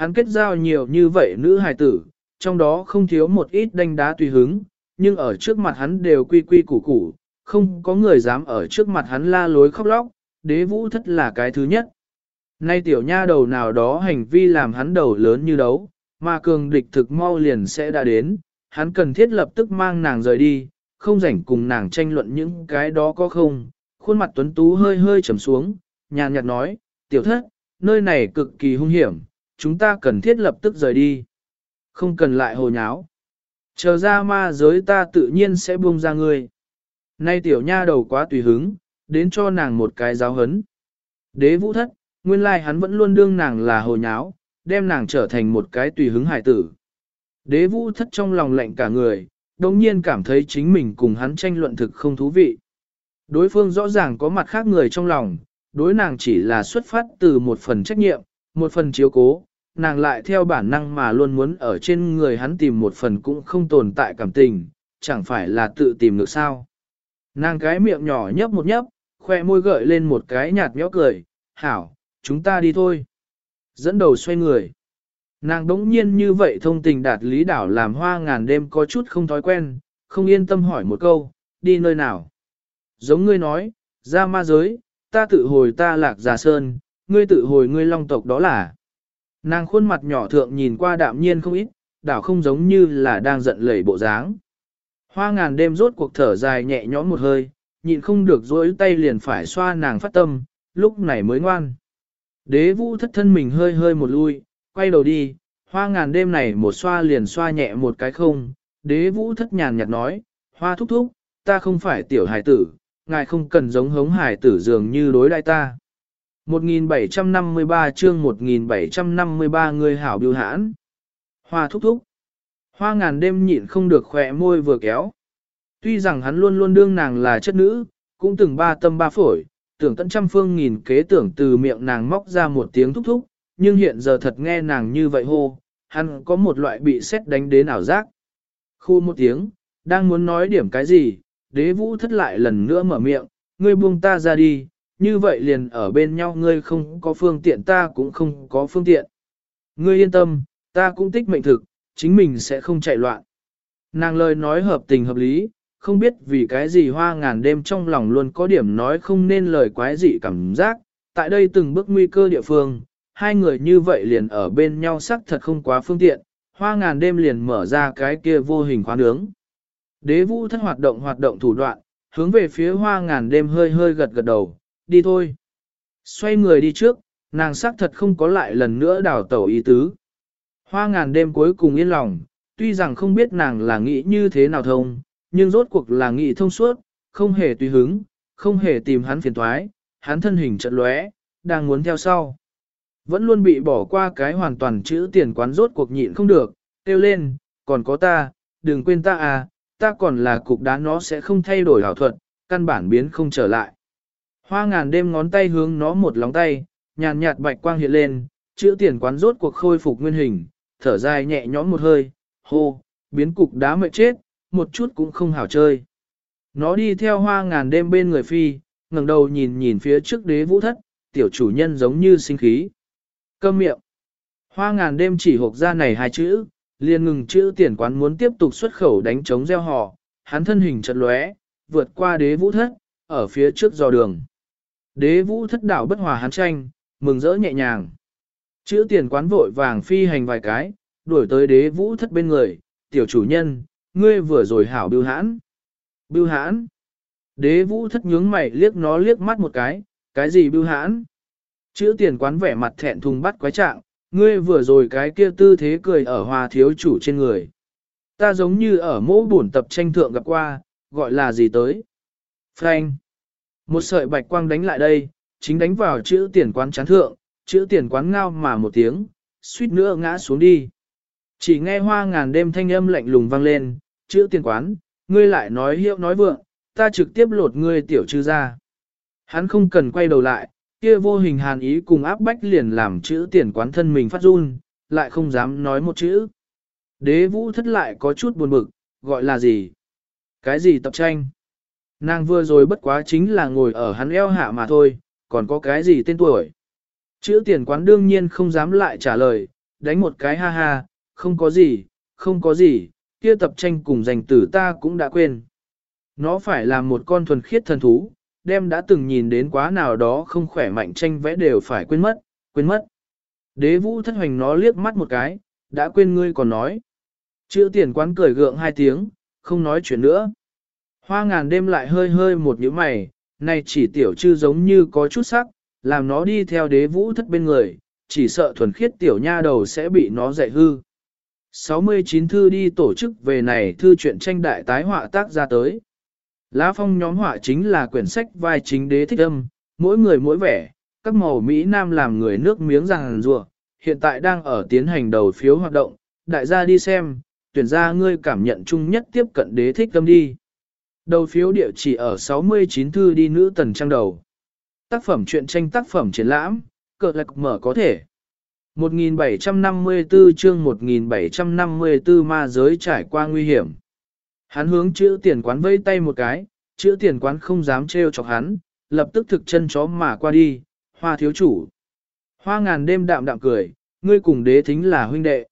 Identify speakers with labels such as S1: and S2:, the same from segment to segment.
S1: Hắn kết giao nhiều như vậy nữ hài tử, trong đó không thiếu một ít đanh đá tùy hứng, nhưng ở trước mặt hắn đều quy quy củ củ, không có người dám ở trước mặt hắn la lối khóc lóc, đế vũ thất là cái thứ nhất. Nay tiểu nha đầu nào đó hành vi làm hắn đầu lớn như đấu, mà cường địch thực mau liền sẽ đã đến, hắn cần thiết lập tức mang nàng rời đi, không rảnh cùng nàng tranh luận những cái đó có không. Khuôn mặt tuấn tú hơi hơi trầm xuống, nhàn nhạt nói, tiểu thất, nơi này cực kỳ hung hiểm, chúng ta cần thiết lập tức rời đi. Không cần lại hồ nháo. Chờ ra ma giới ta tự nhiên sẽ buông ra ngươi. Nay tiểu nha đầu quá tùy hứng, đến cho nàng một cái giáo hấn. Đế vũ thất, nguyên lai hắn vẫn luôn đương nàng là hồ nháo, đem nàng trở thành một cái tùy hứng hải tử. Đế vũ thất trong lòng lạnh cả người, đồng nhiên cảm thấy chính mình cùng hắn tranh luận thực không thú vị. Đối phương rõ ràng có mặt khác người trong lòng, đối nàng chỉ là xuất phát từ một phần trách nhiệm, một phần chiếu cố, nàng lại theo bản năng mà luôn muốn ở trên người hắn tìm một phần cũng không tồn tại cảm tình, chẳng phải là tự tìm được sao. Nàng cái miệng nhỏ nhấp một nhấp, khoe môi gợi lên một cái nhạt nhẽo cười, hảo, chúng ta đi thôi. Dẫn đầu xoay người. Nàng đống nhiên như vậy thông tình đạt lý đảo làm hoa ngàn đêm có chút không thói quen, không yên tâm hỏi một câu, đi nơi nào. Giống ngươi nói, ra ma giới, ta tự hồi ta lạc giả sơn, ngươi tự hồi ngươi long tộc đó là. Nàng khuôn mặt nhỏ thượng nhìn qua đạm nhiên không ít, đảo không giống như là đang giận lẩy bộ dáng. Hoa ngàn đêm rốt cuộc thở dài nhẹ nhõm một hơi, nhịn không được dối tay liền phải xoa nàng phát tâm, lúc này mới ngoan. Đế vũ thất thân mình hơi hơi một lui, quay đầu đi, hoa ngàn đêm này một xoa liền xoa nhẹ một cái không. Đế vũ thất nhàn nhạt nói, hoa thúc thúc, ta không phải tiểu hải tử, ngài không cần giống hống hải tử dường như đối đại ta. 1753 chương 1753 người hảo biểu hãn. Hoa thúc thúc. Hoa ngàn đêm nhịn không được khỏe môi vừa kéo. Tuy rằng hắn luôn luôn đương nàng là chất nữ, cũng từng ba tâm ba phổi, tưởng tận trăm phương nghìn kế tưởng từ miệng nàng móc ra một tiếng thúc thúc, nhưng hiện giờ thật nghe nàng như vậy hô, hắn có một loại bị xét đánh đến ảo giác. Khu một tiếng, đang muốn nói điểm cái gì, đế vũ thất lại lần nữa mở miệng, ngươi buông ta ra đi, như vậy liền ở bên nhau ngươi không có phương tiện ta cũng không có phương tiện. Ngươi yên tâm, ta cũng tích mệnh thực, chính mình sẽ không chạy loạn. Nàng lời nói hợp tình hợp lý, không biết vì cái gì hoa ngàn đêm trong lòng luôn có điểm nói không nên lời quái dị cảm giác, tại đây từng bước nguy cơ địa phương, hai người như vậy liền ở bên nhau sắc thật không quá phương tiện, hoa ngàn đêm liền mở ra cái kia vô hình khóa nướng. Đế vũ thất hoạt động hoạt động thủ đoạn, hướng về phía hoa ngàn đêm hơi hơi gật gật đầu, đi thôi. Xoay người đi trước, nàng xác thật không có lại lần nữa đào tẩu ý tứ. Hoa ngàn đêm cuối cùng yên lòng, tuy rằng không biết nàng là nghĩ như thế nào thông, nhưng rốt cuộc là nghĩ thông suốt, không hề tùy hứng, không hề tìm hắn phiền toái, hắn thân hình trận lóe, đang muốn theo sau. Vẫn luôn bị bỏ qua cái hoàn toàn chữ tiền quán rốt cuộc nhịn không được, kêu lên, còn có ta, đừng quên ta à, ta còn là cục đá nó sẽ không thay đổi hảo thuật, căn bản biến không trở lại. Hoa ngàn đêm ngón tay hướng nó một lóng tay, nhàn nhạt bạch quang hiện lên, chữ tiền quán rốt cuộc khôi phục nguyên hình, thở dài nhẹ nhõm một hơi, hô, biến cục đá mệt chết, một chút cũng không hảo chơi. Nó đi theo hoa ngàn đêm bên người phi, ngẩng đầu nhìn nhìn phía trước đế vũ thất, tiểu chủ nhân giống như sinh khí. Câm miệng. Hoa ngàn đêm chỉ hộp ra này hai chữ, liền ngừng chữ tiền quán muốn tiếp tục xuất khẩu đánh chống gieo họ, hắn thân hình chật lóe, vượt qua đế vũ thất, ở phía trước dò đường. Đế vũ thất đảo bất hòa hắn tranh, mừng rỡ nhẹ nhàng. Chữ tiền quán vội vàng phi hành vài cái, đuổi tới đế vũ thất bên người, tiểu chủ nhân, ngươi vừa rồi hảo bưu hãn. Bưu hãn. Đế vũ thất nhướng mày liếc nó liếc mắt một cái, cái gì bưu hãn? Chữ tiền quán vẻ mặt thẹn thùng bắt quái trạng, ngươi vừa rồi cái kia tư thế cười ở hòa thiếu chủ trên người. Ta giống như ở mỗ buồn tập tranh thượng gặp qua, gọi là gì tới? Frank. Một sợi bạch quang đánh lại đây, chính đánh vào chữ tiền quán chán thượng, chữ tiền quán ngao mà một tiếng, suýt nữa ngã xuống đi. Chỉ nghe hoa ngàn đêm thanh âm lạnh lùng vang lên, chữ tiền quán, ngươi lại nói hiệu nói vượng, ta trực tiếp lột ngươi tiểu trư ra. Hắn không cần quay đầu lại, kia vô hình hàn ý cùng áp bách liền làm chữ tiền quán thân mình phát run, lại không dám nói một chữ. Đế vũ thất lại có chút buồn bực, gọi là gì? Cái gì tập tranh? Nàng vừa rồi bất quá chính là ngồi ở hắn eo hạ mà thôi, còn có cái gì tên tuổi? Chữ tiền quán đương nhiên không dám lại trả lời, đánh một cái ha ha, không có gì, không có gì, kia tập tranh cùng giành tử ta cũng đã quên. Nó phải là một con thuần khiết thần thú, đem đã từng nhìn đến quá nào đó không khỏe mạnh tranh vẽ đều phải quên mất, quên mất. Đế vũ thất hoành nó liếc mắt một cái, đã quên ngươi còn nói. Chữ tiền quán cười gượng hai tiếng, không nói chuyện nữa. Hoa ngàn đêm lại hơi hơi một nhíu mày, này chỉ tiểu chư giống như có chút sắc, làm nó đi theo đế vũ thất bên người, chỉ sợ thuần khiết tiểu nha đầu sẽ bị nó dạy hư. 69 thư đi tổ chức về này thư chuyện tranh đại tái họa tác ra tới. Lá phong nhóm họa chính là quyển sách vai chính đế thích âm, mỗi người mỗi vẻ, các màu Mỹ Nam làm người nước miếng ràng rùa, hiện tại đang ở tiến hành đầu phiếu hoạt động, đại gia đi xem, tuyển ra ngươi cảm nhận chung nhất tiếp cận đế thích âm đi. Đầu phiếu địa chỉ ở 69 thư đi nữ tần trang đầu. Tác phẩm truyện tranh tác phẩm triển lãm, cờ lạc mở có thể. 1754 chương 1754 ma giới trải qua nguy hiểm. Hắn hướng chữ tiền quán vây tay một cái, chữ tiền quán không dám trêu chọc hắn, lập tức thực chân chó mà qua đi, hoa thiếu chủ. Hoa ngàn đêm đạm đạm cười, ngươi cùng đế thính là huynh đệ.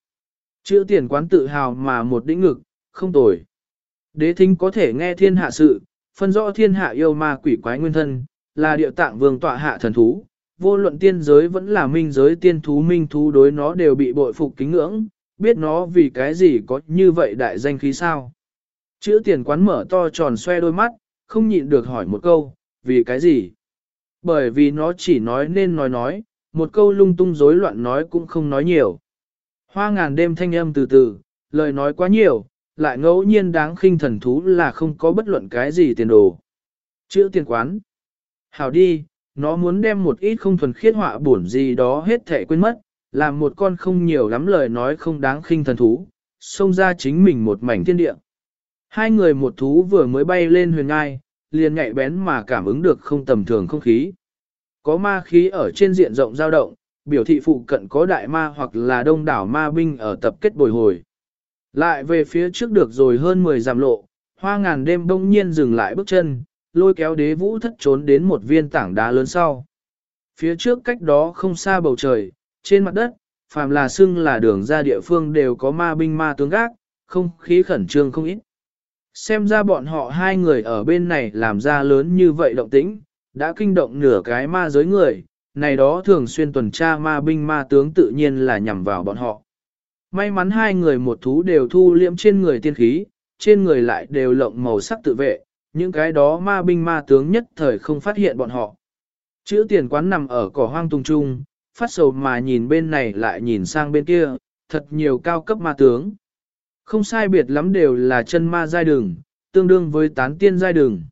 S1: Chữ tiền quán tự hào mà một đĩnh ngực, không tồi. Đế thính có thể nghe thiên hạ sự, phân rõ thiên hạ yêu ma quỷ quái nguyên thân, là địa tạng vương tọa hạ thần thú. Vô luận tiên giới vẫn là minh giới tiên thú minh thú đối nó đều bị bội phục kính ngưỡng, biết nó vì cái gì có như vậy đại danh khí sao. Chữ tiền quán mở to tròn xoe đôi mắt, không nhịn được hỏi một câu, vì cái gì? Bởi vì nó chỉ nói nên nói nói, một câu lung tung rối loạn nói cũng không nói nhiều. Hoa ngàn đêm thanh âm từ từ, lời nói quá nhiều, lại ngẫu nhiên đáng khinh thần thú là không có bất luận cái gì tiền đồ. Chữ tiền quán. Hảo đi, nó muốn đem một ít không thuần khiết họa bổn gì đó hết thể quên mất, làm một con không nhiều lắm lời nói không đáng khinh thần thú, xông ra chính mình một mảnh thiên địa. Hai người một thú vừa mới bay lên huyền ngai, liền nhạy bén mà cảm ứng được không tầm thường không khí. Có ma khí ở trên diện rộng dao động, biểu thị phụ cận có đại ma hoặc là đông đảo ma binh ở tập kết bồi hồi. Lại về phía trước được rồi hơn 10 dặm lộ, hoa ngàn đêm bỗng nhiên dừng lại bước chân, lôi kéo đế vũ thất trốn đến một viên tảng đá lớn sau. Phía trước cách đó không xa bầu trời, trên mặt đất, phàm là xưng là đường ra địa phương đều có ma binh ma tướng gác, không khí khẩn trương không ít. Xem ra bọn họ hai người ở bên này làm ra lớn như vậy động tĩnh, đã kinh động nửa cái ma giới người, này đó thường xuyên tuần tra ma binh ma tướng tự nhiên là nhằm vào bọn họ. May mắn hai người một thú đều thu liễm trên người tiên khí, trên người lại đều lộng màu sắc tự vệ, những cái đó ma binh ma tướng nhất thời không phát hiện bọn họ. Chữ tiền quán nằm ở cỏ hoang tung trung, phát sầu mà nhìn bên này lại nhìn sang bên kia, thật nhiều cao cấp ma tướng. Không sai biệt lắm đều là chân ma giai đường, tương đương với tán tiên giai đường.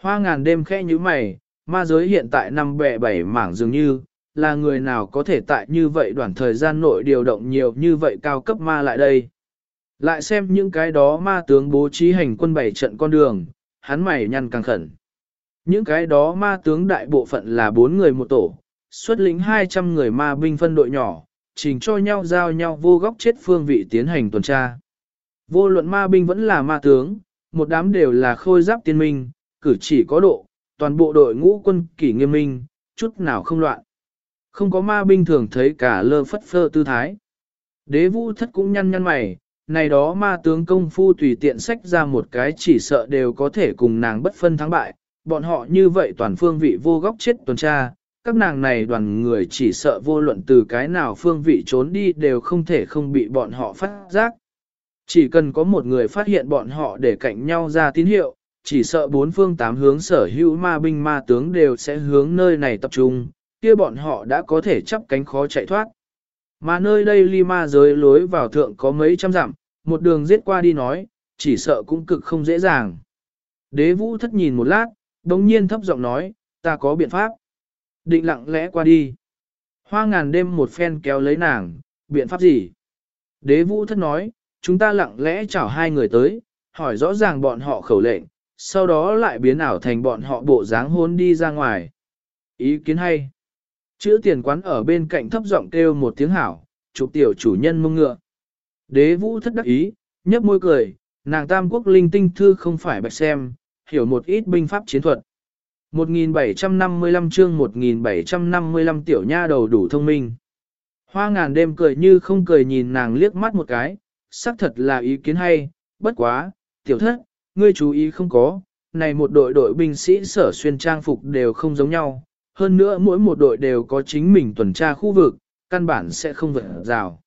S1: Hoa ngàn đêm khẽ như mày, ma giới hiện tại năm bẹ bảy mảng dường như, là người nào có thể tại như vậy đoạn thời gian nội điều động nhiều như vậy cao cấp ma lại đây. Lại xem những cái đó ma tướng bố trí hành quân bảy trận con đường, hắn mày nhăn càng khẩn. Những cái đó ma tướng đại bộ phận là bốn người một tổ, xuất lĩnh 200 người ma binh phân đội nhỏ, trình cho nhau giao nhau vô góc chết phương vị tiến hành tuần tra. Vô luận ma binh vẫn là ma tướng, một đám đều là khôi giáp tiên minh, cử chỉ có độ, toàn bộ đội ngũ quân kỷ nghiêm minh, chút nào không loạn. Không có ma binh thường thấy cả lơ phất phơ tư thái. Đế vũ thất cũng nhăn nhăn mày, này đó ma tướng công phu tùy tiện sách ra một cái chỉ sợ đều có thể cùng nàng bất phân thắng bại, bọn họ như vậy toàn phương vị vô góc chết tuần tra, các nàng này đoàn người chỉ sợ vô luận từ cái nào phương vị trốn đi đều không thể không bị bọn họ phát giác. Chỉ cần có một người phát hiện bọn họ để cạnh nhau ra tín hiệu, chỉ sợ bốn phương tám hướng sở hữu ma binh ma tướng đều sẽ hướng nơi này tập trung, kia bọn họ đã có thể chắp cánh khó chạy thoát. Mà nơi đây Lima giới lối vào thượng có mấy trăm dặm, một đường giết qua đi nói, chỉ sợ cũng cực không dễ dàng. Đế vũ thất nhìn một lát, đồng nhiên thấp giọng nói, ta có biện pháp. Định lặng lẽ qua đi. Hoa ngàn đêm một phen kéo lấy nàng, biện pháp gì? Đế vũ thất nói, chúng ta lặng lẽ chảo hai người tới, hỏi rõ ràng bọn họ khẩu lệnh, sau đó lại biến ảo thành bọn họ bộ dáng hôn đi ra ngoài. Ý kiến hay. Chữ tiền quán ở bên cạnh thấp giọng kêu một tiếng hảo, chụp tiểu chủ nhân mông ngựa. Đế vũ thất đắc ý, nhấp môi cười, nàng tam quốc linh tinh thư không phải bạch xem, hiểu một ít binh pháp chiến thuật. 1755 chương 1755 tiểu nha đầu đủ thông minh. Hoa ngàn đêm cười như không cười nhìn nàng liếc mắt một cái, xác thật là ý kiến hay, bất quá, tiểu thất, ngươi chú ý không có, này một đội đội binh sĩ sở xuyên trang phục đều không giống nhau, hơn nữa mỗi một đội đều có chính mình tuần tra khu vực, căn bản sẽ không vượt rào.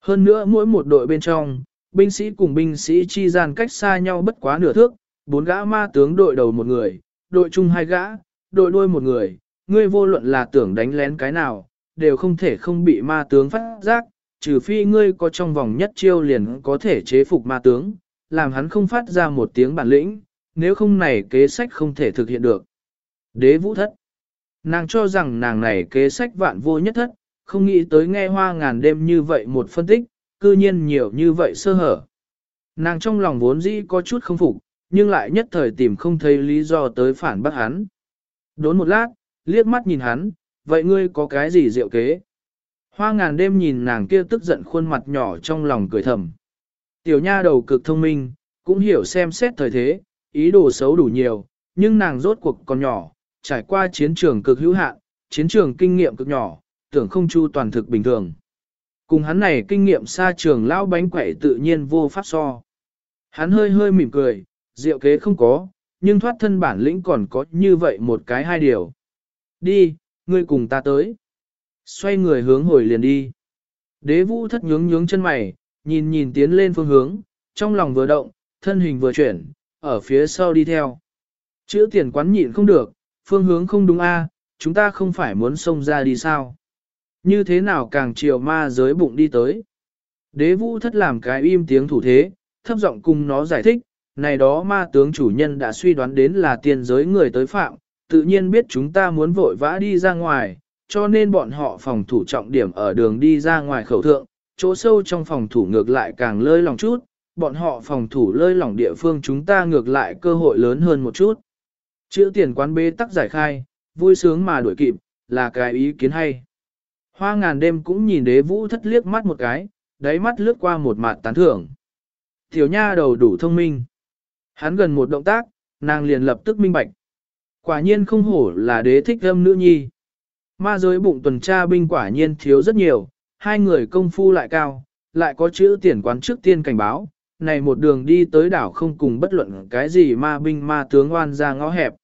S1: Hơn nữa mỗi một đội bên trong, binh sĩ cùng binh sĩ chi gian cách xa nhau bất quá nửa thước, bốn gã ma tướng đội đầu một người, đội chung hai gã, đội đuôi một người, ngươi vô luận là tưởng đánh lén cái nào, đều không thể không bị ma tướng phát giác, trừ phi ngươi có trong vòng nhất chiêu liền có thể chế phục ma tướng, làm hắn không phát ra một tiếng bản lĩnh, nếu không này kế sách không thể thực hiện được. Đế vũ thất. Nàng cho rằng nàng này kế sách vạn vô nhất thất, không nghĩ tới nghe hoa ngàn đêm như vậy một phân tích, cư nhiên nhiều như vậy sơ hở. Nàng trong lòng vốn dĩ có chút không phục, nhưng lại nhất thời tìm không thấy lý do tới phản bác hắn. Đốn một lát, liếc mắt nhìn hắn, vậy ngươi có cái gì diệu kế? Hoa ngàn đêm nhìn nàng kia tức giận khuôn mặt nhỏ trong lòng cười thầm. Tiểu nha đầu cực thông minh, cũng hiểu xem xét thời thế, ý đồ xấu đủ nhiều, nhưng nàng rốt cuộc còn nhỏ, trải qua chiến trường cực hữu hạn, chiến trường kinh nghiệm cực nhỏ, tưởng không chu toàn thực bình thường. Cùng hắn này kinh nghiệm xa trường lão bánh quẩy tự nhiên vô pháp so. Hắn hơi hơi mỉm cười, diệu kế không có, nhưng thoát thân bản lĩnh còn có như vậy một cái hai điều. Đi, ngươi cùng ta tới. Xoay người hướng hồi liền đi. Đế vũ thất nhướng nhướng chân mày, nhìn nhìn tiến lên phương hướng, trong lòng vừa động, thân hình vừa chuyển, ở phía sau đi theo. Chữ tiền quán nhịn không được, phương hướng không đúng a, chúng ta không phải muốn xông ra đi sao. Như thế nào càng chiều ma giới bụng đi tới. Đế vũ thất làm cái im tiếng thủ thế, thấp giọng cùng nó giải thích, này đó ma tướng chủ nhân đã suy đoán đến là tiền giới người tới phạm, tự nhiên biết chúng ta muốn vội vã đi ra ngoài, cho nên bọn họ phòng thủ trọng điểm ở đường đi ra ngoài khẩu thượng, chỗ sâu trong phòng thủ ngược lại càng lơi lòng chút, bọn họ phòng thủ lơi lỏng địa phương chúng ta ngược lại cơ hội lớn hơn một chút. Chữ tiền quán bê tắc giải khai, vui sướng mà đuổi kịp, là cái ý kiến hay. Hoa ngàn đêm cũng nhìn đế vũ thất liếc mắt một cái, đáy mắt lướt qua một mặt tán thưởng. Tiểu nha đầu đủ thông minh. Hắn gần một động tác, nàng liền lập tức minh bạch. Quả nhiên không hổ là đế thích âm nữ nhi. Ma giới bụng tuần tra binh quả nhiên thiếu rất nhiều, hai người công phu lại cao, lại có chữ tiền quán trước tiên cảnh báo, này một đường đi tới đảo không cùng bất luận cái gì ma binh ma tướng oan ra ngõ hẹp.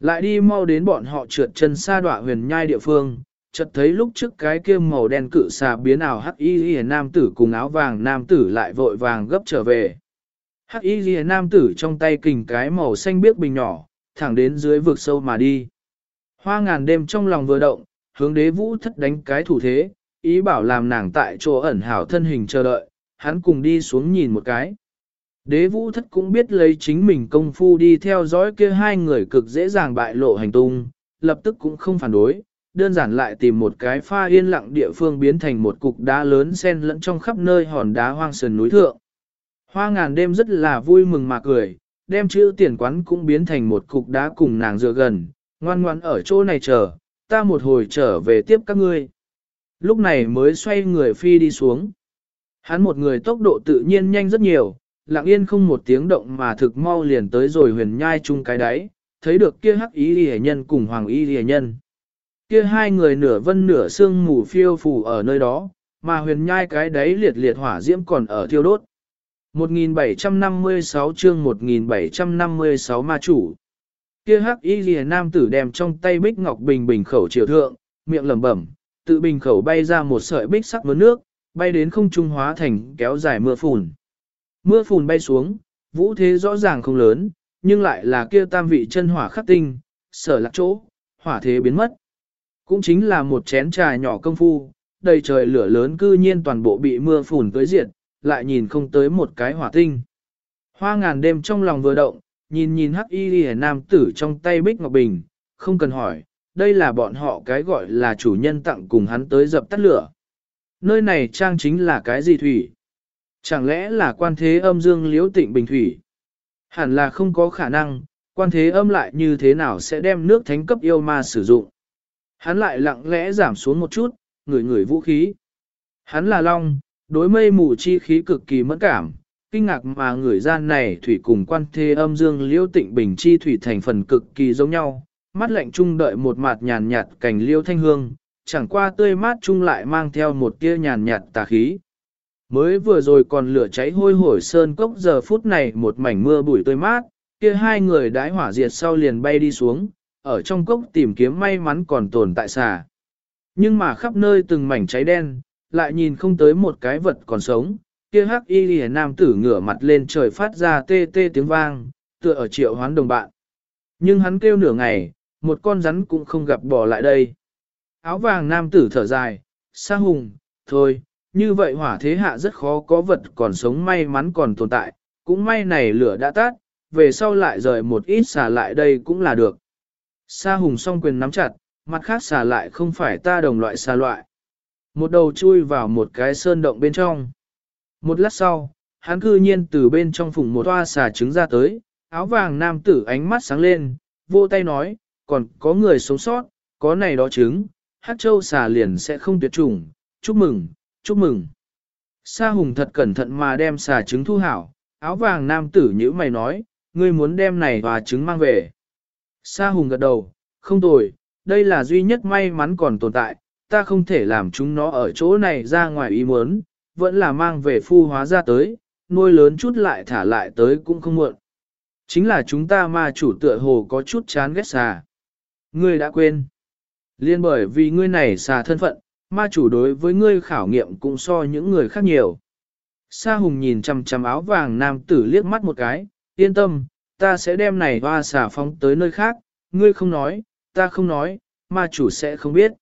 S1: Lại đi mau đến bọn họ trượt chân xa đọa huyền nhai địa phương, chợt thấy lúc trước cái kia màu đen cự xà biến ảo hắc y ghi nam tử cùng áo vàng nam tử lại vội vàng gấp trở về. Hắc y ghi nam tử trong tay kình cái màu xanh biếc bình nhỏ, thẳng đến dưới vực sâu mà đi. Hoa ngàn đêm trong lòng vừa động, hướng đế vũ thất đánh cái thủ thế, ý bảo làm nàng tại chỗ ẩn hảo thân hình chờ đợi, hắn cùng đi xuống nhìn một cái. Đế vũ thất cũng biết lấy chính mình công phu đi theo dõi kia hai người cực dễ dàng bại lộ hành tung, lập tức cũng không phản đối, đơn giản lại tìm một cái pha yên lặng địa phương biến thành một cục đá lớn xen lẫn trong khắp nơi hòn đá hoang sườn núi thượng. Hoa ngàn đêm rất là vui mừng mà cười, đem chữ tiền quán cũng biến thành một cục đá cùng nàng dựa gần, ngoan ngoan ở chỗ này chờ, ta một hồi trở về tiếp các ngươi. Lúc này mới xoay người phi đi xuống. Hắn một người tốc độ tự nhiên nhanh rất nhiều, lặng yên không một tiếng động mà thực mau liền tới rồi huyền nhai chung cái đáy, thấy được kia hắc ý lìa nhân cùng hoàng y lìa nhân. Kia hai người nửa vân nửa sương mù phiêu phù ở nơi đó, mà huyền nhai cái đáy liệt liệt hỏa diễm còn ở thiêu đốt. 1756 chương 1756 ma chủ. Kia hắc y lìa nam tử đem trong tay bích ngọc bình bình khẩu triều thượng, miệng lẩm bẩm, tự bình khẩu bay ra một sợi bích sắc với nước, bay đến không trung hóa thành kéo dài mưa phùn. Mưa phùn bay xuống, vũ thế rõ ràng không lớn, nhưng lại là kia tam vị chân hỏa khắc tinh, sở lạc chỗ, hỏa thế biến mất. Cũng chính là một chén trà nhỏ công phu, đầy trời lửa lớn cư nhiên toàn bộ bị mưa phùn tới diệt, lại nhìn không tới một cái hỏa tinh. Hoa ngàn đêm trong lòng vừa động, nhìn nhìn hắc y đi nam tử trong tay bích ngọc bình, không cần hỏi, đây là bọn họ cái gọi là chủ nhân tặng cùng hắn tới dập tắt lửa. Nơi này trang chính là cái gì thủy? Chẳng lẽ là quan thế âm dương liễu tịnh bình thủy? Hẳn là không có khả năng, quan thế âm lại như thế nào sẽ đem nước thánh cấp yêu ma sử dụng? Hắn lại lặng lẽ giảm xuống một chút, ngửi ngửi vũ khí. Hắn là long, đối mây mù chi khí cực kỳ mẫn cảm, kinh ngạc mà người gian này thủy cùng quan thế âm dương liễu tịnh bình chi thủy thành phần cực kỳ giống nhau, mắt lạnh trung đợi một mặt nhàn nhạt cảnh liêu thanh hương, chẳng qua tươi mát chung lại mang theo một tia nhàn nhạt tà khí. Mới vừa rồi còn lửa cháy hôi hổi sơn cốc giờ phút này một mảnh mưa bụi tươi mát, kia hai người đãi hỏa diệt sau liền bay đi xuống, ở trong cốc tìm kiếm may mắn còn tồn tại xà. Nhưng mà khắp nơi từng mảnh cháy đen, lại nhìn không tới một cái vật còn sống, kia hắc y lìa nam tử ngửa mặt lên trời phát ra tê tê tiếng vang, tựa ở triệu hoán đồng bạn. Nhưng hắn kêu nửa ngày, một con rắn cũng không gặp bỏ lại đây. Áo vàng nam tử thở dài, sa hùng, thôi, như vậy hỏa thế hạ rất khó có vật còn sống may mắn còn tồn tại, cũng may này lửa đã tắt, về sau lại rời một ít xả lại đây cũng là được. Sa hùng song quyền nắm chặt, mặt khác xả lại không phải ta đồng loại xà loại. Một đầu chui vào một cái sơn động bên trong. Một lát sau, hắn cư nhiên từ bên trong phùng một toa xà trứng ra tới, áo vàng nam tử ánh mắt sáng lên, vô tay nói, còn có người sống sót, có này đó trứng, hát châu xà liền sẽ không tuyệt chủng, chúc mừng, chúc mừng. Sa hùng thật cẩn thận mà đem xà trứng thu hảo, áo vàng nam tử như mày nói, ngươi muốn đem này và trứng mang về. Sa hùng gật đầu, không tồi, đây là duy nhất may mắn còn tồn tại, ta không thể làm chúng nó ở chỗ này ra ngoài ý muốn, vẫn là mang về phu hóa ra tới, nuôi lớn chút lại thả lại tới cũng không muộn. Chính là chúng ta mà chủ tựa hồ có chút chán ghét xà. Ngươi đã quên. Liên bởi vì ngươi này xà thân phận, ma chủ đối với ngươi khảo nghiệm cũng so những người khác nhiều. Sa hùng nhìn chằm chằm áo vàng nam tử liếc mắt một cái, yên tâm, ta sẽ đem này hoa xà phóng tới nơi khác, ngươi không nói, ta không nói, ma chủ sẽ không biết.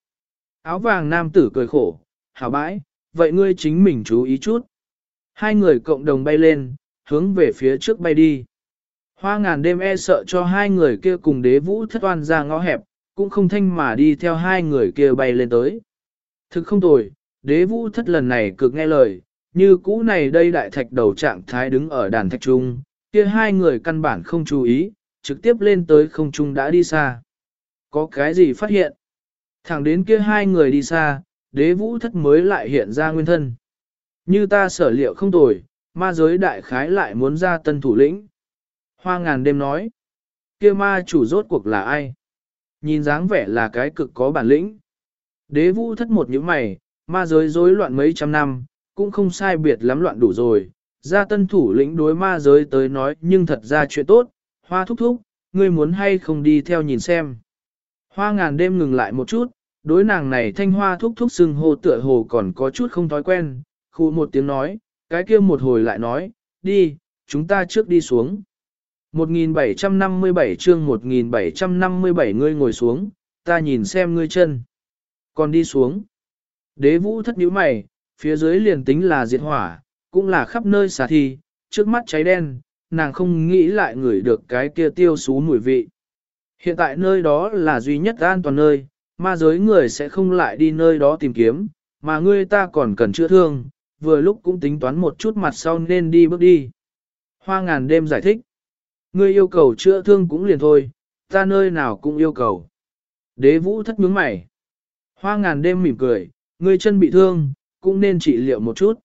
S1: Áo vàng nam tử cười khổ, hảo bãi, vậy ngươi chính mình chú ý chút. Hai người cộng đồng bay lên, hướng về phía trước bay đi. Hoa ngàn đêm e sợ cho hai người kia cùng đế vũ thất oan ra ngõ hẹp, cũng không thanh mà đi theo hai người kia bay lên tới. Thực không tồi, đế vũ thất lần này cực nghe lời, như cũ này đây đại thạch đầu trạng thái đứng ở đàn thạch trung, kia hai người căn bản không chú ý, trực tiếp lên tới không trung đã đi xa. Có cái gì phát hiện? Thẳng đến kia hai người đi xa, đế vũ thất mới lại hiện ra nguyên thân. Như ta sở liệu không tồi, ma giới đại khái lại muốn ra tân thủ lĩnh. Hoa ngàn đêm nói, kia ma chủ rốt cuộc là ai? Nhìn dáng vẻ là cái cực có bản lĩnh. Đế vũ thất một những mày, ma giới rối loạn mấy trăm năm, cũng không sai biệt lắm loạn đủ rồi. gia tân thủ lĩnh đối ma giới tới nói nhưng thật ra chuyện tốt, hoa thúc thúc, ngươi muốn hay không đi theo nhìn xem. Hoa ngàn đêm ngừng lại một chút, đối nàng này thanh hoa thúc thúc sưng hô tựa hồ còn có chút không thói quen, khu một tiếng nói, cái kia một hồi lại nói, đi, chúng ta trước đi xuống. 1757 chương 1757 ngươi ngồi xuống, ta nhìn xem ngươi chân. Còn đi xuống. Đế vũ thất nhíu mày, phía dưới liền tính là diệt hỏa, cũng là khắp nơi xả thi, trước mắt cháy đen, nàng không nghĩ lại ngửi được cái kia tiêu xú mùi vị. Hiện tại nơi đó là duy nhất an toàn nơi, ma giới người sẽ không lại đi nơi đó tìm kiếm, mà ngươi ta còn cần chữa thương, vừa lúc cũng tính toán một chút mặt sau nên đi bước đi. Hoa ngàn đêm giải thích. Ngươi yêu cầu chữa thương cũng liền thôi, ta nơi nào cũng yêu cầu. Đế vũ thất nhướng mày. Hoa ngàn đêm mỉm cười, ngươi chân bị thương, cũng nên trị liệu một chút.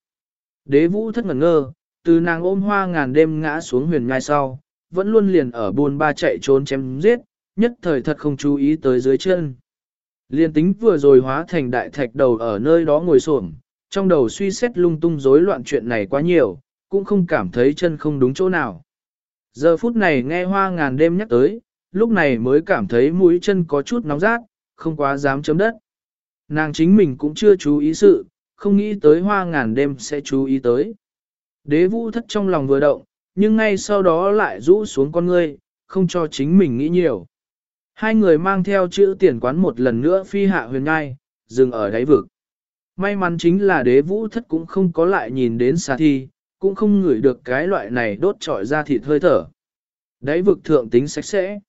S1: Đế vũ thất ngẩn ngơ, từ nàng ôm hoa ngàn đêm ngã xuống huyền ngai sau, vẫn luôn liền ở buồn ba chạy trốn chém giết, nhất thời thật không chú ý tới dưới chân. Liên tính vừa rồi hóa thành đại thạch đầu ở nơi đó ngồi xổm, trong đầu suy xét lung tung rối loạn chuyện này quá nhiều, cũng không cảm thấy chân không đúng chỗ nào. Giờ phút này nghe hoa ngàn đêm nhắc tới, lúc này mới cảm thấy mũi chân có chút nóng rát, không quá dám chấm đất. Nàng chính mình cũng chưa chú ý sự, không nghĩ tới hoa ngàn đêm sẽ chú ý tới. Đế vũ thất trong lòng vừa động, nhưng ngay sau đó lại rũ xuống con ngươi, không cho chính mình nghĩ nhiều. Hai người mang theo chữ tiền quán một lần nữa phi hạ huyền ngai, dừng ở đáy vực. May mắn chính là đế vũ thất cũng không có lại nhìn đến xà thi, cũng không ngửi được cái loại này đốt trọi ra thịt hơi thở. đấy vực thượng tính sạch sẽ.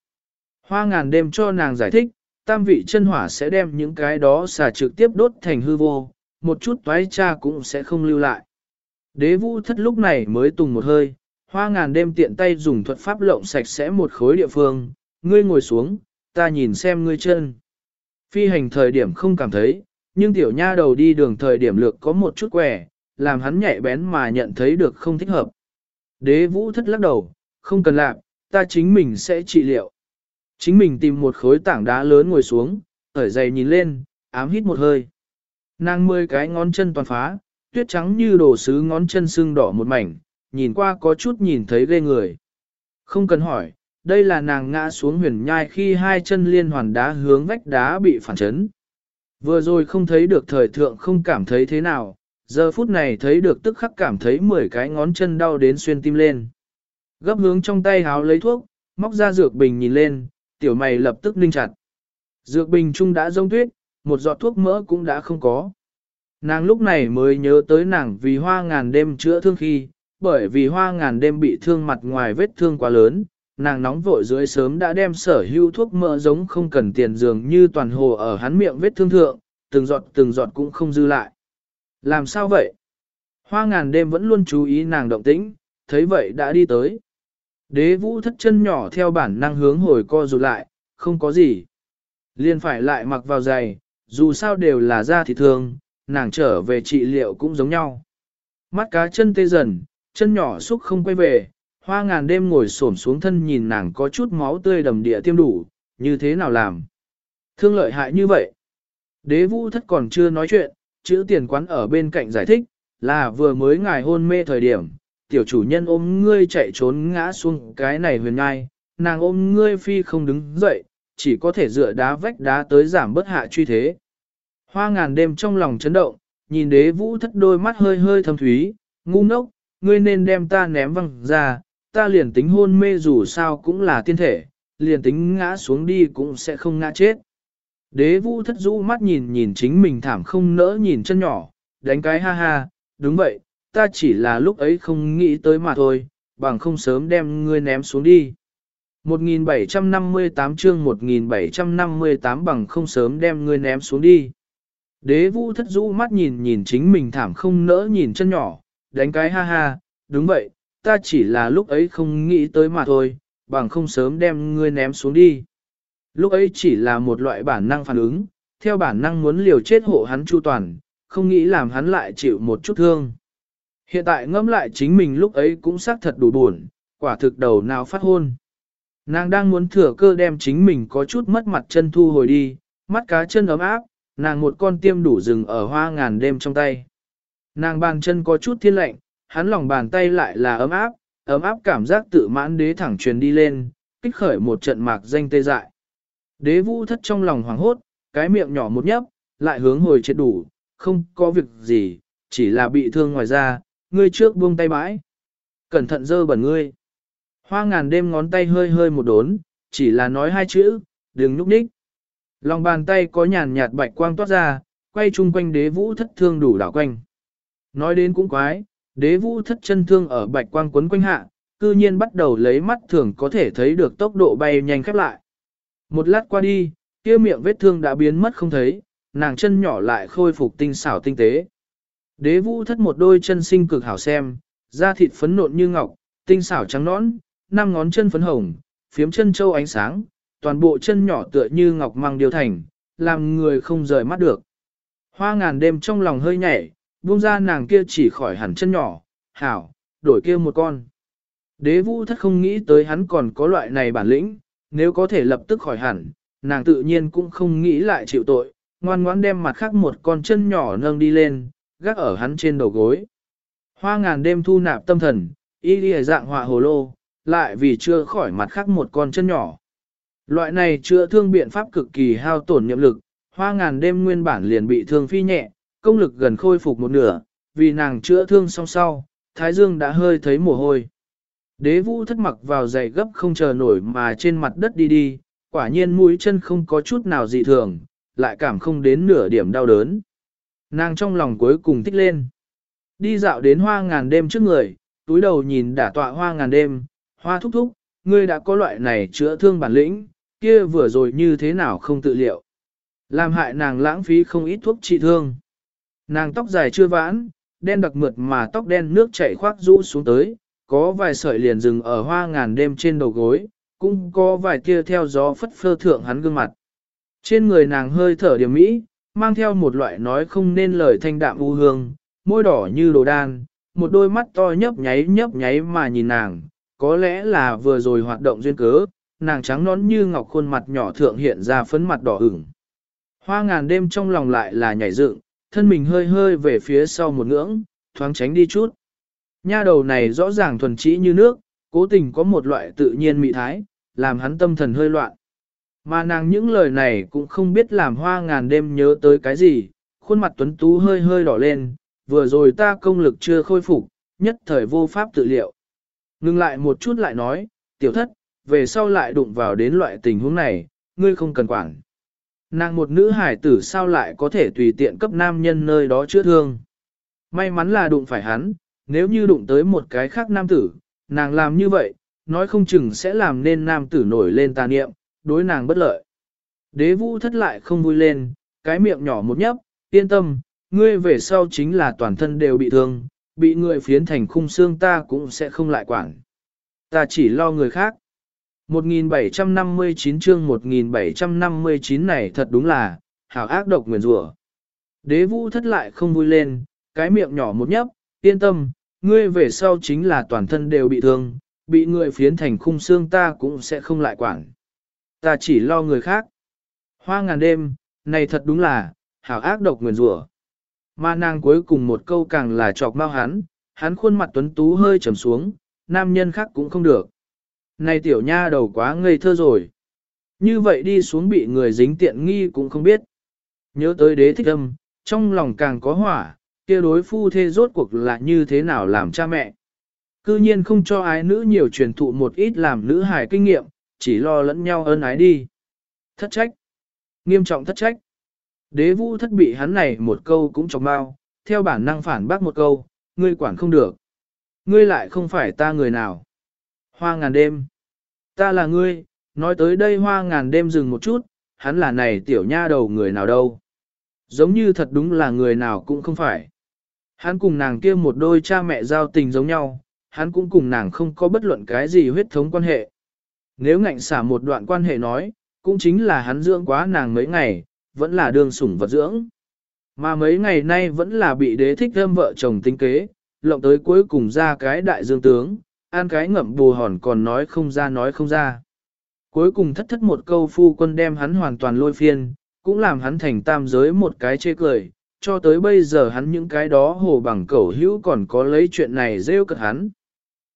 S1: Hoa ngàn đêm cho nàng giải thích, tam vị chân hỏa sẽ đem những cái đó xả trực tiếp đốt thành hư vô, một chút toái cha cũng sẽ không lưu lại. Đế vũ thất lúc này mới tùng một hơi, hoa ngàn đêm tiện tay dùng thuật pháp lộng sạch sẽ một khối địa phương, ngươi ngồi xuống, ta nhìn xem ngươi chân. Phi hành thời điểm không cảm thấy, nhưng tiểu nha đầu đi đường thời điểm lược có một chút quẻ, làm hắn nhạy bén mà nhận thấy được không thích hợp. Đế vũ thất lắc đầu, không cần làm, ta chính mình sẽ trị liệu. Chính mình tìm một khối tảng đá lớn ngồi xuống, ở dày nhìn lên, ám hít một hơi. Nàng mười cái ngón chân toàn phá, tuyết trắng như đồ sứ ngón chân xương đỏ một mảnh, nhìn qua có chút nhìn thấy ghê người. Không cần hỏi, đây là nàng ngã xuống huyền nhai khi hai chân liên hoàn đá hướng vách đá bị phản chấn. Vừa rồi không thấy được thời thượng không cảm thấy thế nào, giờ phút này thấy được tức khắc cảm thấy 10 cái ngón chân đau đến xuyên tim lên. Gấp hướng trong tay háo lấy thuốc, móc ra dược bình nhìn lên, tiểu mày lập tức ninh chặt. Dược bình trung đã rông tuyết, một giọt thuốc mỡ cũng đã không có. Nàng lúc này mới nhớ tới nàng vì hoa ngàn đêm chữa thương khi, bởi vì hoa ngàn đêm bị thương mặt ngoài vết thương quá lớn, nàng nóng vội dưới sớm đã đem sở hữu thuốc mỡ giống không cần tiền dường như toàn hồ ở hắn miệng vết thương thượng, từng giọt từng giọt cũng không dư lại. Làm sao vậy? Hoa ngàn đêm vẫn luôn chú ý nàng động tĩnh, thấy vậy đã đi tới. Đế vũ thất chân nhỏ theo bản năng hướng hồi co rụt lại, không có gì. Liên phải lại mặc vào giày, dù sao đều là da thịt thường, nàng trở về trị liệu cũng giống nhau. Mắt cá chân tê dần, chân nhỏ xúc không quay về, hoa ngàn đêm ngồi xổm xuống thân nhìn nàng có chút máu tươi đầm địa tiêm đủ, như thế nào làm. Thương lợi hại như vậy. Đế vũ thất còn chưa nói chuyện, chữ tiền quán ở bên cạnh giải thích, là vừa mới ngài hôn mê thời điểm, tiểu chủ nhân ôm ngươi chạy trốn ngã xuống cái này huyền ngai, nàng ôm ngươi phi không đứng dậy, chỉ có thể dựa đá vách đá tới giảm bớt hạ truy thế. Hoa ngàn đêm trong lòng chấn động, nhìn đế vũ thất đôi mắt hơi hơi thâm thúy, ngu ngốc, ngươi nên đem ta ném văng ra, ta liền tính hôn mê dù sao cũng là tiên thể, liền tính ngã xuống đi cũng sẽ không ngã chết. Đế vũ thất rũ mắt nhìn nhìn chính mình thảm không nỡ nhìn chân nhỏ, đánh cái ha ha, đúng vậy, ta chỉ là lúc ấy không nghĩ tới mà thôi, bằng không sớm đem ngươi ném xuống đi. 1758 chương 1758 bằng không sớm đem ngươi ném xuống đi. Đế vũ thất rũ mắt nhìn nhìn chính mình thảm không nỡ nhìn chân nhỏ, đánh cái ha ha, đúng vậy, ta chỉ là lúc ấy không nghĩ tới mà thôi, bằng không sớm đem ngươi ném xuống đi. Lúc ấy chỉ là một loại bản năng phản ứng, theo bản năng muốn liều chết hộ hắn chu toàn, không nghĩ làm hắn lại chịu một chút thương. Hiện tại ngẫm lại chính mình lúc ấy cũng xác thật đủ buồn, quả thực đầu nào phát hôn. Nàng đang muốn thừa cơ đem chính mình có chút mất mặt chân thu hồi đi, mắt cá chân ấm áp, nàng một con tiêm đủ rừng ở hoa ngàn đêm trong tay. Nàng bàn chân có chút thiên lạnh, hắn lòng bàn tay lại là ấm áp, ấm áp cảm giác tự mãn đế thẳng truyền đi lên, kích khởi một trận mạc danh tê dại. Đế vũ thất trong lòng hoảng hốt, cái miệng nhỏ một nhấp, lại hướng hồi chết đủ, không có việc gì, chỉ là bị thương ngoài ra, ngươi trước buông tay bãi. Cẩn thận dơ bẩn ngươi. Hoa ngàn đêm ngón tay hơi hơi một đốn, chỉ là nói hai chữ, đừng núp ních. Lòng bàn tay có nhàn nhạt bạch quang toát ra, quay chung quanh đế vũ thất thương đủ đảo quanh. Nói đến cũng quái, đế vũ thất chân thương ở bạch quang quấn quanh hạ, cư nhiên bắt đầu lấy mắt thường có thể thấy được tốc độ bay nhanh khép lại. Một lát qua đi, kia miệng vết thương đã biến mất không thấy, nàng chân nhỏ lại khôi phục tinh xảo tinh tế. Đế vũ thất một đôi chân sinh cực hảo xem, da thịt phấn nộn như ngọc, tinh xảo trắng nõn, năm ngón chân phấn hồng, phiếm chân châu ánh sáng, toàn bộ chân nhỏ tựa như ngọc mang điều thành, làm người không rời mắt được. Hoa ngàn đêm trong lòng hơi nhảy, buông ra nàng kia chỉ khỏi hẳn chân nhỏ, hảo, đổi kia một con. Đế vũ thất không nghĩ tới hắn còn có loại này bản lĩnh, nếu có thể lập tức khỏi hẳn, nàng tự nhiên cũng không nghĩ lại chịu tội, ngoan ngoãn đem mặt khác một con chân nhỏ nâng đi lên, gác ở hắn trên đầu gối. Hoa ngàn đêm thu nạp tâm thần, y đi dạng họa hồ lô, lại vì chưa khỏi mặt khác một con chân nhỏ. Loại này chữa thương biện pháp cực kỳ hao tổn nhiệm lực, hoa ngàn đêm nguyên bản liền bị thương phi nhẹ, công lực gần khôi phục một nửa, vì nàng chữa thương song sau, Thái Dương đã hơi thấy mồ hôi. Đế vũ thất mặc vào giày gấp không chờ nổi mà trên mặt đất đi đi, quả nhiên mũi chân không có chút nào dị thường, lại cảm không đến nửa điểm đau đớn. Nàng trong lòng cuối cùng thích lên. Đi dạo đến hoa ngàn đêm trước người, túi đầu nhìn đả tọa hoa ngàn đêm, hoa thúc thúc, ngươi đã có loại này chữa thương bản lĩnh, kia vừa rồi như thế nào không tự liệu. Làm hại nàng lãng phí không ít thuốc trị thương. Nàng tóc dài chưa vãn, đen đặc mượt mà tóc đen nước chảy khoác rũ xuống tới, có vài sợi liền dừng ở hoa ngàn đêm trên đầu gối, cũng có vài tia theo gió phất phơ thượng hắn gương mặt. Trên người nàng hơi thở điểm mỹ, mang theo một loại nói không nên lời thanh đạm u hương, môi đỏ như đồ đan, một đôi mắt to nhấp nháy nhấp nháy mà nhìn nàng, có lẽ là vừa rồi hoạt động duyên cớ, nàng trắng nón như ngọc khuôn mặt nhỏ thượng hiện ra phấn mặt đỏ ửng. Hoa ngàn đêm trong lòng lại là nhảy dựng, thân mình hơi hơi về phía sau một ngưỡng, thoáng tránh đi chút. Nha đầu này rõ ràng thuần trĩ như nước, cố tình có một loại tự nhiên mị thái, làm hắn tâm thần hơi loạn. Mà nàng những lời này cũng không biết làm hoa ngàn đêm nhớ tới cái gì, khuôn mặt tuấn tú hơi hơi đỏ lên, vừa rồi ta công lực chưa khôi phục, nhất thời vô pháp tự liệu. Ngưng lại một chút lại nói, tiểu thất, về sau lại đụng vào đến loại tình huống này, ngươi không cần quản. Nàng một nữ hải tử sao lại có thể tùy tiện cấp nam nhân nơi đó chữa thương. May mắn là đụng phải hắn, nếu như đụng tới một cái khác nam tử, nàng làm như vậy, nói không chừng sẽ làm nên nam tử nổi lên tà niệm, đối nàng bất lợi. Đế vũ thất lại không vui lên, cái miệng nhỏ một nhấp, yên tâm, ngươi về sau chính là toàn thân đều bị thương, bị người phiến thành khung xương ta cũng sẽ không lại quản. Ta chỉ lo người khác. 1759 chương 1759 này thật đúng là, hảo ác độc nguyền rủa. Đế vũ thất lại không vui lên, cái miệng nhỏ một nhấp, yên tâm, ngươi về sau chính là toàn thân đều bị thương, bị người phiến thành khung xương ta cũng sẽ không lại quản. Ta chỉ lo người khác. Hoa ngàn đêm, này thật đúng là, hảo ác độc nguyền rủa. Mà nàng cuối cùng một câu càng là chọc mau hắn, hắn khuôn mặt tuấn tú hơi trầm xuống, nam nhân khác cũng không được. Này tiểu nha đầu quá ngây thơ rồi. Như vậy đi xuống bị người dính tiện nghi cũng không biết. Nhớ tới đế thích âm, trong lòng càng có hỏa, kia đối phu thê rốt cuộc là như thế nào làm cha mẹ. Cư nhiên không cho ái nữ nhiều truyền thụ một ít làm nữ hài kinh nghiệm, chỉ lo lẫn nhau ơn ái đi. Thất trách. Nghiêm trọng thất trách. Đế vũ thất bị hắn này một câu cũng chọc mau, theo bản năng phản bác một câu, ngươi quản không được. Ngươi lại không phải ta người nào. Hoa ngàn đêm. Ta là ngươi, nói tới đây hoa ngàn đêm dừng một chút, hắn là này tiểu nha đầu người nào đâu. Giống như thật đúng là người nào cũng không phải. Hắn cùng nàng kia một đôi cha mẹ giao tình giống nhau, hắn cũng cùng nàng không có bất luận cái gì huyết thống quan hệ. Nếu ngạnh xả một đoạn quan hệ nói, cũng chính là hắn dưỡng quá nàng mấy ngày, vẫn là đương sủng vật dưỡng. Mà mấy ngày nay vẫn là bị đế thích thơm vợ chồng tinh kế, lộng tới cuối cùng ra cái đại dương tướng, an cái ngậm bù hòn còn nói không ra nói không ra. Cuối cùng thất thất một câu phu quân đem hắn hoàn toàn lôi phiên, cũng làm hắn thành tam giới một cái chê cười, cho tới bây giờ hắn những cái đó hồ bằng cẩu hữu còn có lấy chuyện này rêu cật hắn.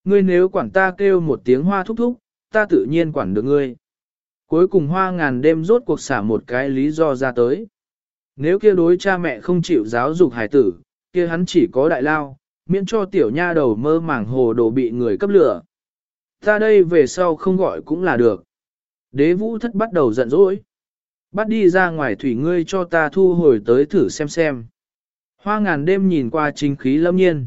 S1: Ngươi nếu quản ta kêu một tiếng hoa thúc thúc, ta tự nhiên quản được ngươi. Cuối cùng hoa ngàn đêm rốt cuộc xả một cái lý do ra tới. Nếu kia đối cha mẹ không chịu giáo dục hải tử, kia hắn chỉ có đại lao, miễn cho tiểu nha đầu mơ màng hồ đồ bị người cấp lửa. Ta đây về sau không gọi cũng là được. Đế vũ thất bắt đầu giận dỗi. Bắt đi ra ngoài thủy ngươi cho ta thu hồi tới thử xem xem. Hoa ngàn đêm nhìn qua chính khí lâm nhiên.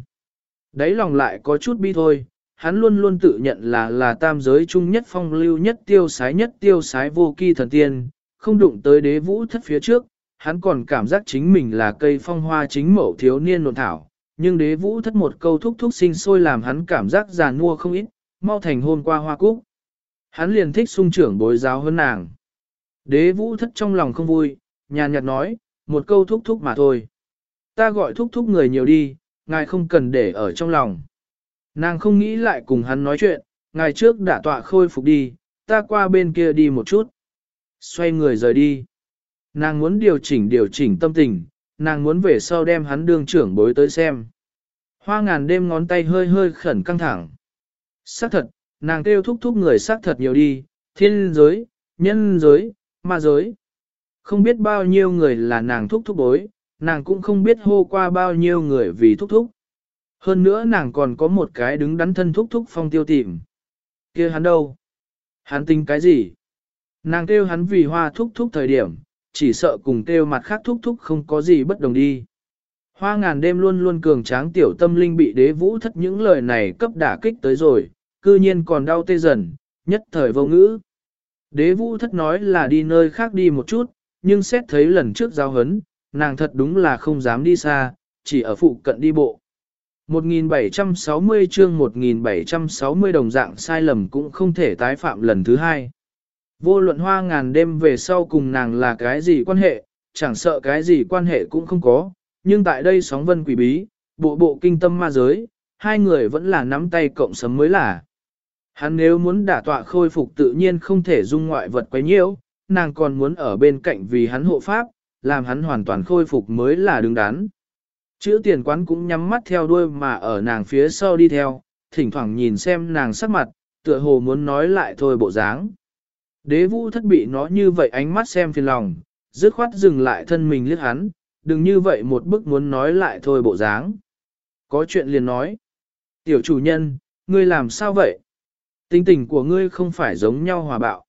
S1: Đấy lòng lại có chút bi thôi, hắn luôn luôn tự nhận là là tam giới chung nhất phong lưu nhất tiêu sái nhất tiêu sái vô kỳ thần tiên, không đụng tới đế vũ thất phía trước, hắn còn cảm giác chính mình là cây phong hoa chính mẫu thiếu niên nộn thảo, nhưng đế vũ thất một câu thúc thúc sinh sôi làm hắn cảm giác già nua không ít, mau thành hôn qua hoa cúc. Hắn liền thích sung trưởng bối giáo hơn nàng. Đế vũ thất trong lòng không vui, nhàn nhạt nói, một câu thúc thúc mà thôi. Ta gọi thúc thúc người nhiều đi, ngài không cần để ở trong lòng. Nàng không nghĩ lại cùng hắn nói chuyện, ngài trước đã tọa khôi phục đi, ta qua bên kia đi một chút. Xoay người rời đi. Nàng muốn điều chỉnh điều chỉnh tâm tình, nàng muốn về sau đem hắn đương trưởng bối tới xem. Hoa ngàn đêm ngón tay hơi hơi khẩn căng thẳng. Xác thật, nàng kêu thúc thúc người xác thật nhiều đi, thiên giới, nhân giới, ma giới. Không biết bao nhiêu người là nàng thúc thúc bối, nàng cũng không biết hô qua bao nhiêu người vì thúc thúc. Hơn nữa nàng còn có một cái đứng đắn thân thúc thúc phong tiêu tìm. kia hắn đâu? Hắn tính cái gì? Nàng kêu hắn vì hoa thúc thúc thời điểm, chỉ sợ cùng kêu mặt khác thúc thúc không có gì bất đồng đi. Hoa ngàn đêm luôn luôn cường tráng tiểu tâm linh bị đế vũ thất những lời này cấp đả kích tới rồi, cư nhiên còn đau tê dần, nhất thời vô ngữ. Đế vũ thất nói là đi nơi khác đi một chút, nhưng xét thấy lần trước giao hấn, nàng thật đúng là không dám đi xa, chỉ ở phụ cận đi bộ. 1760 chương 1760 đồng dạng sai lầm cũng không thể tái phạm lần thứ hai. Vô luận hoa ngàn đêm về sau cùng nàng là cái gì quan hệ, chẳng sợ cái gì quan hệ cũng không có, nhưng tại đây sóng vân quỷ bí, bộ bộ kinh tâm ma giới, hai người vẫn là nắm tay cộng sấm mới là. Hắn nếu muốn đả tọa khôi phục tự nhiên không thể dung ngoại vật quấy nhiễu, nàng còn muốn ở bên cạnh vì hắn hộ pháp, làm hắn hoàn toàn khôi phục mới là đứng đắn. Chữ tiền quán cũng nhắm mắt theo đuôi mà ở nàng phía sau đi theo, thỉnh thoảng nhìn xem nàng sắc mặt, tựa hồ muốn nói lại thôi bộ dáng. Đế vũ thất bị nó như vậy ánh mắt xem phiền lòng, dứt khoát dừng lại thân mình liếc hắn, đừng như vậy một bức muốn nói lại thôi bộ dáng. Có chuyện liền nói. Tiểu chủ nhân, ngươi làm sao vậy? Tính tình của ngươi không phải giống nhau hòa bạo.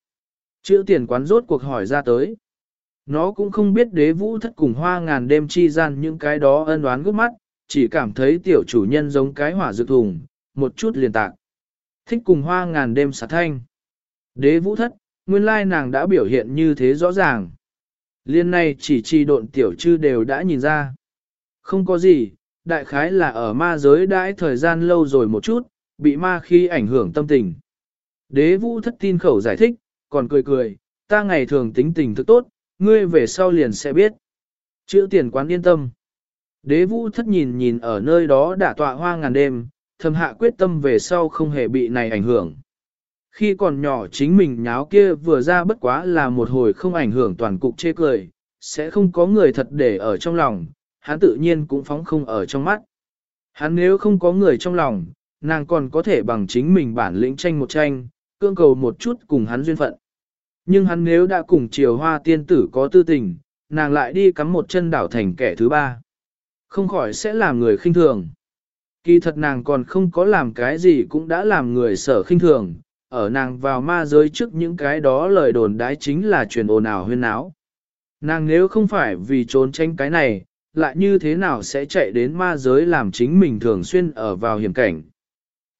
S1: Chữ tiền quán rốt cuộc hỏi ra tới. Nó cũng không biết đế vũ thất cùng hoa ngàn đêm chi gian những cái đó ân oán gốc mắt, chỉ cảm thấy tiểu chủ nhân giống cái hỏa dược thùng, một chút liền tạc. Thích cùng hoa ngàn đêm xả thanh. Đế vũ thất, nguyên lai nàng đã biểu hiện như thế rõ ràng. Liên này chỉ chi độn tiểu chư đều đã nhìn ra. Không có gì, đại khái là ở ma giới đãi thời gian lâu rồi một chút, bị ma khi ảnh hưởng tâm tình. Đế vũ thất tin khẩu giải thích, còn cười cười, ta ngày thường tính tình thức tốt, ngươi về sau liền sẽ biết. Chữ tiền quán yên tâm. Đế vũ thất nhìn nhìn ở nơi đó đã tọa hoa ngàn đêm, thầm hạ quyết tâm về sau không hề bị này ảnh hưởng. Khi còn nhỏ chính mình nháo kia vừa ra bất quá là một hồi không ảnh hưởng toàn cục chê cười, sẽ không có người thật để ở trong lòng, hắn tự nhiên cũng phóng không ở trong mắt. Hắn nếu không có người trong lòng, nàng còn có thể bằng chính mình bản lĩnh tranh một tranh, cương cầu một chút cùng hắn duyên phận. Nhưng hắn nếu đã cùng triều hoa tiên tử có tư tình, nàng lại đi cắm một chân đảo thành kẻ thứ ba. Không khỏi sẽ làm người khinh thường. Kỳ thật nàng còn không có làm cái gì cũng đã làm người sở khinh thường, ở nàng vào ma giới trước những cái đó lời đồn đái chính là truyền ồn ào huyên náo. Nàng nếu không phải vì trốn tranh cái này, lại như thế nào sẽ chạy đến ma giới làm chính mình thường xuyên ở vào hiểm cảnh.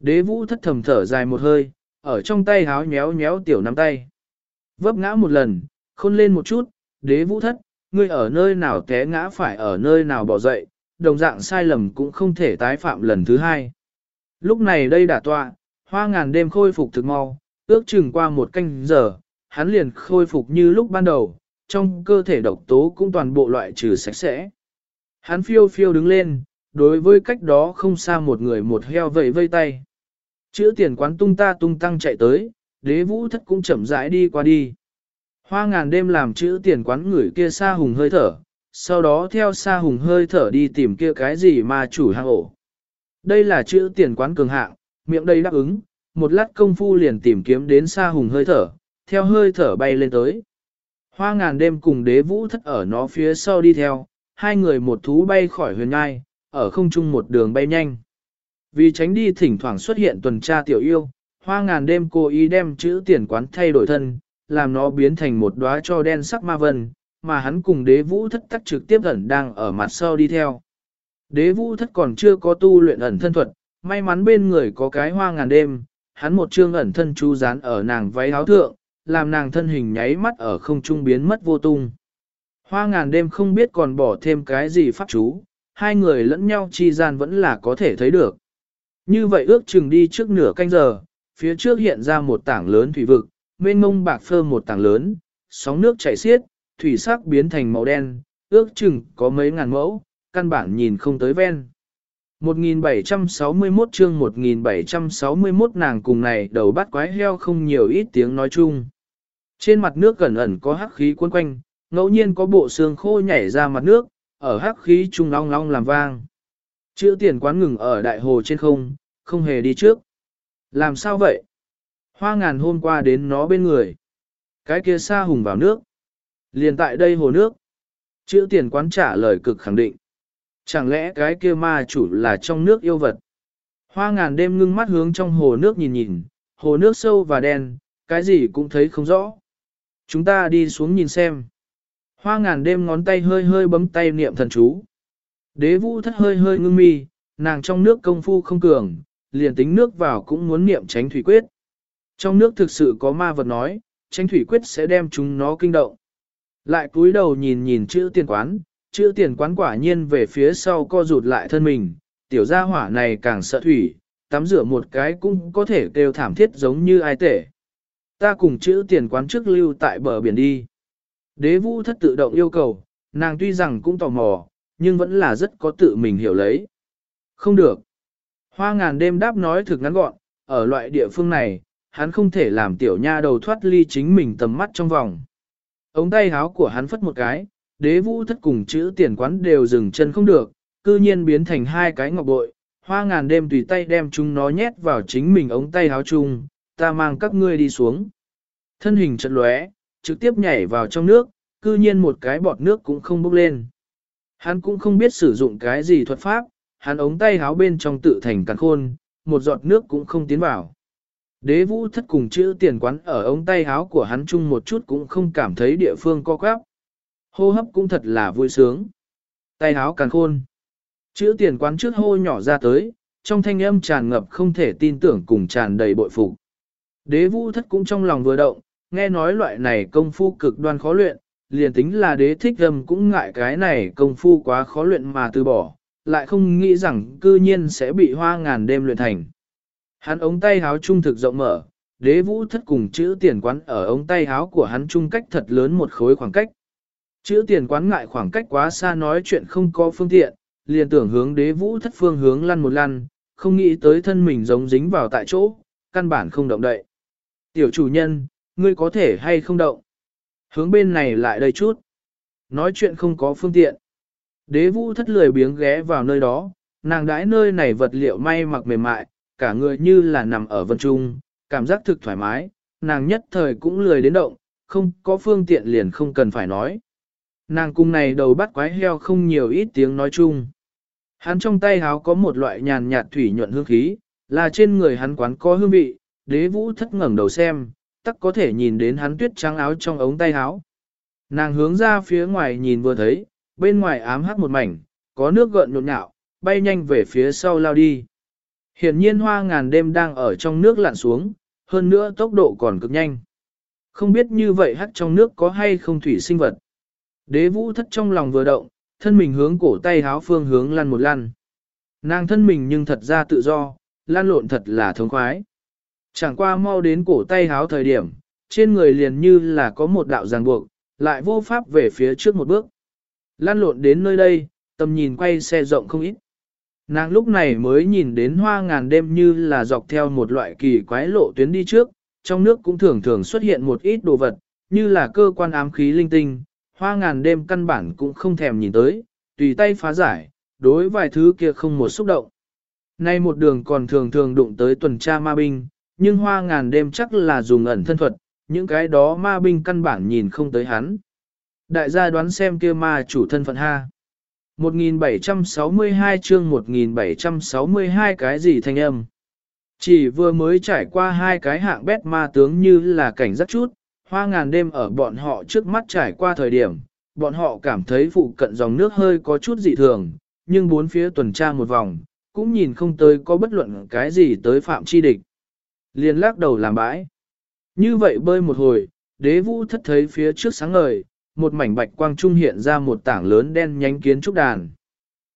S1: Đế vũ thất thầm thở dài một hơi, ở trong tay háo nhéo nhéo tiểu nắm tay. Vấp ngã một lần, khôn lên một chút, đế vũ thất, ngươi ở nơi nào té ngã phải ở nơi nào bỏ dậy, đồng dạng sai lầm cũng không thể tái phạm lần thứ hai. Lúc này đây đã tọa, hoa ngàn đêm khôi phục thực mau, ước chừng qua một canh giờ, hắn liền khôi phục như lúc ban đầu, trong cơ thể độc tố cũng toàn bộ loại trừ sạch sẽ. Hắn phiêu phiêu đứng lên, đối với cách đó không xa một người một heo vẫy vây tay. Chữ tiền quán tung ta tung tăng chạy tới, đế vũ thất cũng chậm rãi đi qua đi. Hoa ngàn đêm làm chữ tiền quán người kia xa hùng hơi thở, sau đó theo xa hùng hơi thở đi tìm kia cái gì mà chủ hang ổ. Đây là chữ tiền quán cường hạng, miệng đây đáp ứng, một lát công phu liền tìm kiếm đến xa hùng hơi thở, theo hơi thở bay lên tới. Hoa ngàn đêm cùng đế vũ thất ở nó phía sau đi theo, hai người một thú bay khỏi huyền ngai, ở không trung một đường bay nhanh. Vì tránh đi thỉnh thoảng xuất hiện tuần tra tiểu yêu, hoa ngàn đêm cố ý đem chữ tiền quán thay đổi thân, làm nó biến thành một đóa cho đen sắc ma vân, mà hắn cùng đế vũ thất tắc trực tiếp ẩn đang ở mặt sau đi theo. Đế vũ thất còn chưa có tu luyện ẩn thân thuật, may mắn bên người có cái hoa ngàn đêm, hắn một chương ẩn thân chú dán ở nàng váy áo thượng, làm nàng thân hình nháy mắt ở không trung biến mất vô tung. Hoa ngàn đêm không biết còn bỏ thêm cái gì pháp chú, hai người lẫn nhau chi gian vẫn là có thể thấy được. Như vậy ước chừng đi trước nửa canh giờ, phía trước hiện ra một tảng lớn thủy vực, mênh mông bạc phơ một tảng lớn, sóng nước chảy xiết, thủy sắc biến thành màu đen, ước chừng có mấy ngàn mẫu, căn bản nhìn không tới ven. 1761 chương 1761 nàng cùng này đầu bắt quái heo không nhiều ít tiếng nói chung. Trên mặt nước gần ẩn có hắc khí cuốn quanh, ngẫu nhiên có bộ xương khô nhảy ra mặt nước, ở hắc khí trung long long làm vang. Chữ tiền quán ngừng ở đại hồ trên không, không hề đi trước. Làm sao vậy? Hoa ngàn hôm qua đến nó bên người. Cái kia xa hùng vào nước. Liền tại đây hồ nước. Chữ tiền quán trả lời cực khẳng định. Chẳng lẽ cái kia ma chủ là trong nước yêu vật? Hoa ngàn đêm ngưng mắt hướng trong hồ nước nhìn nhìn, hồ nước sâu và đen, cái gì cũng thấy không rõ. Chúng ta đi xuống nhìn xem. Hoa ngàn đêm ngón tay hơi hơi bấm tay niệm thần chú. Đế vũ thất hơi hơi ngưng mi, nàng trong nước công phu không cường, liền tính nước vào cũng muốn niệm tránh thủy quyết. Trong nước thực sự có ma vật nói, tránh thủy quyết sẽ đem chúng nó kinh động. Lại cúi đầu nhìn nhìn chữ tiền quán, chữ tiền quán quả nhiên về phía sau co rụt lại thân mình, tiểu gia hỏa này càng sợ thủy, tắm rửa một cái cũng có thể kêu thảm thiết giống như ai tể. Ta cùng chữ tiền quán trước lưu tại bờ biển đi. Đế vũ thất tự động yêu cầu, nàng tuy rằng cũng tò mò, nhưng vẫn là rất có tự mình hiểu lấy. Không được. Hoa ngàn đêm đáp nói thực ngắn gọn, ở loại địa phương này, hắn không thể làm tiểu nha đầu thoát ly chính mình tầm mắt trong vòng. Ống tay háo của hắn phất một cái, đế vũ thất cùng chữ tiền quán đều dừng chân không được, cư nhiên biến thành hai cái ngọc bội, hoa ngàn đêm tùy tay đem chúng nó nhét vào chính mình ống tay áo chung, ta mang các ngươi đi xuống. Thân hình chật lóe, trực tiếp nhảy vào trong nước, cư nhiên một cái bọt nước cũng không bốc lên. Hắn cũng không biết sử dụng cái gì thuật pháp, hắn ống tay háo bên trong tự thành càn khôn, một giọt nước cũng không tiến vào. Đế vũ thất cùng chữ tiền quán ở ống tay háo của hắn chung một chút cũng không cảm thấy địa phương co quắp. Hô hấp cũng thật là vui sướng. Tay háo càn khôn. Chữ tiền quán trước hô nhỏ ra tới, trong thanh âm tràn ngập không thể tin tưởng cùng tràn đầy bội phục. Đế vũ thất cũng trong lòng vừa động, nghe nói loại này công phu cực đoan khó luyện, liền tính là đế thích âm cũng ngại cái này công phu quá khó luyện mà từ bỏ, lại không nghĩ rằng cư nhiên sẽ bị hoa ngàn đêm luyện thành. Hắn ống tay háo trung thực rộng mở, đế vũ thất cùng chữ tiền quán ở ống tay háo của hắn trung cách thật lớn một khối khoảng cách. Chữ tiền quán ngại khoảng cách quá xa nói chuyện không có phương tiện, liền tưởng hướng đế vũ thất phương hướng lăn một lăn, không nghĩ tới thân mình giống dính vào tại chỗ, căn bản không động đậy. Tiểu chủ nhân, ngươi có thể hay không động? Hướng bên này lại đây chút. Nói chuyện không có phương tiện. Đế vũ thất lười biếng ghé vào nơi đó, nàng đãi nơi này vật liệu may mặc mềm mại, cả người như là nằm ở vân trung, cảm giác thực thoải mái, nàng nhất thời cũng lười đến động, không có phương tiện liền không cần phải nói. Nàng cung này đầu bắt quái heo không nhiều ít tiếng nói chung. Hắn trong tay háo có một loại nhàn nhạt thủy nhuận hương khí, là trên người hắn quán có hương vị, đế vũ thất ngẩng đầu xem, tắc có thể nhìn đến hắn tuyết trắng áo trong ống tay áo. Nàng hướng ra phía ngoài nhìn vừa thấy, bên ngoài ám hắt một mảnh, có nước gợn nhộn nhạo, bay nhanh về phía sau lao đi. Hiển nhiên hoa ngàn đêm đang ở trong nước lặn xuống, hơn nữa tốc độ còn cực nhanh. Không biết như vậy hắt trong nước có hay không thủy sinh vật. Đế vũ thất trong lòng vừa động, thân mình hướng cổ tay háo phương hướng lăn một lăn. Nàng thân mình nhưng thật ra tự do, lan lộn thật là thống khoái. Chẳng qua mau đến cổ tay háo thời điểm, trên người liền như là có một đạo ràng buộc, lại vô pháp về phía trước một bước. Lan lộn đến nơi đây, tầm nhìn quay xe rộng không ít. Nàng lúc này mới nhìn đến hoa ngàn đêm như là dọc theo một loại kỳ quái lộ tuyến đi trước, trong nước cũng thường thường xuất hiện một ít đồ vật, như là cơ quan ám khí linh tinh, hoa ngàn đêm căn bản cũng không thèm nhìn tới, tùy tay phá giải, đối vài thứ kia không một xúc động. Nay một đường còn thường thường đụng tới tuần tra ma binh, nhưng hoa ngàn đêm chắc là dùng ẩn thân thuật, những cái đó ma binh căn bản nhìn không tới hắn. Đại gia đoán xem kia ma chủ thân phận ha. 1762 chương 1762 cái gì thanh âm. Chỉ vừa mới trải qua hai cái hạng bét ma tướng như là cảnh rất chút, hoa ngàn đêm ở bọn họ trước mắt trải qua thời điểm, bọn họ cảm thấy phụ cận dòng nước hơi có chút dị thường, nhưng bốn phía tuần tra một vòng, cũng nhìn không tới có bất luận cái gì tới phạm chi địch. Liền lắc đầu làm bãi. Như vậy bơi một hồi, đế vũ thất thấy phía trước sáng ngời, một mảnh bạch quang trung hiện ra một tảng lớn đen nhánh kiến trúc đàn.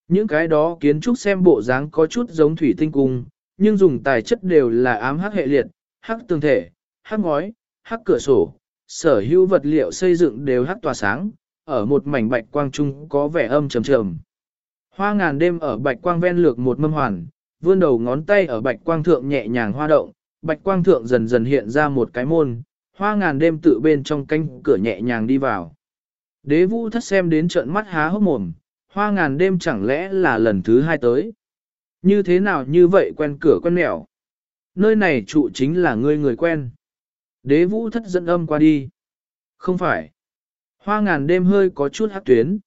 S1: Những cái đó kiến trúc xem bộ dáng có chút giống thủy tinh cung, nhưng dùng tài chất đều là ám hắc hệ liệt, hắc tường thể, hắc ngói, hắc cửa sổ, sở hữu vật liệu xây dựng đều hắc tỏa sáng, ở một mảnh bạch quang trung có vẻ âm trầm trầm. Hoa ngàn đêm ở bạch quang ven lược một mâm hoàn, vươn đầu ngón tay ở bạch quang thượng nhẹ nhàng hoa động, bạch quang thượng dần dần hiện ra một cái môn, hoa ngàn đêm tự bên trong canh cửa nhẹ nhàng đi vào. Đế vũ thất xem đến trợn mắt há hốc mồm, hoa ngàn đêm chẳng lẽ là lần thứ hai tới. Như thế nào như vậy quen cửa quen mẹo. Nơi này trụ chính là ngươi người quen. Đế vũ thất dẫn âm qua đi. Không phải. Hoa ngàn đêm hơi có chút hát tuyến.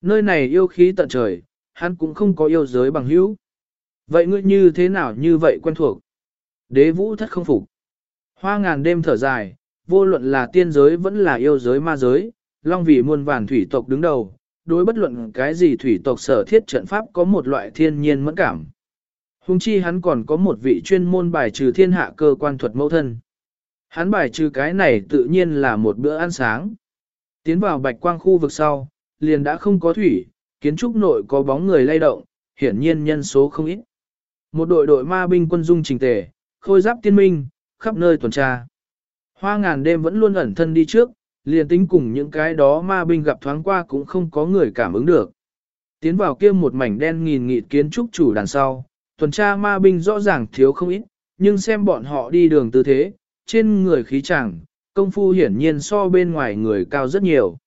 S1: Nơi này yêu khí tận trời, hắn cũng không có yêu giới bằng hữu. Vậy ngươi như thế nào như vậy quen thuộc? Đế vũ thất không phục. Hoa ngàn đêm thở dài, vô luận là tiên giới vẫn là yêu giới ma giới, long vì muôn vàn thủy tộc đứng đầu, đối bất luận cái gì thủy tộc sở thiết trận pháp có một loại thiên nhiên mẫn cảm. Hùng chi hắn còn có một vị chuyên môn bài trừ thiên hạ cơ quan thuật mẫu thân. Hắn bài trừ cái này tự nhiên là một bữa ăn sáng. Tiến vào bạch quang khu vực sau, liền đã không có thủy, kiến trúc nội có bóng người lay động, hiển nhiên nhân số không ít. Một đội đội ma binh quân dung trình tề, khôi giáp tiên minh, khắp nơi tuần tra. Hoa ngàn đêm vẫn luôn ẩn thân đi trước, liền tính cùng những cái đó ma binh gặp thoáng qua cũng không có người cảm ứng được. Tiến vào kia một mảnh đen nghìn nghịt kiến trúc chủ đàn sau, tuần tra ma binh rõ ràng thiếu không ít, nhưng xem bọn họ đi đường tư thế, trên người khí chẳng, công phu hiển nhiên so bên ngoài người cao rất nhiều.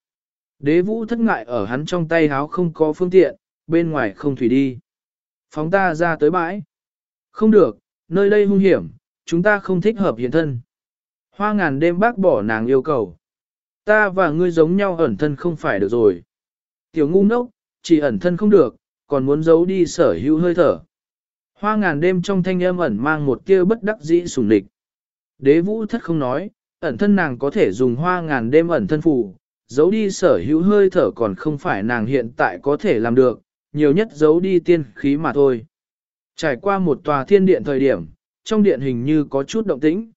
S1: Đế vũ thất ngại ở hắn trong tay háo không có phương tiện, bên ngoài không thủy đi. Phóng ta ra tới bãi. Không được, nơi đây hung hiểm, chúng ta không thích hợp hiện thân. Hoa ngàn đêm bác bỏ nàng yêu cầu. Ta và ngươi giống nhau ẩn thân không phải được rồi. Tiểu ngu ngốc, chỉ ẩn thân không được, còn muốn giấu đi sở hữu hơi thở. Hoa ngàn đêm trong thanh âm ẩn mang một tia bất đắc dĩ sủng địch. Đế vũ thất không nói, ẩn thân nàng có thể dùng hoa ngàn đêm ẩn thân phù, giấu đi sở hữu hơi thở còn không phải nàng hiện tại có thể làm được, nhiều nhất giấu đi tiên khí mà thôi. Trải qua một tòa thiên điện thời điểm, trong điện hình như có chút động tĩnh.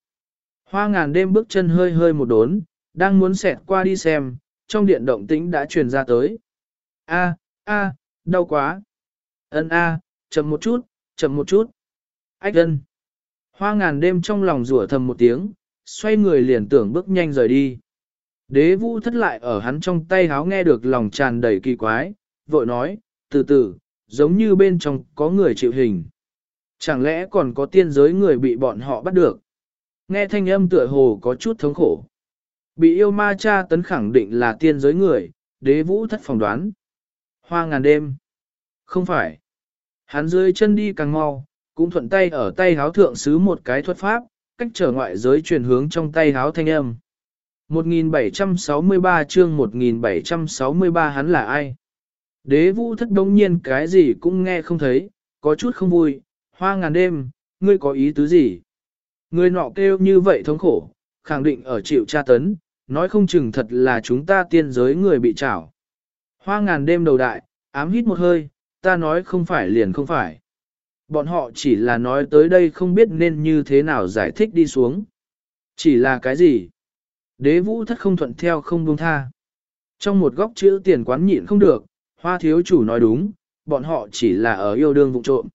S1: Hoa ngàn đêm bước chân hơi hơi một đốn, đang muốn xẹt qua đi xem, trong điện động tĩnh đã truyền ra tới. A, a, đau quá. Ân a, chậm một chút, chậm một chút. Ách ân. Hoa ngàn đêm trong lòng rủa thầm một tiếng, xoay người liền tưởng bước nhanh rời đi. Đế vũ thất lại ở hắn trong tay háo nghe được lòng tràn đầy kỳ quái, vội nói, từ từ, giống như bên trong có người chịu hình. Chẳng lẽ còn có tiên giới người bị bọn họ bắt được? Nghe thanh âm tựa hồ có chút thống khổ. Bị yêu ma cha tấn khẳng định là tiên giới người, đế vũ thất phỏng đoán. Hoa ngàn đêm. Không phải. Hắn dưới chân đi càng mau, cũng thuận tay ở tay háo thượng xứ một cái thuật pháp, cách trở ngoại giới truyền hướng trong tay háo thanh âm. 1763 chương 1763 hắn là ai? Đế vũ thất đông nhiên cái gì cũng nghe không thấy, có chút không vui, hoa ngàn đêm, ngươi có ý tứ gì? Ngươi nọ kêu như vậy thống khổ, khẳng định ở chịu tra tấn, nói không chừng thật là chúng ta tiên giới người bị trảo. Hoa ngàn đêm đầu đại, ám hít một hơi, ta nói không phải liền không phải. Bọn họ chỉ là nói tới đây không biết nên như thế nào giải thích đi xuống. Chỉ là cái gì? Đế vũ thất không thuận theo không buông tha. Trong một góc chữ tiền quán nhịn không được, hoa thiếu chủ nói đúng, bọn họ chỉ là ở yêu đương vụ trộm.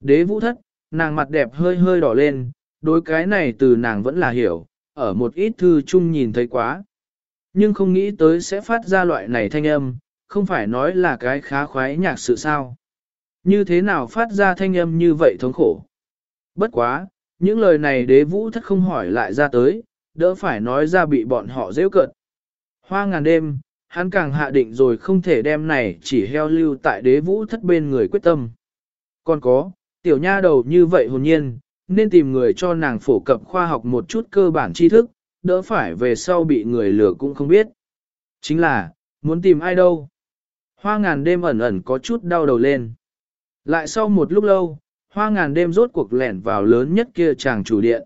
S1: Đế vũ thất, nàng mặt đẹp hơi hơi đỏ lên, đối cái này từ nàng vẫn là hiểu, ở một ít thư chung nhìn thấy quá. Nhưng không nghĩ tới sẽ phát ra loại này thanh âm, không phải nói là cái khá khoái nhạc sự sao. Như thế nào phát ra thanh âm như vậy thống khổ. Bất quá, những lời này đế vũ thất không hỏi lại ra tới, đỡ phải nói ra bị bọn họ dễ cận. Hoa ngàn đêm, hắn càng hạ định rồi không thể đem này chỉ heo lưu tại đế vũ thất bên người quyết tâm. Còn có, tiểu nha đầu như vậy hồn nhiên, nên tìm người cho nàng phổ cập khoa học một chút cơ bản tri thức, đỡ phải về sau bị người lừa cũng không biết. Chính là, muốn tìm ai đâu. Hoa ngàn đêm ẩn ẩn có chút đau đầu lên. Lại sau một lúc lâu, hoa ngàn đêm rốt cuộc lẻn vào lớn nhất kia chàng chủ điện.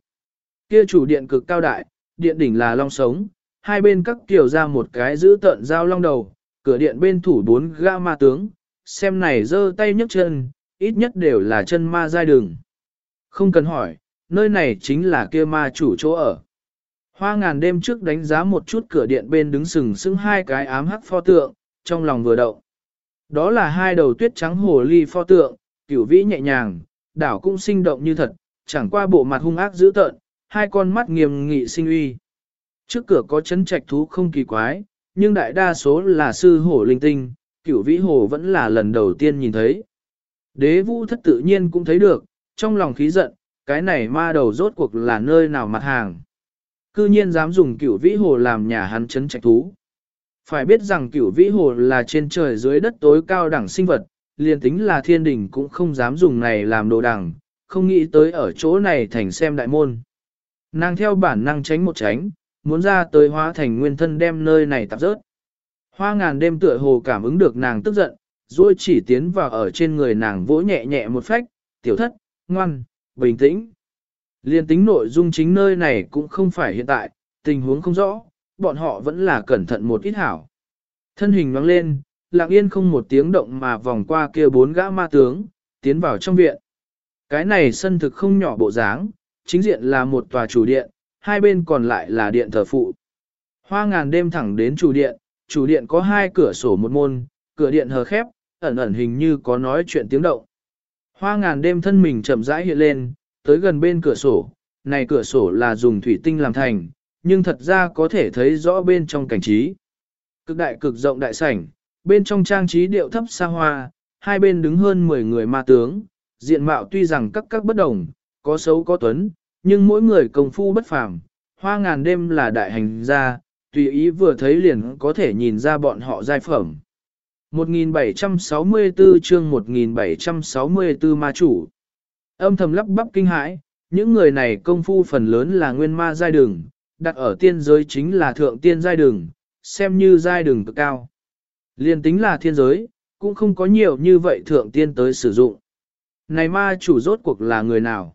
S1: Kia chủ điện cực cao đại, điện đỉnh là long sống, hai bên các kiểu ra một cái giữ tận dao long đầu, cửa điện bên thủ bốn ga ma tướng, xem này giơ tay nhấc chân, ít nhất đều là chân ma giai đường. Không cần hỏi, nơi này chính là kia ma chủ chỗ ở. Hoa ngàn đêm trước đánh giá một chút cửa điện bên đứng sừng sững hai cái ám hắc pho tượng, trong lòng vừa động. Đó là hai đầu tuyết trắng hồ ly pho tượng, kiểu vĩ nhẹ nhàng, đảo cũng sinh động như thật, chẳng qua bộ mặt hung ác dữ tợn, hai con mắt nghiêm nghị sinh uy. Trước cửa có chấn trạch thú không kỳ quái, nhưng đại đa số là sư hổ linh tinh, cửu vĩ hồ vẫn là lần đầu tiên nhìn thấy. Đế vũ thất tự nhiên cũng thấy được, trong lòng khí giận, cái này ma đầu rốt cuộc là nơi nào mặt hàng. Cư nhiên dám dùng cửu vĩ hồ làm nhà hắn chấn trạch thú. Phải biết rằng cửu vĩ hồ là trên trời dưới đất tối cao đẳng sinh vật, liền tính là thiên đình cũng không dám dùng này làm đồ đẳng, không nghĩ tới ở chỗ này thành xem đại môn. Nàng theo bản năng tránh một tránh, muốn ra tới hóa thành nguyên thân đem nơi này tạp rớt. Hoa ngàn đêm tựa hồ cảm ứng được nàng tức giận, rồi chỉ tiến vào ở trên người nàng vỗ nhẹ nhẹ một phách, tiểu thất, ngoan, bình tĩnh. Liên tính nội dung chính nơi này cũng không phải hiện tại, tình huống không rõ, bọn họ vẫn là cẩn thận một ít hảo. Thân hình nhoáng lên, lặng yên không một tiếng động mà vòng qua kia bốn gã ma tướng, tiến vào trong viện. Cái này sân thực không nhỏ bộ dáng, chính diện là một tòa chủ điện, hai bên còn lại là điện thờ phụ. Hoa ngàn đêm thẳng đến chủ điện, chủ điện có hai cửa sổ một môn, cửa điện hờ khép, ẩn ẩn hình như có nói chuyện tiếng động. Hoa ngàn đêm thân mình chậm rãi hiện lên, tới gần bên cửa sổ, này cửa sổ là dùng thủy tinh làm thành, nhưng thật ra có thể thấy rõ bên trong cảnh trí. Cực đại cực rộng đại sảnh, bên trong trang trí điệu thấp xa hoa, hai bên đứng hơn 10 người ma tướng, diện mạo tuy rằng các các bất đồng, có xấu có tuấn, nhưng mỗi người công phu bất phàm, hoa ngàn đêm là đại hành gia, tùy ý vừa thấy liền có thể nhìn ra bọn họ giai phẩm. 1764 chương 1764 ma chủ. Âm thầm lắp bắp kinh hãi, những người này công phu phần lớn là nguyên ma giai đường, đặt ở tiên giới chính là thượng tiên giai đường, xem như giai đường cực cao. Liên tính là thiên giới, cũng không có nhiều như vậy thượng tiên tới sử dụng. Này ma chủ rốt cuộc là người nào?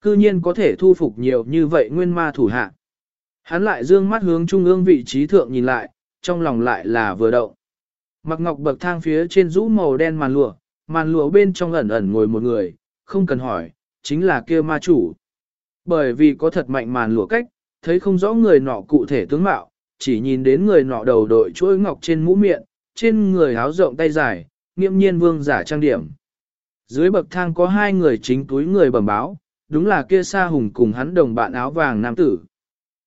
S1: Cư nhiên có thể thu phục nhiều như vậy nguyên ma thủ hạ. Hắn lại dương mắt hướng trung ương vị trí thượng nhìn lại, trong lòng lại là vừa động. Mặc ngọc bậc thang phía trên rũ màu đen màn lụa, màn lụa bên trong ẩn ẩn ngồi một người, không cần hỏi, chính là kia ma chủ. Bởi vì có thật mạnh màn lụa cách, thấy không rõ người nọ cụ thể tướng mạo, chỉ nhìn đến người nọ đầu đội chuỗi ngọc trên mũ miệng, trên người áo rộng tay dài, nghiêm nhiên vương giả trang điểm. Dưới bậc thang có hai người chính túi người bẩm báo, đúng là kia sa hùng cùng hắn đồng bạn áo vàng nam tử.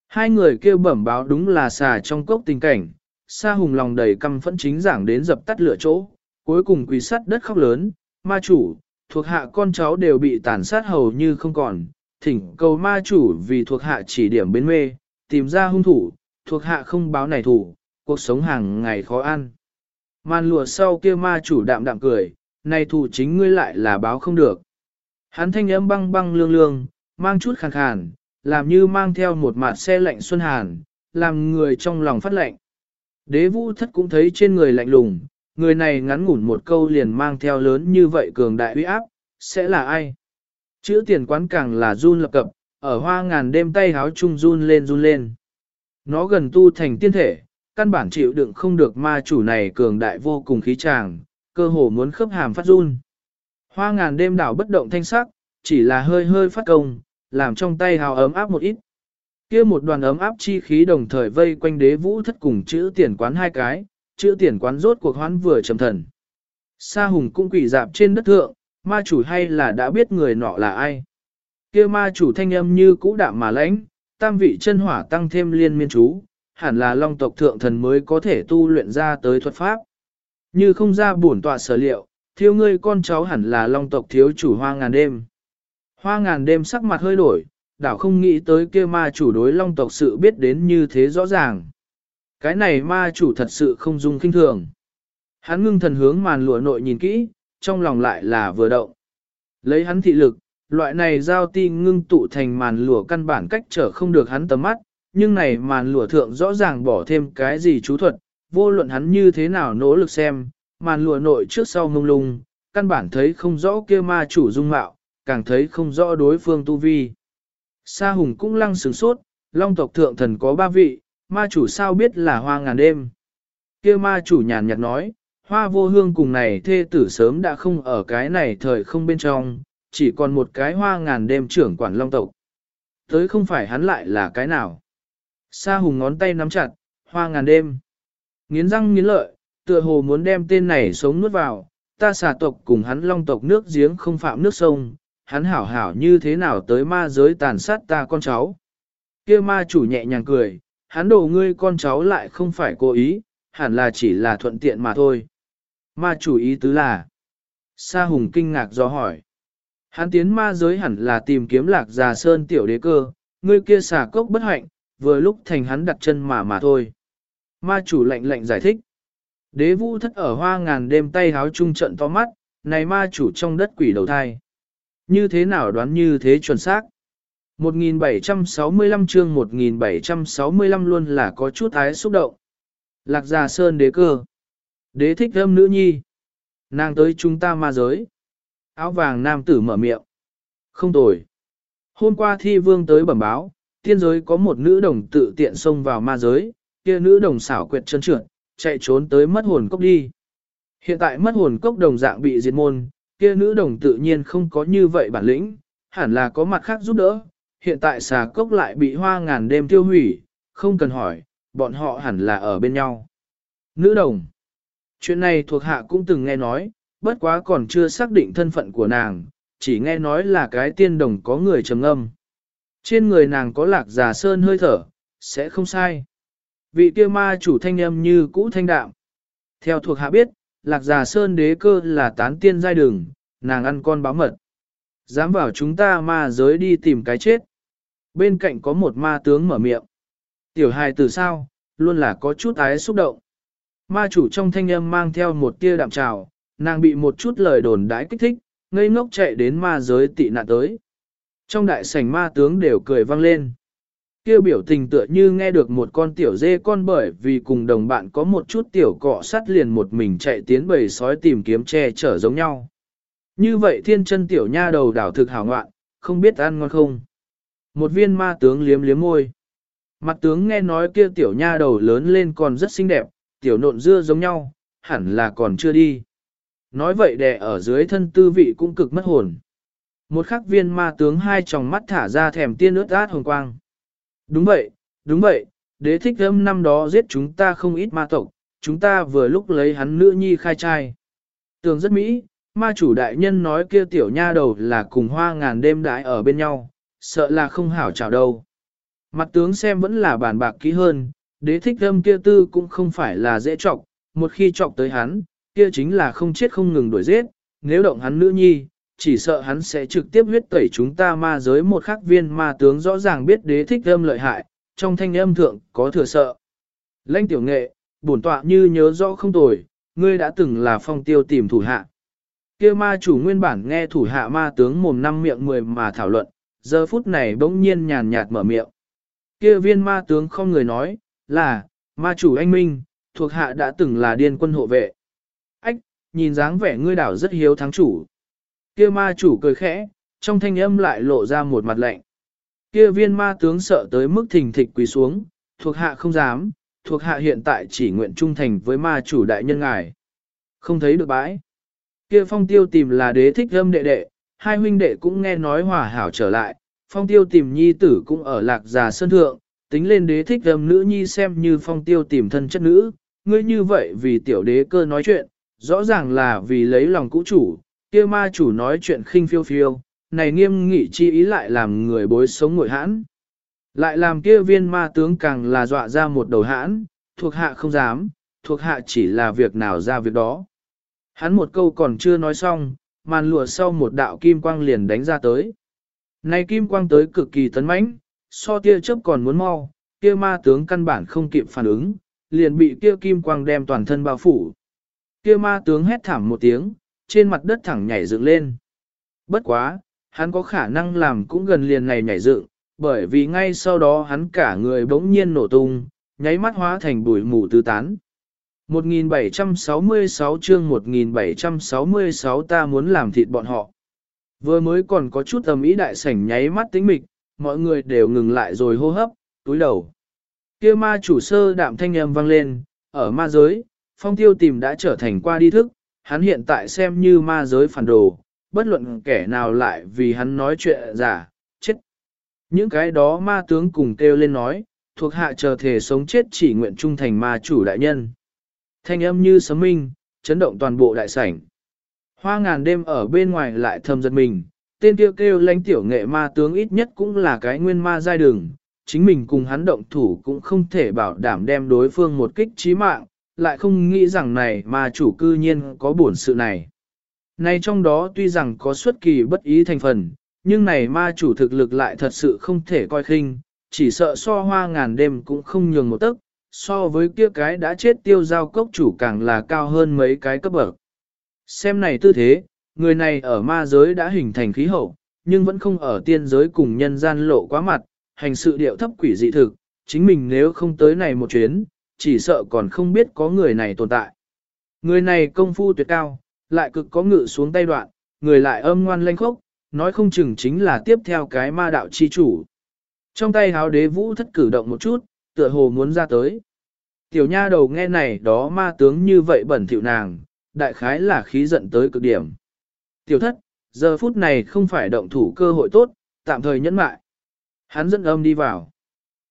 S1: Hai người kia bẩm báo đúng là xà trong cốc tình cảnh, sa hùng lòng đầy căm phẫn chính giảng đến dập tắt lửa chỗ, cuối cùng quỳ sắt đất khóc lớn, ma chủ, thuộc hạ con cháu đều bị tàn sát hầu như không còn, thỉnh cầu ma chủ vì thuộc hạ chỉ điểm bên mê, tìm ra hung thủ, thuộc hạ không báo này thủ, cuộc sống hàng ngày khó ăn. Màn lùa sau kia ma chủ đạm đạm cười, này thủ chính ngươi lại là báo không được. Hắn thanh âm băng băng lương lương, mang chút khàn khàn, làm như mang theo một mặt xe lạnh xuân hàn, làm người trong lòng phát lạnh. Đế vũ thất cũng thấy trên người lạnh lùng, người này ngắn ngủn một câu liền mang theo lớn như vậy cường đại uy áp, sẽ là ai? Chữ tiền quán càng là run lập cập, ở hoa ngàn đêm tay háo chung run lên run lên. Nó gần tu thành tiên thể, căn bản chịu đựng không được ma chủ này cường đại vô cùng khí tràng, cơ hồ muốn khớp hàm phát run. Hoa ngàn đêm đảo bất động thanh sắc, chỉ là hơi hơi phát công, làm trong tay hào ấm áp một ít. kia một đoàn ấm áp chi khí đồng thời vây quanh đế vũ thất cùng chữ tiền quán hai cái, chữ tiền quán rốt cuộc hoán vừa trầm thần. Sa hùng cũng quỷ dạp trên đất thượng, ma chủ hay là đã biết người nọ là ai. kia ma chủ thanh âm như cũ đạm mà lãnh, tam vị chân hỏa tăng thêm liên miên chú, hẳn là long tộc thượng thần mới có thể tu luyện ra tới thuật pháp. Như không ra bổn tọa sở liệu, thiếu ngươi con cháu hẳn là long tộc thiếu chủ hoa ngàn đêm. Hoa ngàn đêm sắc mặt hơi đổi, đảo không nghĩ tới kia ma chủ đối long tộc sự biết đến như thế rõ ràng. Cái này ma chủ thật sự không dung kinh thường. Hắn ngưng thần hướng màn lụa nội nhìn kỹ, trong lòng lại là vừa động. Lấy hắn thị lực, loại này giao ti ngưng tụ thành màn lụa căn bản cách trở không được hắn tầm mắt, nhưng này màn lụa thượng rõ ràng bỏ thêm cái gì chú thuật, vô luận hắn như thế nào nỗ lực xem, màn lụa nội trước sau mông lung, căn bản thấy không rõ kia ma chủ dung mạo, càng thấy không rõ đối phương tu vi. Sa hùng cũng lăng sửng sốt, long tộc thượng thần có ba vị, ma chủ sao biết là hoa ngàn đêm. kia ma chủ nhàn nhạt nói, hoa vô hương cùng này thê tử sớm đã không ở cái này thời không bên trong, chỉ còn một cái hoa ngàn đêm trưởng quản long tộc. Tới không phải hắn lại là cái nào. Sa hùng ngón tay nắm chặt, hoa ngàn đêm. Nghiến răng nghiến lợi, tựa hồ muốn đem tên này sống nuốt vào, ta xà tộc cùng hắn long tộc nước giếng không phạm nước sông, hắn hảo hảo như thế nào tới ma giới tàn sát ta con cháu. kia ma chủ nhẹ nhàng cười, hắn đổ ngươi con cháu lại không phải cố ý, hẳn là chỉ là thuận tiện mà thôi. Ma chủ ý tứ là, Sa hùng kinh ngạc do hỏi. Hắn tiến ma giới hẳn là tìm kiếm lạc già sơn tiểu đế cơ, ngươi kia xà cốc bất hạnh, vừa lúc thành hắn đặt chân mà mà thôi. Ma chủ lạnh lạnh giải thích. Đế vũ thất ở hoa ngàn đêm tay háo trung trận to mắt, này ma chủ trong đất quỷ đầu thai. Như thế nào đoán như thế chuẩn xác? 1765 chương 1765 luôn là có chút ái xúc động. Lạc già sơn đế cơ. Đế thích âm nữ nhi. Nàng tới chúng ta ma giới. Áo vàng nam tử mở miệng. Không tồi. Hôm qua thi vương tới bẩm báo, tiên giới có một nữ đồng tự tiện xông vào ma giới, kia nữ đồng xảo quyệt chân trượt, chạy trốn tới mất hồn cốc đi. Hiện tại mất hồn cốc đồng dạng bị diệt môn, kia nữ đồng tự nhiên không có như vậy bản lĩnh, hẳn là có mặt khác giúp đỡ. Hiện tại xà cốc lại bị hoa ngàn đêm tiêu hủy, không cần hỏi, bọn họ hẳn là ở bên nhau. Nữ đồng. Chuyện này thuộc hạ cũng từng nghe nói, bất quá còn chưa xác định thân phận của nàng, chỉ nghe nói là cái tiên đồng có người trầm âm. Trên người nàng có lạc giả sơn hơi thở, sẽ không sai. Vị kia ma chủ thanh âm như cũ thanh đạm. Theo thuộc hạ biết, lạc già sơn đế cơ là tán tiên giai đường, nàng ăn con báo mật. Dám vào chúng ta ma giới đi tìm cái chết. Bên cạnh có một ma tướng mở miệng. Tiểu hài từ sao, luôn là có chút ái xúc động. Ma chủ trong thanh âm mang theo một tia đạm trào, nàng bị một chút lời đồn đãi kích thích, ngây ngốc chạy đến ma giới tị nạn tới. Trong đại sảnh ma tướng đều cười vang lên. Kêu biểu tình tựa như nghe được một con tiểu dê con bởi vì cùng đồng bạn có một chút tiểu cọ sắt liền một mình chạy tiến bầy sói tìm kiếm che chở giống nhau. Như vậy thiên chân tiểu nha đầu đảo thực hảo ngoạn, không biết ăn ngon không. Một viên ma tướng liếm liếm môi. Mặt tướng nghe nói kia tiểu nha đầu lớn lên còn rất xinh đẹp, tiểu nộn dưa giống nhau, hẳn là còn chưa đi. Nói vậy đè ở dưới thân tư vị cũng cực mất hồn. Một khắc viên ma tướng hai tròng mắt thả ra thèm tiên ướt át hồng quang. Đúng vậy, đúng vậy, đế thích âm năm đó giết chúng ta không ít ma tộc, chúng ta vừa lúc lấy hắn nữ nhi khai trai. Tường rất mỹ, ma chủ đại nhân nói kia tiểu nha đầu là cùng hoa ngàn đêm đãi ở bên nhau, sợ là không hảo chào đâu. Mặt tướng xem vẫn là bàn bạc kỹ hơn, đế thích âm kia tư cũng không phải là dễ trọng, một khi trọng tới hắn, kia chính là không chết không ngừng đuổi giết, nếu động hắn nữ nhi, chỉ sợ hắn sẽ trực tiếp huyết tẩy chúng ta ma giới một khắc viên ma tướng rõ ràng biết đế thích âm lợi hại, trong thanh âm thượng có thừa sợ. lanh tiểu nghệ, bổn tọa như nhớ rõ không tồi, ngươi đã từng là phong tiêu tìm thủ hạ. kia ma chủ nguyên bản nghe thủ hạ ma tướng mồm năm miệng mười mà thảo luận, giờ phút này bỗng nhiên nhàn nhạt mở miệng. kia viên ma tướng không người nói, là, ma chủ anh Minh, thuộc hạ đã từng là điên quân hộ vệ. Ách, nhìn dáng vẻ ngươi đảo rất hiếu thắng chủ. Kia ma chủ cười khẽ, trong thanh âm lại lộ ra một mặt lạnh. Kia viên ma tướng sợ tới mức thình thịch quỳ xuống, thuộc hạ không dám, thuộc hạ hiện tại chỉ nguyện trung thành với ma chủ đại nhân ngài. Không thấy được bãi. Kia phong tiêu tìm là đế thích âm đệ đệ, hai huynh đệ cũng nghe nói hòa hảo trở lại, phong tiêu tìm nhi tử cũng ở lạc già sơn thượng, tính lên đế thích âm nữ nhi xem như phong tiêu tìm thân chất nữ, ngươi như vậy vì tiểu đế cơ nói chuyện, rõ ràng là vì lấy lòng cũ chủ, kia ma chủ nói chuyện khinh phiêu phiêu, này nghiêm nghị chi ý lại làm người bối sống ngội hãn. Lại làm kia viên ma tướng càng là dọa ra một đầu hãn, thuộc hạ không dám, thuộc hạ chỉ là việc nào ra việc đó. Hắn một câu còn chưa nói xong, màn lụa sau một đạo kim quang liền đánh ra tới. Này kim quang tới cực kỳ tấn mãnh, so tia chớp còn muốn mau, kia ma tướng căn bản không kịp phản ứng, liền bị kia kim quang đem toàn thân bao phủ. Kia ma tướng hét thảm một tiếng, trên mặt đất thẳng nhảy dựng lên. Bất quá, hắn có khả năng làm cũng gần liền này nhảy dựng, bởi vì ngay sau đó hắn cả người bỗng nhiên nổ tung, nháy mắt hóa thành bụi mù tứ tán. 1766 chương 1766 ta muốn làm thịt bọn họ. Vừa mới còn có chút tầm ý đại sảnh nháy mắt tính mịch, mọi người đều ngừng lại rồi hô hấp, túi đầu. kia ma chủ sơ đạm thanh âm vang lên, ở ma giới, phong tiêu tìm đã trở thành qua đi thức, hắn hiện tại xem như ma giới phản đồ, bất luận kẻ nào lại vì hắn nói chuyện giả, chết. Những cái đó ma tướng cùng kêu lên nói, thuộc hạ chờ thể sống chết chỉ nguyện trung thành ma chủ đại nhân. Thanh âm như sấm minh, chấn động toàn bộ đại sảnh. Hoa ngàn đêm ở bên ngoài lại thầm giật mình, tên kêu kêu lãnh tiểu nghệ ma tướng ít nhất cũng là cái nguyên ma giai đường, chính mình cùng hắn động thủ cũng không thể bảo đảm đem đối phương một kích chí mạng, lại không nghĩ rằng này mà chủ cư nhiên có bổn sự này. Này trong đó tuy rằng có xuất kỳ bất ý thành phần, nhưng này ma chủ thực lực lại thật sự không thể coi khinh, chỉ sợ so hoa ngàn đêm cũng không nhường một tấc, so với kia cái đã chết tiêu giao cốc chủ càng là cao hơn mấy cái cấp bậc. Xem này tư thế, người này ở ma giới đã hình thành khí hậu, nhưng vẫn không ở tiên giới cùng nhân gian lộ quá mặt, hành sự điệu thấp quỷ dị thực, chính mình nếu không tới này một chuyến, chỉ sợ còn không biết có người này tồn tại. Người này công phu tuyệt cao, lại cực có ngự xuống tay đoạn, người lại âm ngoan lanh khốc, nói không chừng chính là tiếp theo cái ma đạo chi chủ. Trong tay háo đế vũ thất cử động một chút, tựa hồ muốn ra tới. Tiểu nha đầu nghe này đó ma tướng như vậy bẩn thỉu nàng, đại khái là khí giận tới cực điểm. Tiểu thất, giờ phút này không phải động thủ cơ hội tốt, tạm thời nhẫn mại. Hắn dẫn âm đi vào.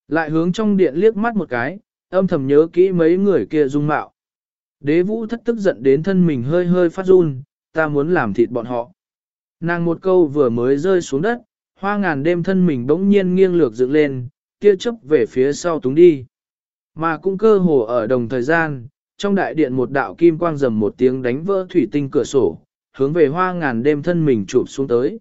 S1: Lại hướng trong điện liếc mắt một cái, âm thầm nhớ kỹ mấy người kia dung mạo. Đế vũ thất tức giận đến thân mình hơi hơi phát run, ta muốn làm thịt bọn họ. Nàng một câu vừa mới rơi xuống đất, hoa ngàn đêm thân mình bỗng nhiên nghiêng lược dựng lên, kia chấp về phía sau túng đi. Mà cũng cơ hồ ở đồng thời gian, trong đại điện một đạo kim quang rầm một tiếng đánh vỡ thủy tinh cửa sổ, hướng về hoa ngàn đêm thân mình chụp xuống tới.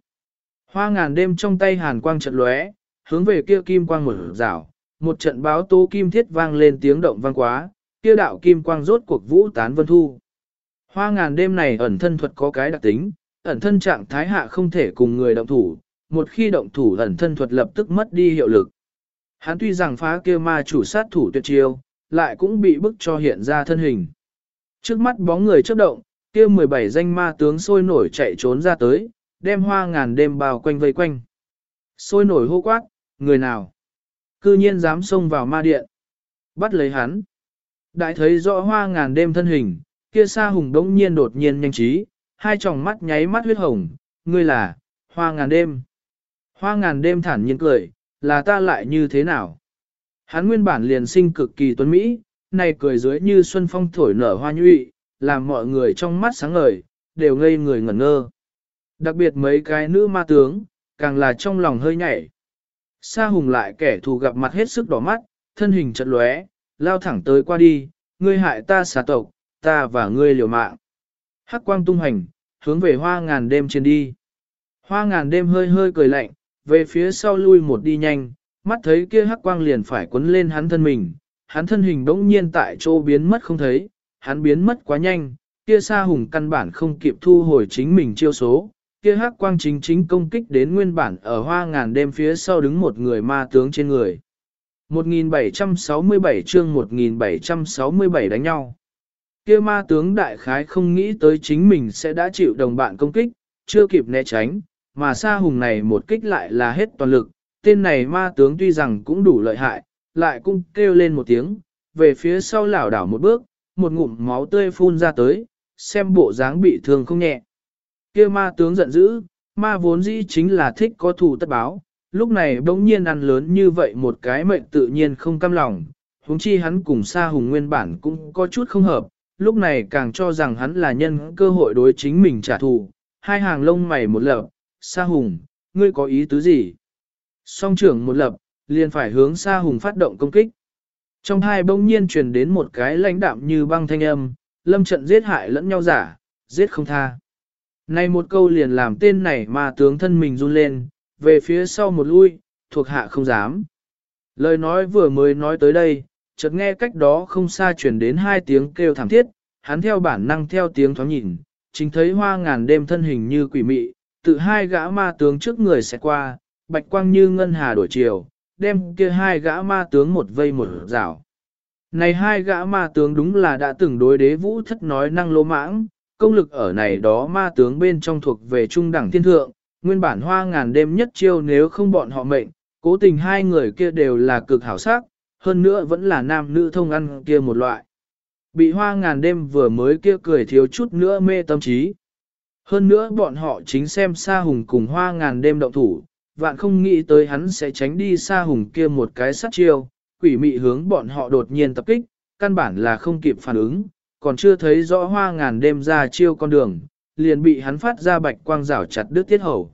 S1: Hoa ngàn đêm trong tay hàn quang chật lóe, hướng về kia kim quang mở rảo, một trận báo tố kim thiết vang lên tiếng động vang quá, kia đạo kim quang rốt cuộc vũ tán vân thu. Hoa ngàn đêm này ẩn thân thuật có cái đặc tính, ẩn thân trạng thái hạ không thể cùng người động thủ, một khi động thủ ẩn thân thuật lập tức mất đi hiệu lực. Hắn tuy rằng phá kia ma chủ sát thủ tuyệt chiêu, lại cũng bị bức cho hiện ra thân hình. Trước mắt bóng người chớp động, kia 17 danh ma tướng sôi nổi chạy trốn ra tới, đem hoa ngàn đêm bao quanh vây quanh. Sôi nổi hô quát, người nào? Cư nhiên dám xông vào ma điện. Bắt lấy hắn. Đại thấy rõ hoa ngàn đêm thân hình, kia sa hùng đống nhiên đột nhiên nhanh trí, hai tròng mắt nháy mắt huyết hồng, ngươi là, hoa ngàn đêm. Hoa ngàn đêm thản nhiên cười, là ta lại như thế nào? Hắn nguyên bản liền sinh cực kỳ tuấn Mỹ, này cười dưới như xuân phong thổi nở hoa nhụy, làm mọi người trong mắt sáng ngời, đều ngây người ngẩn ngơ. Đặc biệt mấy cái nữ ma tướng, càng là trong lòng hơi nhảy. Sa hùng lại kẻ thù gặp mặt hết sức đỏ mắt, thân hình chật lóe, lao thẳng tới qua đi, ngươi hại ta xả tộc, ta và ngươi liều mạng. Hắc quang tung hành, hướng về hoa ngàn đêm trên đi. Hoa ngàn đêm hơi hơi cười lạnh, về phía sau lui một đi nhanh, mắt thấy kia hắc quang liền phải quấn lên hắn thân mình, hắn thân hình đống nhiên tại chỗ biến mất không thấy, hắn biến mất quá nhanh, kia sa hùng căn bản không kịp thu hồi chính mình chiêu số, kia hắc quang chính chính công kích đến nguyên bản ở hoa ngàn đêm phía sau đứng một người ma tướng trên người. 1767 chương 1767 đánh nhau. Kia ma tướng đại khái không nghĩ tới chính mình sẽ đã chịu đồng bạn công kích, chưa kịp né tránh, mà sa hùng này một kích lại là hết toàn lực, tên này ma tướng tuy rằng cũng đủ lợi hại, lại cũng kêu lên một tiếng, về phía sau lảo đảo một bước, một ngụm máu tươi phun ra tới, xem bộ dáng bị thương không nhẹ. Kia ma tướng giận dữ, ma vốn dĩ chính là thích có thù tất báo, lúc này bỗng nhiên ăn lớn như vậy một cái mệnh tự nhiên không cam lòng, huống chi hắn cùng Sa Hùng nguyên bản cũng có chút không hợp, lúc này càng cho rằng hắn là nhân cơ hội đối chính mình trả thù, hai hàng lông mày một lập, Sa Hùng, ngươi có ý tứ gì? Song trưởng một lập, liền phải hướng Sa Hùng phát động công kích. Trong hai bỗng nhiên truyền đến một cái lãnh đạm như băng thanh âm, lâm trận giết hại lẫn nhau giả, giết không tha. Này một câu liền làm tên này mà tướng thân mình run lên, về phía sau một lui, thuộc hạ không dám. Lời nói vừa mới nói tới đây, chợt nghe cách đó không xa truyền đến hai tiếng kêu thảm thiết, hắn theo bản năng theo tiếng thoáng nhìn, chính thấy hoa ngàn đêm thân hình như quỷ mị, tự hai gã ma tướng trước người sẽ qua, bạch quang như ngân hà đổi chiều, đem kia hai gã ma tướng một vây một rảo. Này hai gã ma tướng đúng là đã từng đối đế vũ thất nói năng lỗ mãng, công lực ở này đó ma tướng bên trong thuộc về trung đẳng thiên thượng, nguyên bản hoa ngàn đêm nhất chiêu nếu không bọn họ mệnh, cố tình hai người kia đều là cực hảo sắc, hơn nữa vẫn là nam nữ thông ăn kia một loại. Bị hoa ngàn đêm vừa mới kia cười thiếu chút nữa mê tâm trí. Hơn nữa bọn họ chính xem Sa Hùng cùng hoa ngàn đêm động thủ, vạn không nghĩ tới hắn sẽ tránh đi Sa Hùng kia một cái sát chiêu, quỷ mị hướng bọn họ đột nhiên tập kích, căn bản là không kịp phản ứng, còn chưa thấy rõ hoa ngàn đêm ra chiêu con đường, liền bị hắn phát ra bạch quang rảo chặt đứt tiết hầu.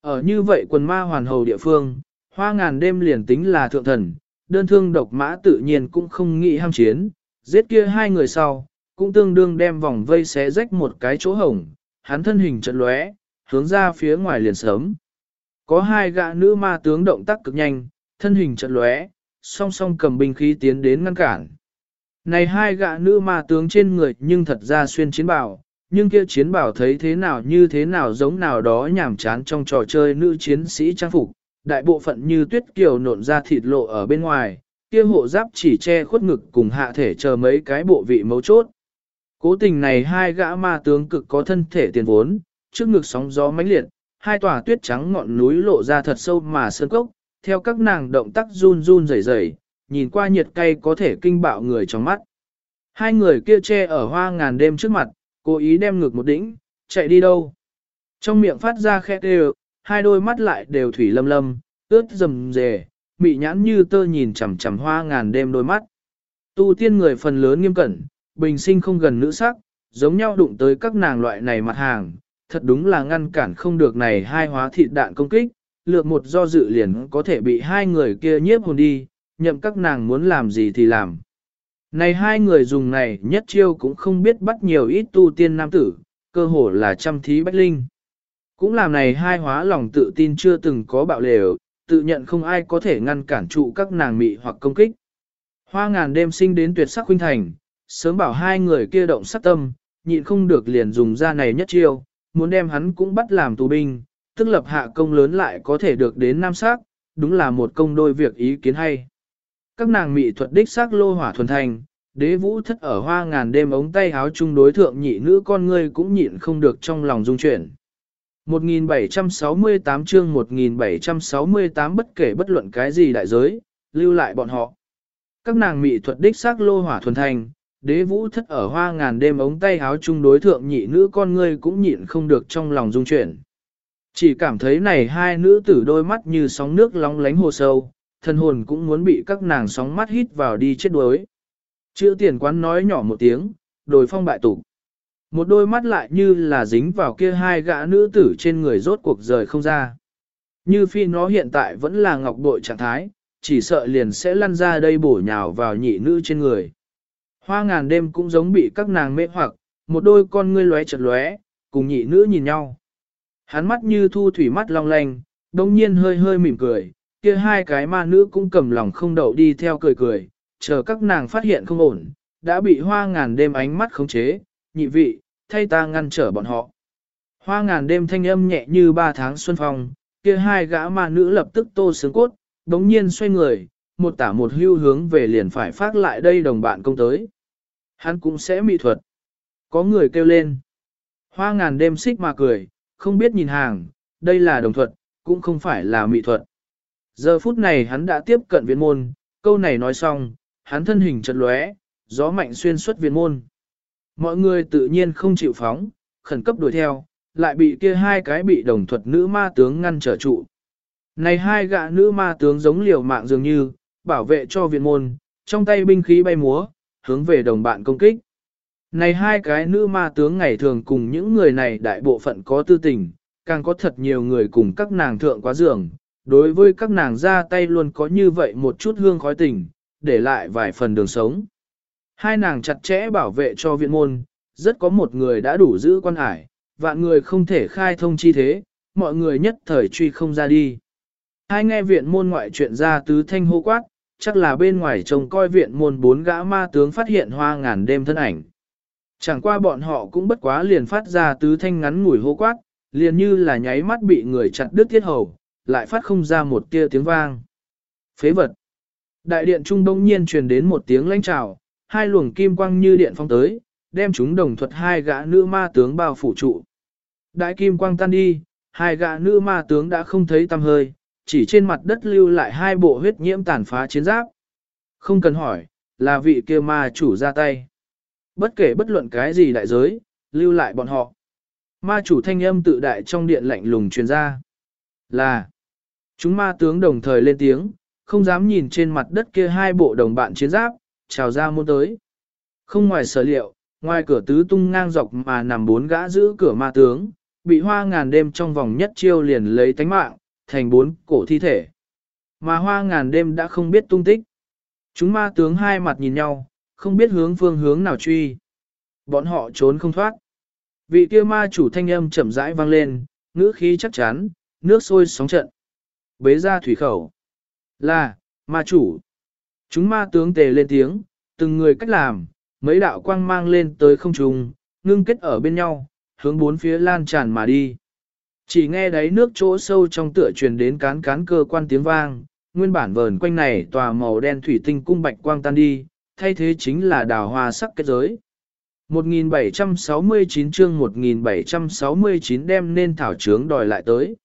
S1: Ở như vậy quần ma hoàn hầu địa phương, hoa ngàn đêm liền tính là thượng thần, đơn thương độc mã tự nhiên cũng không nghĩ ham chiến, giết kia hai người sau, cũng tương đương đem vòng vây xé rách một cái chỗ hổng, hắn thân hình trận lóe, hướng ra phía ngoài liền sớm. Có hai gã nữ ma tướng động tác cực nhanh, thân hình trận lóe, song song cầm binh khí tiến đến ngăn cản. Này hai gã nữ ma tướng trên người nhưng thật ra xuyên chiến bảo nhưng kia chiến bảo thấy thế nào như thế nào giống nào đó nhảm chán trong trò chơi nữ chiến sĩ trang phục, đại bộ phận như tuyết kiều nộn ra thịt lộ ở bên ngoài, kia hộ giáp chỉ che khuất ngực cùng hạ thể chờ mấy cái bộ vị mấu chốt. Cố tình này hai gã ma tướng cực có thân thể tiền vốn, trước ngực sóng gió mãnh liệt, hai tòa tuyết trắng ngọn núi lộ ra thật sâu mà sơn cốc, theo các nàng động tác run run rẩy rẩy, nhìn qua nhiệt cay có thể kinh bạo người trong mắt. Hai người kia che ở hoa ngàn đêm trước mặt, cố ý đem ngực một đỉnh, chạy đi đâu. Trong miệng phát ra khẽ đều, hai đôi mắt lại đều thủy lâm lâm, ướt rầm rề, mị nhãn như tơ nhìn chằm chằm hoa ngàn đêm đôi mắt. Tu tiên người phần lớn nghiêm cẩn, bình sinh không gần nữ sắc, giống nhau đụng tới các nàng loại này mặt hàng, thật đúng là ngăn cản không được này hai hóa thịt đạn công kích, lược một do dự liền có thể bị hai người kia nhiếp hồn đi, nhậm các nàng muốn làm gì thì làm. Này hai người dùng này nhất chiêu cũng không biết bắt nhiều ít tu tiên nam tử, cơ hồ là trăm thí bách linh. Cũng làm này hai hóa lòng tự tin chưa từng có bạo lều, tự nhận không ai có thể ngăn cản trụ các nàng mị hoặc công kích. Hoa ngàn đêm sinh đến tuyệt sắc huynh thành, sớm bảo hai người kia động sát tâm, nhịn không được liền dùng ra này nhất chiêu, muốn đem hắn cũng bắt làm tù binh, tức lập hạ công lớn lại có thể được đến nam sắc, đúng là một công đôi việc ý kiến hay. Các nàng mị thuật đích xác lô hỏa thuần thành, đế vũ thất ở hoa ngàn đêm ống tay háo chung đối thượng nhị nữ con ngươi cũng nhịn không được trong lòng dung chuyển. 1768 chương 1768 bất kể bất luận cái gì đại giới, lưu lại bọn họ. Các nàng mị thuật đích xác lô hỏa thuần thành, đế vũ thất ở hoa ngàn đêm ống tay háo chung đối thượng nhị nữ con ngươi cũng nhịn không được trong lòng dung chuyển. Chỉ cảm thấy này hai nữ tử đôi mắt như sóng nước long lánh hồ sâu, thần hồn cũng muốn bị các nàng sóng mắt hít vào đi chết đuối. Chữ tiền quán nói nhỏ một tiếng, đồi phong bại tục. Một đôi mắt lại như là dính vào kia hai gã nữ tử trên người rốt cuộc rời không ra. Như phi nó hiện tại vẫn là ngọc bội trạng thái, chỉ sợ liền sẽ lăn ra đây bổ nhào vào nhị nữ trên người. Hoa ngàn đêm cũng giống bị các nàng mê hoặc, một đôi con ngươi lóe chật lóe, cùng nhị nữ nhìn nhau. Hắn mắt như thu thủy mắt long lanh, đông nhiên hơi hơi mỉm cười, kia hai cái ma nữ cũng cầm lòng không đậu đi theo cười cười, chờ các nàng phát hiện không ổn, đã bị hoa ngàn đêm ánh mắt khống chế, nhị vị, thay ta ngăn trở bọn họ. Hoa ngàn đêm thanh âm nhẹ như ba tháng xuân phong, kia hai gã ma nữ lập tức tô sướng cốt, đống nhiên xoay người, một tả một hưu hướng về liền phải phát lại đây đồng bạn công tới. Hắn cũng sẽ mị thuật. Có người kêu lên. Hoa ngàn đêm xích mà cười, không biết nhìn hàng, đây là đồng thuật, cũng không phải là mị thuật. Giờ phút này hắn đã tiếp cận viện môn, câu này nói xong, hắn thân hình chật lóe, gió mạnh xuyên suốt viện môn. Mọi người tự nhiên không chịu phóng, khẩn cấp đuổi theo, lại bị kia hai cái bị đồng thuật nữ ma tướng ngăn trở trụ. Này hai gã nữ ma tướng giống liều mạng dường như, bảo vệ cho viện môn, trong tay binh khí bay múa, hướng về đồng bạn công kích. Này hai cái nữ ma tướng ngày thường cùng những người này đại bộ phận có tư tình, càng có thật nhiều người cùng các nàng thượng quá giường, đối với các nàng ra tay luôn có như vậy một chút hương khói tình, để lại vài phần đường sống. Hai nàng chặt chẽ bảo vệ cho viện môn, rất có một người đã đủ giữ quan hải, vạn người không thể khai thông chi thế, mọi người nhất thời truy không ra đi. Hai nghe viện môn ngoại chuyện ra tứ thanh hô quát, chắc là bên ngoài trông coi viện môn bốn gã ma tướng phát hiện hoa ngàn đêm thân ảnh. Chẳng qua bọn họ cũng bất quá liền phát ra tứ thanh ngắn ngủi hô quát, liền như là nháy mắt bị người chặt đứt tiết hầu, lại phát không ra một tia tiếng vang. Phế vật. Đại điện trung đông nhiên truyền đến một tiếng lãnh trào, hai luồng kim quang như điện phong tới, đem chúng đồng thuật hai gã nữ ma tướng bao phủ trụ. Đại kim quang tan đi, hai gã nữ ma tướng đã không thấy tăm hơi, chỉ trên mặt đất lưu lại hai bộ huyết nhiễm tàn phá chiến giáp. Không cần hỏi, là vị kia ma chủ ra tay. Bất kể bất luận cái gì đại giới, lưu lại bọn họ. Ma chủ thanh âm tự đại trong điện lạnh lùng truyền ra. Là, chúng ma tướng đồng thời lên tiếng, không dám nhìn trên mặt đất kia hai bộ đồng bạn chiến giáp, chào ra môn tới. Không ngoài sở liệu, ngoài cửa tứ tung ngang dọc mà nằm bốn gã giữ cửa ma tướng, bị hoa ngàn đêm trong vòng nhất chiêu liền lấy tánh mạng, thành bốn cổ thi thể. Mà hoa ngàn đêm đã không biết tung tích. Chúng ma tướng hai mặt nhìn nhau, không biết hướng phương hướng nào truy. Bọn họ trốn không thoát. Vị kia ma chủ thanh âm chậm rãi vang lên, ngữ khí chắc chắn, nước sôi sóng trận. Bế ra thủy khẩu. Là, ma chủ. Chúng ma tướng tề lên tiếng, từng người cách làm, mấy đạo quang mang lên tới không trung, ngưng kết ở bên nhau, hướng bốn phía lan tràn mà đi. Chỉ nghe đáy nước chỗ sâu trong tựa truyền đến cán cán cơ quan tiếng vang, nguyên bản vờn quanh này tòa màu đen thủy tinh cung bạch quang tan đi, thay thế chính là đào hoa sắc kết giới. 1769 chương 1769 đem nên thảo trướng đòi lại tới.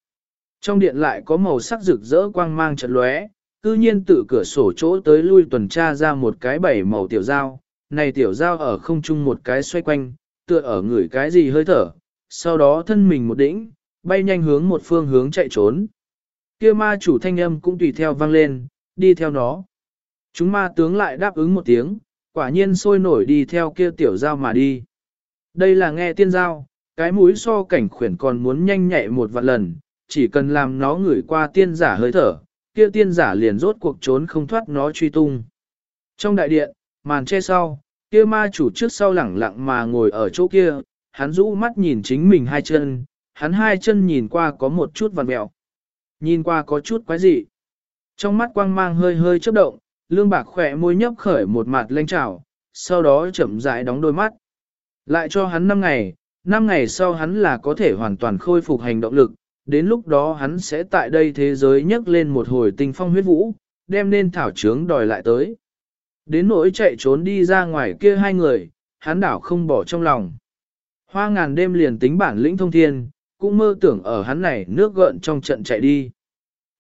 S1: Trong điện lại có màu sắc rực rỡ quang mang trận lóe, cư nhiên tự cửa sổ chỗ tới lui tuần tra ra một cái bảy màu tiểu dao, này tiểu dao ở không trung một cái xoay quanh, tựa ở người cái gì hơi thở, sau đó thân mình một đỉnh, bay nhanh hướng một phương hướng chạy trốn. Kia ma chủ thanh âm cũng tùy theo vang lên, đi theo nó. Chúng ma tướng lại đáp ứng một tiếng, quả nhiên sôi nổi đi theo kia tiểu dao mà đi. Đây là nghe tiên dao, cái mũi so cảnh khuyển còn muốn nhanh nhạy một vạn lần, chỉ cần làm nó ngửi qua tiên giả hơi thở, kia tiên giả liền rốt cuộc trốn không thoát nó truy tung. Trong đại điện, màn che sau, kia ma chủ trước sau lẳng lặng mà ngồi ở chỗ kia, hắn rũ mắt nhìn chính mình hai chân, hắn hai chân nhìn qua có một chút vằn mẹo. Nhìn qua có chút quái dị. Trong mắt quang mang hơi hơi chớp động, lương bạc khỏe môi nhấp khởi một mặt lênh trào, sau đó chậm rãi đóng đôi mắt. Lại cho hắn 5 ngày, 5 ngày sau hắn là có thể hoàn toàn khôi phục hành động lực, đến lúc đó hắn sẽ tại đây thế giới nhấc lên một hồi tinh phong huyết vũ, đem nên thảo trướng đòi lại tới. Đến nỗi chạy trốn đi ra ngoài kia hai người, hắn đảo không bỏ trong lòng. Hoa ngàn đêm liền tính bản lĩnh thông thiên, cũng mơ tưởng ở hắn này nước gợn trong trận chạy đi.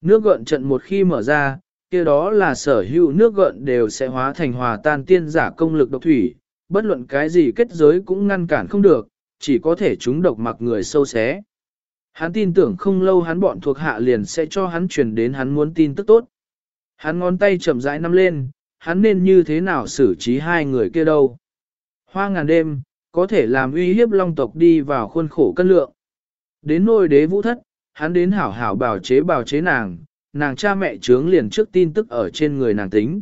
S1: Nước gợn trận một khi mở ra, kia đó là sở hữu nước gợn đều sẽ hóa thành hòa tan tiên giả công lực độc thủy, bất luận cái gì kết giới cũng ngăn cản không được, chỉ có thể chúng độc mặc người sâu xé. Hắn tin tưởng không lâu hắn bọn thuộc hạ liền sẽ cho hắn truyền đến hắn muốn tin tức tốt. Hắn ngón tay chậm rãi nắm lên, hắn nên như thế nào xử trí hai người kia đâu. Hoa ngàn đêm, có thể làm uy hiếp long tộc đi vào khuôn khổ cân lượng. Đến nôi đế vũ thất, hắn đến hảo hảo bảo chế bảo chế nàng, nàng cha mẹ trướng liền trước tin tức ở trên người nàng tính.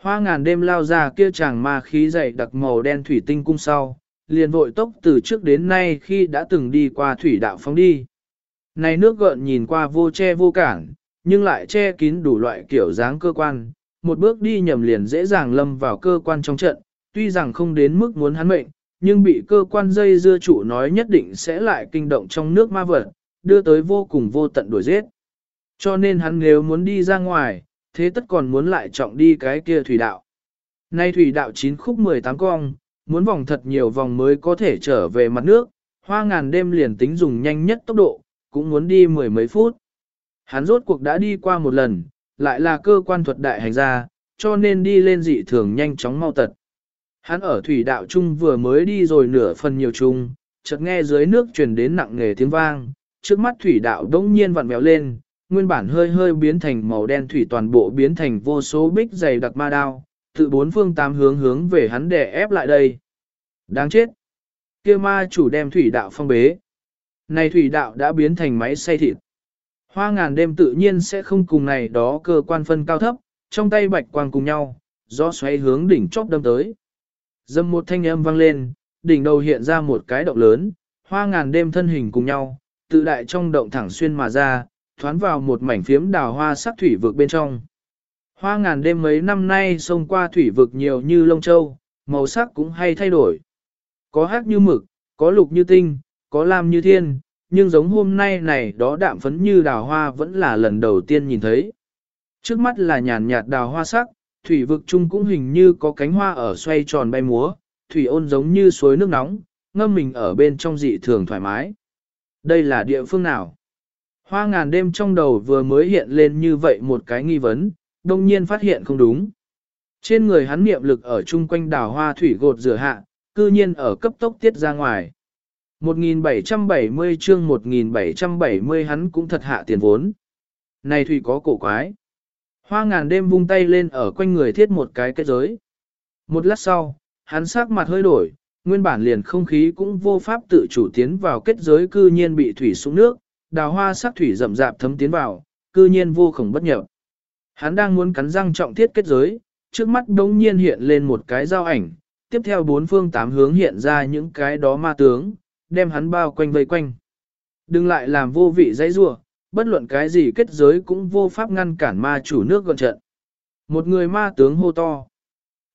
S1: Hoa ngàn đêm lao ra kia chàng ma khí dày đặc màu đen thủy tinh cung sau, liền vội tốc từ trước đến nay khi đã từng đi qua thủy đạo phóng đi. Này nước gợn nhìn qua vô che vô cản, nhưng lại che kín đủ loại kiểu dáng cơ quan, một bước đi nhầm liền dễ dàng lâm vào cơ quan trong trận, tuy rằng không đến mức muốn hắn mệnh, nhưng bị cơ quan dây dưa chủ nói nhất định sẽ lại kinh động trong nước ma vật, đưa tới vô cùng vô tận đuổi giết. Cho nên hắn nếu muốn đi ra ngoài, thế tất còn muốn lại trọng đi cái kia thủy đạo. Nay thủy đạo 9 khúc 18 cong, muốn vòng thật nhiều vòng mới có thể trở về mặt nước, hoa ngàn đêm liền tính dùng nhanh nhất tốc độ, cũng muốn đi mười mấy phút. Hắn rốt cuộc đã đi qua một lần, lại là cơ quan thuật đại hành gia, cho nên đi lên dị thường nhanh chóng mau tật. Hắn ở thủy đạo trung vừa mới đi rồi nửa phần nhiều trung, chợt nghe dưới nước truyền đến nặng nghề tiếng vang, trước mắt thủy đạo đông nhiên vặn mèo lên, nguyên bản hơi hơi biến thành màu đen thủy toàn bộ biến thành vô số bích dày đặc ma đao, tự bốn phương tám hướng hướng về hắn đè ép lại đây. Đáng chết! kia ma chủ đem thủy đạo phong bế. Này thủy đạo đã biến thành máy xay thịt. Hoa ngàn đêm tự nhiên sẽ không cùng này đó cơ quan phân cao thấp, trong tay bạch quang cùng nhau, gió xoay hướng đỉnh chóp đâm tới. Dâm một thanh âm vang lên, đỉnh đầu hiện ra một cái động lớn, hoa ngàn đêm thân hình cùng nhau, tự đại trong động thẳng xuyên mà ra, thoán vào một mảnh phiếm đào hoa sắc thủy vực bên trong. Hoa ngàn đêm mấy năm nay xông qua thủy vực nhiều như lông châu, màu sắc cũng hay thay đổi. Có hát như mực, có lục như tinh, có lam như thiên, nhưng giống hôm nay này đó đạm phấn như đào hoa vẫn là lần đầu tiên nhìn thấy. Trước mắt là nhàn nhạt đào hoa sắc, thủy vực chung cũng hình như có cánh hoa ở xoay tròn bay múa, thủy ôn giống như suối nước nóng, ngâm mình ở bên trong dị thường thoải mái. Đây là địa phương nào? Hoa ngàn đêm trong đầu vừa mới hiện lên như vậy một cái nghi vấn, đông nhiên phát hiện không đúng. Trên người hắn niệm lực ở chung quanh đào hoa thủy gột rửa hạ, cư nhiên ở cấp tốc tiết ra ngoài. 1770 chương 1770 hắn cũng thật hạ tiền vốn. Này thủy có cổ quái. Hoa ngàn đêm vung tay lên ở quanh người thiết một cái kết giới. Một lát sau, hắn sắc mặt hơi đổi, nguyên bản liền không khí cũng vô pháp tự chủ tiến vào kết giới cư nhiên bị thủy xuống nước, đào hoa sắc thủy rậm rạp thấm tiến vào, cư nhiên vô khổng bất nhập. Hắn đang muốn cắn răng trọng thiết kết giới, trước mắt đống nhiên hiện lên một cái dao ảnh, tiếp theo bốn phương tám hướng hiện ra những cái đó ma tướng, đem hắn bao quanh vây quanh. Đừng lại làm vô vị dãy rủa, bất luận cái gì kết giới cũng vô pháp ngăn cản ma chủ nước gọn trận. Một người ma tướng hô to.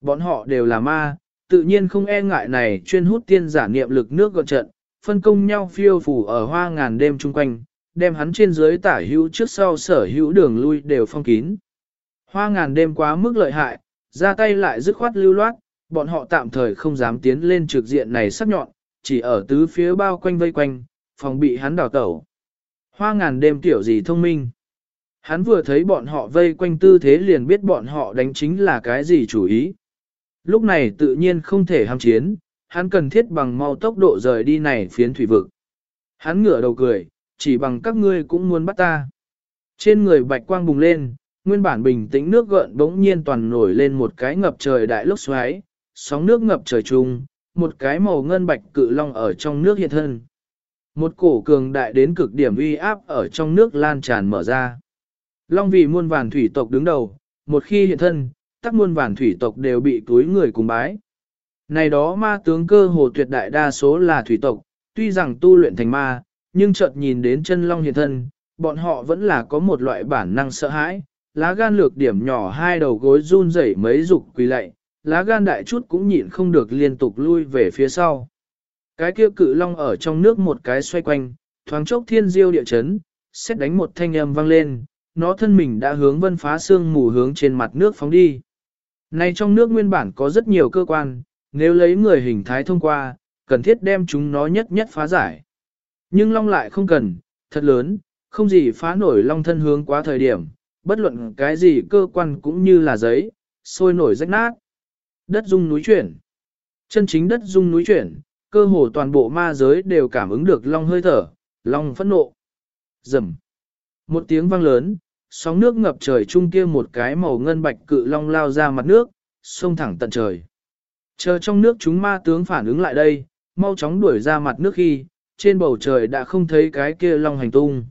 S1: Bọn họ đều là ma, tự nhiên không e ngại này chuyên hút tiên giả niệm lực nước gọn trận, phân công nhau phiêu phủ ở hoa ngàn đêm chung quanh, đem hắn trên dưới tả hữu trước sau sở hữu đường lui đều phong kín. Hoa ngàn đêm quá mức lợi hại, ra tay lại dứt khoát lưu loát, bọn họ tạm thời không dám tiến lên trực diện này sắc nhọn, chỉ ở tứ phía bao quanh vây quanh, phòng bị hắn đào tẩu. Hoa ngàn đêm tiểu gì thông minh. Hắn vừa thấy bọn họ vây quanh tư thế liền biết bọn họ đánh chính là cái gì chủ ý. Lúc này tự nhiên không thể ham chiến, hắn cần thiết bằng mau tốc độ rời đi này phiến thủy vực. Hắn ngửa đầu cười, chỉ bằng các ngươi cũng muốn bắt ta. Trên người bạch quang bùng lên, nguyên bản bình tĩnh nước gợn bỗng nhiên toàn nổi lên một cái ngập trời đại lốc xoáy, sóng nước ngập trời trung, một cái màu ngân bạch cự long ở trong nước hiện thân. Một cổ cường đại đến cực điểm uy áp ở trong nước lan tràn mở ra. Long vì muôn vàn thủy tộc đứng đầu, một khi hiện thân, tắc muôn vàn thủy tộc đều bị túi người cùng bái. Này đó ma tướng cơ hồ tuyệt đại đa số là thủy tộc, tuy rằng tu luyện thành ma, nhưng chợt nhìn đến chân long hiện thân, bọn họ vẫn là có một loại bản năng sợ hãi, lá gan lược điểm nhỏ hai đầu gối run rẩy mấy dục quỳ lạy, lá gan đại chút cũng nhịn không được liên tục lui về phía sau. Cái kia cự long ở trong nước một cái xoay quanh, thoáng chốc thiên diêu địa chấn, xét đánh một thanh âm vang lên, nó thân mình đã hướng vân phá xương mù hướng trên mặt nước phóng đi. Này trong nước nguyên bản có rất nhiều cơ quan, nếu lấy người hình thái thông qua, cần thiết đem chúng nó nhất nhất phá giải. Nhưng long lại không cần, thật lớn, không gì phá nổi long thân hướng quá thời điểm, bất luận cái gì cơ quan cũng như là giấy, sôi nổi rách nát. Đất dung núi chuyển. Chân chính đất dung núi chuyển, cơ hồ toàn bộ ma giới đều cảm ứng được long hơi thở, long phẫn nộ. Rầm. Một tiếng vang lớn, sóng nước ngập trời chung kia một cái màu ngân bạch cự long lao ra mặt nước, xông thẳng tận trời. Chờ trong nước chúng ma tướng phản ứng lại đây, mau chóng đuổi ra mặt nước khi, trên bầu trời đã không thấy cái kia long hành tung.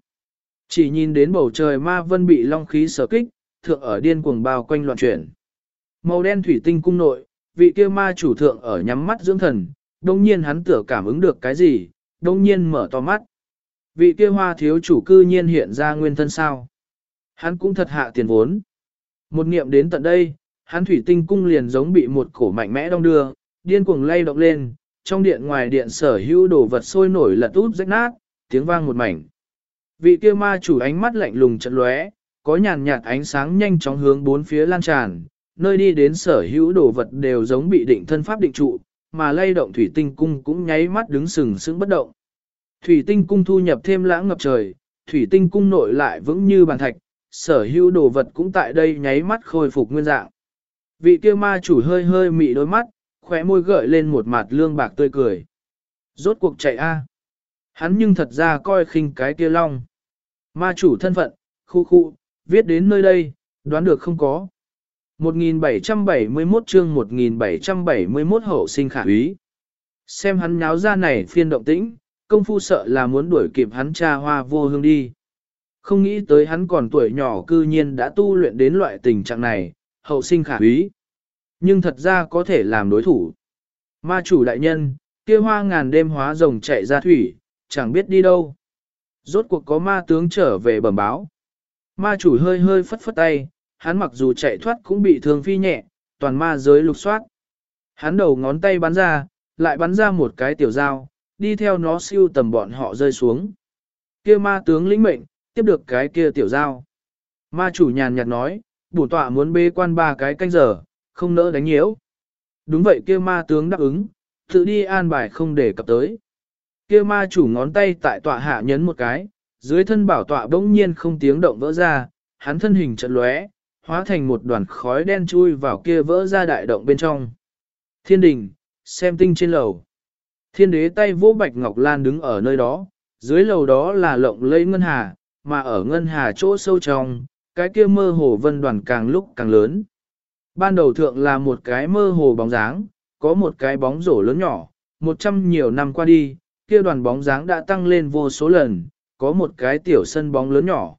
S1: Chỉ nhìn đến bầu trời ma vân bị long khí sở kích, thượng ở điên cuồng bao quanh loạn chuyển. Màu đen thủy tinh cung nội, vị kia ma chủ thượng ở nhắm mắt dưỡng thần, đồng nhiên hắn tựa cảm ứng được cái gì, đồng nhiên mở to mắt. Vị kia hoa thiếu chủ cư nhiên hiện ra nguyên thân sao. Hắn cũng thật hạ tiền vốn. Một niệm đến tận đây, hắn thủy tinh cung liền giống bị một cổ mạnh mẽ đong đưa, điên cuồng lay động lên, trong điện ngoài điện sở hữu đồ vật sôi nổi lật út rách nát, tiếng vang một mảnh. Vị kia ma chủ ánh mắt lạnh lùng chật lóe, có nhàn nhạt ánh sáng nhanh chóng hướng bốn phía lan tràn, nơi đi đến sở hữu đồ vật đều giống bị định thân pháp định trụ, mà lay động thủy tinh cung cũng nháy mắt đứng sừng sững bất động. Thủy tinh cung thu nhập thêm lãng ngập trời, thủy tinh cung nội lại vững như bàn thạch, sở hữu đồ vật cũng tại đây nháy mắt khôi phục nguyên dạng. Vị kia ma chủ hơi hơi mị đôi mắt, khóe môi gợi lên một mặt lương bạc tươi cười. Rốt cuộc chạy a. Hắn nhưng thật ra coi khinh cái kia long. Ma chủ thân phận, khu khu, viết đến nơi đây, đoán được không có. 1771 chương 1771 hậu sinh khả úy. Xem hắn nháo ra này phiên động tĩnh, công phu sợ là muốn đuổi kịp hắn cha hoa vô hương đi. Không nghĩ tới hắn còn tuổi nhỏ cư nhiên đã tu luyện đến loại tình trạng này, hậu sinh khả úy. Nhưng thật ra có thể làm đối thủ. Ma chủ đại nhân, kia hoa ngàn đêm hóa rồng chạy ra thủy, chẳng biết đi đâu. Rốt cuộc có ma tướng trở về bẩm báo. Ma chủ hơi hơi phất phất tay, hắn mặc dù chạy thoát cũng bị thương phi nhẹ, toàn ma giới lục soát. Hắn đầu ngón tay bắn ra, lại bắn ra một cái tiểu dao, đi theo nó siêu tầm bọn họ rơi xuống. Kia ma tướng lĩnh mệnh, tiếp được cái kia tiểu dao. Ma chủ nhàn nhạt nói, bổ tọa muốn bê quan ba cái canh giờ, không nỡ đánh nhiễu. Đúng vậy kia ma tướng đáp ứng, tự đi an bài không để cập tới. Kia ma chủ ngón tay tại tọa hạ nhấn một cái, dưới thân bảo tọa bỗng nhiên không tiếng động vỡ ra, hắn thân hình chợt lóe, hóa thành một đoàn khói đen chui vào kia vỡ ra đại động bên trong. Thiên đình, xem tinh trên lầu. Thiên đế tay vỗ bạch ngọc lan đứng ở nơi đó, dưới lầu đó là lộng lẫy ngân hà, mà ở ngân hà chỗ sâu trong, cái kia mơ hồ vân đoàn càng lúc càng lớn. Ban đầu thượng là một cái mơ hồ bóng dáng, có một cái bóng rổ lớn nhỏ, một trăm nhiều năm qua đi, kia đoàn bóng dáng đã tăng lên vô số lần, có một cái tiểu sân bóng lớn nhỏ.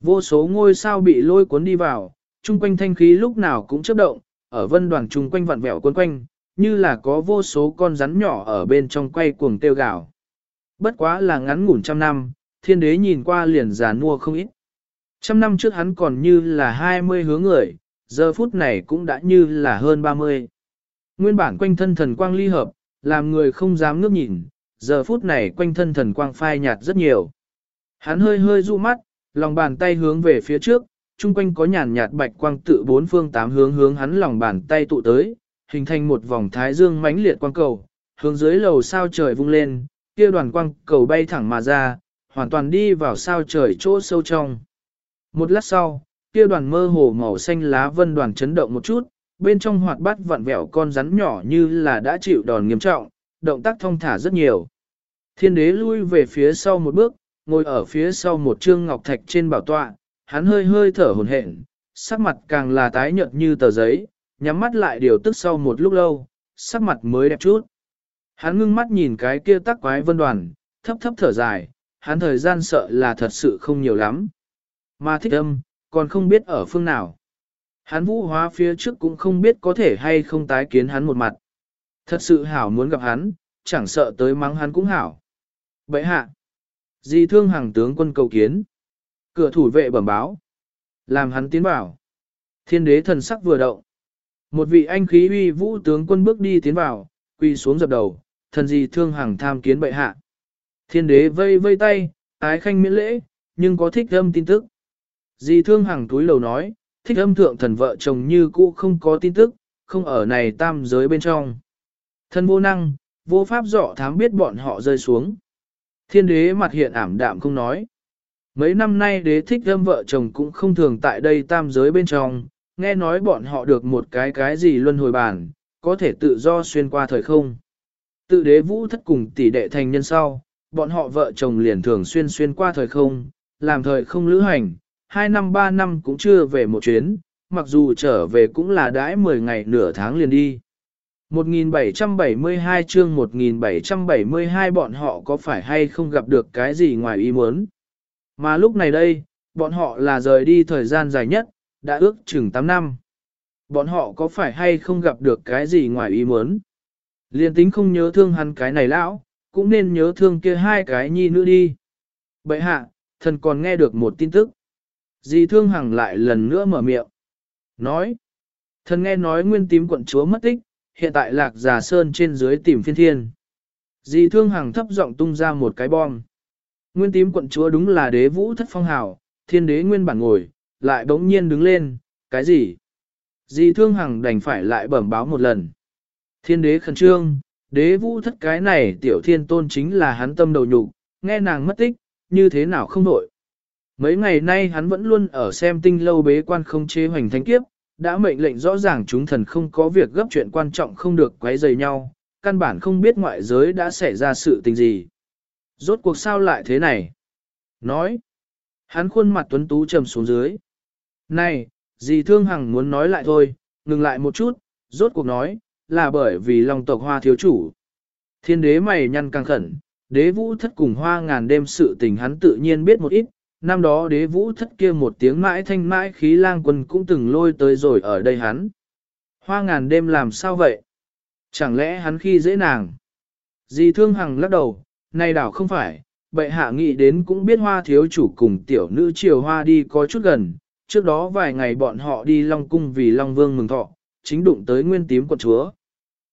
S1: Vô số ngôi sao bị lôi cuốn đi vào, chung quanh thanh khí lúc nào cũng chớp động, ở vân đoàn chung quanh vặn vẹo cuốn quanh, như là có vô số con rắn nhỏ ở bên trong quay cuồng tiêu gạo. Bất quá là ngắn ngủn trăm năm, thiên đế nhìn qua liền già nua không ít. Trăm năm trước hắn còn như là 20 hướng người, giờ phút này cũng đã như là hơn 30. Nguyên bản quanh thân thần quang ly hợp, làm người không dám ngước nhìn, giờ phút này quanh thân thần quang phai nhạt rất nhiều. Hắn hơi hơi du mắt, lòng bàn tay hướng về phía trước, chung quanh có nhàn nhạt bạch quang tự bốn phương tám hướng hướng hắn lòng bàn tay tụ tới, hình thành một vòng thái dương mãnh liệt quang cầu, hướng dưới lầu sao trời vung lên, kia đoàn quang cầu bay thẳng mà ra, hoàn toàn đi vào sao trời chỗ sâu trong. Một lát sau, kia đoàn mơ hồ màu xanh lá vân đoàn chấn động một chút, bên trong hoạt bát vặn vẹo con rắn nhỏ như là đã chịu đòn nghiêm trọng, động tác thông thả rất nhiều. Thiên đế lui về phía sau một bước, ngồi ở phía sau một trương ngọc thạch trên bảo tọa, hắn hơi hơi thở hồn hển, sắc mặt càng là tái nhợt như tờ giấy, nhắm mắt lại điều tức sau một lúc lâu, sắc mặt mới đẹp chút. Hắn ngưng mắt nhìn cái kia tắc quái vân đoàn, thấp thấp thở dài, hắn thời gian sợ là thật sự không nhiều lắm. Mà thích âm, còn không biết ở phương nào. Hắn vũ hóa phía trước cũng không biết có thể hay không tái kiến hắn một mặt. Thật sự hảo muốn gặp hắn, chẳng sợ tới mắng hắn cũng hảo. Bậy hạ, di thương hàng tướng quân cầu kiến. Cửa thủ vệ bẩm báo. Làm hắn tiến vào. Thiên đế thần sắc vừa động. Một vị anh khí uy vũ tướng quân bước đi tiến vào, quỳ xuống dập đầu, thần di thương hàng tham kiến bệ hạ. Thiên đế vây vây tay, ái khanh miễn lễ, nhưng có thích âm tin tức. Dì thương hàng túi lầu nói, thích âm thượng thần vợ chồng như cũ không có tin tức, không ở này tam giới bên trong. Thần vô năng, vô pháp dọ thám biết bọn họ rơi xuống. Thiên đế mặt hiện ảm đạm không nói. Mấy năm nay đế thích âm vợ chồng cũng không thường tại đây tam giới bên trong, nghe nói bọn họ được một cái cái gì luân hồi bản, có thể tự do xuyên qua thời không. Tự đế vũ thất cùng tỷ đệ thành nhân sau, bọn họ vợ chồng liền thường xuyên xuyên qua thời không, làm thời không lữ hành, hai năm ba năm cũng chưa về một chuyến, mặc dù trở về cũng là đãi 10 ngày nửa tháng liền đi. 1772 chương 1772 bọn họ có phải hay không gặp được cái gì ngoài ý muốn. Mà lúc này đây, bọn họ là rời đi thời gian dài nhất, đã ước chừng 8 năm. Bọn họ có phải hay không gặp được cái gì ngoài ý muốn. Liên tính không nhớ thương hắn cái này lão, cũng nên nhớ thương kia hai cái nhi nữ đi. Bậy hạ, thần còn nghe được một tin tức. Dì thương hằng lại lần nữa mở miệng. Nói, thần nghe nói nguyên tím quận chúa mất tích, hiện tại lạc giả sơn trên dưới tìm phiên thiên. Dì thương hằng thấp giọng tung ra một cái bom. Nguyên tím quận chúa đúng là đế vũ thất phong hào, thiên đế nguyên bản ngồi, lại bỗng nhiên đứng lên, cái gì? Dì thương hằng đành phải lại bẩm báo một lần. Thiên đế khẩn trương, đế vũ thất cái này tiểu thiên tôn chính là hắn tâm đầu nhục, nghe nàng mất tích, như thế nào không nổi. Mấy ngày nay hắn vẫn luôn ở xem tinh lâu bế quan không chế hoành thánh kiếp, đã mệnh lệnh rõ ràng chúng thần không có việc gấp chuyện quan trọng không được quấy rầy nhau, căn bản không biết ngoại giới đã xảy ra sự tình gì. Rốt cuộc sao lại thế này? Nói. Hắn khuôn mặt tuấn tú trầm xuống dưới. Này, dì thương hằng muốn nói lại thôi, ngừng lại một chút, rốt cuộc nói, là bởi vì lòng tộc hoa thiếu chủ. Thiên đế mày nhăn căng khẩn, đế vũ thất cùng hoa ngàn đêm sự tình hắn tự nhiên biết một ít, năm đó đế vũ thất kia một tiếng mãi thanh mãi khí lang quân cũng từng lôi tới rồi ở đây hắn. Hoa ngàn đêm làm sao vậy? Chẳng lẽ hắn khi dễ nàng? Dì thương hằng lắc đầu, này đảo không phải, bệ hạ nghĩ đến cũng biết hoa thiếu chủ cùng tiểu nữ triều hoa đi có chút gần, trước đó vài ngày bọn họ đi Long Cung vì Long Vương mừng thọ, chính đụng tới nguyên tím quận chúa.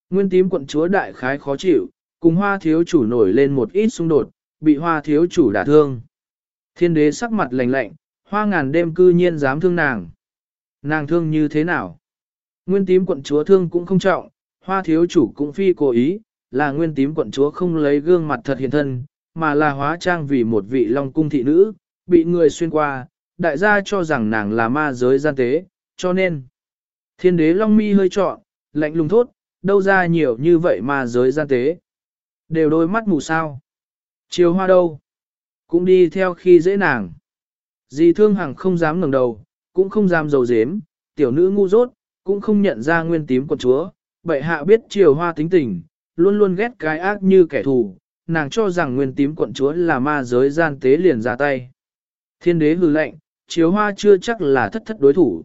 S1: Nguyên tím quận chúa đại khái khó chịu, cùng hoa thiếu chủ nổi lên một ít xung đột, bị hoa thiếu chủ đả thương. Thiên đế sắc mặt lạnh lạnh, hoa ngàn đêm cư nhiên dám thương nàng. Nàng thương như thế nào? Nguyên tím quận chúa thương cũng không trọng, hoa thiếu chủ cũng phi cố ý, là nguyên tím quận chúa không lấy gương mặt thật hiện thân, mà là hóa trang vì một vị long cung thị nữ, bị người xuyên qua, đại gia cho rằng nàng là ma giới gian tế, cho nên. Thiên đế long mi hơi trọn, lạnh lùng thốt, đâu ra nhiều như vậy ma giới gian tế. Đều đôi mắt mù sao. Chiều hoa đâu? Cũng đi theo khi dễ nàng. Dì thương hằng không dám ngẩng đầu, cũng không dám dầu dếm, tiểu nữ ngu dốt, cũng không nhận ra nguyên tím quận chúa. Bệ hạ biết triều hoa tính tình, luôn luôn ghét cái ác như kẻ thù, nàng cho rằng nguyên tím quận chúa là ma giới gian tế liền ra tay. Thiên đế hừ lệnh, chiếu hoa chưa chắc là thất thất đối thủ.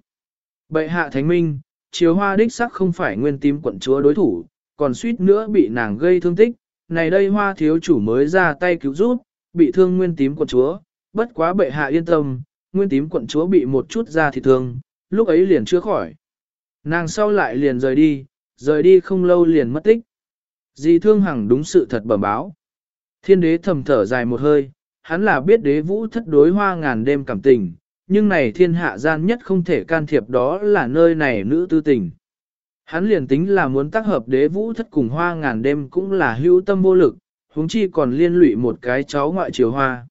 S1: Bệ hạ thánh minh, chiếu hoa đích sắc không phải nguyên tím quận chúa đối thủ, còn suýt nữa bị nàng gây thương tích, này đây hoa thiếu chủ mới ra tay cứu giúp, bị thương nguyên tím quận chúa, bất quá bệ hạ yên tâm, nguyên tím quận chúa bị một chút ra thì thương, lúc ấy liền chưa khỏi. Nàng sau lại liền rời đi, rời đi không lâu liền mất tích. Di thương hằng đúng sự thật bẩm báo. Thiên đế thầm thở dài một hơi, hắn là biết đế vũ thất đối hoa ngàn đêm cảm tình, nhưng này thiên hạ gian nhất không thể can thiệp đó là nơi này nữ tư tình. Hắn liền tính là muốn tác hợp đế vũ thất cùng hoa ngàn đêm cũng là hữu tâm vô lực, huống chi còn liên lụy một cái cháu ngoại triều hoa.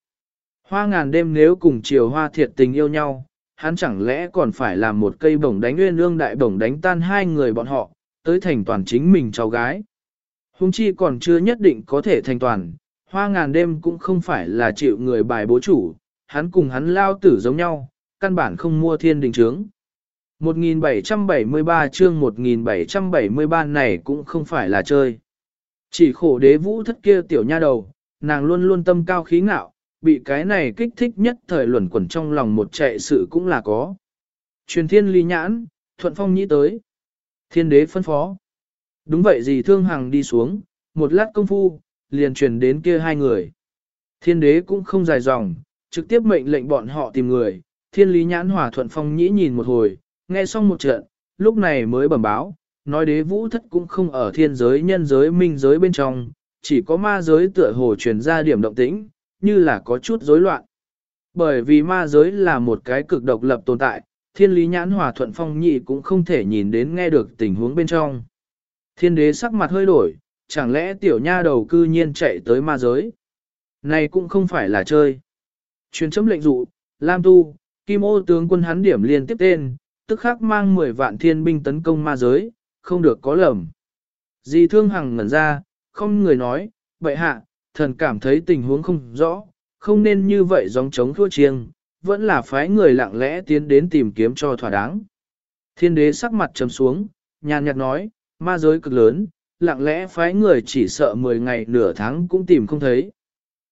S1: Hoa ngàn đêm nếu cùng triều hoa thiệt tình yêu nhau, hắn chẳng lẽ còn phải làm một cây bổng đánh nguyên ương đại bổng đánh tan hai người bọn họ, tới thành toàn chính mình cháu gái. Huống chi còn chưa nhất định có thể thành toàn, hoa ngàn đêm cũng không phải là chịu người bài bố chủ, hắn cùng hắn lao tử giống nhau, căn bản không mua thiên đình trướng. 1773 chương 1773 này cũng không phải là chơi. Chỉ khổ đế vũ thất kia tiểu nha đầu, nàng luôn luôn tâm cao khí ngạo, bị cái này kích thích nhất thời luẩn quẩn trong lòng một chạy sự cũng là có. Truyền thiên ly nhãn, thuận phong nhĩ tới. Thiên đế phân phó. Đúng vậy gì thương hằng đi xuống, một lát công phu, liền truyền đến kia hai người. Thiên đế cũng không dài dòng, trực tiếp mệnh lệnh bọn họ tìm người, thiên lý nhãn hòa thuận phong nhĩ nhìn một hồi, nghe xong một trận, lúc này mới bẩm báo, nói đế vũ thất cũng không ở thiên giới nhân giới minh giới bên trong, chỉ có ma giới tựa hồ truyền ra điểm động tĩnh, như là có chút rối loạn. Bởi vì ma giới là một cái cực độc lập tồn tại, thiên lý nhãn hòa thuận phong nhị cũng không thể nhìn đến nghe được tình huống bên trong. Thiên đế sắc mặt hơi đổi, chẳng lẽ tiểu nha đầu cư nhiên chạy tới ma giới? Này cũng không phải là chơi. Truyền chấm lệnh dụ, Lam Tu, Kim ô tướng quân hắn điểm liên tiếp tên, tức khắc mang 10 vạn thiên binh tấn công ma giới, không được có lầm. Di thương hằng ngẩn ra, không người nói, vậy hạ, thần cảm thấy tình huống không rõ, không nên như vậy gióng chống thua chiêng, vẫn là phái người lặng lẽ tiến đến tìm kiếm cho thỏa đáng. Thiên đế sắc mặt trầm xuống, nhàn nhạt nói, ma giới cực lớn, lặng lẽ phái người chỉ sợ 10 ngày nửa tháng cũng tìm không thấy.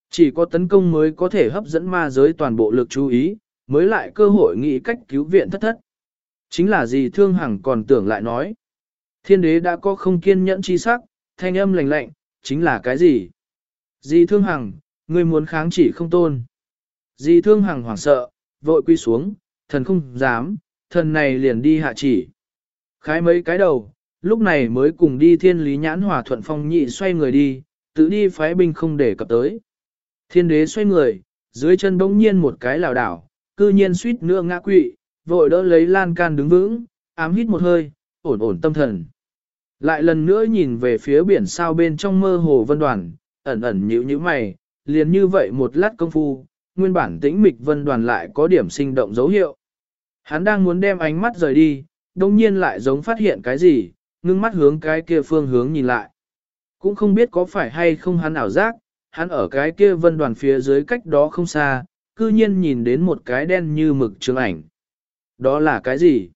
S1: Chỉ có tấn công mới có thể hấp dẫn ma giới toàn bộ lực chú ý, mới lại cơ hội nghĩ cách cứu viện thất thất. Chính là gì thương hằng còn tưởng lại nói. Thiên đế đã có không kiên nhẫn chi sắc, thanh âm lạnh lạnh, chính là cái gì? Di thương hằng, ngươi muốn kháng chỉ không tôn. Di thương hằng hoảng sợ, vội quy xuống, thần không dám, thần này liền đi hạ chỉ. Khái mấy cái đầu, lúc này mới cùng đi thiên lý nhãn hòa thuận phong nhị xoay người đi, tự đi phái binh không để cập tới. Thiên đế xoay người, dưới chân bỗng nhiên một cái lảo đảo, cư nhiên suýt nữa ngã quỵ, vội đỡ lấy lan can đứng vững, ám hít một hơi, ổn ổn tâm thần. Lại lần nữa nhìn về phía biển sao bên trong mơ hồ vân đoàn, ẩn ẩn nhíu nhíu mày, liền như vậy một lát công phu, nguyên bản tĩnh mịch vân đoàn lại có điểm sinh động dấu hiệu. Hắn đang muốn đem ánh mắt rời đi, đồng nhiên lại giống phát hiện cái gì, ngưng mắt hướng cái kia phương hướng nhìn lại. Cũng không biết có phải hay không hắn ảo giác, hắn ở cái kia vân đoàn phía dưới cách đó không xa, cư nhiên nhìn đến một cái đen như mực trường ảnh. Đó là cái gì?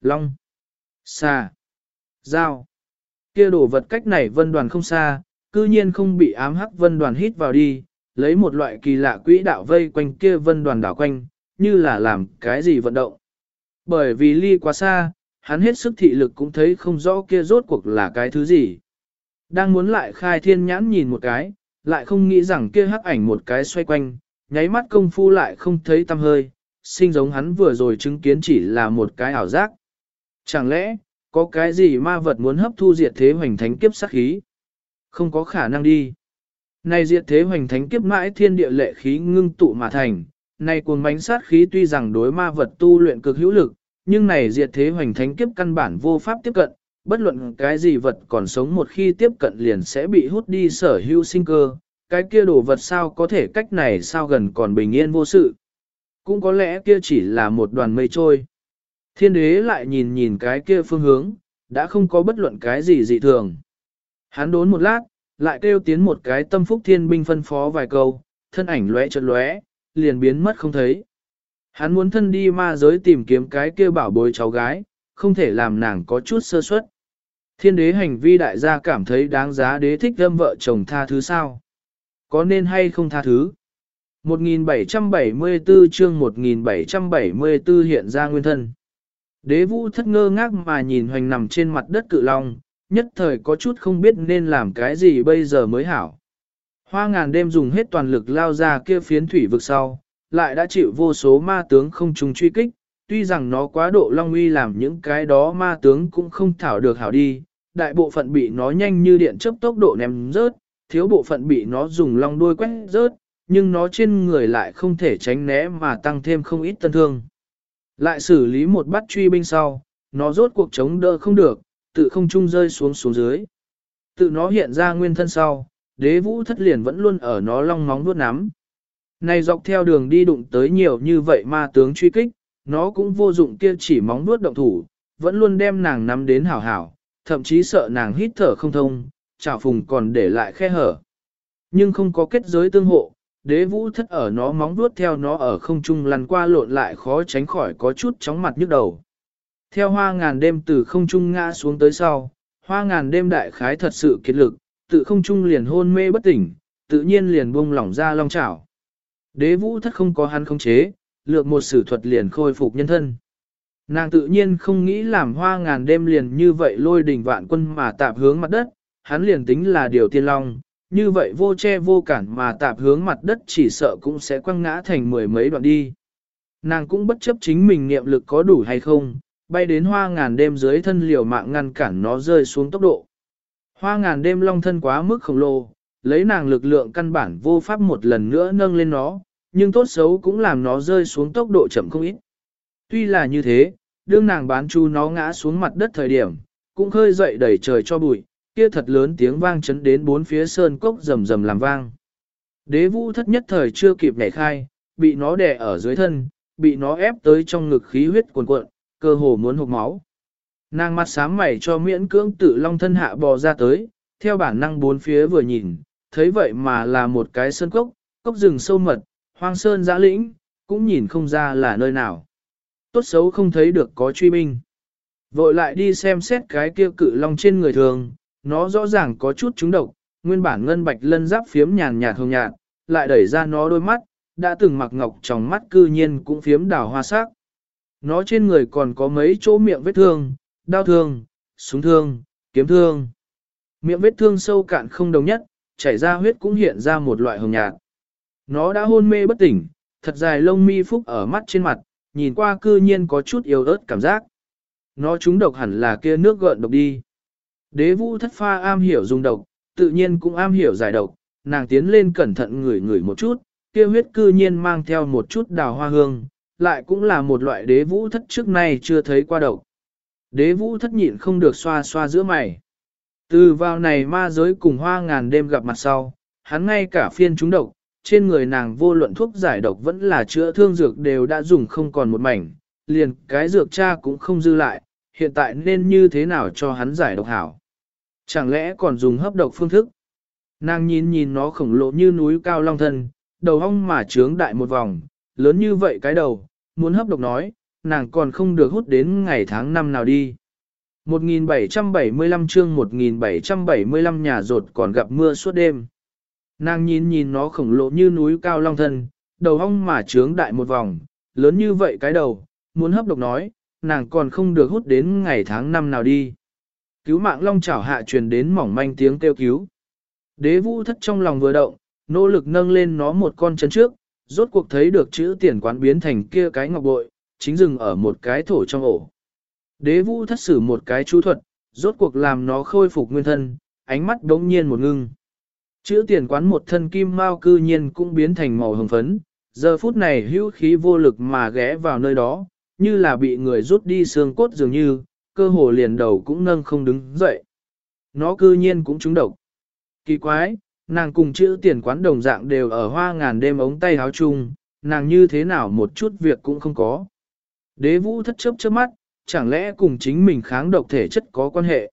S1: Long. Xa. Dao. Kia đổ vật cách này vân đoàn không xa, cư nhiên không bị ám hắc vân đoàn hít vào đi, lấy một loại kỳ lạ quỹ đạo vây quanh kia vân đoàn đảo quanh, như là làm cái gì vận động. Bởi vì ly quá xa, hắn hết sức thị lực cũng thấy không rõ kia rốt cuộc là cái thứ gì. Đang muốn lại khai thiên nhãn nhìn một cái, lại không nghĩ rằng kia hắc ảnh một cái xoay quanh, nháy mắt công phu lại không thấy tâm hơi, sinh giống hắn vừa rồi chứng kiến chỉ là một cái ảo giác. Chẳng lẽ, có cái gì ma vật muốn hấp thu diệt thế hoành thánh kiếp sát khí? Không có khả năng đi. Này diệt thế hoành thánh kiếp mãi thiên địa lệ khí ngưng tụ mà thành, này cuồng bánh sát khí tuy rằng đối ma vật tu luyện cực hữu lực, nhưng này diệt thế hoành thánh kiếp căn bản vô pháp tiếp cận, bất luận cái gì vật còn sống một khi tiếp cận liền sẽ bị hút đi sở hữu sinh cơ, cái kia đồ vật sao có thể cách này sao gần còn bình yên vô sự. Cũng có lẽ kia chỉ là một đoàn mây trôi. Thiên đế lại nhìn nhìn cái kia phương hướng, đã không có bất luận cái gì dị thường. Hắn đốn một lát, lại kêu tiến một cái tâm phúc thiên binh phân phó vài câu, thân ảnh lóe chợt lóe, liền biến mất không thấy. Hắn muốn thân đi ma giới tìm kiếm cái kia bảo bối cháu gái, không thể làm nàng có chút sơ suất. Thiên đế hành vi đại gia cảm thấy đáng giá đế thích âm vợ chồng tha thứ sao? Có nên hay không tha thứ? 1774 chương 1774 hiện ra nguyên thân. Đế vũ thất ngơ ngác mà nhìn hoành nằm trên mặt đất cự long, nhất thời có chút không biết nên làm cái gì bây giờ mới hảo. Hoa ngàn đêm dùng hết toàn lực lao ra kia phiến thủy vực sau, lại đã chịu vô số ma tướng không trùng truy kích, tuy rằng nó quá độ long uy làm những cái đó ma tướng cũng không thảo được hảo đi, đại bộ phận bị nó nhanh như điện chớp tốc độ ném rớt, thiếu bộ phận bị nó dùng long đuôi quét rớt, nhưng nó trên người lại không thể tránh né mà tăng thêm không ít tân thương. Lại xử lý một bắt truy binh sau, nó rốt cuộc chống đỡ không được, tự không trung rơi xuống xuống dưới. Tự nó hiện ra nguyên thân sau, đế vũ thất liền vẫn luôn ở nó long móng nuốt nắm. Này dọc theo đường đi đụng tới nhiều như vậy ma tướng truy kích, nó cũng vô dụng kia chỉ móng nuốt động thủ, vẫn luôn đem nàng nắm đến hảo hảo, thậm chí sợ nàng hít thở không thông, chảo phùng còn để lại khe hở. Nhưng không có kết giới tương hộ, đế vũ thất ở nó móng vuốt theo nó ở không trung lăn qua lộn lại khó tránh khỏi có chút chóng mặt nhức đầu. Theo hoa ngàn đêm từ không trung ngã xuống tới sau, hoa ngàn đêm đại khái thật sự kiệt lực, tự không trung liền hôn mê bất tỉnh, tự nhiên liền buông lỏng ra long chảo. Đế vũ thất không có hắn không chế, lược một sử thuật liền khôi phục nhân thân. Nàng tự nhiên không nghĩ làm hoa ngàn đêm liền như vậy lôi đỉnh vạn quân mà tạp hướng mặt đất, hắn liền tính là điều tiên long, như vậy vô che vô cản mà tạp hướng mặt đất chỉ sợ cũng sẽ quăng ngã thành mười mấy đoạn đi. Nàng cũng bất chấp chính mình niệm lực có đủ hay không, bay đến hoa ngàn đêm dưới thân liều mạng ngăn cản nó rơi xuống tốc độ. Hoa ngàn đêm long thân quá mức khổng lồ, lấy nàng lực lượng căn bản vô pháp một lần nữa nâng lên nó, nhưng tốt xấu cũng làm nó rơi xuống tốc độ chậm không ít. Tuy là như thế, đương nàng bán chu nó ngã xuống mặt đất thời điểm, cũng khơi dậy đẩy trời cho bụi, kia thật lớn tiếng vang chấn đến bốn phía sơn cốc rầm rầm làm vang. Đế vũ thất nhất thời chưa kịp nhảy khai, bị nó đè ở dưới thân, bị nó ép tới trong ngực khí huyết cuồn cuộn, cơ hồ muốn hụt máu. Nàng mặt sám mày cho miễn cưỡng tự long thân hạ bò ra tới, theo bản năng bốn phía vừa nhìn, thấy vậy mà là một cái sơn cốc, cốc rừng sâu mật, hoang sơn giã lĩnh, cũng nhìn không ra là nơi nào. Tốt xấu không thấy được có truy binh. Vội lại đi xem xét cái kia cự long trên người thường, nó rõ ràng có chút trúng độc, nguyên bản ngân bạch lân giáp phiếm nhàn nhạt hồng nhạt, lại đẩy ra nó đôi mắt, đã từng mặc ngọc trong mắt cư nhiên cũng phiếm đào hoa sắc. Nó trên người còn có mấy chỗ miệng vết thương, đau thương, súng thương, kiếm thương. Miệng vết thương sâu cạn không đồng nhất, chảy ra huyết cũng hiện ra một loại hồng nhạt. Nó đã hôn mê bất tỉnh, thật dài lông mi phúc ở mắt trên mặt, nhìn qua cư nhiên có chút yếu ớt cảm giác. Nó trúng độc hẳn là kia nước gợn độc đi. Đế vũ thất pha am hiểu dùng độc, tự nhiên cũng am hiểu giải độc, nàng tiến lên cẩn thận ngửi ngửi một chút, kia huyết cư nhiên mang theo một chút đào hoa hương, lại cũng là một loại đế vũ thất trước nay chưa thấy qua độc. Đế vũ thất nhịn không được xoa xoa giữa mày. Từ vào này ma giới cùng hoa ngàn đêm gặp mặt sau, hắn ngay cả phiên trúng độc, trên người nàng vô luận thuốc giải độc vẫn là chữa thương dược đều đã dùng không còn một mảnh, liền cái dược cha cũng không dư lại, hiện tại nên như thế nào cho hắn giải độc hảo. Chẳng lẽ còn dùng hấp độc phương thức? Nàng nhìn nhìn nó khổng lồ như núi cao long thân, đầu hong mà trướng đại một vòng, lớn như vậy cái đầu, muốn hấp độc nói, nàng còn không được hút đến ngày tháng năm nào đi. 1775 chương 1775 nhà rột còn gặp mưa suốt đêm. Nàng nhìn nhìn nó khổng lồ như núi cao long thân, đầu hong mà trướng đại một vòng, lớn như vậy cái đầu, muốn hấp độc nói, nàng còn không được hút đến ngày tháng năm nào đi. Cứu mạng long chảo hạ truyền đến mỏng manh tiếng kêu cứu. Đế vũ thất trong lòng vừa động, nỗ lực nâng lên nó một con chân trước, rốt cuộc thấy được chữ tiền quán biến thành kia cái ngọc bội, chính dừng ở một cái thổ trong ổ. Đế vũ thất sử một cái chú thuật, rốt cuộc làm nó khôi phục nguyên thân, ánh mắt đống nhiên một ngưng. Chữ tiền quán một thân kim mao cư nhiên cũng biến thành màu hồng phấn, giờ phút này hữu khí vô lực mà ghé vào nơi đó, như là bị người rút đi xương cốt dường như, cơ hồ liền đầu cũng nâng không đứng dậy. Nó cư nhiên cũng trúng độc. Kỳ quái, nàng cùng chữ tiền quán đồng dạng đều ở hoa ngàn đêm ống tay áo chung, nàng như thế nào một chút việc cũng không có. Đế vũ thất chấp chớp mắt, chẳng lẽ cùng chính mình kháng độc thể chất có quan hệ.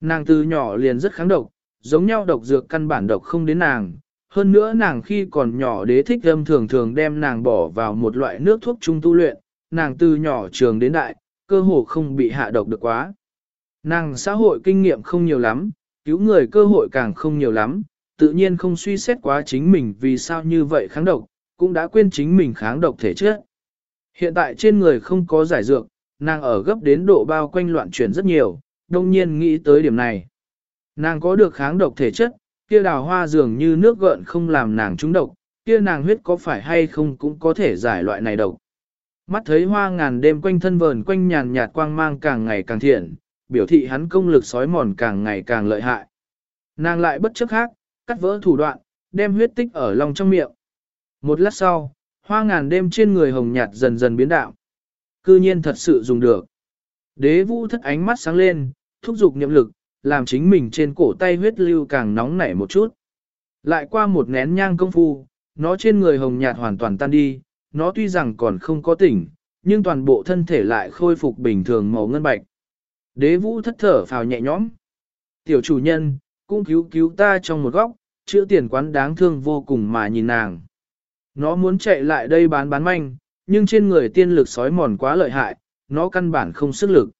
S1: Nàng từ nhỏ liền rất kháng độc, giống nhau độc dược căn bản độc không đến nàng. Hơn nữa nàng khi còn nhỏ đế thích âm thường thường đem nàng bỏ vào một loại nước thuốc trung tu luyện, nàng từ nhỏ trường đến đại, cơ hồ không bị hạ độc được quá. Nàng xã hội kinh nghiệm không nhiều lắm, cứu người cơ hội càng không nhiều lắm, tự nhiên không suy xét quá chính mình vì sao như vậy kháng độc, cũng đã quên chính mình kháng độc thể chất. Hiện tại trên người không có giải dược, nàng ở gấp đến độ bao quanh loạn chuyển rất nhiều, đông nhiên nghĩ tới điểm này. Nàng có được kháng độc thể chất, kia đào hoa dường như nước gợn không làm nàng trúng độc, kia nàng huyết có phải hay không cũng có thể giải loại này độc. Mắt thấy hoa ngàn đêm quanh thân vờn quanh nhàn nhạt quang mang càng ngày càng thiện, biểu thị hắn công lực sói mòn càng ngày càng lợi hại. Nàng lại bất chấp khác, cắt vỡ thủ đoạn, đem huyết tích ở lòng trong miệng. Một lát sau, hoa ngàn đêm trên người hồng nhạt dần dần biến đạo. Cư nhiên thật sự dùng được. Đế vũ thất ánh mắt sáng lên, thúc giục niệm lực, làm chính mình trên cổ tay huyết lưu càng nóng nảy một chút. Lại qua một nén nhang công phu, nó trên người hồng nhạt hoàn toàn tan đi, nó tuy rằng còn không có tỉnh, nhưng toàn bộ thân thể lại khôi phục bình thường màu ngân bạch. Đế vũ thất thở phào nhẹ nhõm. Tiểu chủ nhân, cũng cứu cứu ta trong một góc, chữa tiền quán đáng thương vô cùng mà nhìn nàng. Nó muốn chạy lại đây bán bán manh, nhưng trên người tiên lực sói mòn quá lợi hại, nó căn bản không sức lực.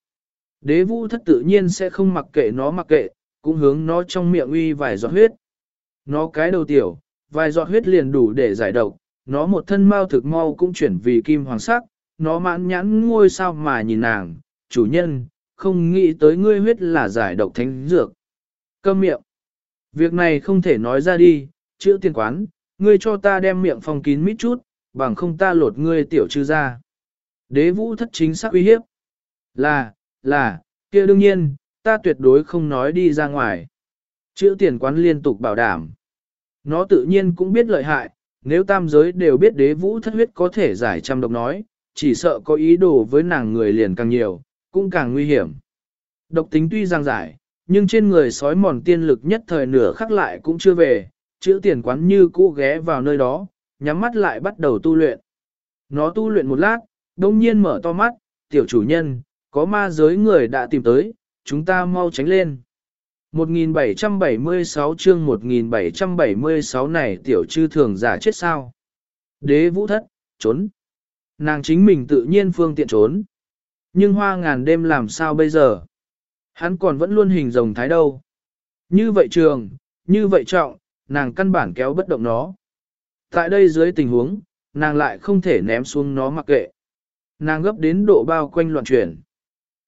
S1: Đế vũ thất tự nhiên sẽ không mặc kệ nó mặc kệ, cũng hướng nó trong miệng uy vài giọt huyết. Nó cái đầu tiểu, vài giọt huyết liền đủ để giải độc, nó một thân mau thực mau cũng chuyển vì kim hoàng sắc, nó mãn nhãn ngôi sao mà nhìn nàng, chủ nhân, không nghĩ tới ngươi huyết là giải độc thánh dược. Câm miệng. Việc này không thể nói ra đi, chữa tiền quán, ngươi cho ta đem miệng phòng kín mít chút, bằng không ta lột ngươi tiểu trư ra. Đế vũ thất chính xác uy hiếp. Là, là, kia đương nhiên, ta tuyệt đối không nói đi ra ngoài. Chữ tiền quán liên tục bảo đảm. Nó tự nhiên cũng biết lợi hại, nếu tam giới đều biết đế vũ thất huyết có thể giải trăm độc nói, chỉ sợ có ý đồ với nàng người liền càng nhiều, cũng càng nguy hiểm. Độc tính tuy giang giải, nhưng trên người sói mòn tiên lực nhất thời nửa khắc lại cũng chưa về, chữ tiền quán như cũ ghé vào nơi đó, nhắm mắt lại bắt đầu tu luyện. Nó tu luyện một lát, đông nhiên mở to mắt, tiểu chủ nhân, có ma giới người đã tìm tới, chúng ta mau tránh lên. 1776 chương 1776 này tiểu chư thường giả chết sao. Đế vũ thất, trốn. Nàng chính mình tự nhiên phương tiện trốn. Nhưng hoa ngàn đêm làm sao bây giờ? Hắn còn vẫn luôn hình rồng thái đâu. Như vậy trường, như vậy trọng, nàng căn bản kéo bất động nó. Tại đây dưới tình huống, nàng lại không thể ném xuống nó mặc kệ. Nàng gấp đến độ bao quanh loạn chuyển.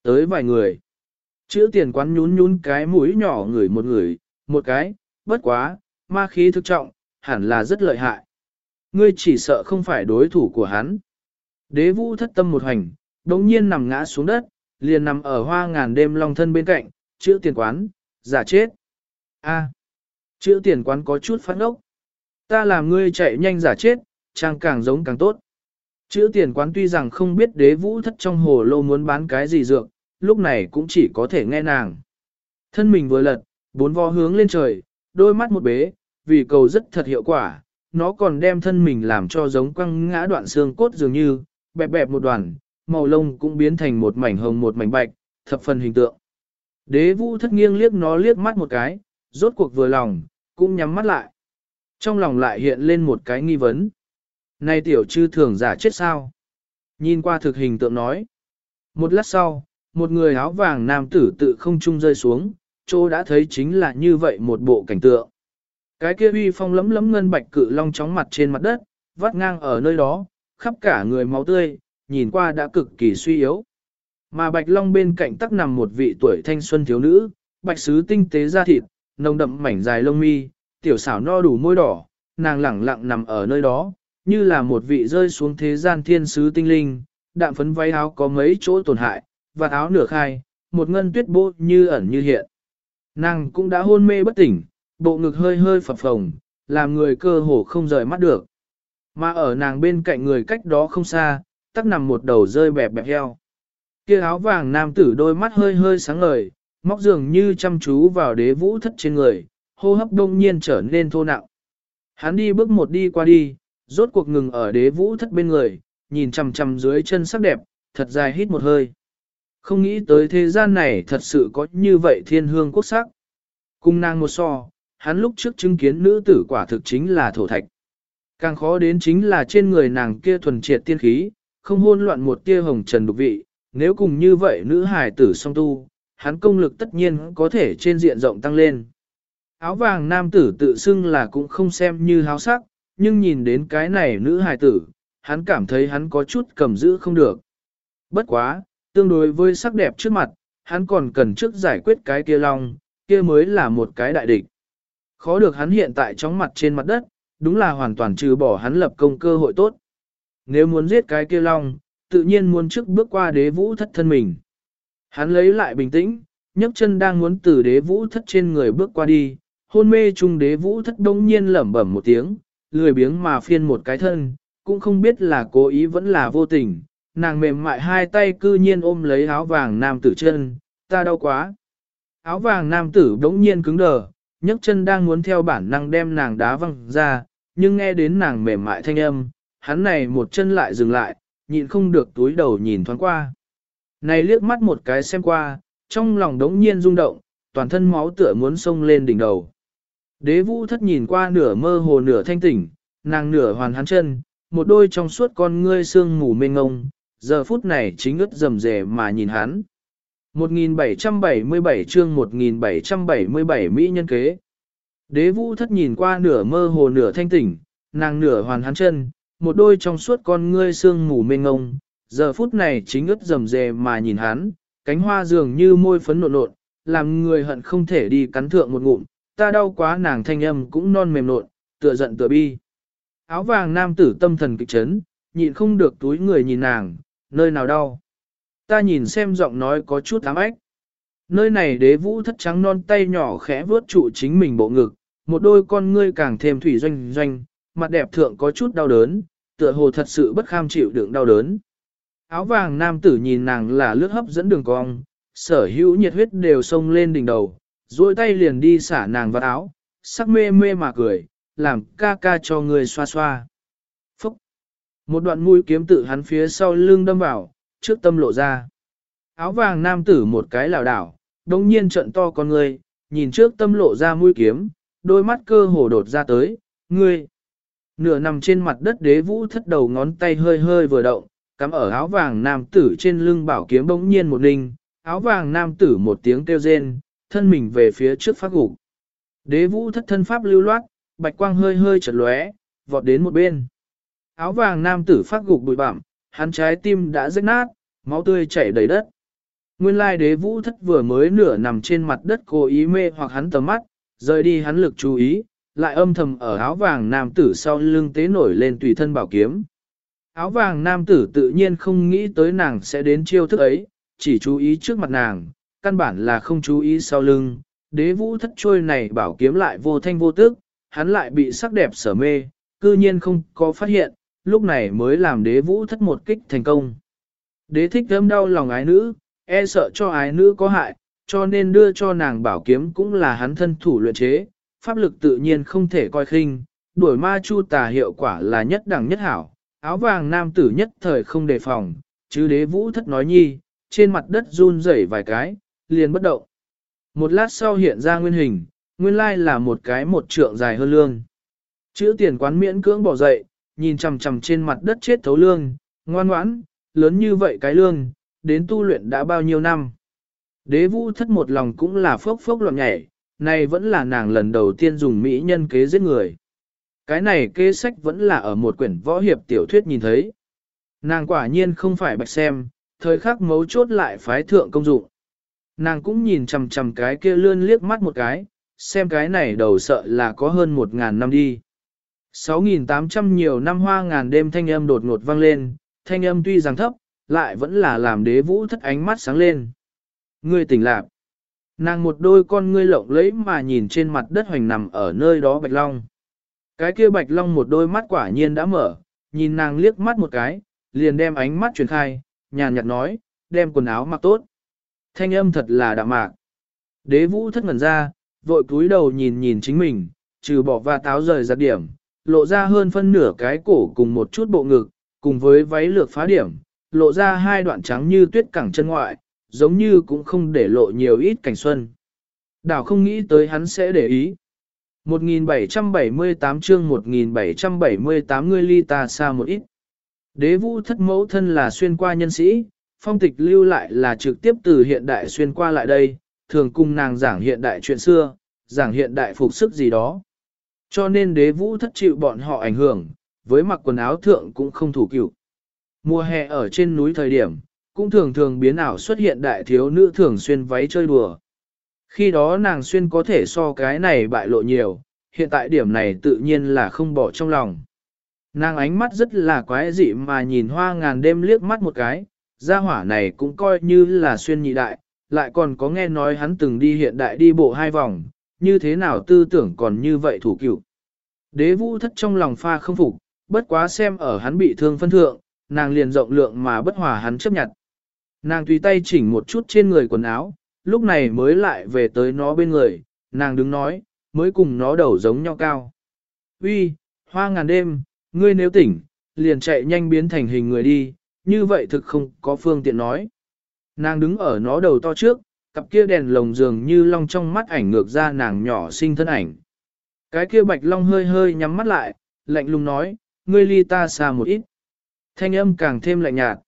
S1: Tới vài người. Chữ tiền quán nhún nhún cái mũi nhỏ người một người, một cái, bất quá, ma khí thực trọng, hẳn là rất lợi hại. Ngươi chỉ sợ không phải đối thủ của hắn. Đế vũ thất tâm một hành, đống nhiên nằm ngã xuống đất, liền nằm ở hoa ngàn đêm long thân bên cạnh, chữ tiền quán, giả chết. A, chữ tiền quán có chút phát ốc. Ta làm ngươi chạy nhanh giả chết, trang càng giống càng tốt. Chữ tiền quán tuy rằng không biết đế vũ thất trong hồ lô muốn bán cái gì dược, lúc này cũng chỉ có thể nghe nàng. Thân mình vừa lật, bốn vo hướng lên trời, đôi mắt một bế, vì cầu rất thật hiệu quả, nó còn đem thân mình làm cho giống quăng ngã đoạn xương cốt dường như, bẹp bẹp một đoàn, màu lông cũng biến thành một mảnh hồng một mảnh bạch, thập phần hình tượng. Đế vũ thất nghiêng liếc nó liếc mắt một cái, rốt cuộc vừa lòng, cũng nhắm mắt lại. Trong lòng lại hiện lên một cái nghi vấn. Này tiểu chư thường giả chết sao? Nhìn qua thực hình tượng nói. Một lát sau, một người áo vàng nam tử tự không trung rơi xuống, chỗ đã thấy chính là như vậy một bộ cảnh tượng. Cái kia uy phong lấm lấm ngân bạch cự long chóng mặt trên mặt đất, vắt ngang ở nơi đó, khắp cả người máu tươi, nhìn qua đã cực kỳ suy yếu. Mà bạch long bên cạnh tắc nằm một vị tuổi thanh xuân thiếu nữ, bạch sứ tinh tế da thịt, nồng đậm mảnh dài lông mi, tiểu xảo no đủ môi đỏ, nàng lẳng lặng nằm ở nơi đó, như là một vị rơi xuống thế gian thiên sứ tinh linh, đạm phấn váy áo có mấy chỗ tổn hại, và áo nửa khai, một ngân tuyết bố như ẩn như hiện. Nàng cũng đã hôn mê bất tỉnh, bộ ngực hơi hơi phập phồng, làm người cơ hồ không rời mắt được. Mà ở nàng bên cạnh người cách đó không xa, tắc nằm một đầu rơi bẹp bẹp heo. Kia áo vàng nam tử đôi mắt hơi hơi sáng ngời, móc dường như chăm chú vào đế vũ thất trên người, hô hấp đông nhiên trở nên thô nặng. Hắn đi bước một đi qua đi, rốt cuộc ngừng ở đế vũ thất bên người, nhìn chằm chằm dưới chân sắc đẹp, thật dài hít một hơi. Không nghĩ tới thế gian này thật sự có như vậy thiên hương quốc sắc. Cung nàng một so, hắn lúc trước chứng kiến nữ tử quả thực chính là thổ thạch. Càng khó đến chính là trên người nàng kia thuần triệt tiên khí, không hôn loạn một tia hồng trần đục vị, nếu cùng như vậy nữ hài tử song tu, hắn công lực tất nhiên có thể trên diện rộng tăng lên. Áo vàng nam tử tự xưng là cũng không xem như háo sắc, nhưng nhìn đến cái này nữ hài tử, hắn cảm thấy hắn có chút cầm giữ không được. Bất quá, tương đối với sắc đẹp trước mặt, hắn còn cần trước giải quyết cái kia long, kia mới là một cái đại địch. Khó được hắn hiện tại trong mặt trên mặt đất, đúng là hoàn toàn trừ bỏ hắn lập công cơ hội tốt. Nếu muốn giết cái kia long, tự nhiên muốn trước bước qua đế vũ thất thân mình. Hắn lấy lại bình tĩnh, nhấc chân đang muốn từ đế vũ thất trên người bước qua đi, hôn mê chung đế vũ thất đông nhiên lẩm bẩm một tiếng, lười biếng mà phiên một cái thân, cũng không biết là cố ý vẫn là vô tình, nàng mềm mại hai tay cư nhiên ôm lấy áo vàng nam tử chân, ta đau quá. Áo vàng nam tử đống nhiên cứng đờ, nhấc chân đang muốn theo bản năng đem nàng đá văng ra, nhưng nghe đến nàng mềm mại thanh âm, hắn này một chân lại dừng lại, nhịn không được túi đầu nhìn thoáng qua. Này liếc mắt một cái xem qua, trong lòng đống nhiên rung động, toàn thân máu tựa muốn sông lên đỉnh đầu. Đế vũ thất nhìn qua nửa mơ hồ nửa thanh tỉnh, nàng nửa hoàn hắn chân, một đôi trong suốt con ngươi sương mù mênh ngông, giờ phút này chính ướt rầm rề mà nhìn hắn. 1777 chương 1777 Mỹ nhân kế. Đế vũ thất nhìn qua nửa mơ hồ nửa thanh tỉnh, nàng nửa hoàn hắn chân, một đôi trong suốt con ngươi sương mù mênh ngông, giờ phút này chính ướt rầm rề mà nhìn hắn, cánh hoa dường như môi phấn nộn nộn, làm người hận không thể đi cắn thượng một ngụm, ta đau quá nàng thanh âm cũng non mềm nộn, tựa giận tựa bi. Áo vàng nam tử tâm thần kịch chấn, nhịn không được túi người nhìn nàng, nơi nào đau. Ta nhìn xem giọng nói có chút ám ếch. Nơi này đế vũ thất trắng non tay nhỏ khẽ vướt trụ chính mình bộ ngực, một đôi con ngươi càng thêm thủy doanh doanh, mặt đẹp thượng có chút đau đớn, tựa hồ thật sự bất kham chịu đựng đau đớn. Áo vàng nam tử nhìn nàng là lướt hấp dẫn đường cong, sở hữu nhiệt huyết đều sông lên đỉnh đầu, duỗi tay liền đi xả nàng vào áo, sắc mê mê mà cười, làm ca ca cho người xoa xoa. Một đoạn mũi kiếm tự hắn phía sau lưng đâm vào, trước tâm lộ ra. Áo vàng nam tử một cái lảo đảo, đồng nhiên trận to con người, nhìn trước tâm lộ ra mũi kiếm, đôi mắt cơ hồ đột ra tới, ngươi. Nửa nằm trên mặt đất đế vũ thất đầu ngón tay hơi hơi vừa động, cắm ở áo vàng nam tử trên lưng bảo kiếm bỗng nhiên một ninh, áo vàng nam tử một tiếng kêu rên, thân mình về phía trước phát gục. Đế vũ thất thân pháp lưu loát, bạch quang hơi hơi chật lóe, vọt đến một bên. Áo vàng nam tử phát gục bụi bặm, hắn trái tim đã rách nát, máu tươi chảy đầy đất. Nguyên lai đế vũ thất vừa mới nửa nằm trên mặt đất cố ý mê hoặc hắn tầm mắt, rời đi hắn lực chú ý, lại âm thầm ở áo vàng nam tử sau lưng tế nổi lên tùy thân bảo kiếm. Áo vàng nam tử tự nhiên không nghĩ tới nàng sẽ đến chiêu thức ấy, chỉ chú ý trước mặt nàng, căn bản là không chú ý sau lưng. Đế vũ thất trôi này bảo kiếm lại vô thanh vô tức, hắn lại bị sắc đẹp sở mê, cư nhiên không có phát hiện, lúc này mới làm đế vũ thất một kích thành công. Đế thích thơm đau lòng ái nữ, e sợ cho ái nữ có hại, cho nên đưa cho nàng bảo kiếm cũng là hắn thân thủ luyện chế, pháp lực tự nhiên không thể coi khinh, đuổi ma chu tà hiệu quả là nhất đẳng nhất hảo, áo vàng nam tử nhất thời không đề phòng, chứ đế vũ thất nói nhi, trên mặt đất run rẩy vài cái, liền bất động. Một lát sau hiện ra nguyên hình, nguyên lai là một cái một trượng dài hơn lương. Chữ tiền quán miễn cưỡng bỏ dậy, nhìn chằm chằm trên mặt đất chết thấu lương, ngoan ngoãn, lớn như vậy cái lương, đến tu luyện đã bao nhiêu năm. Đế vũ thất một lòng cũng là phốc phốc loạn nhảy, này vẫn là nàng lần đầu tiên dùng mỹ nhân kế giết người. Cái này kế sách vẫn là ở một quyển võ hiệp tiểu thuyết nhìn thấy. Nàng quả nhiên không phải bạch xem, thời khắc mấu chốt lại phái thượng công dụng. Nàng cũng nhìn chằm chằm cái kia lươn liếc mắt một cái, xem cái này đầu sợ là có hơn một ngàn năm đi. 6.800 nhiều năm hoa ngàn đêm thanh âm đột ngột vang lên, thanh âm tuy rằng thấp, lại vẫn là làm đế vũ thất ánh mắt sáng lên. Ngươi tỉnh lạc. Nàng một đôi con ngươi lộng lẫy mà nhìn trên mặt đất hoành nằm ở nơi đó bạch long. Cái kia bạch long một đôi mắt quả nhiên đã mở, nhìn nàng liếc mắt một cái, liền đem ánh mắt truyền khai, nhàn nhạt nói, đem quần áo mặc tốt. Thanh âm thật là đạm mạc. Đế vũ thất ngẩn ra, vội cúi đầu nhìn nhìn chính mình, trừ bỏ và táo rời ra điểm, lộ ra hơn phân nửa cái cổ cùng một chút bộ ngực, cùng với váy lược phá điểm, lộ ra hai đoạn trắng như tuyết cẳng chân ngoại, giống như cũng không để lộ nhiều ít cảnh xuân. Đảo không nghĩ tới hắn sẽ để ý. 1778 chương 1778 ngươi ly ta xa một ít. Đế vũ thất mẫu thân là xuyên qua nhân sĩ, phong tịch lưu lại là trực tiếp từ hiện đại xuyên qua lại đây, thường cùng nàng giảng hiện đại chuyện xưa, giảng hiện đại phục sức gì đó. Cho nên đế vũ thất chịu bọn họ ảnh hưởng, với mặc quần áo thượng cũng không thủ cựu. Mùa hè ở trên núi thời điểm, cũng thường thường biến ảo xuất hiện đại thiếu nữ thường xuyên váy chơi đùa. Khi đó nàng xuyên có thể so cái này bại lộ nhiều, hiện tại điểm này tự nhiên là không bỏ trong lòng. Nàng ánh mắt rất là quái dị mà nhìn hoa ngàn đêm liếc mắt một cái, gia hỏa này cũng coi như là xuyên nhị đại, lại còn có nghe nói hắn từng đi hiện đại đi bộ hai vòng, như thế nào tư tưởng còn như vậy thủ cựu. Đế vũ thất trong lòng pha không phục, bất quá xem ở hắn bị thương phân thượng, nàng liền rộng lượng mà bất hòa hắn chấp nhận. Nàng tùy tay chỉnh một chút trên người quần áo, lúc này mới lại về tới nó bên người, nàng đứng nói, mới cùng nó đầu giống nhau cao. Uy, hoa ngàn đêm, ngươi nếu tỉnh, liền chạy nhanh biến thành hình người đi, như vậy thực không có phương tiện nói. Nàng đứng ở nó đầu to trước, cặp kia đèn lồng dường như long trong mắt ảnh ngược ra nàng nhỏ sinh thân ảnh. Cái kia bạch long hơi hơi nhắm mắt lại, lạnh lùng nói, ngươi ly ta xa một ít. Thanh âm càng thêm lạnh nhạt.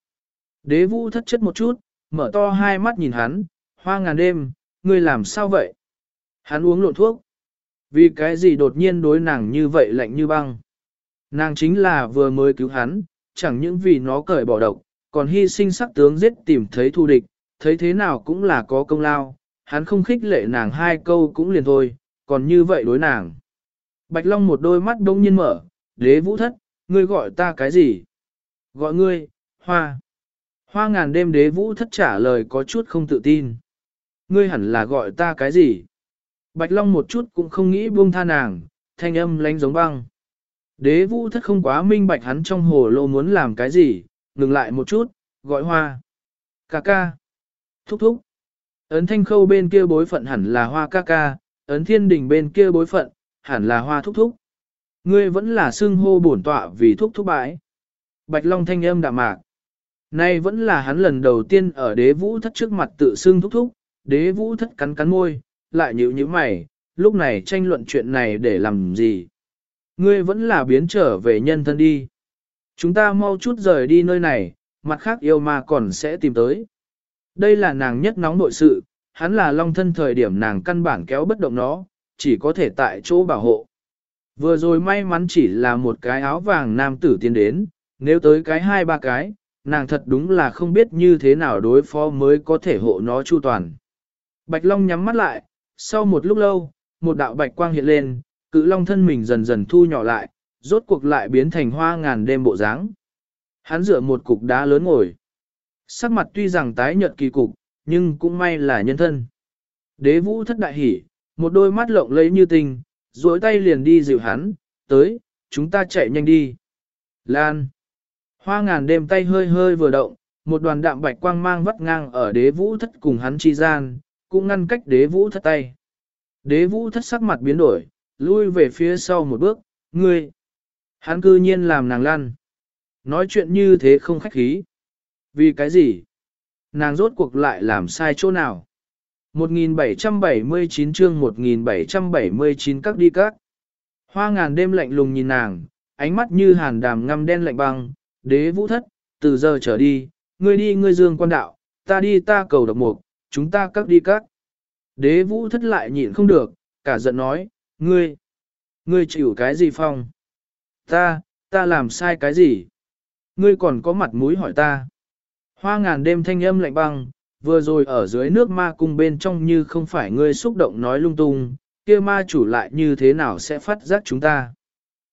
S1: Đế vũ thất chất một chút, mở to hai mắt nhìn hắn, hoa ngàn đêm, ngươi làm sao vậy? Hắn uống lộn thuốc. Vì cái gì đột nhiên đối nàng như vậy lạnh như băng? Nàng chính là vừa mới cứu hắn, chẳng những vì nó cởi bỏ độc, còn hy sinh sắc tướng giết tìm thấy thù địch, thấy thế nào cũng là có công lao, hắn không khích lệ nàng hai câu cũng liền thôi, còn như vậy đối nàng. Bạch Long một đôi mắt đông nhiên mở, đế vũ thất, ngươi gọi ta cái gì? Gọi ngươi, hoa. Hoa ngàn đêm đế vũ thất trả lời có chút không tự tin. Ngươi hẳn là gọi ta cái gì? Bạch Long một chút cũng không nghĩ buông tha nàng, thanh âm lánh giống băng. Đế vũ thất không quá minh bạch hắn trong hồ lô muốn làm cái gì, ngừng lại một chút, gọi hoa. Cà ca. Thúc thúc. Ấn thanh khâu bên kia bối phận hẳn là hoa ca ca, ấn thiên đình bên kia bối phận, hẳn là hoa thúc thúc. Ngươi vẫn là xưng hô bổn tọa vì thúc thúc bãi. Bạch Long thanh âm đạm mạc. Nay vẫn là hắn lần đầu tiên ở đế vũ thất trước mặt tự xưng thúc thúc, đế vũ thất cắn cắn môi, lại nhíu nhíu mày, lúc này tranh luận chuyện này để làm gì. Ngươi vẫn là biến trở về nhân thân đi. Chúng ta mau chút rời đi nơi này, mặt khác yêu ma còn sẽ tìm tới. Đây là nàng nhất nóng nội sự, hắn là long thân thời điểm nàng căn bản kéo bất động nó, chỉ có thể tại chỗ bảo hộ. Vừa rồi may mắn chỉ là một cái áo vàng nam tử tiến đến, nếu tới cái hai ba cái, nàng thật đúng là không biết như thế nào đối phó mới có thể hộ nó chu toàn. Bạch Long nhắm mắt lại, sau một lúc lâu, một đạo bạch quang hiện lên, cự long thân mình dần dần thu nhỏ lại, rốt cuộc lại biến thành hoa ngàn đêm bộ dáng. Hắn dựa một cục đá lớn ngồi. Sắc mặt tuy rằng tái nhợt kỳ cục, nhưng cũng may là nhân thân. Đế vũ thất đại hỉ, một đôi mắt lộng lẫy như tình, duỗi tay liền đi dịu hắn, tới, chúng ta chạy nhanh đi. Lan. Hoa ngàn đêm tay hơi hơi vừa động, một đoàn đạm bạch quang mang vắt ngang ở đế vũ thất cùng hắn chi gian, cũng ngăn cách đế vũ thất tay. Đế vũ thất sắc mặt biến đổi, lui về phía sau một bước, ngươi. Hắn cư nhiên làm nàng lăn. Nói chuyện như thế không khách khí. Vì cái gì? Nàng rốt cuộc lại làm sai chỗ nào? 1779 chương 1779 các đi các. Hoa ngàn đêm lạnh lùng nhìn nàng, ánh mắt như hàn đàm ngăm đen lạnh băng, đế vũ thất, từ giờ trở đi, ngươi đi ngươi dương quan đạo, ta đi ta cầu độc mục, chúng ta các đi các. Đế vũ thất lại nhịn không được, cả giận nói, ngươi, ngươi chịu cái gì phong? Ta, ta làm sai cái gì? Ngươi còn có mặt mũi hỏi ta. Hoa ngàn đêm thanh âm lạnh băng, vừa rồi ở dưới nước ma cung bên trong như không phải ngươi xúc động nói lung tung, kia ma chủ lại như thế nào sẽ phát giác chúng ta.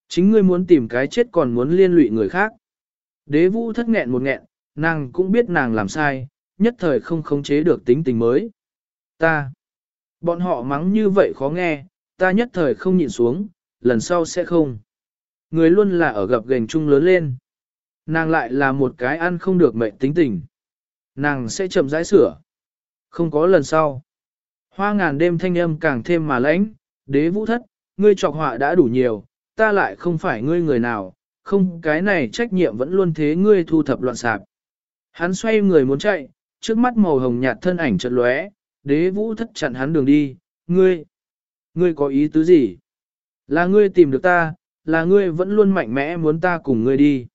S1: Chính ngươi muốn tìm cái chết còn muốn liên lụy người khác. Đế vũ thất nghẹn một nghẹn, nàng cũng biết nàng làm sai, nhất thời không khống chế được tính tình mới. Ta, bọn họ mắng như vậy khó nghe, ta nhất thời không nhịn xuống, lần sau sẽ không. Người luôn là ở gặp gành chung lớn lên. Nàng lại là một cái ăn không được mệnh tính tình. Nàng sẽ chậm rãi sửa. Không có lần sau. Hoa ngàn đêm thanh âm càng thêm mà lãnh, đế vũ thất, ngươi trọc họa đã đủ nhiều, ta lại không phải ngươi người nào, không cái này trách nhiệm vẫn luôn thế ngươi thu thập loạn sạp. Hắn xoay người muốn chạy, trước mắt màu hồng nhạt thân ảnh chợt lóe, đế vũ thất chặn hắn đường đi, ngươi, ngươi có ý tứ gì? Là ngươi tìm được ta, là ngươi vẫn luôn mạnh mẽ muốn ta cùng ngươi đi.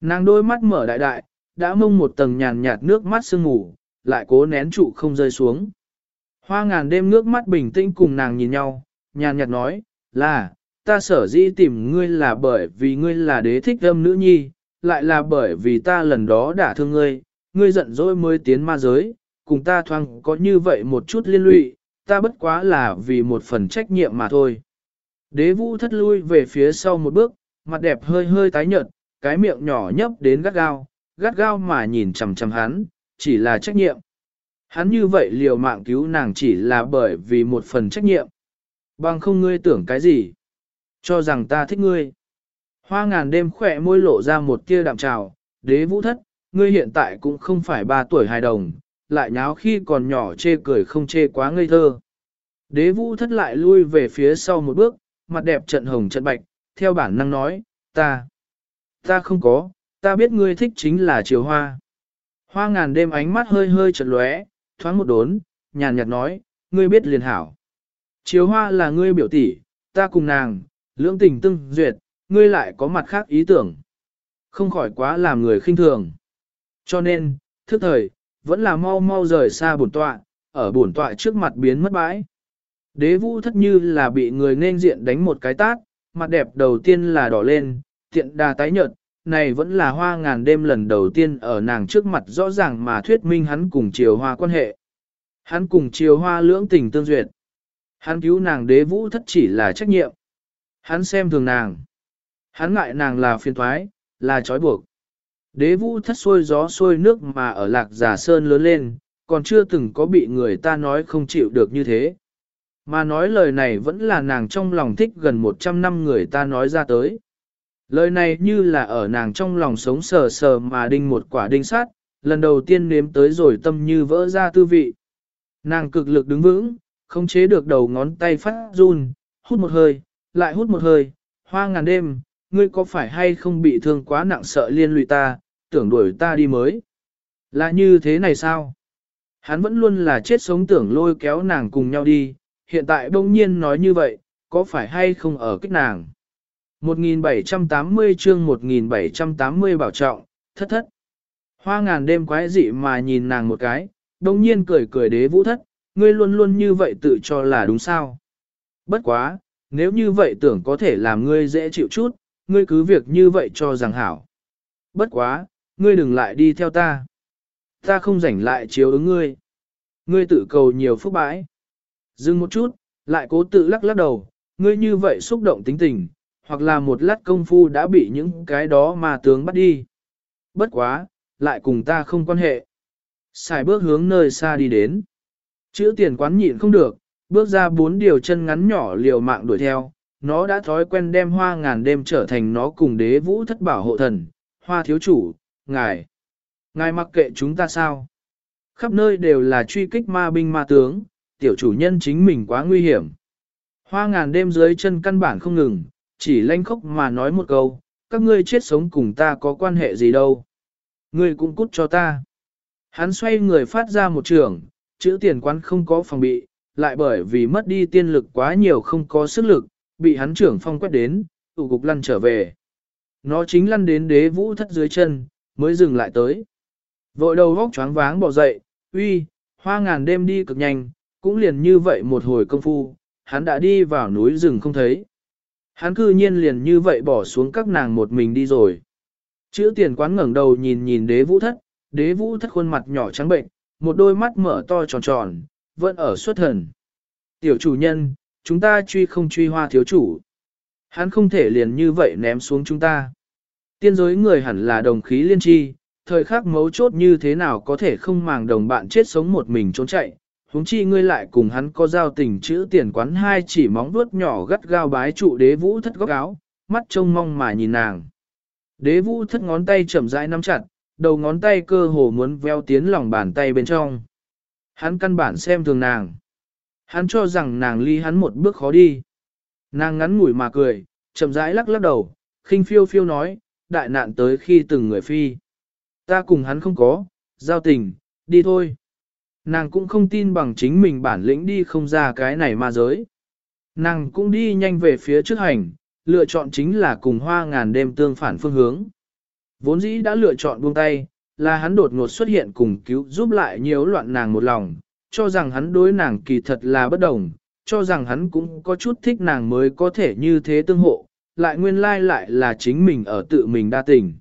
S1: Nàng đôi mắt mở đại đại, đã mông một tầng nhàn nhạt nước mắt sương ngủ, lại cố nén trụ không rơi xuống. Hoa ngàn đêm nước mắt bình tĩnh cùng nàng nhìn nhau, nhàn nhạt nói, là, ta sở dĩ tìm ngươi là bởi vì ngươi là đế thích âm nữ nhi, lại là bởi vì ta lần đó đã thương ngươi, ngươi giận dỗi mới tiến ma giới, cùng ta thoang có như vậy một chút liên lụy, ta bất quá là vì một phần trách nhiệm mà thôi. Đế vũ thất lui về phía sau một bước, mặt đẹp hơi hơi tái nhợt, cái miệng nhỏ nhấp đến gắt gao, gắt gao mà nhìn chằm chằm hắn, chỉ là trách nhiệm. Hắn như vậy liều mạng cứu nàng chỉ là bởi vì một phần trách nhiệm. Bằng không ngươi tưởng cái gì? Cho rằng ta thích ngươi. Hoa ngàn đêm khỏe môi lộ ra một tia đạm trào, đế vũ thất, ngươi hiện tại cũng không phải ba tuổi hài đồng, lại nháo khi còn nhỏ chê cười không chê quá ngây thơ. Đế vũ thất lại lui về phía sau một bước, mặt đẹp trận hồng trận bạch, theo bản năng nói, ta, ta không có, ta biết ngươi thích chính là chiều hoa. Hoa ngàn đêm ánh mắt hơi hơi chật lóe, thoáng một đốn, nhàn nhạt nói, ngươi biết liền hảo. Chiều hoa là ngươi biểu tỷ, ta cùng nàng, lưỡng tình tương duyệt, ngươi lại có mặt khác ý tưởng. Không khỏi quá làm người khinh thường. Cho nên, thức thời, vẫn là mau mau rời xa bổn tọa, ở bổn tọa trước mặt biến mất bãi. Đế vũ thất như là bị người nên diện đánh một cái tát, mặt đẹp đầu tiên là đỏ lên, tiện đà tái nhợt, này vẫn là hoa ngàn đêm lần đầu tiên ở nàng trước mặt rõ ràng mà thuyết minh hắn cùng chiều hoa quan hệ. Hắn cùng chiều hoa lưỡng tình tương duyệt. Hắn cứu nàng đế vũ thất chỉ là trách nhiệm. Hắn xem thường nàng. Hắn ngại nàng là phiền thoái, là trói buộc. Đế vũ thất xuôi gió xuôi nước mà ở lạc giả sơn lớn lên, còn chưa từng có bị người ta nói không chịu được như thế. Mà nói lời này vẫn là nàng trong lòng thích gần 100 năm người ta nói ra tới. Lời này như là ở nàng trong lòng sống sờ sờ mà đinh một quả đinh sát, lần đầu tiên nếm tới rồi tâm như vỡ ra tư vị. Nàng cực lực đứng vững, không chế được đầu ngón tay phát run, hút một hơi, lại hút một hơi, hoa ngàn đêm, ngươi có phải hay không bị thương quá nặng sợ liên lụy ta, tưởng đuổi ta đi mới. Là như thế này sao? Hắn vẫn luôn là chết sống tưởng lôi kéo nàng cùng nhau đi, hiện tại bỗng nhiên nói như vậy, có phải hay không ở kích nàng? 1780 chương 1780 bảo trọng, thất thất. Hoa ngàn đêm quái dị mà nhìn nàng một cái, đồng nhiên cười cười đế vũ thất, ngươi luôn luôn như vậy tự cho là đúng sao. Bất quá, nếu như vậy tưởng có thể làm ngươi dễ chịu chút, ngươi cứ việc như vậy cho rằng hảo. Bất quá, ngươi đừng lại đi theo ta. Ta không rảnh lại chiếu ứng ngươi. Ngươi tự cầu nhiều phúc bãi. Dừng một chút, lại cố tự lắc lắc đầu, ngươi như vậy xúc động tính tình, hoặc là một lát công phu đã bị những cái đó mà tướng bắt đi. Bất quá, lại cùng ta không quan hệ. Xài bước hướng nơi xa đi đến. Chữ tiền quán nhịn không được, bước ra bốn điều chân ngắn nhỏ liều mạng đuổi theo. Nó đã thói quen đem hoa ngàn đêm trở thành nó cùng đế vũ thất bảo hộ thần. Hoa thiếu chủ, ngài. Ngài mặc kệ chúng ta sao? Khắp nơi đều là truy kích ma binh ma tướng, tiểu chủ nhân chính mình quá nguy hiểm. Hoa ngàn đêm dưới chân căn bản không ngừng, chỉ lanh khóc mà nói một câu, các ngươi chết sống cùng ta có quan hệ gì đâu. Ngươi cũng cút cho ta. Hắn xoay người phát ra một trường, chữ tiền quán không có phòng bị, lại bởi vì mất đi tiên lực quá nhiều không có sức lực, bị hắn trưởng phong quét đến, tụ cục lăn trở về. Nó chính lăn đến đế vũ thất dưới chân, mới dừng lại tới. Vội đầu góc choáng váng bỏ dậy, uy, hoa ngàn đêm đi cực nhanh, cũng liền như vậy một hồi công phu, hắn đã đi vào núi rừng không thấy. Hắn cư nhiên liền như vậy bỏ xuống các nàng một mình đi rồi. Chữ tiền quán ngẩng đầu nhìn nhìn đế vũ thất, đế vũ thất khuôn mặt nhỏ trắng bệnh, một đôi mắt mở to tròn tròn, vẫn ở xuất thần. Tiểu chủ nhân, chúng ta truy không truy hoa thiếu chủ. Hắn không thể liền như vậy ném xuống chúng ta. Tiên giới người hẳn là đồng khí liên tri, thời khắc mấu chốt như thế nào có thể không màng đồng bạn chết sống một mình trốn chạy, huống chi ngươi lại cùng hắn có giao tình chữ tiền quán hai chỉ móng vuốt nhỏ gắt gao bái trụ đế vũ thất góc áo, mắt trông mong mà nhìn nàng. Đế vũ thất ngón tay chậm rãi nắm chặt, đầu ngón tay cơ hồ muốn veo tiến lòng bàn tay bên trong. Hắn căn bản xem thường nàng. Hắn cho rằng nàng ly hắn một bước khó đi. Nàng ngắn ngủi mà cười, chậm rãi lắc lắc đầu, khinh phiêu phiêu nói, đại nạn tới khi từng người phi. Ta cùng hắn không có, giao tình, đi thôi. Nàng cũng không tin bằng chính mình bản lĩnh đi không ra cái này ma giới. Nàng cũng đi nhanh về phía trước hành, lựa chọn chính là cùng hoa ngàn đêm tương phản phương hướng. Vốn dĩ đã lựa chọn buông tay, là hắn đột ngột xuất hiện cùng cứu giúp lại nhiễu loạn nàng một lòng, cho rằng hắn đối nàng kỳ thật là bất đồng, cho rằng hắn cũng có chút thích nàng mới có thể như thế tương hộ, lại nguyên lai lại là chính mình ở tự mình đa tình.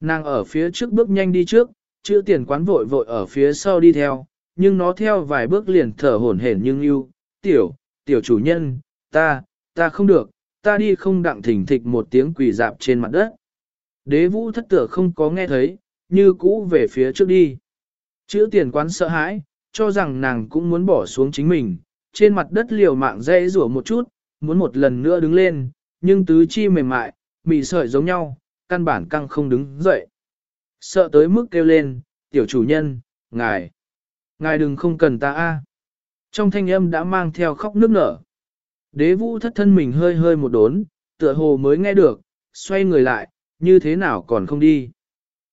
S1: Nàng ở phía trước bước nhanh đi trước, chữ tiền quán vội vội ở phía sau đi theo, nhưng nó theo vài bước liền thở hổn hển nhưng yêu, tiểu, tiểu chủ nhân, ta, ta không được, ta đi không đặng thỉnh thịch một tiếng quỳ dạp trên mặt đất. Đế vũ thất tựa không có nghe thấy, như cũ về phía trước đi. Chữ tiền quán sợ hãi, cho rằng nàng cũng muốn bỏ xuống chính mình, trên mặt đất liều mạng dễ rủa một chút, muốn một lần nữa đứng lên, nhưng tứ chi mềm mại, mị sợi giống nhau, căn bản căng không đứng dậy. Sợ tới mức kêu lên, tiểu chủ nhân, ngài, ngài đừng không cần ta a. Trong thanh âm đã mang theo khóc nước nở. Đế vũ thất thân mình hơi hơi một đốn, tựa hồ mới nghe được, xoay người lại, như thế nào còn không đi.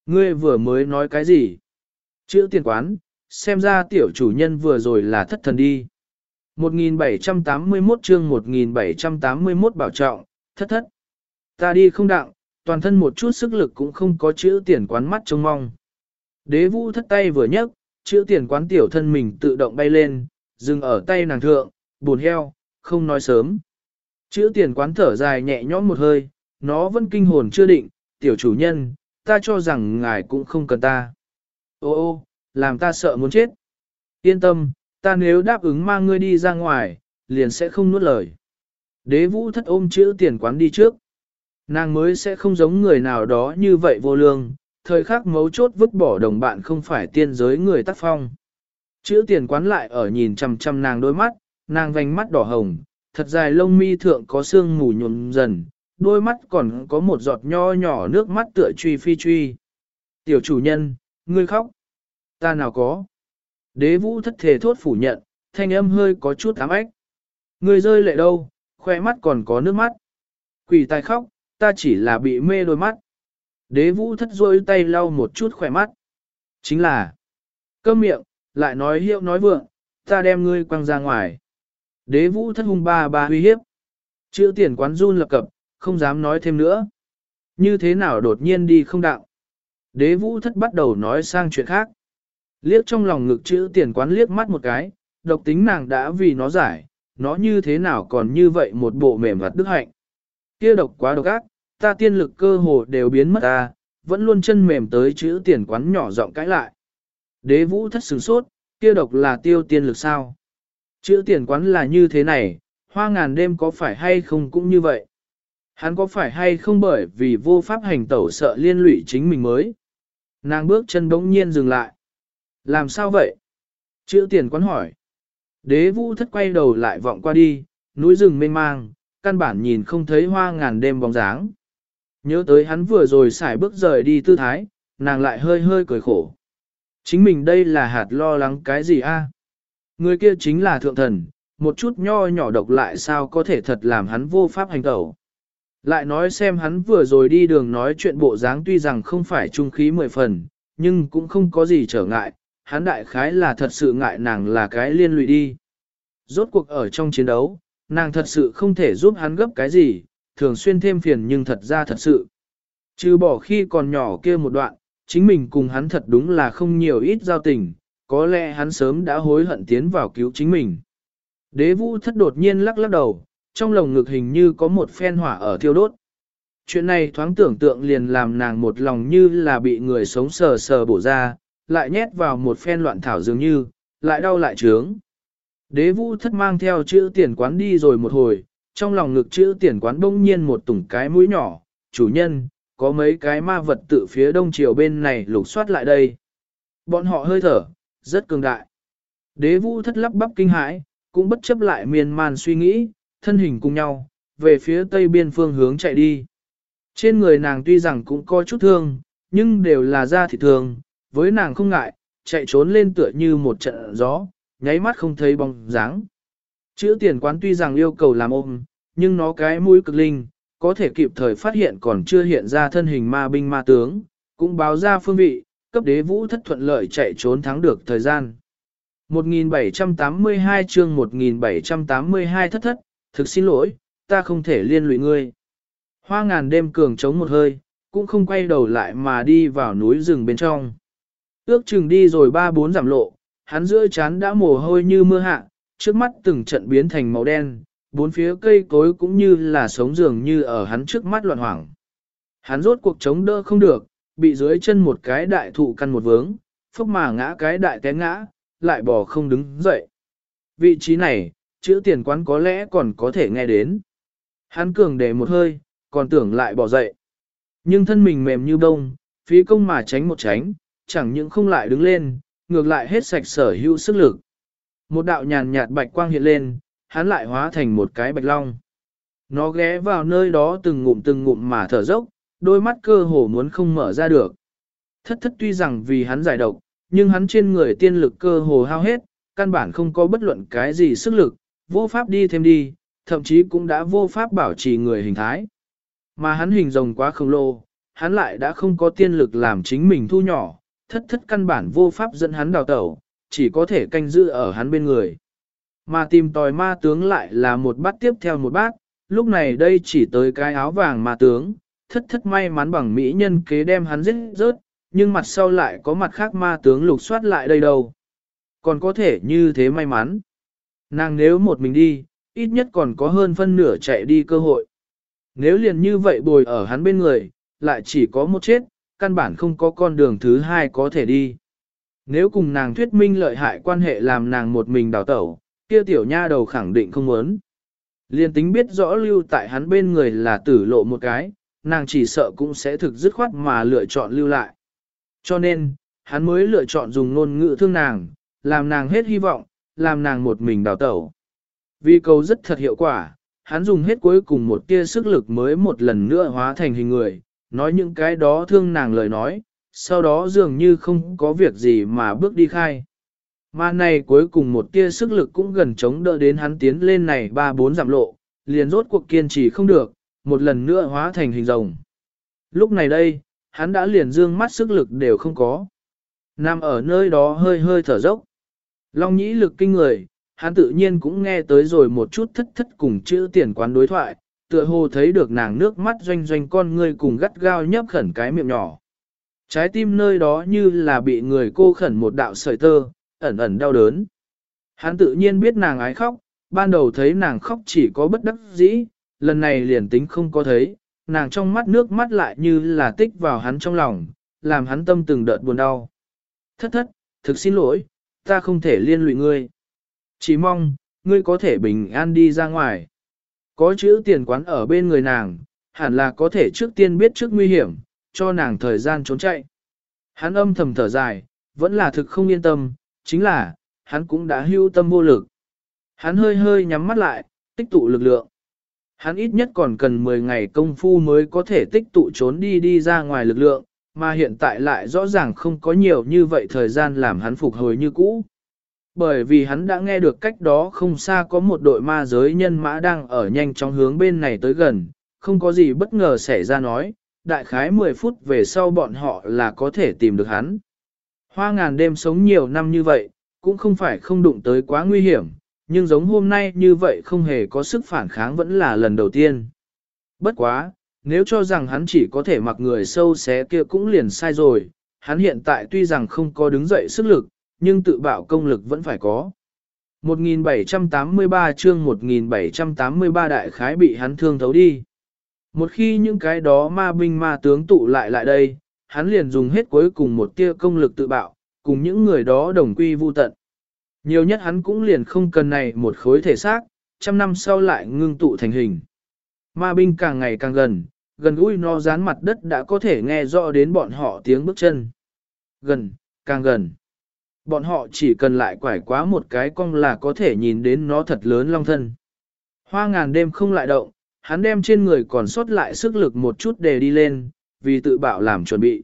S1: Ngươi vừa mới nói cái gì? Chữ tiền quán, xem ra tiểu chủ nhân vừa rồi là thất thần đi. 1781 chương 1781 bảo trọng, thất thất. Ta đi không đặng, toàn thân một chút sức lực cũng không có chữ tiền quán mắt trông mong. Đế vũ thất tay vừa nhấc, chữ tiền quán tiểu thân mình tự động bay lên, dừng ở tay nàng thượng, buồn heo, không nói sớm. Chữ tiền quán thở dài nhẹ nhõm một hơi, nó vẫn kinh hồn chưa định, tiểu chủ nhân, ta cho rằng ngài cũng không cần ta. Ô ô, làm ta sợ muốn chết. Yên tâm, ta nếu đáp ứng mang ngươi đi ra ngoài, liền sẽ không nuốt lời. Đế vũ thất ôm chữ tiền quán đi trước. Nàng mới sẽ không giống người nào đó như vậy vô lương, thời khắc mấu chốt vứt bỏ đồng bạn không phải tiên giới người tác phong. Chữ tiền quán lại ở nhìn chằm chằm nàng đôi mắt, nàng vành mắt đỏ hồng, thật dài lông mi thượng có sương mù nhuộm dần, đôi mắt còn có một giọt nho nhỏ nước mắt tựa truy phi truy. Tiểu chủ nhân, ngươi khóc. Ta nào có. Đế vũ thất thể thốt phủ nhận, thanh âm hơi có chút ám ếch. Ngươi rơi lệ đâu, khoe mắt còn có nước mắt. Quỷ tài khóc, ta chỉ là bị mê đôi mắt. Đế vũ thất rôi tay lau một chút khỏe mắt. Chính là, cơm miệng, lại nói hiệu nói vượng, ta đem ngươi quăng ra ngoài. Đế vũ thất hung ba ba huy hiếp. Chữ tiền quán run lập cập, không dám nói thêm nữa. Như thế nào đột nhiên đi không đạo. Đế vũ thất bắt đầu nói sang chuyện khác. Liếc trong lòng ngực chữ tiền quán liếc mắt một cái, độc tính nàng đã vì nó giải, nó như thế nào còn như vậy một bộ mềm vật đức hạnh. Kia độc quá độc ác, ta tiên lực cơ hồ đều biến mất ta, vẫn luôn chân mềm tới chữ tiền quán nhỏ giọng cãi lại. Đế vũ thất sừng sốt, kia độc là tiêu tiên lực sao? Chữ tiền quán là như thế này, hoa ngàn đêm có phải hay không cũng như vậy. Hắn có phải hay không bởi vì vô pháp hành tẩu sợ liên lụy chính mình mới. Nàng bước chân bỗng nhiên dừng lại. Làm sao vậy? Chữ tiền quán hỏi. Đế vũ thất quay đầu lại vọng qua đi, núi rừng mênh mang, căn bản nhìn không thấy hoa ngàn đêm bóng dáng. Nhớ tới hắn vừa rồi xài bước rời đi tư thái, nàng lại hơi hơi cười khổ. Chính mình đây là hạt lo lắng cái gì a? Người kia chính là thượng thần, một chút nho nhỏ độc lại sao có thể thật làm hắn vô pháp hành tẩu. Lại nói xem hắn vừa rồi đi đường nói chuyện bộ dáng tuy rằng không phải trung khí mười phần, nhưng cũng không có gì trở ngại, hắn đại khái là thật sự ngại nàng là cái liên lụy đi. Rốt cuộc ở trong chiến đấu, nàng thật sự không thể giúp hắn gấp cái gì, thường xuyên thêm phiền nhưng thật ra thật sự. Trừ bỏ khi còn nhỏ kia một đoạn, chính mình cùng hắn thật đúng là không nhiều ít giao tình, có lẽ hắn sớm đã hối hận tiến vào cứu chính mình. Đế vũ thất đột nhiên lắc lắc đầu, trong lồng ngực hình như có một phen hỏa ở thiêu đốt. Chuyện này thoáng tưởng tượng liền làm nàng một lòng như là bị người sống sờ sờ bổ ra, lại nhét vào một phen loạn thảo dường như, lại đau lại trướng. Đế vũ thất mang theo chữ tiền quán đi rồi một hồi, trong lòng ngực chữ tiền quán bỗng nhiên một tủng cái mũi nhỏ, chủ nhân, có mấy cái ma vật tự phía đông chiều bên này lục soát lại đây. Bọn họ hơi thở, rất cường đại. Đế vũ thất lắp bắp kinh hãi, cũng bất chấp lại miên man suy nghĩ, thân hình cùng nhau, về phía tây biên phương hướng chạy đi. Trên người nàng tuy rằng cũng có chút thương, nhưng đều là da thịt thường, với nàng không ngại, chạy trốn lên tựa như một trận gió, nháy mắt không thấy bóng dáng. Chữ tiền quán tuy rằng yêu cầu làm ôm, nhưng nó cái mũi cực linh, có thể kịp thời phát hiện còn chưa hiện ra thân hình ma binh ma tướng, cũng báo ra phương vị, cấp đế vũ thất thuận lợi chạy trốn thắng được thời gian. 1782 chương 1782 thất thất, thực xin lỗi, ta không thể liên lụy ngươi. Hoa ngàn đêm cường chống một hơi, cũng không quay đầu lại mà đi vào núi rừng bên trong. Ước chừng đi rồi ba bốn giảm lộ, hắn giữa chán đã mồ hôi như mưa hạ, trước mắt từng trận biến thành màu đen, bốn phía cây cối cũng như là sống dường như ở hắn trước mắt loạn hoảng. Hắn rốt cuộc chống đỡ không được, bị dưới chân một cái đại thụ căn một vướng, phốc mà ngã cái đại té ngã, lại bò không đứng dậy. Vị trí này, chữ tiền quán có lẽ còn có thể nghe đến. Hắn cường để một hơi, còn tưởng lại bỏ dậy. Nhưng thân mình mềm như bông, phí công mà tránh một tránh, chẳng những không lại đứng lên, ngược lại hết sạch sở hữu sức lực. Một đạo nhàn nhạt bạch quang hiện lên, hắn lại hóa thành một cái bạch long. Nó ghé vào nơi đó từng ngụm từng ngụm mà thở dốc, đôi mắt cơ hồ muốn không mở ra được. Thất thất tuy rằng vì hắn giải độc, nhưng hắn trên người tiên lực cơ hồ hao hết, căn bản không có bất luận cái gì sức lực, vô pháp đi thêm đi, thậm chí cũng đã vô pháp bảo trì người hình thái. Mà hắn hình rồng quá khổng lồ, hắn lại đã không có tiên lực làm chính mình thu nhỏ, thất thất căn bản vô pháp dẫn hắn đào tẩu, chỉ có thể canh giữ ở hắn bên người. Mà tìm tòi ma tướng lại là một bát tiếp theo một bát, lúc này đây chỉ tới cái áo vàng ma tướng, thất thất may mắn bằng mỹ nhân kế đem hắn giết rớt, nhưng mặt sau lại có mặt khác ma tướng lục soát lại đây đâu. Còn có thể như thế may mắn. Nàng nếu một mình đi, ít nhất còn có hơn phân nửa chạy đi cơ hội. Nếu liền như vậy bồi ở hắn bên người, lại chỉ có một chết, căn bản không có con đường thứ hai có thể đi. Nếu cùng nàng thuyết minh lợi hại quan hệ làm nàng một mình đào tẩu, kia tiểu nha đầu khẳng định không muốn. Liên tính biết rõ lưu tại hắn bên người là tử lộ một cái, nàng chỉ sợ cũng sẽ thực dứt khoát mà lựa chọn lưu lại. Cho nên, hắn mới lựa chọn dùng ngôn ngữ thương nàng, làm nàng hết hy vọng, làm nàng một mình đào tẩu. Vì cầu rất thật hiệu quả, hắn dùng hết cuối cùng một tia sức lực mới một lần nữa hóa thành hình người, nói những cái đó thương nàng lời nói, sau đó dường như không có việc gì mà bước đi khai. Mà này cuối cùng một tia sức lực cũng gần chống đỡ đến hắn tiến lên này ba bốn giảm lộ, liền rốt cuộc kiên trì không được, một lần nữa hóa thành hình rồng. Lúc này đây, hắn đã liền dương mắt sức lực đều không có. Nằm ở nơi đó hơi hơi thở dốc. Long nhĩ lực kinh người, hắn tự nhiên cũng nghe tới rồi một chút thất thất cùng chữ tiền quán đối thoại, tựa hồ thấy được nàng nước mắt doanh doanh con ngươi cùng gắt gao nhấp khẩn cái miệng nhỏ. Trái tim nơi đó như là bị người cô khẩn một đạo sợi tơ, ẩn ẩn đau đớn. Hắn tự nhiên biết nàng ái khóc, ban đầu thấy nàng khóc chỉ có bất đắc dĩ, lần này liền tính không có thấy, nàng trong mắt nước mắt lại như là tích vào hắn trong lòng, làm hắn tâm từng đợt buồn đau. Thất thất, thực xin lỗi, ta không thể liên lụy ngươi. Chỉ mong, ngươi có thể bình an đi ra ngoài. Có chữ tiền quán ở bên người nàng, hẳn là có thể trước tiên biết trước nguy hiểm, cho nàng thời gian trốn chạy. Hắn âm thầm thở dài, vẫn là thực không yên tâm, chính là, hắn cũng đã hưu tâm vô lực. Hắn hơi hơi nhắm mắt lại, tích tụ lực lượng. Hắn ít nhất còn cần 10 ngày công phu mới có thể tích tụ trốn đi đi ra ngoài lực lượng, mà hiện tại lại rõ ràng không có nhiều như vậy thời gian làm hắn phục hồi như cũ. Bởi vì hắn đã nghe được cách đó không xa có một đội ma giới nhân mã đang ở nhanh chóng hướng bên này tới gần, không có gì bất ngờ xảy ra nói, đại khái 10 phút về sau bọn họ là có thể tìm được hắn. Hoa ngàn đêm sống nhiều năm như vậy, cũng không phải không đụng tới quá nguy hiểm, nhưng giống hôm nay như vậy không hề có sức phản kháng vẫn là lần đầu tiên. Bất quá, nếu cho rằng hắn chỉ có thể mặc người sâu xé kia cũng liền sai rồi, hắn hiện tại tuy rằng không có đứng dậy sức lực, nhưng tự bạo công lực vẫn phải có. 1783 chương 1783 đại khái bị hắn thương thấu đi. Một khi những cái đó ma binh ma tướng tụ lại lại đây, hắn liền dùng hết cuối cùng một tia công lực tự bạo, cùng những người đó đồng quy vu tận. Nhiều nhất hắn cũng liền không cần này một khối thể xác, trăm năm sau lại ngưng tụ thành hình. Ma binh càng ngày càng gần, gần gũi nó dán mặt đất đã có thể nghe rõ đến bọn họ tiếng bước chân. Gần, càng gần. Bọn họ chỉ cần lại quải quá một cái cong là có thể nhìn đến nó thật lớn long thân. Hoa ngàn đêm không lại động, hắn đem trên người còn sót lại sức lực một chút để đi lên, vì tự bạo làm chuẩn bị.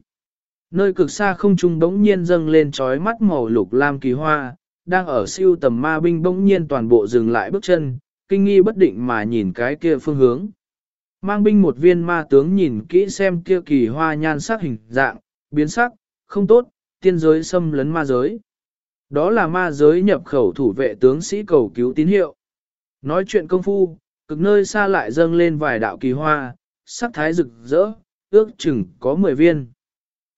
S1: Nơi cực xa không trung bỗng nhiên dâng lên trói mắt màu lục lam kỳ hoa, đang ở siêu tầm ma binh bỗng nhiên toàn bộ dừng lại bước chân, kinh nghi bất định mà nhìn cái kia phương hướng. Mang binh một viên ma tướng nhìn kỹ xem kia kỳ hoa nhan sắc hình dạng, biến sắc, không tốt, tiên giới xâm lấn ma giới. Đó là ma giới nhập khẩu thủ vệ tướng sĩ cầu cứu tín hiệu. Nói chuyện công phu, cực nơi xa lại dâng lên vài đạo kỳ hoa, sắc thái rực rỡ, ước chừng có 10 viên.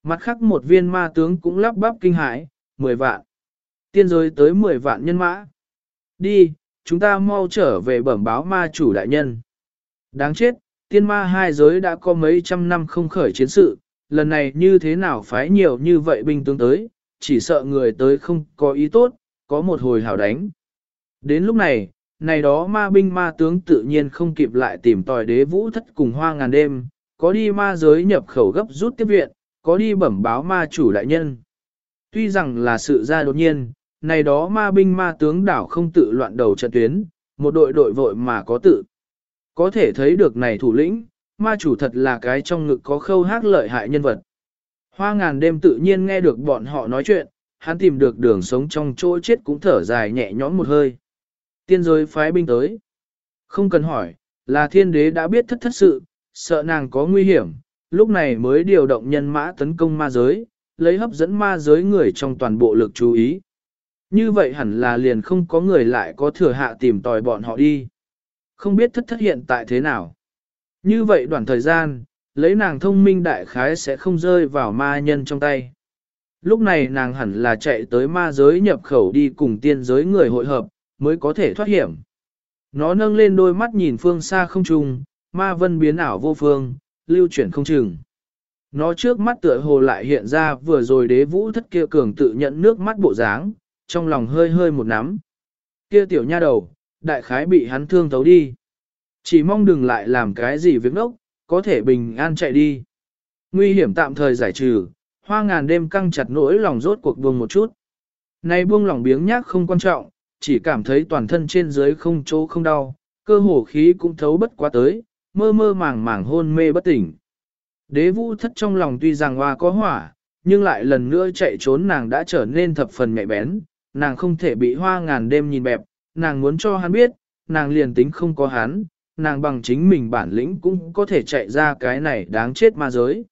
S1: Mặt khác một viên ma tướng cũng lắp bắp kinh hãi, 10 vạn. Tiên giới tới 10 vạn nhân mã. Đi, chúng ta mau trở về bẩm báo ma chủ đại nhân. Đáng chết, tiên ma hai giới đã có mấy trăm năm không khởi chiến sự, lần này như thế nào phái nhiều như vậy binh tướng tới, chỉ sợ người tới không có ý tốt, có một hồi hảo đánh. Đến lúc này, này đó ma binh ma tướng tự nhiên không kịp lại tìm tòi đế vũ thất cùng hoa ngàn đêm, có đi ma giới nhập khẩu gấp rút tiếp viện, có đi bẩm báo ma chủ đại nhân. Tuy rằng là sự ra đột nhiên, này đó ma binh ma tướng đảo không tự loạn đầu trận tuyến, một đội đội vội mà có tự. Có thể thấy được này thủ lĩnh, ma chủ thật là cái trong ngực có khâu hát lợi hại nhân vật. Hoa ngàn đêm tự nhiên nghe được bọn họ nói chuyện, hắn tìm được đường sống trong chỗ chết cũng thở dài nhẹ nhõm một hơi. Tiên giới phái binh tới. Không cần hỏi, là thiên đế đã biết thất thất sự, sợ nàng có nguy hiểm, lúc này mới điều động nhân mã tấn công ma giới, lấy hấp dẫn ma giới người trong toàn bộ lực chú ý. Như vậy hẳn là liền không có người lại có thừa hạ tìm tòi bọn họ đi. Không biết thất thất hiện tại thế nào. Như vậy đoạn thời gian, lấy nàng thông minh đại khái sẽ không rơi vào ma nhân trong tay. Lúc này nàng hẳn là chạy tới ma giới nhập khẩu đi cùng tiên giới người hội hợp, mới có thể thoát hiểm. Nó nâng lên đôi mắt nhìn phương xa không trùng, ma vân biến ảo vô phương, lưu chuyển không chừng. Nó trước mắt tựa hồ lại hiện ra vừa rồi đế vũ thất kia cường tự nhận nước mắt bộ dáng, trong lòng hơi hơi một nắm. Kia tiểu nha đầu, đại khái bị hắn thương thấu đi. Chỉ mong đừng lại làm cái gì việc nốc, có thể bình an chạy đi. Nguy hiểm tạm thời giải trừ, hoa ngàn đêm căng chặt nỗi lòng rốt cuộc buông một chút. Nay buông lòng biếng nhác không quan trọng, chỉ cảm thấy toàn thân trên dưới không chỗ không đau, cơ hồ khí cũng thấu bất quá tới, mơ mơ màng màng hôn mê bất tỉnh. Đế vũ thất trong lòng tuy rằng hoa có hỏa, nhưng lại lần nữa chạy trốn nàng đã trở nên thập phần mẹ bén, nàng không thể bị hoa ngàn đêm nhìn bẹp, nàng muốn cho hắn biết, nàng liền tính không có hắn, nàng bằng chính mình bản lĩnh cũng có thể chạy ra cái này đáng chết ma giới.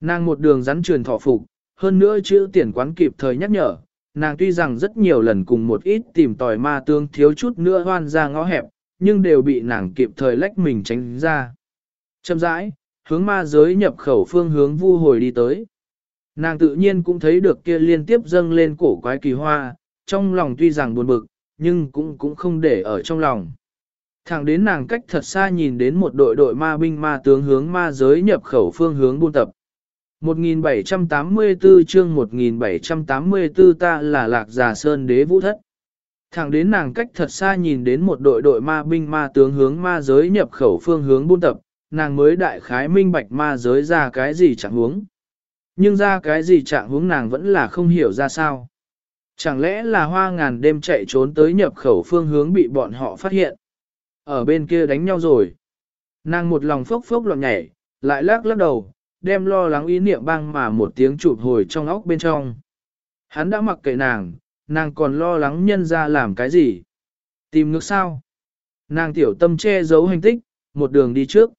S1: Nàng một đường rắn truyền thọ phục, hơn nữa chữ tiền quán kịp thời nhắc nhở, nàng tuy rằng rất nhiều lần cùng một ít tìm tòi ma tương thiếu chút nữa hoan ra ngõ hẹp, nhưng đều bị nàng kịp thời lách mình tránh ra. Châm rãi, hướng ma giới nhập khẩu phương hướng vu hồi đi tới. Nàng tự nhiên cũng thấy được kia liên tiếp dâng lên cổ quái kỳ hoa, trong lòng tuy rằng buồn bực, nhưng cũng cũng không để ở trong lòng. Thẳng đến nàng cách thật xa nhìn đến một đội đội ma binh ma tướng hướng ma giới nhập khẩu phương hướng buôn tập. 1784 chương 1784 ta là lạc già sơn đế vũ thất. Thẳng đến nàng cách thật xa nhìn đến một đội đội ma binh ma tướng hướng ma giới nhập khẩu phương hướng buôn tập, nàng mới đại khái minh bạch ma giới ra cái gì chẳng hướng. Nhưng ra cái gì trạng hướng nàng vẫn là không hiểu ra sao. Chẳng lẽ là hoa ngàn đêm chạy trốn tới nhập khẩu phương hướng bị bọn họ phát hiện. Ở bên kia đánh nhau rồi. Nàng một lòng phốc phốc loạn nhảy, lại lắc lắc đầu, đem lo lắng ý niệm băng mà một tiếng chụp hồi trong óc bên trong. Hắn đã mặc kệ nàng, nàng còn lo lắng nhân ra làm cái gì. Tìm ngược sao. Nàng tiểu tâm che giấu hành tích, một đường đi trước.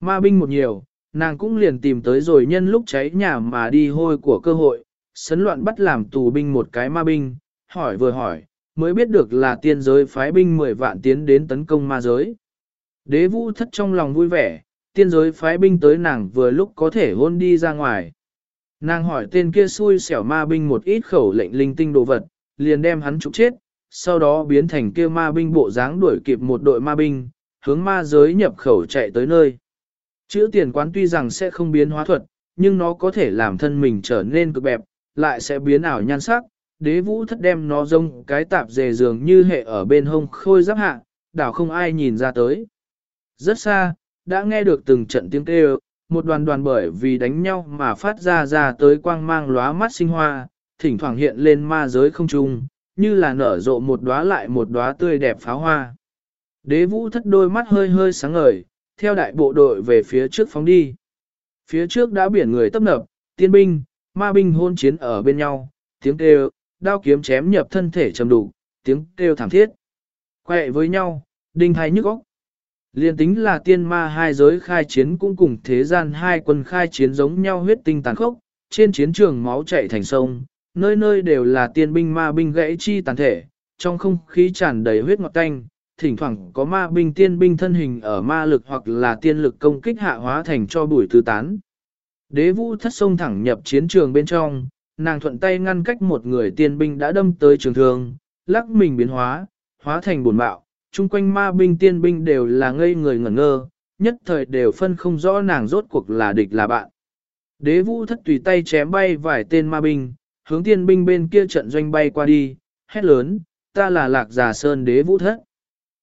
S1: Ma binh một nhiều, nàng cũng liền tìm tới rồi nhân lúc cháy nhà mà đi hôi của cơ hội, sấn loạn bắt làm tù binh một cái ma binh, hỏi vừa hỏi, mới biết được là tiên giới phái binh 10 vạn tiến đến tấn công ma giới. Đế vũ thất trong lòng vui vẻ, tiên giới phái binh tới nàng vừa lúc có thể hôn đi ra ngoài. Nàng hỏi tên kia xui xẻo ma binh một ít khẩu lệnh linh tinh đồ vật, liền đem hắn trục chết, sau đó biến thành kia ma binh bộ dáng đuổi kịp một đội ma binh, hướng ma giới nhập khẩu chạy tới nơi. Chữ tiền quán tuy rằng sẽ không biến hóa thuật, nhưng nó có thể làm thân mình trở nên cực bẹp, lại sẽ biến ảo nhan sắc. Đế vũ thất đem nó rông cái tạp dề dường như hệ ở bên hông khôi giáp hạ, đảo không ai nhìn ra tới. Rất xa, đã nghe được từng trận tiếng kêu, một đoàn đoàn bởi vì đánh nhau mà phát ra ra tới quang mang lóa mắt sinh hoa, thỉnh thoảng hiện lên ma giới không trung, như là nở rộ một đóa lại một đóa tươi đẹp pháo hoa. Đế vũ thất đôi mắt hơi hơi sáng ngời, theo đại bộ đội về phía trước phóng đi. Phía trước đã biển người tấp nập, tiên binh, ma binh hôn chiến ở bên nhau, tiếng kêu, đao kiếm chém nhập thân thể trầm đủ, tiếng kêu thảm thiết. Quẹ với nhau, đinh thay nhức óc. Liên tính là tiên ma hai giới khai chiến cũng cùng thế gian hai quân khai chiến giống nhau huyết tinh tàn khốc, trên chiến trường máu chảy thành sông, nơi nơi đều là tiên binh ma binh gãy chi tàn thể, trong không khí tràn đầy huyết ngọt canh, thỉnh thoảng có ma binh tiên binh thân hình ở ma lực hoặc là tiên lực công kích hạ hóa thành cho bụi tứ tán. Đế vũ thất sông thẳng nhập chiến trường bên trong, nàng thuận tay ngăn cách một người tiên binh đã đâm tới trường thương, lắc mình biến hóa, hóa thành buồn bạo, chung quanh ma binh tiên binh đều là ngây người ngẩn ngơ, nhất thời đều phân không rõ nàng rốt cuộc là địch là bạn. Đế vũ thất tùy tay chém bay vài tên ma binh, hướng tiên binh bên kia trận doanh bay qua đi, hét lớn, ta là lạc giả sơn đế vũ thất.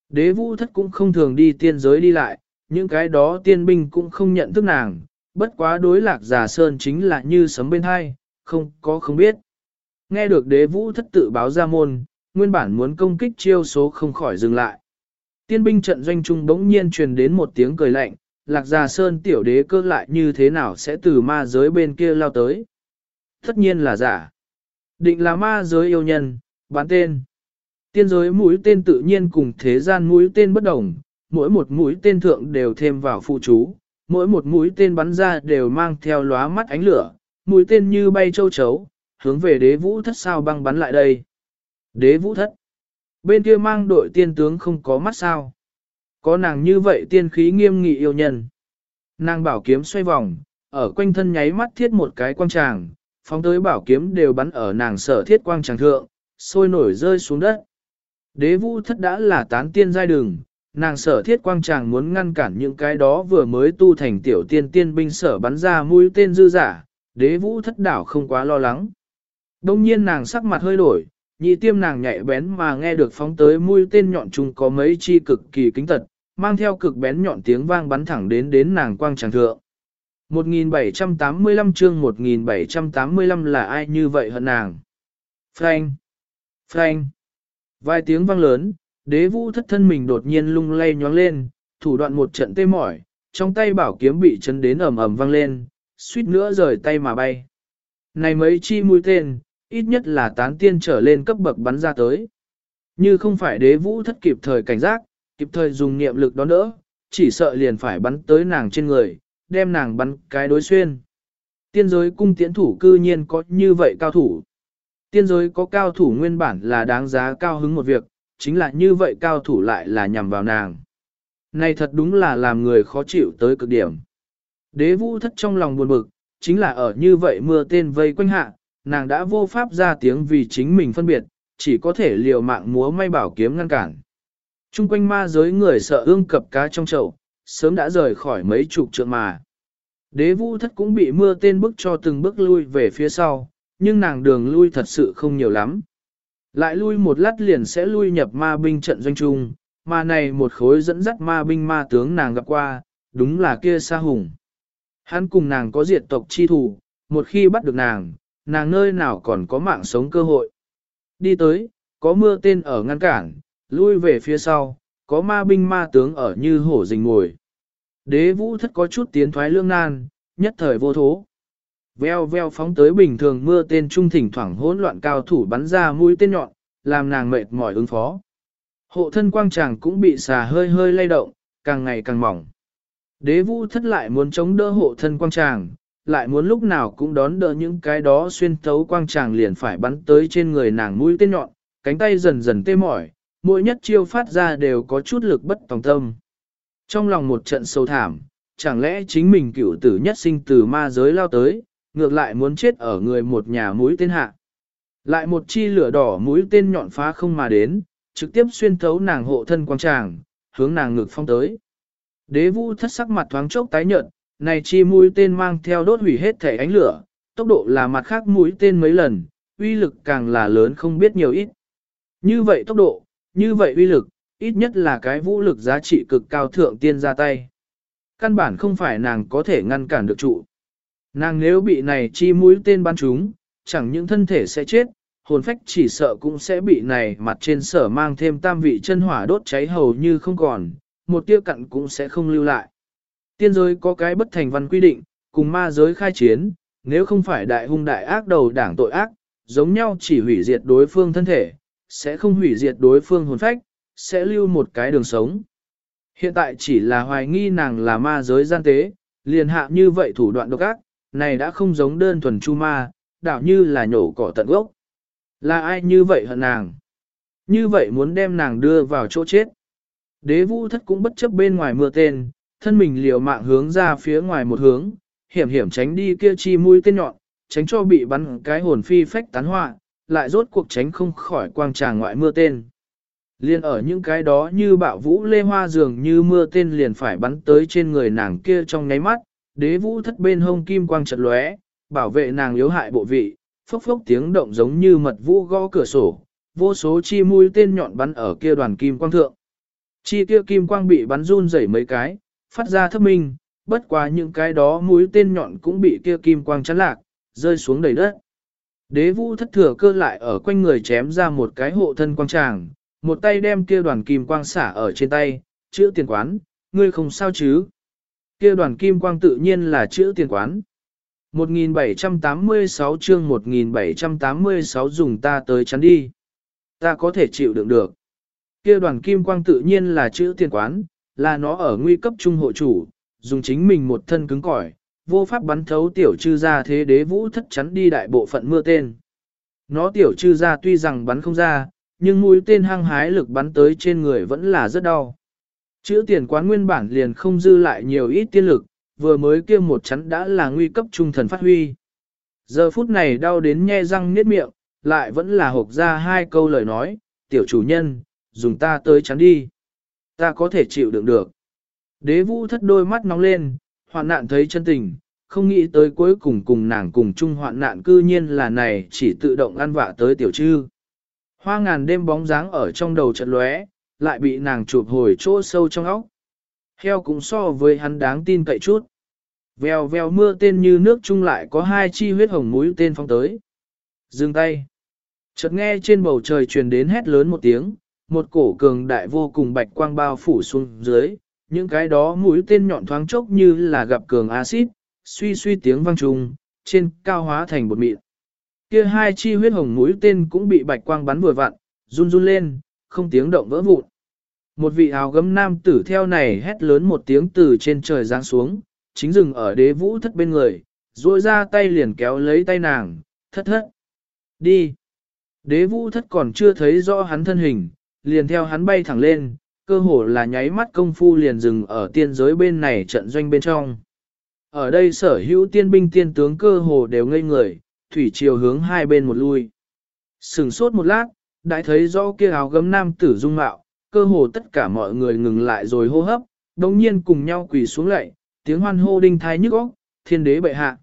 S1: Đế vũ thất cũng không thường đi tiên giới đi lại, những cái đó tiên binh cũng không nhận thức nàng, bất quá đối lạc giả sơn chính là như sấm bên hai, không có không biết. Nghe được đế vũ thất tự báo ra môn, nguyên bản muốn công kích chiêu số không khỏi dừng lại. Tiên binh trận doanh trung bỗng nhiên truyền đến một tiếng cười lạnh, lạc già sơn tiểu đế cơ lại như thế nào sẽ từ ma giới bên kia lao tới. Tất nhiên là giả. Định là ma giới yêu nhân, bán tên. Tiên giới mũi tên tự nhiên cùng thế gian mũi tên bất đồng, mỗi một mũi tên thượng đều thêm vào phụ chú, mỗi một mũi tên bắn ra đều mang theo lóa mắt ánh lửa, mũi tên như bay châu chấu, hướng về đế vũ thất sao băng bắn lại đây. Đế vũ thất. Bên kia mang đội tiên tướng không có mắt sao. Có nàng như vậy tiên khí nghiêm nghị yêu nhân. Nàng bảo kiếm xoay vòng, ở quanh thân nháy mắt thiết một cái quang tràng, phóng tới bảo kiếm đều bắn ở nàng sở thiết quang tràng thượng, sôi nổi rơi xuống đất. Đế vũ thất đã là tán tiên giai đường, nàng sở thiết quang tràng muốn ngăn cản những cái đó vừa mới tu thành tiểu tiên tiên binh sở bắn ra mũi tên dư giả, đế vũ thất đảo không quá lo lắng. Đông nhiên nàng sắc mặt hơi đổi, nhị tiêm nàng nhạy bén mà nghe được phóng tới mũi tên nhọn chung có mấy chi cực kỳ kính tật, mang theo cực bén nhọn tiếng vang bắn thẳng đến đến nàng quang tràng thượng. 1785 chương 1785 là ai như vậy hận nàng? Frank! Frank! Vài tiếng vang lớn, đế vũ thất thân mình đột nhiên lung lay nhoáng lên, thủ đoạn một trận tê mỏi, trong tay bảo kiếm bị chấn đến ầm ầm vang lên, suýt nữa rời tay mà bay. Này mấy chi mũi tên, ít nhất là tán tiên trở lên cấp bậc bắn ra tới. Như không phải đế vũ thất kịp thời cảnh giác, kịp thời dùng niệm lực đón đỡ, chỉ sợ liền phải bắn tới nàng trên người, đem nàng bắn cái đối xuyên. Tiên giới cung tiễn thủ cư nhiên có như vậy cao thủ. Tiên giới có cao thủ nguyên bản là đáng giá cao hứng một việc, chính là như vậy cao thủ lại là nhằm vào nàng. Này thật đúng là làm người khó chịu tới cực điểm. Đế vũ thất trong lòng buồn bực, chính là ở như vậy mưa tên vây quanh hạ, nàng đã vô pháp ra tiếng vì chính mình phân biệt, chỉ có thể liều mạng múa may bảo kiếm ngăn cản. Trung quanh ma giới người sợ ương cập cá trong chậu, sớm đã rời khỏi mấy chục trượng mà. Đế vũ thất cũng bị mưa tên bức cho từng bước lui về phía sau, nhưng nàng đường lui thật sự không nhiều lắm. Lại lui một lát liền sẽ lui nhập ma binh trận doanh trung, mà này một khối dẫn dắt ma binh ma tướng nàng gặp qua, đúng là kia sa hùng. Hắn cùng nàng có diệt tộc chi thủ, một khi bắt được nàng, nàng nơi nào còn có mạng sống cơ hội. Đi tới, có mưa tên ở ngăn cản, lui về phía sau, có ma binh ma tướng ở như hổ rình ngồi. Đế vũ thất có chút tiến thoái lương nan, nhất thời vô thố. Veo veo phóng tới bình thường mưa tên trung thỉnh thoảng hỗn loạn cao thủ bắn ra mũi tên nhọn, làm nàng mệt mỏi ứng phó. Hộ thân quang tràng cũng bị xà hơi hơi lay động, càng ngày càng mỏng. Đế vũ thất lại muốn chống đỡ hộ thân quang tràng, lại muốn lúc nào cũng đón đỡ những cái đó xuyên thấu quang tràng liền phải bắn tới trên người nàng mũi tên nhọn, cánh tay dần dần tê mỏi, mỗi nhất chiêu phát ra đều có chút lực bất tòng tâm. Trong lòng một trận sâu thảm, chẳng lẽ chính mình cựu tử nhất sinh từ ma giới lao tới, ngược lại muốn chết ở người một nhà mũi tên hạ. Lại một chi lửa đỏ mũi tên nhọn phá không mà đến, trực tiếp xuyên thấu nàng hộ thân quang tràng, hướng nàng ngực phong tới. Đế vũ thất sắc mặt thoáng chốc tái nhợt, này chi mũi tên mang theo đốt hủy hết thể ánh lửa, tốc độ là mặt khác mũi tên mấy lần, uy lực càng là lớn không biết nhiều ít. Như vậy tốc độ, như vậy uy lực, ít nhất là cái vũ lực giá trị cực cao thượng tiên ra tay. Căn bản không phải nàng có thể ngăn cản được trụ. Nàng nếu bị này chi mũi tên bắn trúng, chẳng những thân thể sẽ chết, hồn phách chỉ sợ cũng sẽ bị này mặt trên sở mang thêm tam vị chân hỏa đốt cháy hầu như không còn, một tia cặn cũng sẽ không lưu lại. Tiên giới có cái bất thành văn quy định, cùng ma giới khai chiến, nếu không phải đại hung đại ác đầu đảng tội ác, giống nhau chỉ hủy diệt đối phương thân thể, sẽ không hủy diệt đối phương hồn phách, sẽ lưu một cái đường sống. Hiện tại chỉ là hoài nghi nàng là ma giới gian tế, liền hạ như vậy thủ đoạn độc ác, này đã không giống đơn thuần chu ma, đảo như là nhổ cỏ tận gốc. Là ai như vậy hận nàng? Như vậy muốn đem nàng đưa vào chỗ chết. Đế vũ thất cũng bất chấp bên ngoài mưa tên, thân mình liều mạng hướng ra phía ngoài một hướng, hiểm hiểm tránh đi kia chi mũi tên nhọn, tránh cho bị bắn cái hồn phi phách tán họa, lại rốt cuộc tránh không khỏi quang tràng ngoại mưa tên. Liên ở những cái đó như bạo vũ lê hoa dường như mưa tên liền phải bắn tới trên người nàng kia trong nháy mắt, đế vũ thất bên hông kim quang chật lóe, bảo vệ nàng yếu hại bộ vị, phốc phốc tiếng động giống như mật vũ gõ cửa sổ, vô số chi mũi tên nhọn bắn ở kia đoàn kim quang thượng. Chi kia kim quang bị bắn run rẩy mấy cái, phát ra thấp minh, bất quá những cái đó mũi tên nhọn cũng bị kia kim quang chắn lạc, rơi xuống đầy đất. Đế vũ thất thừa cơ lại ở quanh người chém ra một cái hộ thân quang tràng, một tay đem kia đoàn kim quang xả ở trên tay, chữ tiền quán, ngươi không sao chứ. Kia đoàn kim quang tự nhiên là chữ tiền quán. 1786 chương 1786 dùng ta tới chắn đi. Ta có thể chịu đựng được. Kia đoàn kim quang tự nhiên là chữ tiền quán, là nó ở nguy cấp trung hộ chủ, dùng chính mình một thân cứng cỏi, vô pháp bắn thấu tiểu chư ra thế đế vũ thất chắn đi đại bộ phận mưa tên. Nó tiểu chư ra tuy rằng bắn không ra, nhưng mũi tên hăng hái lực bắn tới trên người vẫn là rất đau. Chữ tiền quán nguyên bản liền không dư lại nhiều ít tiên lực, vừa mới kia một chắn đã là nguy cấp trung thần phát huy. Giờ phút này đau đến nhe răng niết miệng, lại vẫn là hộp ra hai câu lời nói, tiểu chủ nhân, dùng ta tới chắn đi. Ta có thể chịu đựng được. Đế vũ thất đôi mắt nóng lên, hoạn nạn thấy chân tình, không nghĩ tới cuối cùng cùng nàng cùng chung hoạn nạn cư nhiên là này chỉ tự động ăn vạ tới tiểu trư. Hoa ngàn đêm bóng dáng ở trong đầu trận lóe, lại bị nàng chụp hồi chỗ sâu trong óc, Heo cũng so với hắn đáng tin cậy chút. Vèo vèo mưa tên như nước chung lại có hai chi huyết hồng mũi tên phong tới. Dừng tay. Chợt nghe trên bầu trời truyền đến hét lớn một tiếng, một cổ cường đại vô cùng bạch quang bao phủ xuống dưới, những cái đó mũi tên nhọn thoáng chốc như là gặp cường axit, suy suy tiếng vang trùng, trên cao hóa thành bột mịn. Kia hai chi huyết hồng mũi tên cũng bị bạch quang bắn vừa vặn, run run lên, không tiếng động vỡ vụn. Một vị áo gấm nam tử theo này hét lớn một tiếng từ trên trời giáng xuống, chính dừng ở đế vũ thất bên người, duỗi ra tay liền kéo lấy tay nàng, thất thất. Đi. Đế vũ thất còn chưa thấy rõ hắn thân hình, liền theo hắn bay thẳng lên, cơ hồ là nháy mắt công phu liền dừng ở tiên giới bên này trận doanh bên trong. Ở đây sở hữu tiên binh tiên tướng cơ hồ đều ngây người, thủy chiều hướng hai bên một lui. Sừng sốt một lát, đại thấy rõ kia áo gấm nam tử dung mạo, cơ hồ tất cả mọi người ngừng lại rồi hô hấp, đồng nhiên cùng nhau quỳ xuống lạy, tiếng hoan hô đinh thái nhức óc, thiên đế bệ hạ.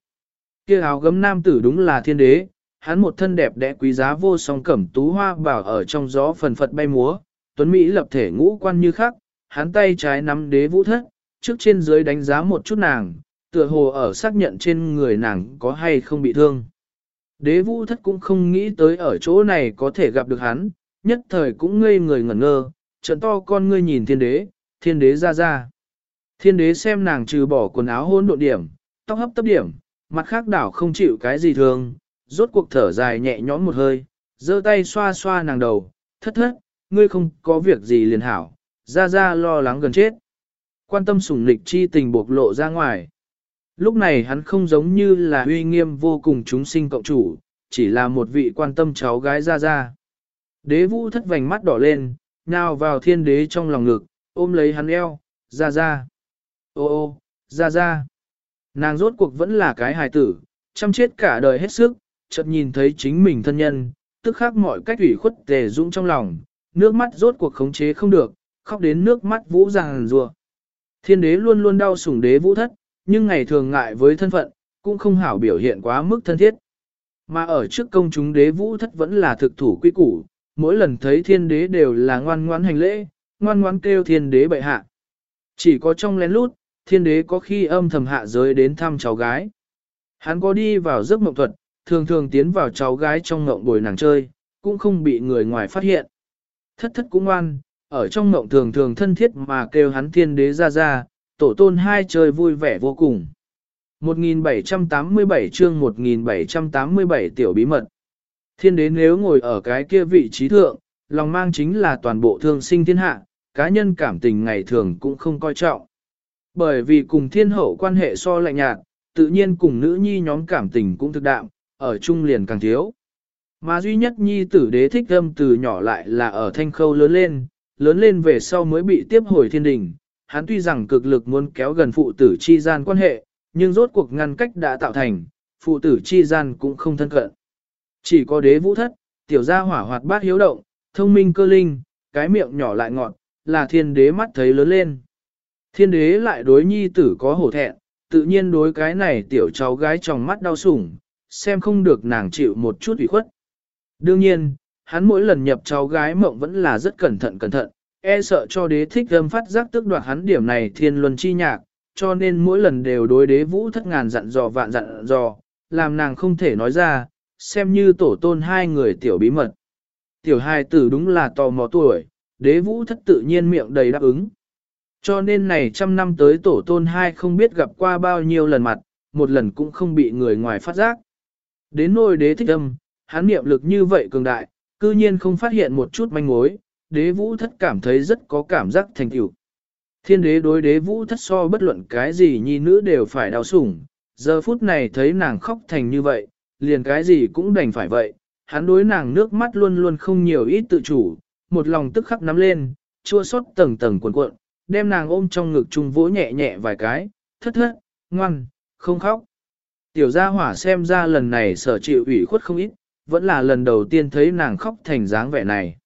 S1: Kia áo gấm nam tử đúng là thiên đế, hắn một thân đẹp đẽ quý giá vô song cẩm tú hoa bảo ở trong gió phần phật bay múa, tuấn Mỹ lập thể ngũ quan như khác, hắn tay trái nắm đế vũ thất, trước trên dưới đánh giá một chút nàng, tựa hồ ở xác nhận trên người nàng có hay không bị thương. Đế vũ thất cũng không nghĩ tới ở chỗ này có thể gặp được hắn, nhất thời cũng ngây người ngẩn ngơ, trận to con ngươi nhìn thiên đế, thiên đế ra ra. Thiên đế xem nàng trừ bỏ quần áo hôn độ điểm, tóc hấp tấp điểm, mặt khác đảo không chịu cái gì thường, rốt cuộc thở dài nhẹ nhõm một hơi, giơ tay xoa xoa nàng đầu, thất thất, ngươi không có việc gì liền hảo, ra ra lo lắng gần chết. Quan tâm sủng lịch chi tình bộc lộ ra ngoài. Lúc này hắn không giống như là uy nghiêm vô cùng chúng sinh cộng chủ, chỉ là một vị quan tâm cháu gái ra ra. Đế vũ thất vành mắt đỏ lên, nào vào thiên đế trong lòng ngực, ôm lấy hắn eo, ra ra. Ô ô, ra ra. Nàng rốt cuộc vẫn là cái hài tử, chăm chết cả đời hết sức, chợt nhìn thấy chính mình thân nhân, tức khắc mọi cách ủy khuất tề dũng trong lòng, nước mắt rốt cuộc khống chế không được, khóc đến nước mắt vũ ràng rùa. Thiên đế luôn luôn đau sủng đế vũ thất, nhưng ngày thường ngại với thân phận, cũng không hảo biểu hiện quá mức thân thiết. Mà ở trước công chúng đế vũ thất vẫn là thực thủ quy củ, mỗi lần thấy thiên đế đều là ngoan ngoãn hành lễ, ngoan ngoãn kêu thiên đế bệ hạ. Chỉ có trong lén lút, thiên đế có khi âm thầm hạ giới đến thăm cháu gái. Hắn có đi vào giấc mộng thuật, thường thường tiến vào cháu gái trong ngộng bồi nàng chơi, cũng không bị người ngoài phát hiện. Thất thất cũng ngoan, ở trong ngộng thường thường thân thiết mà kêu hắn thiên đế ra ra, tổ tôn hai chơi vui vẻ vô cùng. 1787 chương 1787 tiểu bí mật. Thiên đế nếu ngồi ở cái kia vị trí thượng, lòng mang chính là toàn bộ thương sinh thiên hạ, cá nhân cảm tình ngày thường cũng không coi trọng. Bởi vì cùng thiên hậu quan hệ so lạnh nhạt, tự nhiên cùng nữ nhi nhóm cảm tình cũng thực đạm, ở chung liền càng thiếu. Mà duy nhất nhi tử đế thích âm từ nhỏ lại là ở thanh khâu lớn lên, lớn lên về sau mới bị tiếp hồi thiên đình. Hắn tuy rằng cực lực muốn kéo gần phụ tử chi gian quan hệ, nhưng rốt cuộc ngăn cách đã tạo thành, phụ tử chi gian cũng không thân cận. Chỉ có đế vũ thất, tiểu gia hỏa hoạt bát hiếu động, thông minh cơ linh, cái miệng nhỏ lại ngọt, là thiên đế mắt thấy lớn lên. Thiên đế lại đối nhi tử có hổ thẹn, tự nhiên đối cái này tiểu cháu gái trong mắt đau sủng, xem không được nàng chịu một chút ủy khuất. Đương nhiên, hắn mỗi lần nhập cháu gái mộng vẫn là rất cẩn thận cẩn thận, e sợ cho đế thích âm phát giác tức đoạt hắn điểm này thiên luân chi nhạc, cho nên mỗi lần đều đối đế vũ thất ngàn dặn dò vạn dặn dò, làm nàng không thể nói ra, xem như tổ tôn hai người tiểu bí mật. Tiểu hai tử đúng là tò mò tuổi, đế vũ thất tự nhiên miệng đầy đáp ứng. Cho nên này trăm năm tới tổ tôn hai không biết gặp qua bao nhiêu lần mặt, một lần cũng không bị người ngoài phát giác. Đến nôi đế thích âm, hắn niệm lực như vậy cường đại, cư nhiên không phát hiện một chút manh mối, đế vũ thất cảm thấy rất có cảm giác thành tựu. Thiên đế đối đế vũ thất so bất luận cái gì nhi nữ đều phải đau sủng, giờ phút này thấy nàng khóc thành như vậy, liền cái gì cũng đành phải vậy, hắn đối nàng nước mắt luôn luôn không nhiều ít tự chủ, một lòng tức khắc nắm lên, chua xót tầng tầng cuộn cuộn, đem nàng ôm trong ngực chung vỗ nhẹ nhẹ vài cái, thất thất, ngoan, không khóc. Tiểu gia hỏa xem ra lần này sở chịu ủy khuất không ít, vẫn là lần đầu tiên thấy nàng khóc thành dáng vẻ này.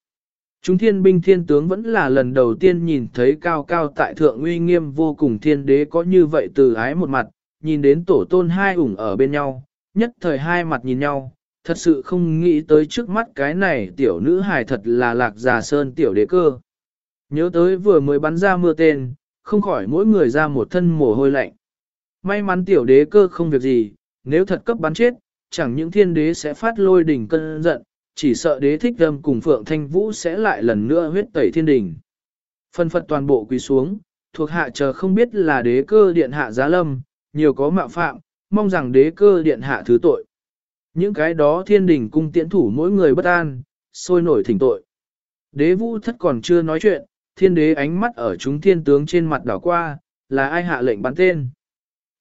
S1: Chúng thiên binh thiên tướng vẫn là lần đầu tiên nhìn thấy cao cao tại thượng uy nghiêm vô cùng thiên đế có như vậy từ ái một mặt, nhìn đến tổ tôn hai ủng ở bên nhau, nhất thời hai mặt nhìn nhau, thật sự không nghĩ tới trước mắt cái này tiểu nữ hài thật là lạc già sơn tiểu đế cơ. Nhớ tới vừa mới bắn ra mưa tên, không khỏi mỗi người ra một thân mồ hôi lạnh. May mắn tiểu đế cơ không việc gì, nếu thật cấp bắn chết, chẳng những thiên đế sẽ phát lôi đỉnh cơn giận, chỉ sợ đế thích âm cùng Phượng Thanh Vũ sẽ lại lần nữa huyết tẩy thiên đỉnh. Phân phật toàn bộ quỳ xuống, thuộc hạ chờ không biết là đế cơ điện hạ giá lâm, nhiều có mạo phạm, mong rằng đế cơ điện hạ thứ tội. Những cái đó thiên đình cung tiễn thủ mỗi người bất an, sôi nổi thỉnh tội. Đế vũ thất còn chưa nói chuyện, thiên đế ánh mắt ở chúng thiên tướng trên mặt đảo qua, là ai hạ lệnh bắn tên.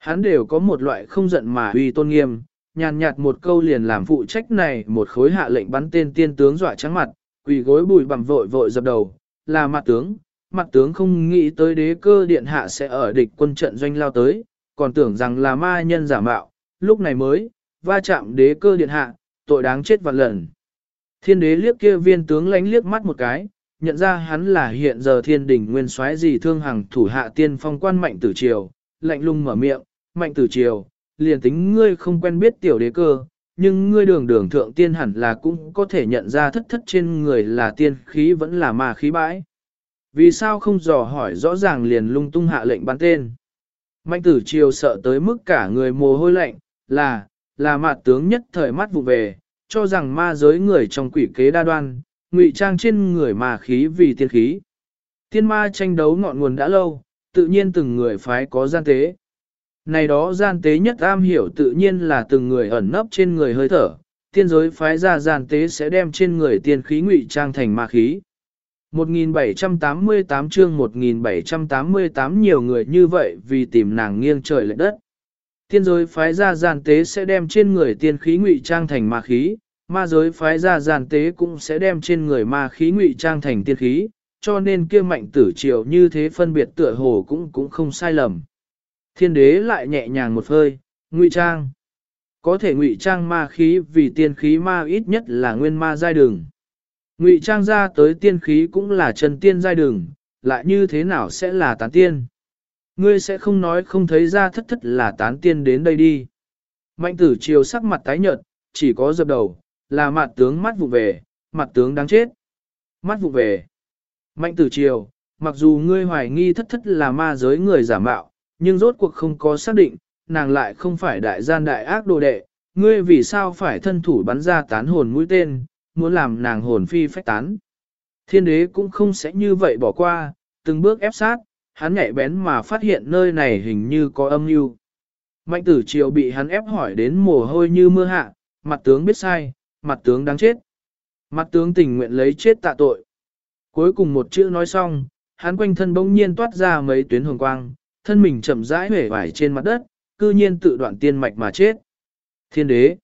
S1: Hắn đều có một loại không giận mà uy tôn nghiêm, nhàn nhạt một câu liền làm phụ trách này một khối hạ lệnh bắn tên tiên tướng dọa trắng mặt, quỳ gối bùi bằng vội vội dập đầu, là mặt tướng, mặt tướng không nghĩ tới đế cơ điện hạ sẽ ở địch quân trận doanh lao tới, còn tưởng rằng là ma nhân giả mạo, lúc này mới, va chạm đế cơ điện hạ, tội đáng chết vạn lần. Thiên đế liếc kia viên tướng lánh liếc mắt một cái, nhận ra hắn là hiện giờ thiên đỉnh nguyên soái gì thương hàng thủ hạ tiên phong quan mạnh tử triều, lạnh lùng mở miệng, mạnh tử triều, liền tính ngươi không quen biết tiểu đế cơ, nhưng ngươi đường đường thượng tiên hẳn là cũng có thể nhận ra thất thất trên người là tiên khí vẫn là ma khí bãi. Vì sao không dò hỏi rõ ràng liền lung tung hạ lệnh bắn tên? Mạnh tử triều sợ tới mức cả người mồ hôi lạnh, là, là mặt tướng nhất thời mắt vụ về, cho rằng ma giới người trong quỷ kế đa đoan, ngụy trang trên người mà khí vì tiên khí. Tiên ma tranh đấu ngọn nguồn đã lâu, tự nhiên từng người phái có gian tế. Này đó gian tế nhất am hiểu tự nhiên là từng người ẩn nấp trên người hơi thở, tiên giới phái ra gian tế sẽ đem trên người tiên khí ngụy trang thành ma khí. 1788 chương 1788 nhiều người như vậy vì tìm nàng nghiêng trời lệ đất. Tiên giới phái ra gian tế sẽ đem trên người tiên khí ngụy trang thành ma khí, ma giới phái ra gian tế cũng sẽ đem trên người ma khí ngụy trang thành tiên khí, cho nên kia mạnh tử triều như thế phân biệt tựa hồ cũng cũng không sai lầm. Thiên đế lại nhẹ nhàng một hơi, ngụy trang. Có thể ngụy trang ma khí vì tiên khí ma ít nhất là nguyên ma giai đường. Ngụy trang ra tới tiên khí cũng là chân tiên giai đường, lại như thế nào sẽ là tán tiên? Ngươi sẽ không nói không thấy ra thất thất là tán tiên đến đây đi. Mạnh tử triều sắc mặt tái nhợt, chỉ có dập đầu, là mặt tướng mắt vụ về, mặt tướng đáng chết. Mắt vụ về. Mạnh tử triều, mặc dù ngươi hoài nghi thất thất là ma giới người giả mạo, nhưng rốt cuộc không có xác định, nàng lại không phải đại gian đại ác đồ đệ, ngươi vì sao phải thân thủ bắn ra tán hồn mũi tên, muốn làm nàng hồn phi phách tán. Thiên đế cũng không sẽ như vậy bỏ qua, từng bước ép sát, hắn nhạy bén mà phát hiện nơi này hình như có âm mưu. Mạnh tử triều bị hắn ép hỏi đến mồ hôi như mưa hạ, mặt tướng biết sai, mặt tướng đáng chết. Mặt tướng tình nguyện lấy chết tạ tội. Cuối cùng một chữ nói xong, hắn quanh thân bỗng nhiên toát ra mấy tuyến hồng quang, thân mình chậm rãi hể vải trên mặt đất, cư nhiên tự đoạn tiên mạch mà chết. Thiên đế.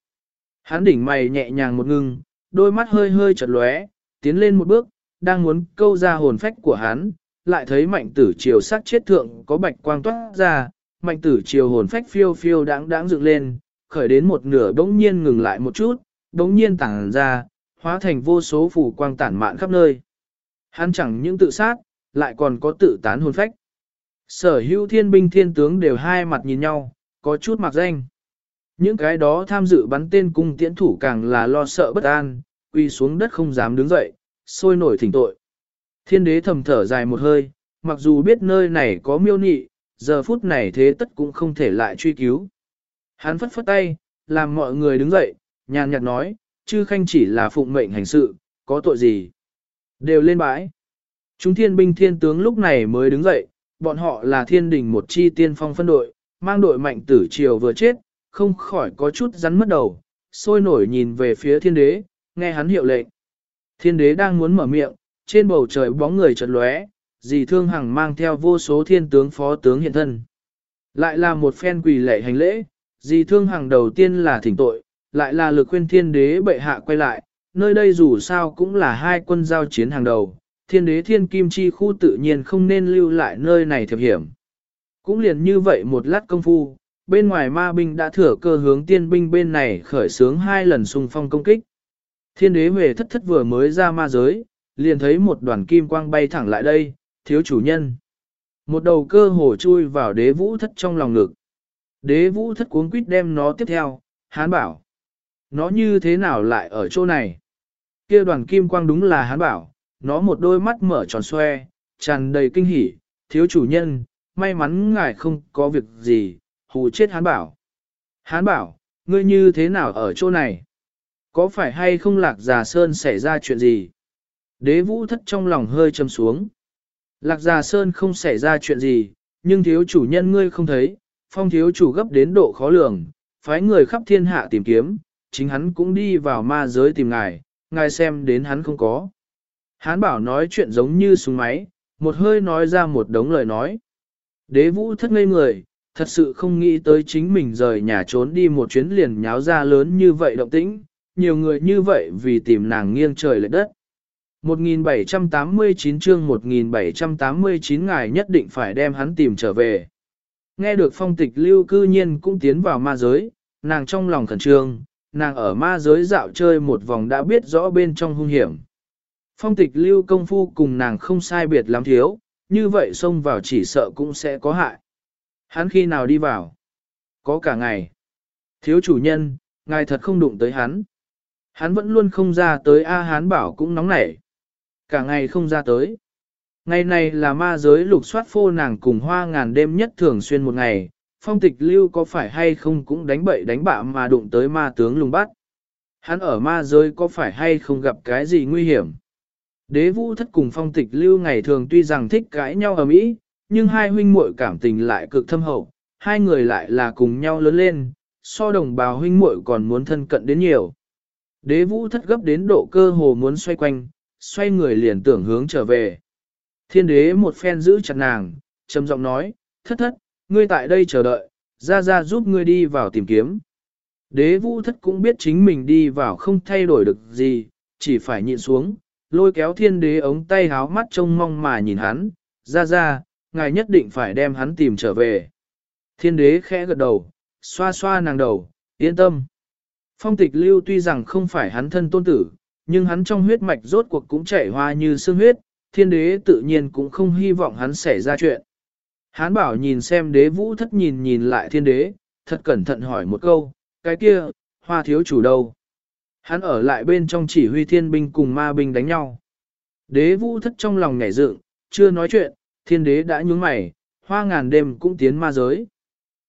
S1: Hắn đỉnh mày nhẹ nhàng một ngưng, đôi mắt hơi hơi chật lóe, tiến lên một bước, đang muốn câu ra hồn phách của hắn, lại thấy mạnh tử triều sắc chết thượng có bạch quang toát ra, mạnh tử triều hồn phách phiêu phiêu đáng đáng dựng lên, khởi đến một nửa bỗng nhiên ngừng lại một chút, bỗng nhiên tản ra, hóa thành vô số phủ quang tản mạn khắp nơi. Hắn chẳng những tự sát, lại còn có tự tán hồn phách. Sở hữu thiên binh thiên tướng đều hai mặt nhìn nhau, có chút mặc danh. Những cái đó tham dự bắn tên cung tiễn thủ càng là lo sợ bất an, quy xuống đất không dám đứng dậy, sôi nổi thỉnh tội. Thiên đế thầm thở dài một hơi, mặc dù biết nơi này có miêu nị, giờ phút này thế tất cũng không thể lại truy cứu. Hắn phất phất tay, làm mọi người đứng dậy, nhàn nhạt nói, chư khanh chỉ là phụng mệnh hành sự, có tội gì. Đều lên bãi. Chúng thiên binh thiên tướng lúc này mới đứng dậy, bọn họ là thiên đình một chi tiên phong phân đội, mang đội mạnh tử triều vừa chết, không khỏi có chút rắn mất đầu, sôi nổi nhìn về phía thiên đế, nghe hắn hiệu lệnh. Thiên đế đang muốn mở miệng, trên bầu trời bóng người chợt lóe, dì thương hằng mang theo vô số thiên tướng phó tướng hiện thân. Lại là một phen quỳ lệ hành lễ, dì thương hằng đầu tiên là thỉnh tội, lại là lực khuyên thiên đế bệ hạ quay lại, nơi đây dù sao cũng là hai quân giao chiến hàng đầu, thiên đế thiên kim chi khu tự nhiên không nên lưu lại nơi này thiệp hiểm. Cũng liền như vậy một lát công phu, bên ngoài ma binh đã thừa cơ hướng tiên binh bên này khởi sướng hai lần xung phong công kích. Thiên đế về thất thất vừa mới ra ma giới, liền thấy một đoàn kim quang bay thẳng lại đây, thiếu chủ nhân. Một đầu cơ hồ chui vào đế vũ thất trong lòng ngực. Đế vũ thất cuống quýt đem nó tiếp theo, hán bảo. Nó như thế nào lại ở chỗ này? kia đoàn kim quang đúng là hán bảo, nó một đôi mắt mở tròn xoe, tràn đầy kinh hỉ, thiếu chủ nhân, may mắn ngài không có việc gì, hù chết hán bảo. Hán bảo, ngươi như thế nào ở chỗ này? Có phải hay không lạc già sơn xảy ra chuyện gì? Đế vũ thất trong lòng hơi châm xuống. Lạc già sơn không xảy ra chuyện gì, nhưng thiếu chủ nhân ngươi không thấy, phong thiếu chủ gấp đến độ khó lường, phái người khắp thiên hạ tìm kiếm, chính hắn cũng đi vào ma giới tìm ngài, ngài xem đến hắn không có. Hán bảo nói chuyện giống như súng máy, một hơi nói ra một đống lời nói. Đế vũ thất ngây người, thật sự không nghĩ tới chính mình rời nhà trốn đi một chuyến liền nháo ra lớn như vậy động tĩnh, nhiều người như vậy vì tìm nàng nghiêng trời lệ đất. 1789 chương 1789 ngài nhất định phải đem hắn tìm trở về. Nghe được phong tịch lưu cư nhiên cũng tiến vào ma giới, nàng trong lòng khẩn trương, nàng ở ma giới dạo chơi một vòng đã biết rõ bên trong hung hiểm. Phong tịch lưu công phu cùng nàng không sai biệt lắm thiếu, như vậy xông vào chỉ sợ cũng sẽ có hại. Hắn khi nào đi vào? Có cả ngày. Thiếu chủ nhân, ngài thật không đụng tới hắn. Hắn vẫn luôn không ra tới A Hán bảo cũng nóng nảy. Cả ngày không ra tới. Ngày này là ma giới lục soát phô nàng cùng hoa ngàn đêm nhất thường xuyên một ngày, phong tịch lưu có phải hay không cũng đánh bậy đánh bạ mà đụng tới ma tướng lùng bắt. Hắn ở ma giới có phải hay không gặp cái gì nguy hiểm. Đế vũ thất cùng phong tịch lưu ngày thường tuy rằng thích cãi nhau ở mỹ, nhưng hai huynh muội cảm tình lại cực thâm hậu, hai người lại là cùng nhau lớn lên, so đồng bào huynh muội còn muốn thân cận đến nhiều. Đế vũ thất gấp đến độ cơ hồ muốn xoay quanh, xoay người liền tưởng hướng trở về. Thiên đế một phen giữ chặt nàng, trầm giọng nói, thất thất, ngươi tại đây chờ đợi, ra ra giúp ngươi đi vào tìm kiếm. Đế vũ thất cũng biết chính mình đi vào không thay đổi được gì, chỉ phải nhịn xuống, lôi kéo thiên đế ống tay háo mắt trông mong mà nhìn hắn, ra ra, ngài nhất định phải đem hắn tìm trở về. Thiên đế khẽ gật đầu, xoa xoa nàng đầu, yên tâm. Phong tịch lưu tuy rằng không phải hắn thân tôn tử, nhưng hắn trong huyết mạch rốt cuộc cũng chảy hoa như sương huyết, thiên đế tự nhiên cũng không hy vọng hắn xảy ra chuyện. Hán bảo nhìn xem đế vũ thất nhìn nhìn lại thiên đế, thật cẩn thận hỏi một câu, cái kia, hoa thiếu chủ đâu? Hắn ở lại bên trong chỉ huy thiên binh cùng ma binh đánh nhau. Đế vũ thất trong lòng nhảy dựng, chưa nói chuyện, thiên đế đã nhúng mày, hoa ngàn đêm cũng tiến ma giới.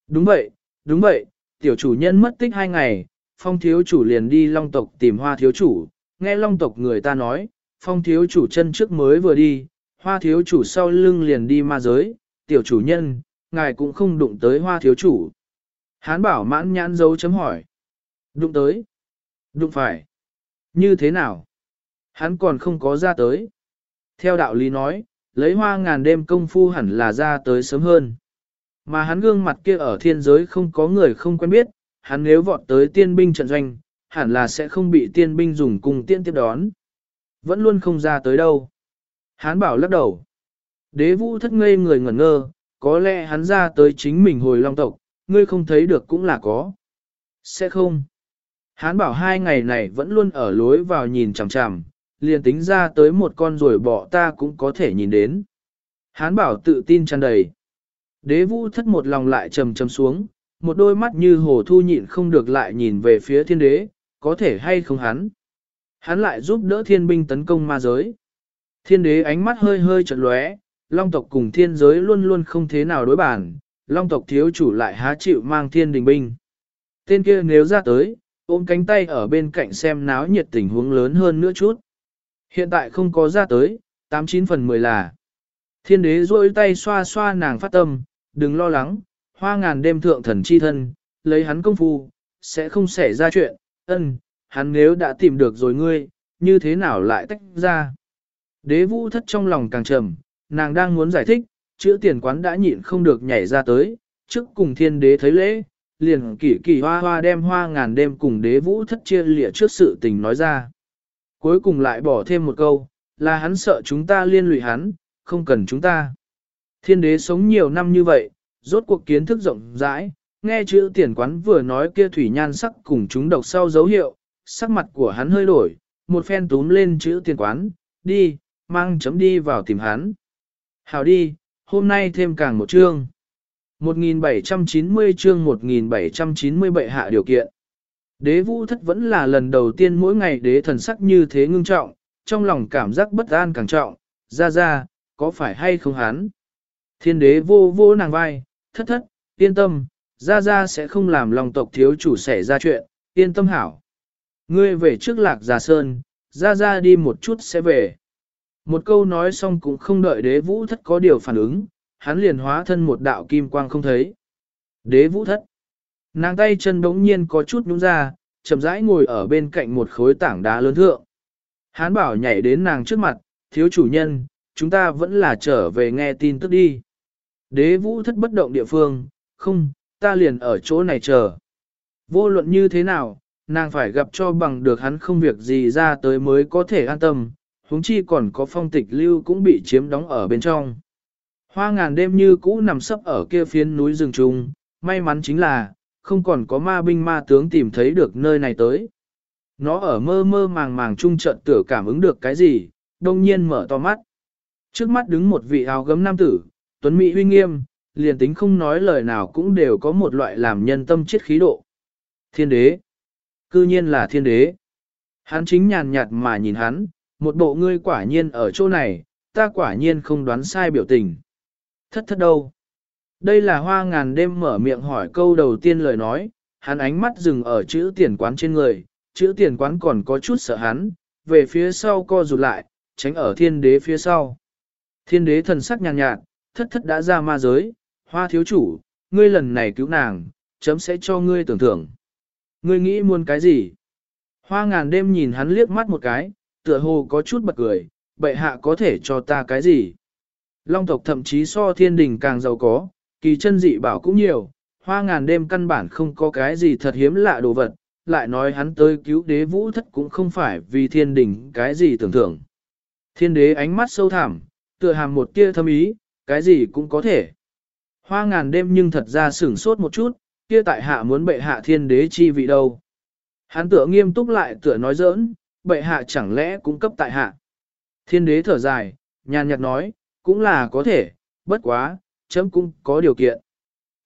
S1: Đúng vậy, đúng vậy, tiểu chủ nhân mất tích hai ngày, phong thiếu chủ liền đi long tộc tìm hoa thiếu chủ, nghe long tộc người ta nói, phong thiếu chủ chân trước mới vừa đi, hoa thiếu chủ sau lưng liền đi ma giới, tiểu chủ nhân, ngài cũng không đụng tới hoa thiếu chủ. Hán bảo mãn nhãn dấu chấm hỏi. Đụng tới đúng phải. Như thế nào? Hắn còn không có ra tới. Theo đạo lý nói, lấy hoa ngàn đêm công phu hẳn là ra tới sớm hơn. Mà hắn gương mặt kia ở thiên giới không có người không quen biết, hắn nếu vọt tới tiên binh trận doanh, hẳn là sẽ không bị tiên binh dùng cùng tiên tiếp đón. Vẫn luôn không ra tới đâu. hắn bảo lắc đầu. Đế vũ thất ngây người ngẩn ngơ, có lẽ hắn ra tới chính mình hồi long tộc, ngươi không thấy được cũng là có. Sẽ không. Hán bảo hai ngày này vẫn luôn ở lối vào nhìn chằm chằm, liền tính ra tới một con rồi bỏ ta cũng có thể nhìn đến. Hán bảo tự tin tràn đầy. Đế vũ thất một lòng lại trầm trầm xuống, một đôi mắt như hồ thu nhịn không được lại nhìn về phía thiên đế, có thể hay không hắn. Hắn lại giúp đỡ thiên binh tấn công ma giới. Thiên đế ánh mắt hơi hơi chợt lóe, long tộc cùng thiên giới luôn luôn không thế nào đối bản, long tộc thiếu chủ lại há chịu mang thiên đình binh. Tên kia nếu ra tới, ôm cánh tay ở bên cạnh xem náo nhiệt tình huống lớn hơn nữa chút. Hiện tại không có ra tới, 89 phần 10 là. Thiên đế duỗi tay xoa xoa nàng phát tâm, đừng lo lắng, hoa ngàn đêm thượng thần chi thân, lấy hắn công phu, sẽ không xảy ra chuyện, ân, hắn nếu đã tìm được rồi ngươi, như thế nào lại tách ra. Đế vũ thất trong lòng càng trầm, nàng đang muốn giải thích, chữa tiền quán đã nhịn không được nhảy ra tới, trước cùng thiên đế thấy lễ, liền kỳ kỳ hoa hoa đem hoa ngàn đêm cùng đế vũ thất chia lịa trước sự tình nói ra. Cuối cùng lại bỏ thêm một câu, là hắn sợ chúng ta liên lụy hắn, không cần chúng ta. Thiên đế sống nhiều năm như vậy, rốt cuộc kiến thức rộng rãi, nghe chữ tiền quán vừa nói kia thủy nhan sắc cùng chúng độc sau dấu hiệu, sắc mặt của hắn hơi đổi, một phen túm lên chữ tiền quán, đi, mang chấm đi vào tìm hắn. Hào đi, hôm nay thêm càng một chương. 1790 chương 1790 bệ hạ điều kiện. Đế vũ thất vẫn là lần đầu tiên mỗi ngày đế thần sắc như thế ngưng trọng, trong lòng cảm giác bất an càng trọng, ra ra, có phải hay không hắn? Thiên đế vô vô nàng vai, thất thất, yên tâm, ra ra sẽ không làm lòng tộc thiếu chủ xảy ra chuyện, yên tâm hảo. Ngươi về trước lạc già sơn, ra ra đi một chút sẽ về. Một câu nói xong cũng không đợi đế vũ thất có điều phản ứng, hắn liền hóa thân một đạo kim quang không thấy. Đế vũ thất. Nàng tay chân bỗng nhiên có chút nhúng ra, chậm rãi ngồi ở bên cạnh một khối tảng đá lớn thượng. Hán bảo nhảy đến nàng trước mặt, thiếu chủ nhân, chúng ta vẫn là trở về nghe tin tức đi. Đế vũ thất bất động địa phương, không, ta liền ở chỗ này chờ. Vô luận như thế nào, nàng phải gặp cho bằng được hắn không việc gì ra tới mới có thể an tâm, huống chi còn có phong tịch lưu cũng bị chiếm đóng ở bên trong. Hoa ngàn đêm như cũ nằm sấp ở kia phiến núi rừng trùng, may mắn chính là, không còn có ma binh ma tướng tìm thấy được nơi này tới. Nó ở mơ mơ màng màng trung trận tựa cảm ứng được cái gì, đông nhiên mở to mắt. Trước mắt đứng một vị áo gấm nam tử, tuấn mỹ uy nghiêm, liền tính không nói lời nào cũng đều có một loại làm nhân tâm chết khí độ. Thiên đế. Cư nhiên là thiên đế. Hắn chính nhàn nhạt mà nhìn hắn, một bộ ngươi quả nhiên ở chỗ này, ta quả nhiên không đoán sai biểu tình. Thất thất đâu? Đây là hoa ngàn đêm mở miệng hỏi câu đầu tiên lời nói, hắn ánh mắt dừng ở chữ tiền quán trên người, chữ tiền quán còn có chút sợ hắn, về phía sau co rụt lại, tránh ở thiên đế phía sau. Thiên đế thần sắc nhàn nhạt, thất thất đã ra ma giới, hoa thiếu chủ, ngươi lần này cứu nàng, chấm sẽ cho ngươi tưởng thưởng. Ngươi nghĩ muốn cái gì? Hoa ngàn đêm nhìn hắn liếc mắt một cái, tựa hồ có chút bật cười, bệ hạ có thể cho ta cái gì? Long tộc thậm chí so thiên đình càng giàu có, kỳ chân dị bảo cũng nhiều, hoa ngàn đêm căn bản không có cái gì thật hiếm lạ đồ vật, lại nói hắn tới cứu đế vũ thất cũng không phải vì thiên đình cái gì tưởng thưởng. Thiên đế ánh mắt sâu thẳm, tựa hàm một tia thâm ý, cái gì cũng có thể. Hoa ngàn đêm nhưng thật ra sửng sốt một chút, kia tại hạ muốn bệ hạ thiên đế chi vị đâu. Hắn tựa nghiêm túc lại tựa nói giỡn, bệ hạ chẳng lẽ cũng cấp tại hạ. Thiên đế thở dài, nhàn nhạt nói, cũng là có thể, bất quá, chấm cũng có điều kiện.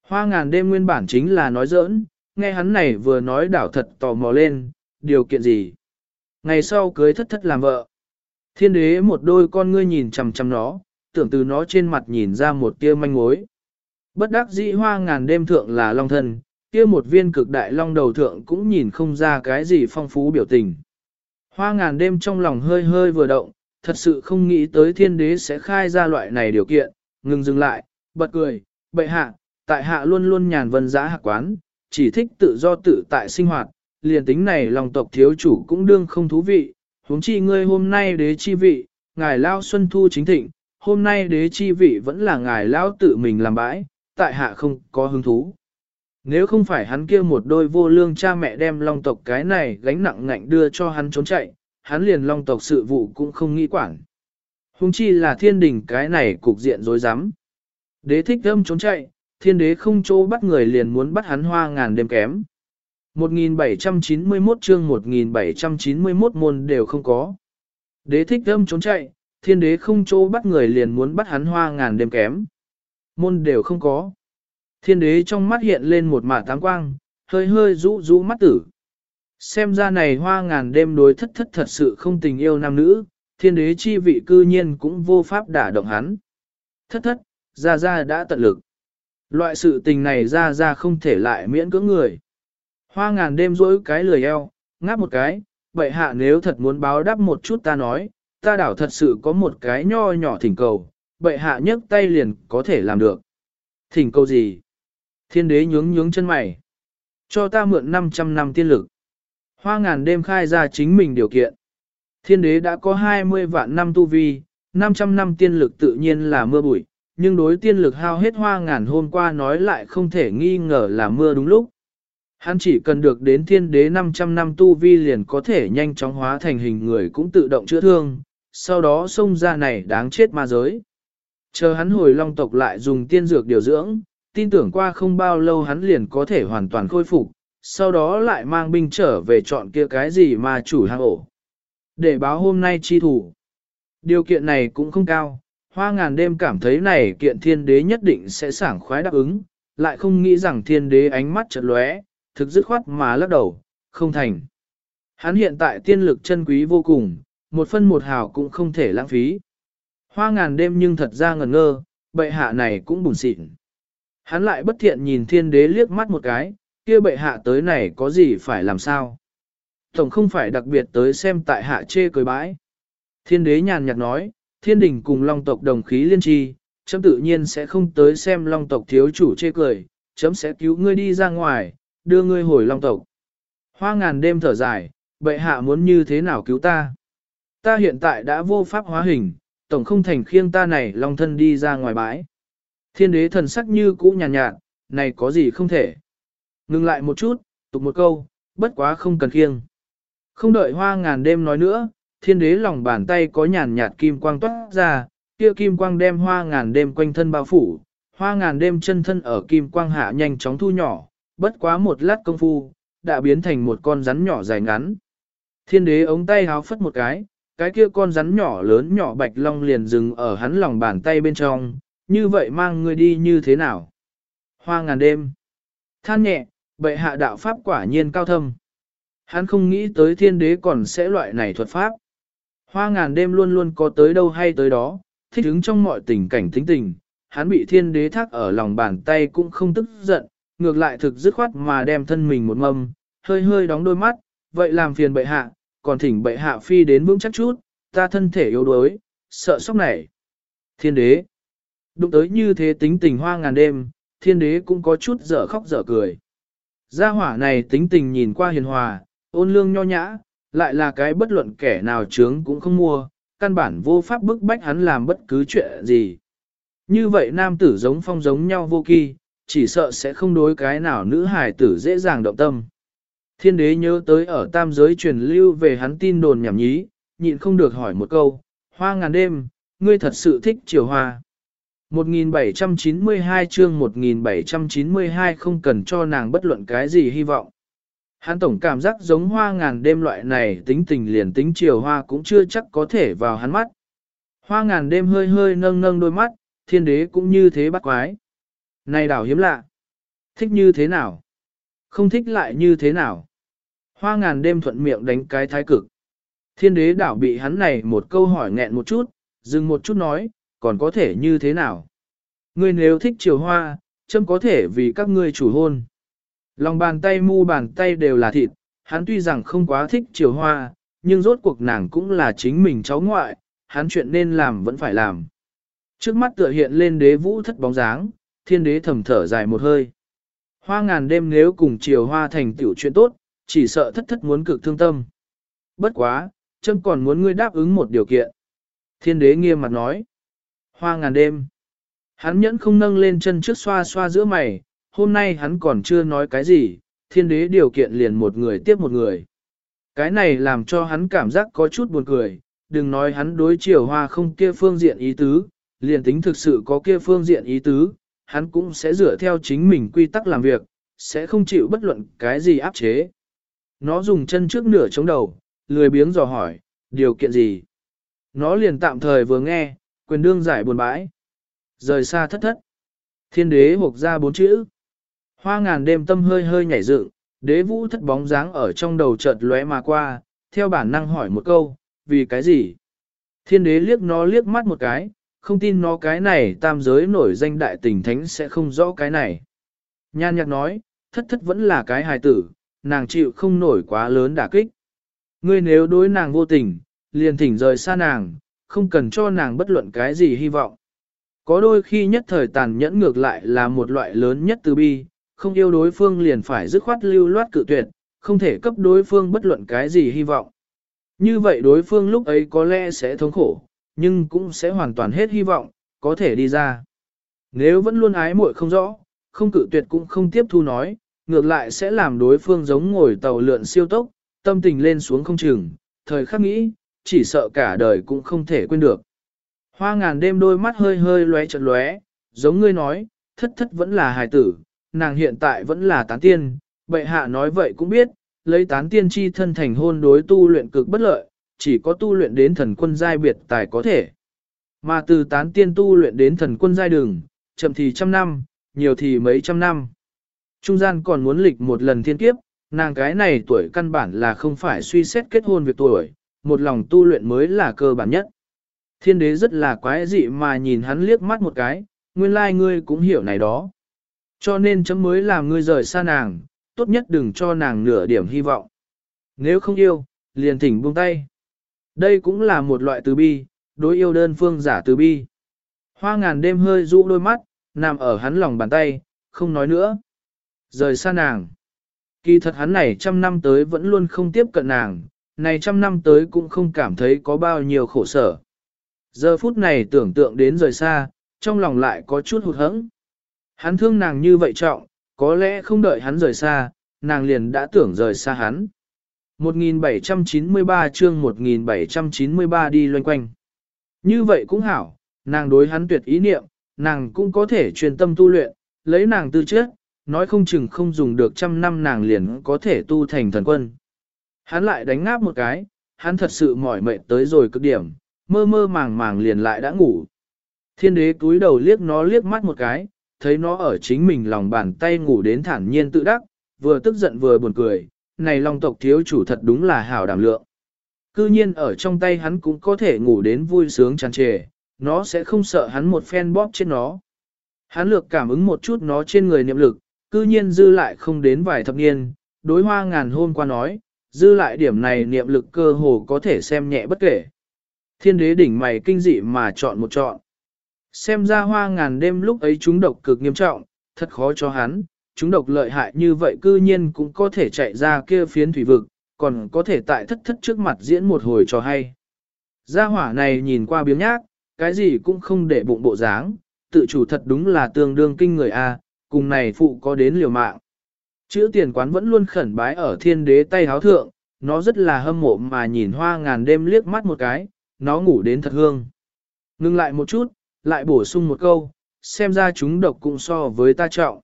S1: Hoa ngàn đêm nguyên bản chính là nói giỡn, nghe hắn này vừa nói đảo thật tò mò lên, điều kiện gì. Ngày sau cưới thất thất làm vợ. Thiên đế một đôi con ngươi nhìn chằm chằm nó, tưởng từ nó trên mặt nhìn ra một tia manh mối. Bất đắc dĩ hoa ngàn đêm thượng là long thân, kia một viên cực đại long đầu thượng cũng nhìn không ra cái gì phong phú biểu tình. Hoa ngàn đêm trong lòng hơi hơi vừa động, thật sự không nghĩ tới thiên đế sẽ khai ra loại này điều kiện, ngừng dừng lại, bật cười, bệ hạ, tại hạ luôn luôn nhàn vân giá hạ quán, chỉ thích tự do tự tại sinh hoạt, liền tính này lòng tộc thiếu chủ cũng đương không thú vị, huống chi ngươi hôm nay đế chi vị, ngài lao xuân thu chính thịnh, hôm nay đế chi vị vẫn là ngài lao tự mình làm bãi, tại hạ không có hứng thú. Nếu không phải hắn kia một đôi vô lương cha mẹ đem long tộc cái này gánh nặng ngạnh đưa cho hắn trốn chạy, hắn liền long tộc sự vụ cũng không nghĩ quản. Hùng chi là thiên đình cái này cục diện rối rắm. Đế thích âm trốn chạy, thiên đế không chỗ bắt người liền muốn bắt hắn hoa ngàn đêm kém. 1791 chương 1791 môn đều không có. Đế thích âm trốn chạy, thiên đế không chỗ bắt người liền muốn bắt hắn hoa ngàn đêm kém. Môn đều không có. Thiên đế trong mắt hiện lên một mả táng quang, hơi hơi rũ rũ mắt tử. Xem ra này hoa ngàn đêm đối thất thất thật sự không tình yêu nam nữ, thiên đế chi vị cư nhiên cũng vô pháp đả động hắn. Thất thất, ra ra đã tận lực. Loại sự tình này ra ra không thể lại miễn cưỡng người. Hoa ngàn đêm rỗi cái lười eo, ngáp một cái, vậy hạ nếu thật muốn báo đáp một chút ta nói, ta đảo thật sự có một cái nho nhỏ thỉnh cầu, bệ hạ nhấc tay liền có thể làm được. Thỉnh cầu gì? Thiên đế nhướng nhướng chân mày. Cho ta mượn 500 năm tiên lực. Hoa ngàn đêm khai ra chính mình điều kiện. Thiên đế đã có 20 vạn năm tu vi, 500 năm tiên lực tự nhiên là mưa bụi, nhưng đối tiên lực hao hết hoa ngàn hôm qua nói lại không thể nghi ngờ là mưa đúng lúc. Hắn chỉ cần được đến thiên đế 500 năm tu vi liền có thể nhanh chóng hóa thành hình người cũng tự động chữa thương, sau đó xông ra này đáng chết ma giới. Chờ hắn hồi long tộc lại dùng tiên dược điều dưỡng, tin tưởng qua không bao lâu hắn liền có thể hoàn toàn khôi phục, sau đó lại mang binh trở về chọn kia cái gì mà chủ hang ổ. Để báo hôm nay chi thủ. Điều kiện này cũng không cao, hoa ngàn đêm cảm thấy này kiện thiên đế nhất định sẽ sảng khoái đáp ứng, lại không nghĩ rằng thiên đế ánh mắt chợt lóe, thực dứt khoát mà lắc đầu, không thành. Hắn hiện tại tiên lực chân quý vô cùng, một phân một hào cũng không thể lãng phí. Hoa ngàn đêm nhưng thật ra ngẩn ngơ, bệ hạ này cũng buồn xịn. Hắn lại bất thiện nhìn thiên đế liếc mắt một cái, kia bệ hạ tới này có gì phải làm sao. Tổng không phải đặc biệt tới xem tại hạ chê cười bãi. Thiên đế nhàn nhạt nói, thiên đình cùng long tộc đồng khí liên tri, chấm tự nhiên sẽ không tới xem long tộc thiếu chủ chê cười, chấm sẽ cứu ngươi đi ra ngoài, đưa ngươi hồi long tộc. Hoa ngàn đêm thở dài, bệ hạ muốn như thế nào cứu ta? Ta hiện tại đã vô pháp hóa hình, tổng không thành khiêng ta này long thân đi ra ngoài bãi. Thiên đế thần sắc như cũ nhàn nhạt, nhạt, này có gì không thể. Ngừng lại một chút, tục một câu, bất quá không cần khiêng. Không đợi hoa ngàn đêm nói nữa, thiên đế lòng bàn tay có nhàn nhạt kim quang toát ra, kia kim quang đem hoa ngàn đêm quanh thân bao phủ, hoa ngàn đêm chân thân ở kim quang hạ nhanh chóng thu nhỏ, bất quá một lát công phu, đã biến thành một con rắn nhỏ dài ngắn. Thiên đế ống tay háo phất một cái, cái kia con rắn nhỏ lớn nhỏ bạch long liền dừng ở hắn lòng bàn tay bên trong, như vậy mang ngươi đi như thế nào? Hoa ngàn đêm. Than nhẹ, bệ hạ đạo pháp quả nhiên cao thâm. Hắn không nghĩ tới thiên đế còn sẽ loại này thuật pháp. Hoa ngàn đêm luôn luôn có tới đâu hay tới đó, thích ứng trong mọi tình cảnh tính tình, hắn bị thiên đế thác ở lòng bàn tay cũng không tức giận, ngược lại thực dứt khoát mà đem thân mình một mâm, hơi hơi đóng đôi mắt, vậy làm phiền bệ hạ, còn thỉnh bệ hạ phi đến vững chắc chút, ta thân thể yếu đuối, sợ sốc này, Thiên đế, đụng tới như thế tính tình hoa ngàn đêm, thiên đế cũng có chút dở khóc dở cười. Gia hỏa này tính tình nhìn qua hiền hòa, ôn lương nho nhã, lại là cái bất luận kẻ nào chướng cũng không mua, căn bản vô pháp bức bách hắn làm bất cứ chuyện gì. Như vậy nam tử giống phong giống nhau vô kỳ, chỉ sợ sẽ không đối cái nào nữ hài tử dễ dàng động tâm. Thiên đế nhớ tới ở tam giới truyền lưu về hắn tin đồn nhảm nhí, nhịn không được hỏi một câu, hoa ngàn đêm, ngươi thật sự thích chiều hoa. 1792 chương 1792 không cần cho nàng bất luận cái gì hy vọng. Hắn tổng cảm giác giống hoa ngàn đêm loại này tính tình liền tính chiều hoa cũng chưa chắc có thể vào hắn mắt. Hoa ngàn đêm hơi hơi nâng nâng đôi mắt, thiên đế cũng như thế bắt quái. Này đảo hiếm lạ. Thích như thế nào? Không thích lại như thế nào? Hoa ngàn đêm thuận miệng đánh cái thái cực. Thiên đế đảo bị hắn này một câu hỏi nghẹn một chút, dừng một chút nói, còn có thể như thế nào? Ngươi nếu thích chiều hoa, châm có thể vì các ngươi chủ hôn. Lòng bàn tay mu bàn tay đều là thịt, hắn tuy rằng không quá thích chiều hoa, nhưng rốt cuộc nàng cũng là chính mình cháu ngoại, hắn chuyện nên làm vẫn phải làm. Trước mắt tựa hiện lên đế vũ thất bóng dáng, thiên đế thầm thở dài một hơi. Hoa ngàn đêm nếu cùng chiều hoa thành tiểu chuyện tốt, chỉ sợ thất thất muốn cực thương tâm. Bất quá, châm còn muốn ngươi đáp ứng một điều kiện. Thiên đế nghiêm mặt nói. Hoa ngàn đêm. Hắn nhẫn không nâng lên chân trước xoa xoa giữa mày, hôm nay hắn còn chưa nói cái gì, thiên đế điều kiện liền một người tiếp một người. Cái này làm cho hắn cảm giác có chút buồn cười, đừng nói hắn đối chiều hoa không kia phương diện ý tứ, liền tính thực sự có kia phương diện ý tứ, hắn cũng sẽ dựa theo chính mình quy tắc làm việc, sẽ không chịu bất luận cái gì áp chế. Nó dùng chân trước nửa chống đầu, lười biếng dò hỏi, điều kiện gì? Nó liền tạm thời vừa nghe, quyền đương giải buồn bãi. Rời xa thất thất. Thiên đế hộp ra bốn chữ. Hoa ngàn đêm tâm hơi hơi nhảy dựng, đế vũ thất bóng dáng ở trong đầu chợt lóe mà qua, theo bản năng hỏi một câu, vì cái gì? Thiên đế liếc nó liếc mắt một cái, không tin nó cái này tam giới nổi danh đại tình thánh sẽ không rõ cái này. Nhan nhạc nói, thất thất vẫn là cái hài tử, nàng chịu không nổi quá lớn đả kích. Ngươi nếu đối nàng vô tình, liền thỉnh rời xa nàng, không cần cho nàng bất luận cái gì hy vọng. Có đôi khi nhất thời tàn nhẫn ngược lại là một loại lớn nhất từ bi, không yêu đối phương liền phải dứt khoát lưu loát cự tuyệt, không thể cấp đối phương bất luận cái gì hy vọng. Như vậy đối phương lúc ấy có lẽ sẽ thống khổ, nhưng cũng sẽ hoàn toàn hết hy vọng, có thể đi ra. Nếu vẫn luôn ái muội không rõ, không cự tuyệt cũng không tiếp thu nói, ngược lại sẽ làm đối phương giống ngồi tàu lượn siêu tốc, tâm tình lên xuống không chừng, thời khắc nghĩ, chỉ sợ cả đời cũng không thể quên được. Hoa ngàn đêm đôi mắt hơi hơi lóe chật lóe, giống ngươi nói, thất thất vẫn là hài tử, nàng hiện tại vẫn là tán tiên, bệ hạ nói vậy cũng biết, lấy tán tiên chi thân thành hôn đối tu luyện cực bất lợi, chỉ có tu luyện đến thần quân giai biệt tài có thể. Mà từ tán tiên tu luyện đến thần quân giai đường, chậm thì trăm năm, nhiều thì mấy trăm năm. Trung gian còn muốn lịch một lần thiên kiếp, nàng cái này tuổi căn bản là không phải suy xét kết hôn việc tuổi, một lòng tu luyện mới là cơ bản nhất. Thiên đế rất là quái dị mà nhìn hắn liếc mắt một cái, nguyên lai like ngươi cũng hiểu này đó. Cho nên chấm mới làm ngươi rời xa nàng, tốt nhất đừng cho nàng nửa điểm hy vọng. Nếu không yêu, liền thỉnh buông tay. Đây cũng là một loại từ bi, đối yêu đơn phương giả từ bi. Hoa ngàn đêm hơi rũ đôi mắt, nằm ở hắn lòng bàn tay, không nói nữa. Rời xa nàng. Kỳ thật hắn này trăm năm tới vẫn luôn không tiếp cận nàng, này trăm năm tới cũng không cảm thấy có bao nhiêu khổ sở. Giờ phút này tưởng tượng đến rời xa, trong lòng lại có chút hụt hẫng. Hắn thương nàng như vậy trọng, có lẽ không đợi hắn rời xa, nàng liền đã tưởng rời xa hắn. 1793 chương 1793 đi loanh quanh. Như vậy cũng hảo, nàng đối hắn tuyệt ý niệm, nàng cũng có thể truyền tâm tu luyện, lấy nàng tư chất, nói không chừng không dùng được trăm năm nàng liền có thể tu thành thần quân. Hắn lại đánh ngáp một cái, hắn thật sự mỏi mệt tới rồi cực điểm, mơ mơ màng màng liền lại đã ngủ. Thiên đế túi đầu liếc nó liếc mắt một cái, thấy nó ở chính mình lòng bàn tay ngủ đến thản nhiên tự đắc, vừa tức giận vừa buồn cười, này long tộc thiếu chủ thật đúng là hảo đảm lượng. Cư nhiên ở trong tay hắn cũng có thể ngủ đến vui sướng tràn trề, nó sẽ không sợ hắn một phen bóp trên nó. Hắn lược cảm ứng một chút nó trên người niệm lực, cư nhiên dư lại không đến vài thập niên, đối hoa ngàn hôm qua nói, dư lại điểm này niệm lực cơ hồ có thể xem nhẹ bất kể. Thiên đế đỉnh mày kinh dị mà chọn một chọn. Xem ra hoa ngàn đêm lúc ấy chúng độc cực nghiêm trọng, thật khó cho hắn, chúng độc lợi hại như vậy cư nhiên cũng có thể chạy ra kia phiến thủy vực, còn có thể tại thất thất trước mặt diễn một hồi cho hay. Gia hỏa này nhìn qua biếng nhác, cái gì cũng không để bụng bộ dáng, tự chủ thật đúng là tương đương kinh người a, cùng này phụ có đến liều mạng. Chữ tiền quán vẫn luôn khẩn bái ở thiên đế tay háo thượng, nó rất là hâm mộ mà nhìn hoa ngàn đêm liếc mắt một cái, nó ngủ đến thật hương. Ngưng lại một chút, lại bổ sung một câu, xem ra chúng độc cũng so với ta trọng.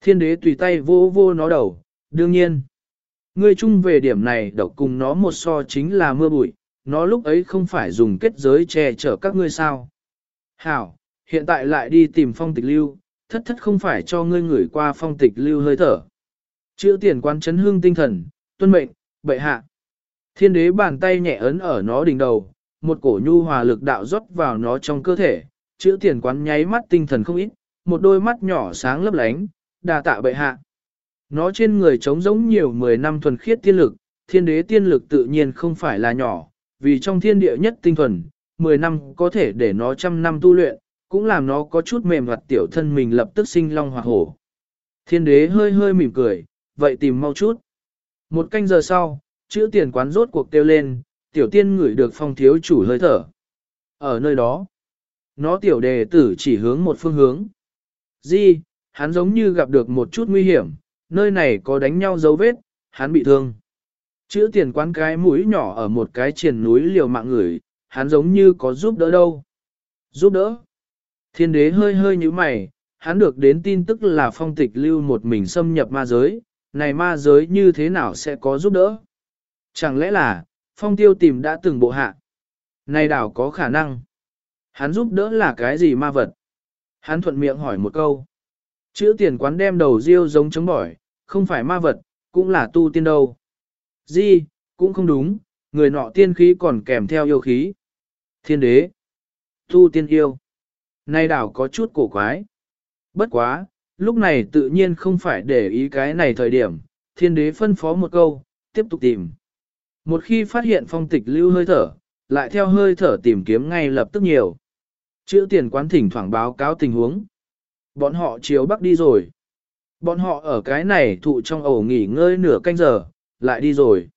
S1: Thiên đế tùy tay vô vô nó đầu, đương nhiên. Ngươi chung về điểm này độc cùng nó một so chính là mưa bụi, nó lúc ấy không phải dùng kết giới che chở các ngươi sao. Hảo, hiện tại lại đi tìm phong tịch lưu, thất thất không phải cho ngươi ngửi qua phong tịch lưu hơi thở. Chữ tiền quan chấn hương tinh thần, tuân mệnh, bệ hạ. Thiên đế bàn tay nhẹ ấn ở nó đỉnh đầu, một cổ nhu hòa lực đạo rót vào nó trong cơ thể, chữ tiền quán nháy mắt tinh thần không ít, một đôi mắt nhỏ sáng lấp lánh, đà tạ bệ hạ. Nó trên người trống giống nhiều 10 năm thuần khiết tiên lực, thiên đế tiên lực tự nhiên không phải là nhỏ, vì trong thiên địa nhất tinh thuần, 10 năm có thể để nó trăm năm tu luyện, cũng làm nó có chút mềm hoạt tiểu thân mình lập tức sinh long hoặc hổ. Thiên đế hơi hơi mỉm cười, vậy tìm mau chút. Một canh giờ sau, chữ tiền quán rốt cuộc kêu lên, tiểu tiên ngửi được phong thiếu chủ hơi thở. Ở nơi đó, nó tiểu đề tử chỉ hướng một phương hướng. Di, hắn giống như gặp được một chút nguy hiểm, nơi này có đánh nhau dấu vết, hắn bị thương. Chữ tiền quán cái mũi nhỏ ở một cái triền núi liều mạng người, hắn giống như có giúp đỡ đâu. Giúp đỡ. Thiên đế hơi hơi như mày, hắn được đến tin tức là phong tịch lưu một mình xâm nhập ma giới, này ma giới như thế nào sẽ có giúp đỡ? Chẳng lẽ là, phong tiêu tìm đã từng bộ hạ? Này đảo có khả năng. Hắn giúp đỡ là cái gì ma vật? Hắn thuận miệng hỏi một câu. Chữ tiền quán đem đầu riêu giống chống bỏi, không phải ma vật, cũng là tu tiên đâu. Di, cũng không đúng, người nọ tiên khí còn kèm theo yêu khí. Thiên đế. Tu tiên yêu. Nay đảo có chút cổ quái. Bất quá, lúc này tự nhiên không phải để ý cái này thời điểm, thiên đế phân phó một câu, tiếp tục tìm. Một khi phát hiện phong tịch lưu hơi thở, lại theo hơi thở tìm kiếm ngay lập tức nhiều. Chữ tiền quán thỉnh thoảng báo cáo tình huống. Bọn họ chiếu bắc đi rồi. Bọn họ ở cái này thụ trong ổ nghỉ ngơi nửa canh giờ, lại đi rồi.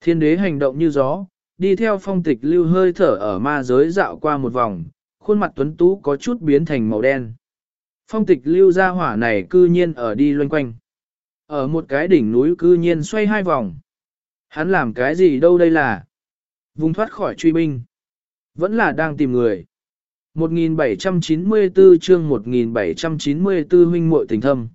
S1: Thiên đế hành động như gió, đi theo phong tịch lưu hơi thở ở ma giới dạo qua một vòng, khuôn mặt tuấn tú có chút biến thành màu đen. Phong tịch lưu ra hỏa này cư nhiên ở đi loanh quanh. Ở một cái đỉnh núi cư nhiên xoay hai vòng. Hắn làm cái gì đâu đây là? Vùng thoát khỏi truy binh. Vẫn là đang tìm người. 1794 chương 1794 huynh muội tình thâm.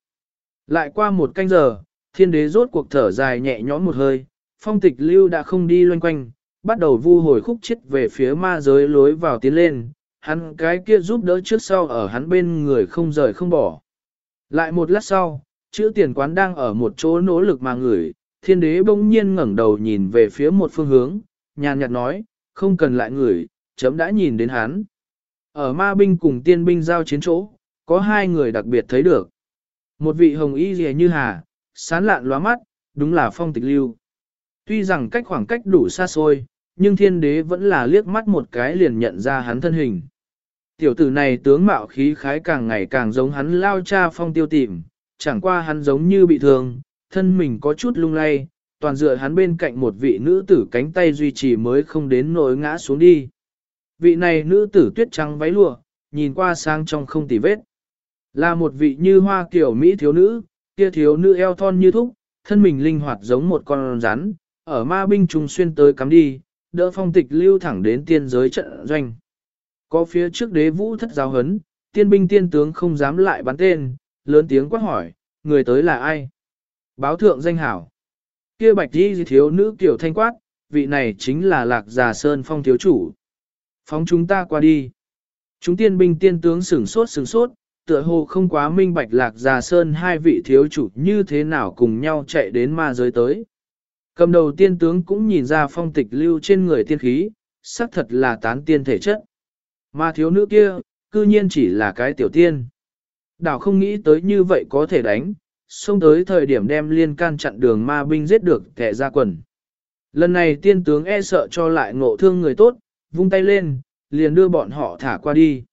S1: Lại qua một canh giờ, thiên đế rốt cuộc thở dài nhẹ nhõm một hơi, phong tịch lưu đã không đi loanh quanh, bắt đầu vu hồi khúc chết về phía ma giới lối vào tiến lên, hắn cái kia giúp đỡ trước sau ở hắn bên người không rời không bỏ. Lại một lát sau, chữ tiền quán đang ở một chỗ nỗ lực mà ngửi, thiên đế bỗng nhiên ngẩng đầu nhìn về phía một phương hướng, nhàn nhạt nói, không cần lại ngửi, chấm đã nhìn đến hắn. Ở ma binh cùng tiên binh giao chiến chỗ, có hai người đặc biệt thấy được. Một vị hồng y rìa như hà, sán lạn lóa mắt, đúng là phong tịch lưu. Tuy rằng cách khoảng cách đủ xa xôi, nhưng thiên đế vẫn là liếc mắt một cái liền nhận ra hắn thân hình. Tiểu tử này tướng mạo khí khái càng ngày càng giống hắn lao cha phong tiêu tìm, chẳng qua hắn giống như bị thương, thân mình có chút lung lay, toàn dựa hắn bên cạnh một vị nữ tử cánh tay duy trì mới không đến nỗi ngã xuống đi. Vị này nữ tử tuyết trắng váy lụa, nhìn qua sang trong không tì vết. Là một vị như hoa kiểu Mỹ thiếu nữ, kia thiếu nữ eo thon như thúc, thân mình linh hoạt giống một con rắn, ở ma binh trùng xuyên tới cắm đi, đỡ phong tịch lưu thẳng đến tiên giới trận doanh. Có phía trước đế vũ thất giáo hấn, tiên binh tiên tướng không dám lại bắn tên, lớn tiếng quát hỏi, người tới là ai? Báo thượng danh hảo. Kia bạch đi thiếu nữ kiểu thanh quát, vị này chính là lạc già sơn phong thiếu chủ. Phóng chúng ta qua đi. Chúng tiên binh tiên tướng sửng sốt sửng sốt, tựa hồ không quá minh bạch lạc già sơn hai vị thiếu chủ như thế nào cùng nhau chạy đến ma giới tới. Cầm đầu tiên tướng cũng nhìn ra phong tịch lưu trên người tiên khí, xác thật là tán tiên thể chất. Mà thiếu nữ kia, cư nhiên chỉ là cái tiểu tiên. Đảo không nghĩ tới như vậy có thể đánh, xông tới thời điểm đem liên can chặn đường ma binh giết được kẻ ra quần. Lần này tiên tướng e sợ cho lại ngộ thương người tốt, vung tay lên, liền đưa bọn họ thả qua đi.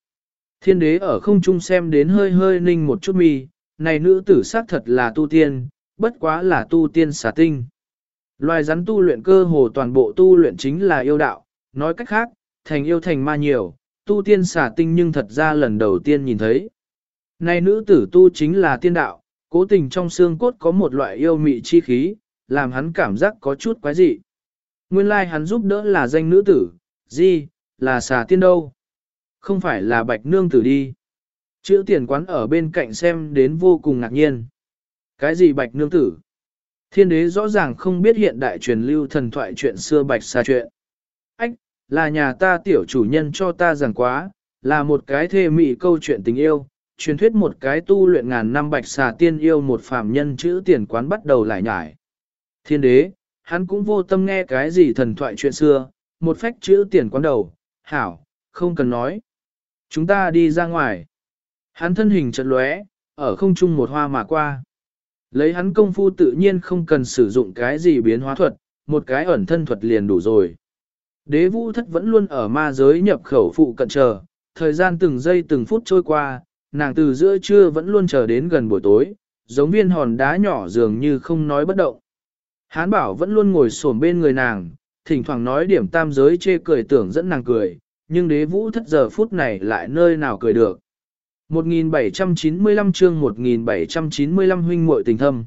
S1: Thiên đế ở không trung xem đến hơi hơi ninh một chút mi, này nữ tử xác thật là tu tiên, bất quá là tu tiên xả tinh. Loài rắn tu luyện cơ hồ toàn bộ tu luyện chính là yêu đạo, nói cách khác, thành yêu thành ma nhiều, tu tiên xả tinh nhưng thật ra lần đầu tiên nhìn thấy. Này nữ tử tu chính là tiên đạo, cố tình trong xương cốt có một loại yêu mị chi khí, làm hắn cảm giác có chút quái dị. Nguyên lai like hắn giúp đỡ là danh nữ tử, gì, là xà tiên đâu. Không phải là bạch nương tử đi. Chữ tiền quán ở bên cạnh xem đến vô cùng ngạc nhiên. Cái gì bạch nương tử? Thiên đế rõ ràng không biết hiện đại truyền lưu thần thoại chuyện xưa bạch xà chuyện. Là nhà ta tiểu chủ nhân cho ta rằng quá, là một cái thê mị câu chuyện tình yêu, truyền thuyết một cái tu luyện ngàn năm bạch xà tiên yêu một phàm nhân chữ tiền quán bắt đầu lại nhải. Thiên đế, hắn cũng vô tâm nghe cái gì thần thoại chuyện xưa, một phách chữ tiền quán đầu, hảo, không cần nói. Chúng ta đi ra ngoài. Hắn thân hình chật lóe, ở không trung một hoa mà qua. Lấy hắn công phu tự nhiên không cần sử dụng cái gì biến hóa thuật, một cái ẩn thân thuật liền đủ rồi. Đế vũ thất vẫn luôn ở ma giới nhập khẩu phụ cận chờ, thời gian từng giây từng phút trôi qua, nàng từ giữa trưa vẫn luôn chờ đến gần buổi tối, giống viên hòn đá nhỏ dường như không nói bất động. Hán bảo vẫn luôn ngồi xổm bên người nàng, thỉnh thoảng nói điểm tam giới chê cười tưởng dẫn nàng cười, nhưng đế vũ thất giờ phút này lại nơi nào cười được. 1795 chương 1795 huynh muội tình thâm.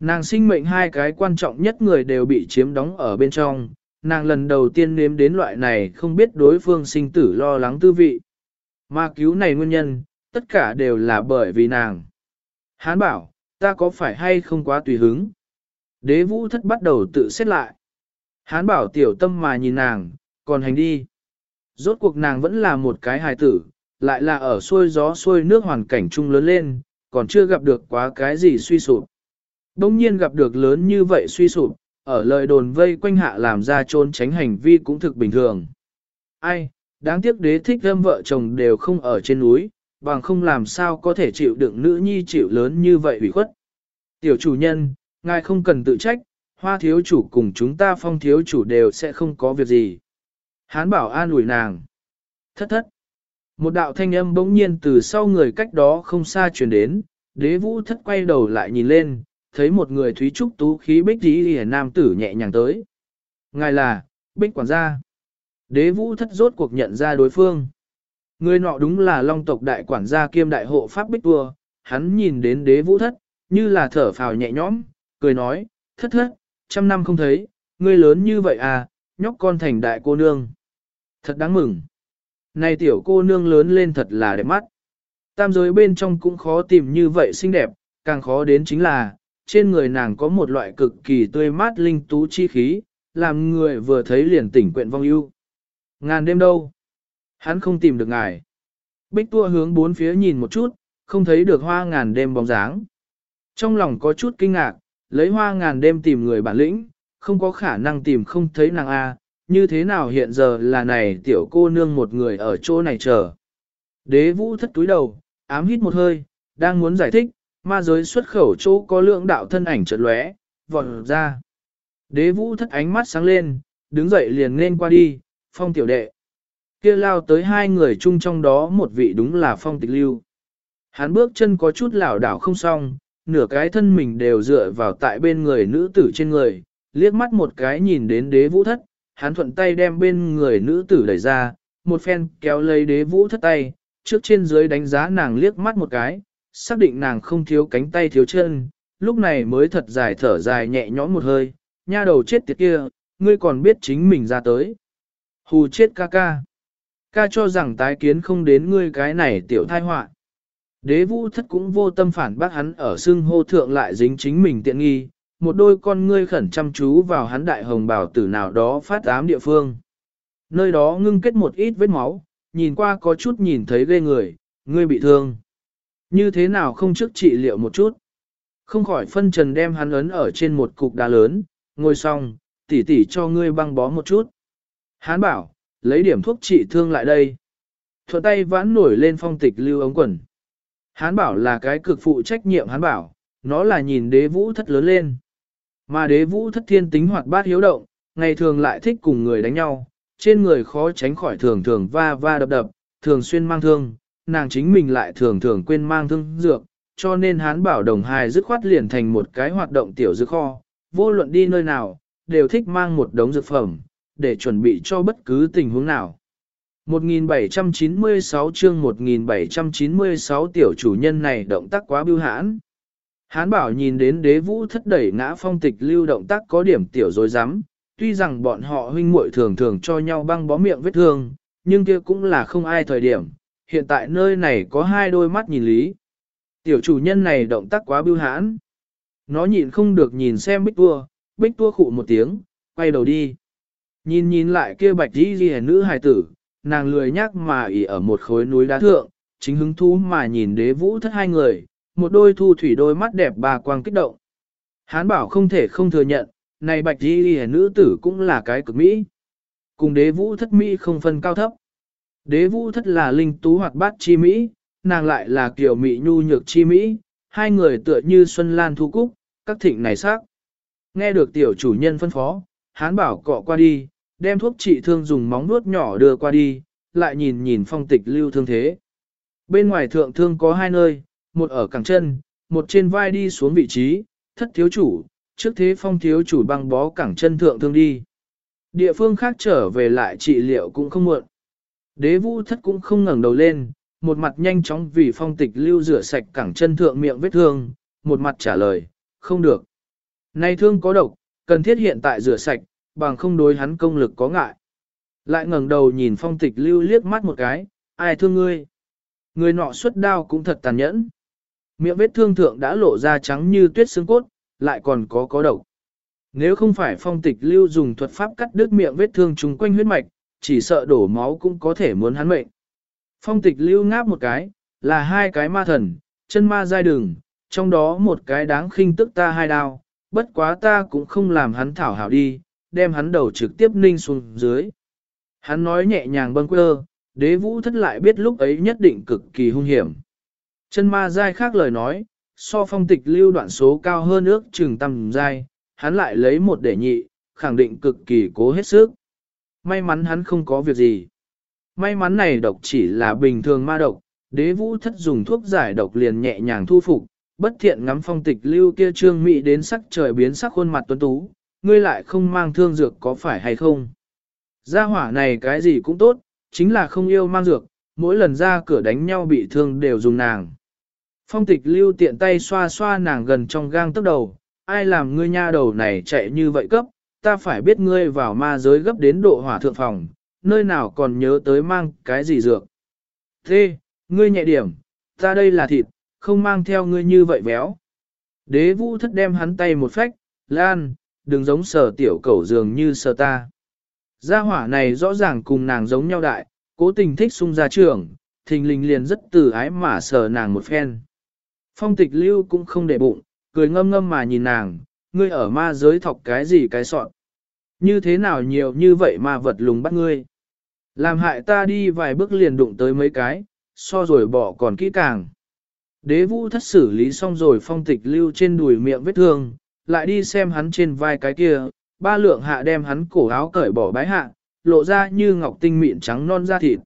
S1: Nàng sinh mệnh hai cái quan trọng nhất người đều bị chiếm đóng ở bên trong, nàng lần đầu tiên nếm đến loại này không biết đối phương sinh tử lo lắng tư vị. Mà cứu này nguyên nhân, tất cả đều là bởi vì nàng. Hán bảo, ta có phải hay không quá tùy hứng? Đế vũ thất bắt đầu tự xét lại. Hán bảo tiểu tâm mà nhìn nàng, còn hành đi. Rốt cuộc nàng vẫn là một cái hài tử, lại là ở xuôi gió xuôi nước hoàn cảnh chung lớn lên, còn chưa gặp được quá cái gì suy sụp. Đông nhiên gặp được lớn như vậy suy sụp, ở lời đồn vây quanh hạ làm ra trốn tránh hành vi cũng thực bình thường. Ai, đáng tiếc đế thích âm vợ chồng đều không ở trên núi, bằng không làm sao có thể chịu đựng nữ nhi chịu lớn như vậy ủy khuất. Tiểu chủ nhân, ngài không cần tự trách, hoa thiếu chủ cùng chúng ta phong thiếu chủ đều sẽ không có việc gì. Hán bảo an ủi nàng. Thất thất. Một đạo thanh âm bỗng nhiên từ sau người cách đó không xa truyền đến, đế vũ thất quay đầu lại nhìn lên, thấy một người thúy trúc tú khí bích dí hề nam tử nhẹ nhàng tới. Ngài là, bích quản gia. Đế vũ thất rốt cuộc nhận ra đối phương. Người nọ đúng là long tộc đại quản gia kiêm đại hộ pháp bích vua, hắn nhìn đến đế vũ thất, như là thở phào nhẹ nhõm, cười nói, thất thất, trăm năm không thấy, ngươi lớn như vậy à, nhóc con thành đại cô nương. Thật đáng mừng. Này tiểu cô nương lớn lên thật là đẹp mắt. Tam giới bên trong cũng khó tìm như vậy xinh đẹp, càng khó đến chính là, trên người nàng có một loại cực kỳ tươi mát linh tú chi khí, làm người vừa thấy liền tỉnh quyện vong ưu. Ngàn đêm đâu? Hắn không tìm được ngài. Bích tua hướng bốn phía nhìn một chút, không thấy được hoa ngàn đêm bóng dáng. Trong lòng có chút kinh ngạc, lấy hoa ngàn đêm tìm người bản lĩnh, không có khả năng tìm không thấy nàng A, như thế nào hiện giờ là này tiểu cô nương một người ở chỗ này chờ. Đế vũ thất túi đầu, ám hít một hơi, đang muốn giải thích, ma giới xuất khẩu chỗ có lượng đạo thân ảnh chợt lóe, vọt ra. Đế vũ thất ánh mắt sáng lên, đứng dậy liền nên qua đi, phong tiểu đệ. Kia lao tới hai người chung trong đó một vị đúng là phong tịch lưu. Hắn bước chân có chút lảo đảo không xong, nửa cái thân mình đều dựa vào tại bên người nữ tử trên người, liếc mắt một cái nhìn đến đế vũ thất, hắn thuận tay đem bên người nữ tử đẩy ra, một phen kéo lấy đế vũ thất tay, trước trên dưới đánh giá nàng liếc mắt một cái, xác định nàng không thiếu cánh tay thiếu chân, lúc này mới thật dài thở dài nhẹ nhõm một hơi, nha đầu chết tiệt kia, ngươi còn biết chính mình ra tới. Hù chết ca ca. Ca cho rằng tái kiến không đến ngươi cái này tiểu thai họa. Đế vũ thất cũng vô tâm phản bác hắn ở xưng hô thượng lại dính chính mình tiện nghi, một đôi con ngươi khẩn chăm chú vào hắn đại hồng bảo tử nào đó phát ám địa phương. Nơi đó ngưng kết một ít vết máu, nhìn qua có chút nhìn thấy ghê người, ngươi bị thương. Như thế nào không trước trị liệu một chút? Không khỏi phân trần đem hắn ấn ở trên một cục đá lớn, ngồi xong, tỉ tỉ cho ngươi băng bó một chút. Hắn bảo, lấy điểm thuốc trị thương lại đây. Thuận tay vãn nổi lên phong tịch lưu ống quần. Hán bảo là cái cực phụ trách nhiệm hán bảo, nó là nhìn đế vũ thất lớn lên. Mà đế vũ thất thiên tính hoạt bát hiếu động, ngày thường lại thích cùng người đánh nhau, trên người khó tránh khỏi thường thường va va đập đập, thường xuyên mang thương, nàng chính mình lại thường thường quên mang thương dược, cho nên hán bảo đồng hài dứt khoát liền thành một cái hoạt động tiểu dược kho, vô luận đi nơi nào, đều thích mang một đống dược phẩm, để chuẩn bị cho bất cứ tình huống nào. 1796 chương 1796 tiểu chủ nhân này động tác quá biêu hãn. Hán bảo nhìn đến đế vũ thất đẩy ngã phong tịch lưu động tác có điểm tiểu dối rắm tuy rằng bọn họ huynh muội thường thường cho nhau băng bó miệng vết thương, nhưng kia cũng là không ai thời điểm, hiện tại nơi này có hai đôi mắt nhìn lý. Tiểu chủ nhân này động tác quá biêu hãn. Nó nhịn không được nhìn xem bích tua, bích tua khụ một tiếng, quay đầu đi. Nhìn nhìn lại kia bạch đi ghi nữ hài tử, nàng lười nhắc mà ỉ ở một khối núi đá thượng, chính hứng thú mà nhìn đế vũ thất hai người, một đôi thu thủy đôi mắt đẹp bà quang kích động. Hán bảo không thể không thừa nhận, này bạch đi ghi nữ tử cũng là cái cực mỹ. Cùng đế vũ thất mỹ không phân cao thấp. Đế vũ thất là linh tú hoạt bát chi mỹ, nàng lại là kiểu mỹ nhu nhược chi mỹ, hai người tựa như xuân lan thu cúc, các thịnh này sắc. Nghe được tiểu chủ nhân phân phó, hán bảo cọ qua đi, đem thuốc trị thương dùng móng nuốt nhỏ đưa qua đi, lại nhìn nhìn phong tịch lưu thương thế. Bên ngoài thượng thương có hai nơi, một ở cẳng chân, một trên vai đi xuống vị trí, thất thiếu chủ, trước thế phong thiếu chủ băng bó cẳng chân thượng thương đi. Địa phương khác trở về lại trị liệu cũng không muộn. Đế vũ thất cũng không ngẩng đầu lên, một mặt nhanh chóng vì phong tịch lưu rửa sạch cẳng chân thượng miệng vết thương, một mặt trả lời, không được. nay thương có độc, cần thiết hiện tại rửa sạch, bằng không đối hắn công lực có ngại. Lại ngẩng đầu nhìn phong tịch lưu liếc mắt một cái, ai thương ngươi? Người nọ xuất đao cũng thật tàn nhẫn. Miệng vết thương thượng đã lộ ra trắng như tuyết xương cốt, lại còn có có độc. Nếu không phải phong tịch lưu dùng thuật pháp cắt đứt miệng vết thương chung quanh huyết mạch, chỉ sợ đổ máu cũng có thể muốn hắn mệnh. Phong tịch lưu ngáp một cái, là hai cái ma thần, chân ma giai đường, trong đó một cái đáng khinh tức ta hai đao, bất quá ta cũng không làm hắn thảo hảo đi, đem hắn đầu trực tiếp ninh xuống dưới. Hắn nói nhẹ nhàng bâng quơ, đế vũ thất lại biết lúc ấy nhất định cực kỳ hung hiểm. Chân ma giai khác lời nói, so phong tịch lưu đoạn số cao hơn ước chừng tầm giai, hắn lại lấy một để nhị, khẳng định cực kỳ cố hết sức. May mắn hắn không có việc gì. May mắn này độc chỉ là bình thường ma độc, đế vũ thất dùng thuốc giải độc liền nhẹ nhàng thu phục, bất thiện ngắm phong tịch lưu kia trương mị đến sắc trời biến sắc khuôn mặt tuấn tú, ngươi lại không mang thương dược có phải hay không? Gia hỏa này cái gì cũng tốt, chính là không yêu mang dược, mỗi lần ra cửa đánh nhau bị thương đều dùng nàng. Phong tịch lưu tiện tay xoa xoa nàng gần trong gang tốc đầu, ai làm ngươi nha đầu này chạy như vậy cấp, ta phải biết ngươi vào ma giới gấp đến độ hỏa thượng phòng, nơi nào còn nhớ tới mang cái gì dược. Thế, ngươi nhẹ điểm, ta đây là thịt, không mang theo ngươi như vậy béo. Đế vũ thất đem hắn tay một phách, lan, đừng giống sở tiểu cẩu dường như sở ta. Gia hỏa này rõ ràng cùng nàng giống nhau đại, cố tình thích sung ra trường, thình lình liền rất từ ái mà sờ nàng một phen. Phong tịch lưu cũng không để bụng, cười ngâm ngâm mà nhìn nàng, ngươi ở ma giới thọc cái gì cái sọn. Như thế nào nhiều như vậy mà vật lùng bắt ngươi. Làm hại ta đi vài bước liền đụng tới mấy cái, so rồi bỏ còn kỹ càng. Đế vũ thất xử lý xong rồi phong tịch lưu trên đùi miệng vết thương, lại đi xem hắn trên vai cái kia, ba lượng hạ đem hắn cổ áo cởi bỏ bái hạ, lộ ra như ngọc tinh mịn trắng non da thịt.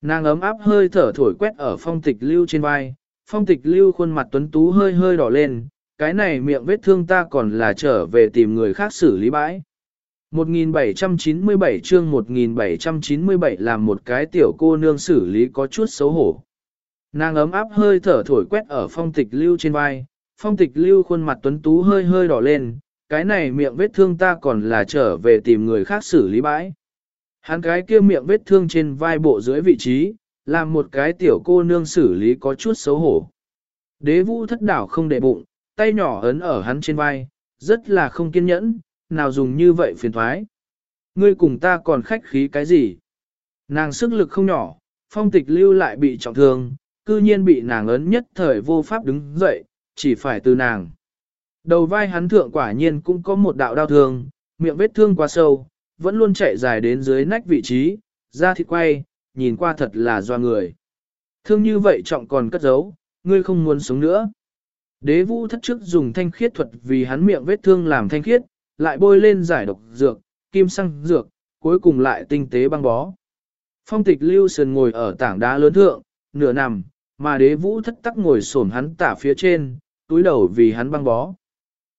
S1: Nàng ấm áp hơi thở thổi quét ở phong tịch lưu trên vai, phong tịch lưu khuôn mặt tuấn tú hơi hơi đỏ lên, cái này miệng vết thương ta còn là trở về tìm người khác xử lý bãi. 1797 chương 1797 làm một cái tiểu cô nương xử lý có chút xấu hổ. Nàng ấm áp hơi thở thổi quét ở phong tịch lưu trên vai, phong tịch lưu khuôn mặt tuấn tú hơi hơi đỏ lên, cái này miệng vết thương ta còn là trở về tìm người khác xử lý bãi. Hắn cái kia miệng vết thương trên vai bộ dưới vị trí, làm một cái tiểu cô nương xử lý có chút xấu hổ. Đế vũ thất đảo không để bụng, tay nhỏ ấn ở hắn trên vai, rất là không kiên nhẫn, nào dùng như vậy phiền thoái. Ngươi cùng ta còn khách khí cái gì? Nàng sức lực không nhỏ, phong tịch lưu lại bị trọng thương, cư nhiên bị nàng ấn nhất thời vô pháp đứng dậy, chỉ phải từ nàng. Đầu vai hắn thượng quả nhiên cũng có một đạo đau thương, miệng vết thương quá sâu, vẫn luôn chạy dài đến dưới nách vị trí, da thịt quay, nhìn qua thật là doa người. Thương như vậy trọng còn cất giấu, ngươi không muốn sống nữa. Đế vũ thất trước dùng thanh khiết thuật vì hắn miệng vết thương làm thanh khiết, lại bôi lên giải độc dược, kim xăng dược, cuối cùng lại tinh tế băng bó. Phong tịch lưu sườn ngồi ở tảng đá lớn thượng, nửa nằm, mà đế vũ thất tắc ngồi xổm hắn tả phía trên, túi đầu vì hắn băng bó.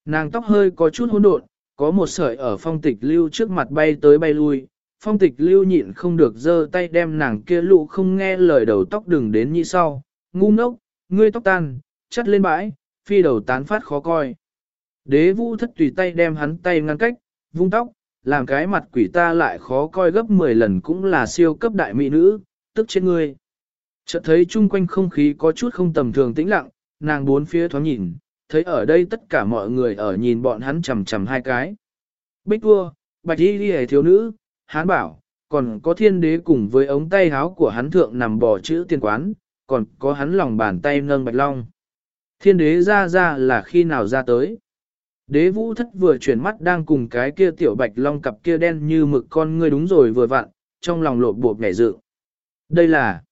S1: Nàng tóc hơi có chút hỗn độn, có một sợi ở phong tịch lưu trước mặt bay tới bay lui, phong tịch lưu nhịn không được giơ tay đem nàng kia lụ không nghe lời đầu tóc đừng đến như sau, ngu ngốc, ngươi tóc tan, chắt lên bãi, phi đầu tán phát khó coi. Đế vũ thất tùy tay đem hắn tay ngăn cách, vung tóc, làm cái mặt quỷ ta lại khó coi gấp 10 lần cũng là siêu cấp đại mỹ nữ, tức trên ngươi. Chợt thấy chung quanh không khí có chút không tầm thường tĩnh lặng, nàng bốn phía thoáng nhìn, thấy ở đây tất cả mọi người ở nhìn bọn hắn chầm chầm hai cái. Bích vua, bạch y đi thiếu nữ, hán bảo, còn có thiên đế cùng với ống tay háo của hắn thượng nằm bò chữ tiền quán, còn có hắn lòng bàn tay nâng bạch long. Thiên đế ra ra là khi nào ra tới. Đế vũ thất vừa chuyển mắt đang cùng cái kia tiểu bạch long cặp kia đen như mực con ngươi đúng rồi vừa vặn, trong lòng lột bột nhảy dự. Đây là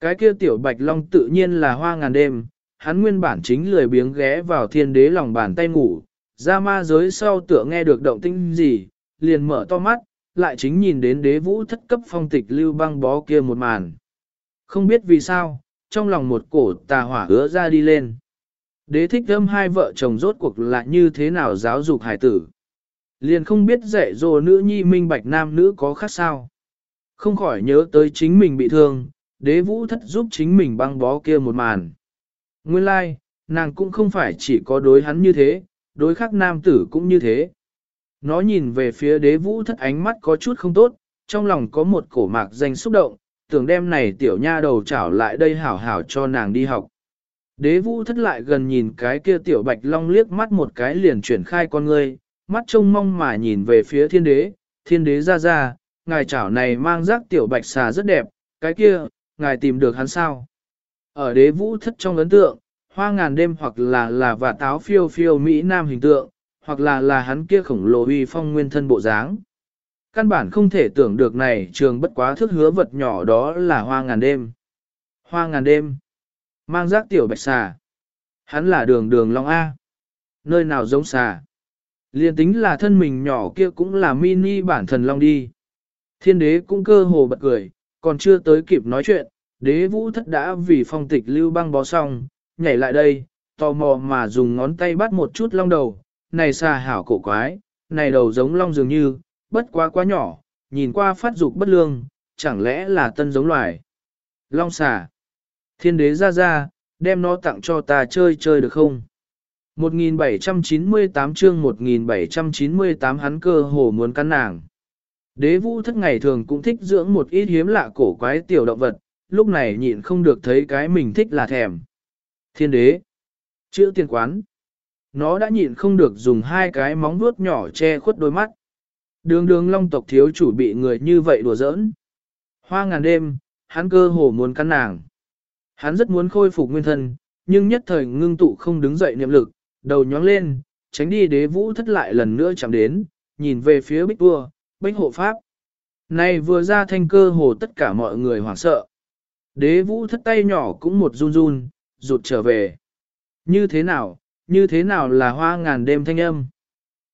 S1: cái kia tiểu bạch long tự nhiên là hoa ngàn đêm, hắn nguyên bản chính lười biếng ghé vào thiên đế lòng bàn tay ngủ, ra ma giới sau tựa nghe được động tinh gì, liền mở to mắt, lại chính nhìn đến đế vũ thất cấp phong tịch lưu băng bó kia một màn. Không biết vì sao, trong lòng một cổ tà hỏa hứa ra đi lên. Đế thích thâm hai vợ chồng rốt cuộc là như thế nào giáo dục hải tử. Liền không biết dạy dỗ nữ nhi minh bạch nam nữ có khác sao. Không khỏi nhớ tới chính mình bị thương, đế vũ thất giúp chính mình băng bó kia một màn. Nguyên lai, like, nàng cũng không phải chỉ có đối hắn như thế, đối khác nam tử cũng như thế. Nó nhìn về phía đế vũ thất ánh mắt có chút không tốt, trong lòng có một cổ mạc danh xúc động, tưởng đem này tiểu nha đầu trảo lại đây hảo hảo cho nàng đi học. Đế vũ thất lại gần nhìn cái kia tiểu bạch long liếc mắt một cái liền chuyển khai con ngươi, mắt trông mong mà nhìn về phía thiên đế, thiên đế ra ra, ngài chảo này mang rác tiểu bạch xà rất đẹp, cái kia, ngài tìm được hắn sao? Ở đế vũ thất trong ấn tượng, hoa ngàn đêm hoặc là là và táo phiêu phiêu Mỹ Nam hình tượng, hoặc là là hắn kia khổng lồ uy phong nguyên thân bộ dáng. Căn bản không thể tưởng được này trường bất quá thức hứa vật nhỏ đó là hoa ngàn đêm. Hoa ngàn đêm. Mang rác tiểu bạch xà. Hắn là đường đường Long A. Nơi nào giống xà. Liên tính là thân mình nhỏ kia cũng là mini bản thần Long đi. Thiên đế cũng cơ hồ bật cười, còn chưa tới kịp nói chuyện, đế vũ thất đã vì phong tịch lưu băng bó xong, nhảy lại đây, tò mò mà dùng ngón tay bắt một chút long đầu, này xà hảo cổ quái, này đầu giống long dường như, bất quá quá nhỏ, nhìn qua phát dục bất lương, chẳng lẽ là tân giống loài. Long xà. Thiên đế ra ra, đem nó tặng cho ta chơi chơi được không? 1798 chương 1798 hắn cơ hồ muốn cắn nàng. Đế vũ thất ngày thường cũng thích dưỡng một ít hiếm lạ cổ quái tiểu động vật, lúc này nhịn không được thấy cái mình thích là thèm. Thiên đế, chữ tiền quán. Nó đã nhịn không được dùng hai cái móng vuốt nhỏ che khuất đôi mắt. Đường đường long tộc thiếu chủ bị người như vậy đùa giỡn. Hoa ngàn đêm, hắn cơ hồ muốn cắn nàng. Hắn rất muốn khôi phục nguyên thân, nhưng nhất thời ngưng tụ không đứng dậy niệm lực, đầu nhóng lên, tránh đi đế vũ thất lại lần nữa chạm đến, nhìn về phía bích vua, bích hộ pháp. Này vừa ra thanh cơ hồ tất cả mọi người hoảng sợ. Đế vũ thất tay nhỏ cũng một run run, rụt trở về. Như thế nào, như thế nào là hoa ngàn đêm thanh âm?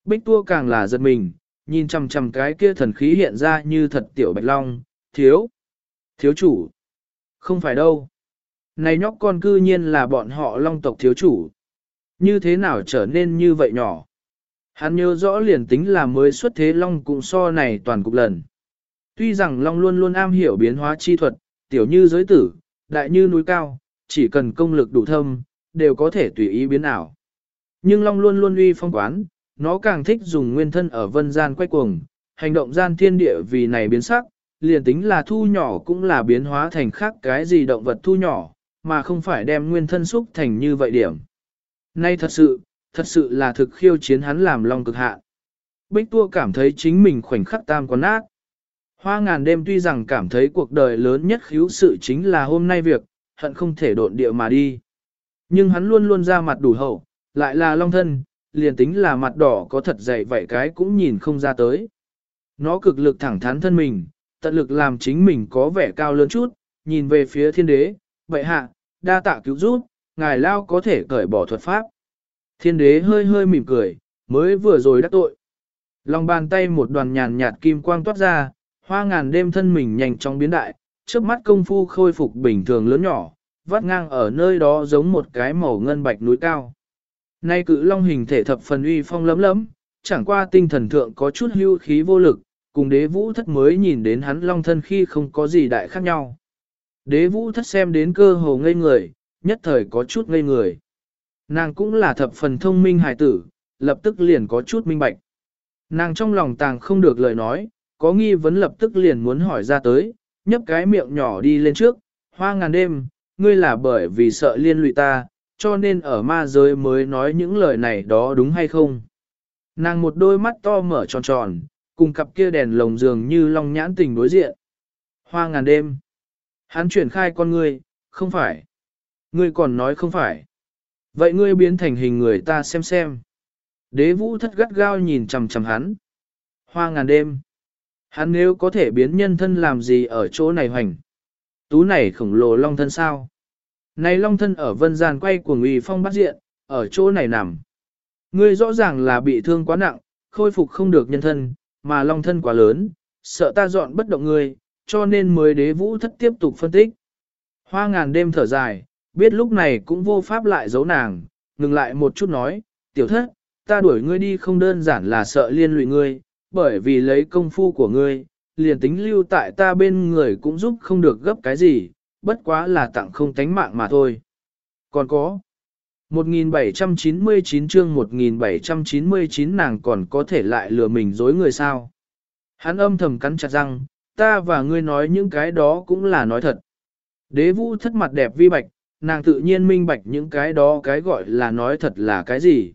S1: Bích tua càng là giật mình, nhìn chằm chằm cái kia thần khí hiện ra như thật tiểu bạch long, thiếu, thiếu chủ. Không phải đâu. Này nhóc con cư nhiên là bọn họ long tộc thiếu chủ. Như thế nào trở nên như vậy nhỏ? Hắn nhớ rõ liền tính là mới xuất thế long cũng so này toàn cục lần. Tuy rằng long luôn luôn am hiểu biến hóa chi thuật, tiểu như giới tử, đại như núi cao, chỉ cần công lực đủ thâm, đều có thể tùy ý biến ảo. Nhưng long luôn luôn uy phong quán, nó càng thích dùng nguyên thân ở vân gian quay cuồng, hành động gian thiên địa vì này biến sắc, liền tính là thu nhỏ cũng là biến hóa thành khác cái gì động vật thu nhỏ, mà không phải đem nguyên thân xúc thành như vậy điểm. Nay thật sự, thật sự là thực khiêu chiến hắn làm long cực hạ. Bích tua cảm thấy chính mình khoảnh khắc tam quán nát. Hoa ngàn đêm tuy rằng cảm thấy cuộc đời lớn nhất khiếu sự chính là hôm nay việc, hận không thể độn địa mà đi. Nhưng hắn luôn luôn ra mặt đủ hậu, lại là long thân, liền tính là mặt đỏ có thật dày vậy cái cũng nhìn không ra tới. Nó cực lực thẳng thắn thân mình, tận lực làm chính mình có vẻ cao lớn chút, nhìn về phía thiên đế, vậy hạ, đa tạ cứu giúp, ngài lao có thể cởi bỏ thuật pháp. Thiên đế hơi hơi mỉm cười, mới vừa rồi đắc tội. Lòng bàn tay một đoàn nhàn nhạt kim quang toát ra, hoa ngàn đêm thân mình nhanh chóng biến đại, trước mắt công phu khôi phục bình thường lớn nhỏ, vắt ngang ở nơi đó giống một cái màu ngân bạch núi cao. Nay cự long hình thể thập phần uy phong lấm lấm, chẳng qua tinh thần thượng có chút hưu khí vô lực, cùng đế vũ thất mới nhìn đến hắn long thân khi không có gì đại khác nhau. Đế vũ thất xem đến cơ hồ ngây người, nhất thời có chút ngây người. Nàng cũng là thập phần thông minh hài tử, lập tức liền có chút minh bạch. Nàng trong lòng tàng không được lời nói, có nghi vấn lập tức liền muốn hỏi ra tới, nhấp cái miệng nhỏ đi lên trước, hoa ngàn đêm, ngươi là bởi vì sợ liên lụy ta, cho nên ở ma giới mới nói những lời này đó đúng hay không. Nàng một đôi mắt to mở tròn tròn, cùng cặp kia đèn lồng dường như long nhãn tình đối diện. Hoa ngàn đêm. Hắn chuyển khai con ngươi, không phải. Ngươi còn nói không phải. Vậy ngươi biến thành hình người ta xem xem. Đế vũ thất gắt gao nhìn chằm chằm hắn. Hoa ngàn đêm. Hắn nếu có thể biến nhân thân làm gì ở chỗ này hoành. Tú này khổng lồ long thân sao. Này long thân ở vân gian quay của uy phong bắt diện, ở chỗ này nằm. Ngươi rõ ràng là bị thương quá nặng, khôi phục không được nhân thân, mà long thân quá lớn, sợ ta dọn bất động ngươi, cho nên mới đế vũ thất tiếp tục phân tích. Hoa ngàn đêm thở dài, biết lúc này cũng vô pháp lại giấu nàng, ngừng lại một chút nói, tiểu thất, ta đuổi ngươi đi không đơn giản là sợ liên lụy ngươi, bởi vì lấy công phu của ngươi, liền tính lưu tại ta bên người cũng giúp không được gấp cái gì, bất quá là tặng không tánh mạng mà thôi. Còn có, 1799 chương 1799 nàng còn có thể lại lừa mình dối người sao. Hắn âm thầm cắn chặt răng, ta và ngươi nói những cái đó cũng là nói thật. Đế vũ thất mặt đẹp vi bạch, nàng tự nhiên minh bạch những cái đó cái gọi là nói thật là cái gì.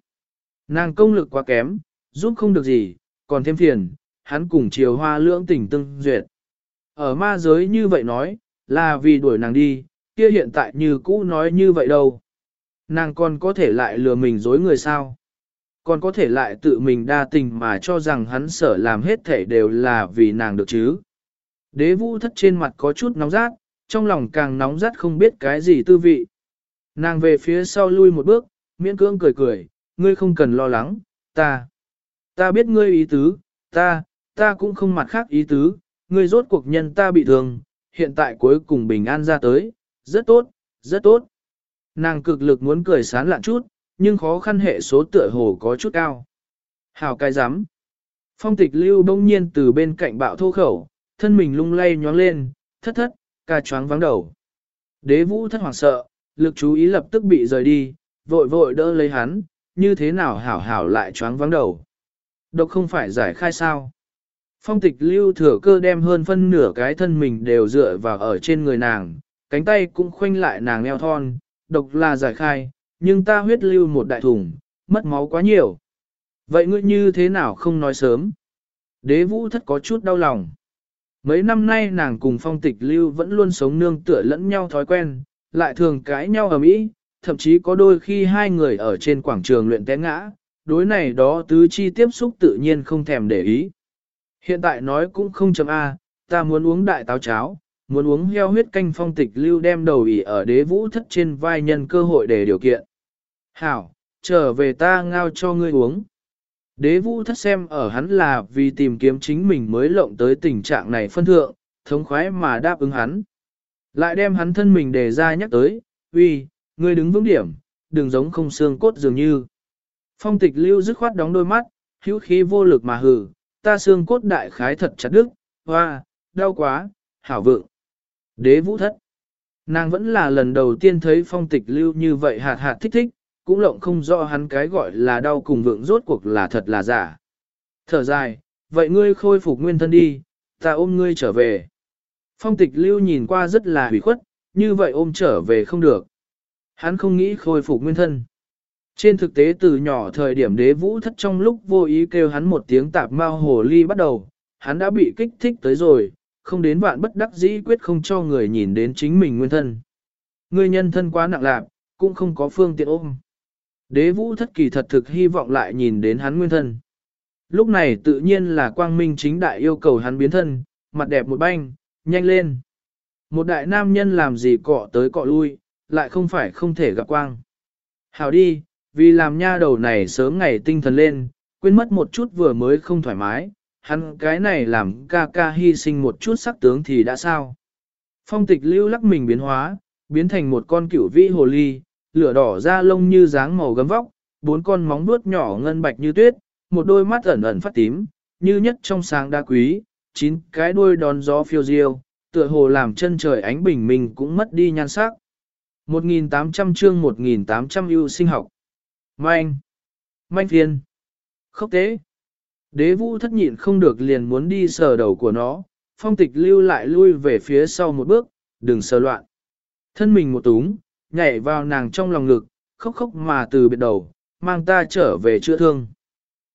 S1: Nàng công lực quá kém, giúp không được gì, còn thêm phiền, hắn cùng chiều hoa lưỡng tình tương duyệt. Ở ma giới như vậy nói, là vì đuổi nàng đi, kia hiện tại như cũ nói như vậy đâu. Nàng còn có thể lại lừa mình dối người sao? Còn có thể lại tự mình đa tình mà cho rằng hắn sở làm hết thể đều là vì nàng được chứ. Đế vũ thất trên mặt có chút nóng rát, trong lòng càng nóng rát không biết cái gì tư vị. Nàng về phía sau lui một bước, miễn cưỡng cười cười, ngươi không cần lo lắng, ta. Ta biết ngươi ý tứ, ta, ta cũng không mặt khác ý tứ, ngươi rốt cuộc nhân ta bị thương, hiện tại cuối cùng bình an ra tới, rất tốt, rất tốt. Nàng cực lực muốn cười sán lạn chút, nhưng khó khăn hệ số tựa hồ có chút cao. Hào cái rắm Phong tịch lưu đông nhiên từ bên cạnh bạo thô khẩu, thân mình lung lay nhoáng lên, thất thất, ca choáng vắng đầu. Đế vũ thất hoảng sợ, lực chú ý lập tức bị rời đi, vội vội đỡ lấy hắn, như thế nào hảo hảo lại choáng vắng đầu. Độc không phải giải khai sao. Phong tịch lưu thừa cơ đem hơn phân nửa cái thân mình đều dựa vào ở trên người nàng, cánh tay cũng khoanh lại nàng eo thon, độc là giải khai, nhưng ta huyết lưu một đại thùng, mất máu quá nhiều. Vậy ngươi như thế nào không nói sớm? Đế vũ thất có chút đau lòng. Mấy năm nay nàng cùng phong tịch lưu vẫn luôn sống nương tựa lẫn nhau thói quen, lại thường cãi nhau ở mỹ, thậm chí có đôi khi hai người ở trên quảng trường luyện té ngã, đối này đó tứ chi tiếp xúc tự nhiên không thèm để ý. Hiện tại nói cũng không chấm A, ta muốn uống đại táo cháo, muốn uống heo huyết canh phong tịch lưu đem đầu ỉ ở đế vũ thất trên vai nhân cơ hội để điều kiện. Hảo, trở về ta ngao cho ngươi uống. Đế vũ thất xem ở hắn là vì tìm kiếm chính mình mới lộng tới tình trạng này phân thượng, thống khoái mà đáp ứng hắn. Lại đem hắn thân mình đề ra nhắc tới, uy, ngươi đứng vững điểm, đừng giống không xương cốt dường như. Phong tịch lưu dứt khoát đóng đôi mắt, hữu khí vô lực mà hử, ta xương cốt đại khái thật chặt đức, hoa, đau quá, hảo vượng. Đế vũ thất. Nàng vẫn là lần đầu tiên thấy phong tịch lưu như vậy hạt hạt thích thích, cũng lộng không rõ hắn cái gọi là đau cùng vượng rốt cuộc là thật là giả. Thở dài, vậy ngươi khôi phục nguyên thân đi, ta ôm ngươi trở về. Phong tịch lưu nhìn qua rất là hủy khuất, như vậy ôm trở về không được. Hắn không nghĩ khôi phục nguyên thân. Trên thực tế từ nhỏ thời điểm đế vũ thất trong lúc vô ý kêu hắn một tiếng tạp mao hồ ly bắt đầu, hắn đã bị kích thích tới rồi, không đến vạn bất đắc dĩ quyết không cho người nhìn đến chính mình nguyên thân. Người nhân thân quá nặng lạc, cũng không có phương tiện ôm. Đế vũ thất kỳ thật thực hy vọng lại nhìn đến hắn nguyên thân. Lúc này tự nhiên là quang minh chính đại yêu cầu hắn biến thân, mặt đẹp một banh, nhanh lên. Một đại nam nhân làm gì cọ tới cọ lui, lại không phải không thể gặp quang. Hào đi, vì làm nha đầu này sớm ngày tinh thần lên, quên mất một chút vừa mới không thoải mái, hắn cái này làm ca ca hy sinh một chút sắc tướng thì đã sao. Phong tịch lưu lắc mình biến hóa, biến thành một con cửu vĩ hồ ly, lửa đỏ da lông như dáng màu gấm vóc, bốn con móng vuốt nhỏ ngân bạch như tuyết, một đôi mắt ẩn ẩn phát tím, như nhất trong sáng đa quý, chín cái đuôi đón gió phiêu diêu, tựa hồ làm chân trời ánh bình minh cũng mất đi nhan sắc. 1.800 chương 1.800 ưu sinh học. Manh. Manh phiên. Khốc tế. Đế vũ thất nhịn không được liền muốn đi sờ đầu của nó, phong tịch lưu lại lui về phía sau một bước, đừng sờ loạn. Thân mình một túng, nhảy vào nàng trong lòng ngực, khóc khóc mà từ biệt đầu, mang ta trở về chữa thương.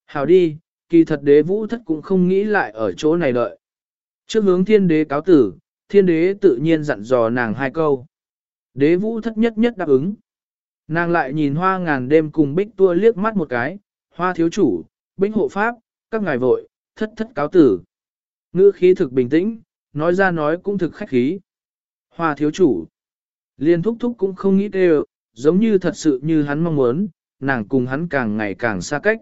S1: Hào đi, kỳ thật đế vũ thất cũng không nghĩ lại ở chỗ này đợi. Trước hướng thiên đế cáo tử, thiên đế tự nhiên dặn dò nàng hai câu. Đế vũ thất nhất nhất đáp ứng. Nàng lại nhìn hoa ngàn đêm cùng bích tua liếc mắt một cái, hoa thiếu chủ, bích hộ pháp, các ngài vội, thất thất cáo tử. Ngữ khí thực bình tĩnh, nói ra nói cũng thực khách khí. Hoa thiếu chủ, liên thúc thúc cũng không nghĩ đều, giống như thật sự như hắn mong muốn, nàng cùng hắn càng ngày càng xa cách.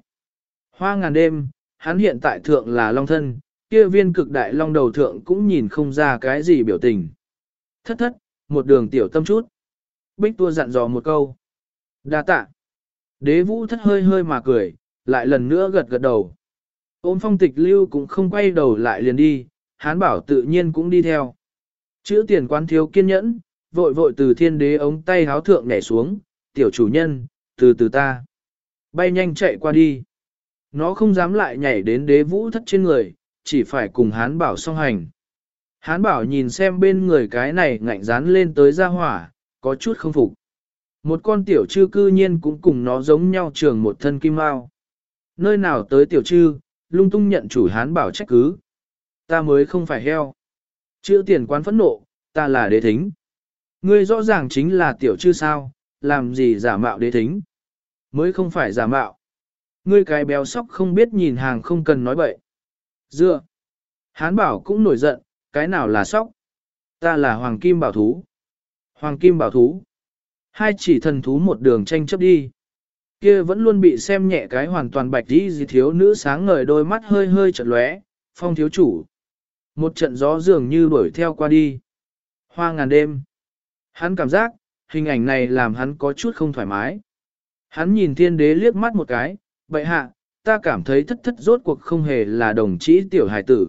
S1: Hoa ngàn đêm, hắn hiện tại thượng là long thân, kia viên cực đại long đầu thượng cũng nhìn không ra cái gì biểu tình. Thất thất, một đường tiểu tâm chút. Bích tua dặn dò một câu. đa tạ. Đế vũ thất hơi hơi mà cười, lại lần nữa gật gật đầu. Ôm phong tịch lưu cũng không quay đầu lại liền đi, hán bảo tự nhiên cũng đi theo. Chữ tiền quán thiếu kiên nhẫn, vội vội từ thiên đế ống tay háo thượng nhảy xuống, tiểu chủ nhân, từ từ ta. Bay nhanh chạy qua đi. Nó không dám lại nhảy đến đế vũ thất trên người, chỉ phải cùng hán bảo song hành. Hán bảo nhìn xem bên người cái này ngạnh dán lên tới ra hỏa, có chút không phục. Một con tiểu trư cư nhiên cũng cùng nó giống nhau trường một thân kim mao. Nơi nào tới tiểu trư, lung tung nhận chủ hán bảo trách cứ. Ta mới không phải heo. Chữ tiền quán phẫn nộ, ta là đế thính. Ngươi rõ ràng chính là tiểu chư sao, làm gì giả mạo đế thính. Mới không phải giả mạo. Ngươi cái béo sóc không biết nhìn hàng không cần nói bậy. Dựa. Hán bảo cũng nổi giận, cái nào là sóc? Ta là hoàng kim bảo thú. Hoàng kim bảo thú. Hai chỉ thần thú một đường tranh chấp đi. Kia vẫn luôn bị xem nhẹ cái hoàn toàn bạch đi gì thiếu nữ sáng ngời đôi mắt hơi hơi chợt lóe, phong thiếu chủ. Một trận gió dường như đuổi theo qua đi. Hoa ngàn đêm. Hắn cảm giác, hình ảnh này làm hắn có chút không thoải mái. Hắn nhìn thiên đế liếc mắt một cái, bậy hạ, ta cảm thấy thất thất rốt cuộc không hề là đồng chí tiểu hài tử.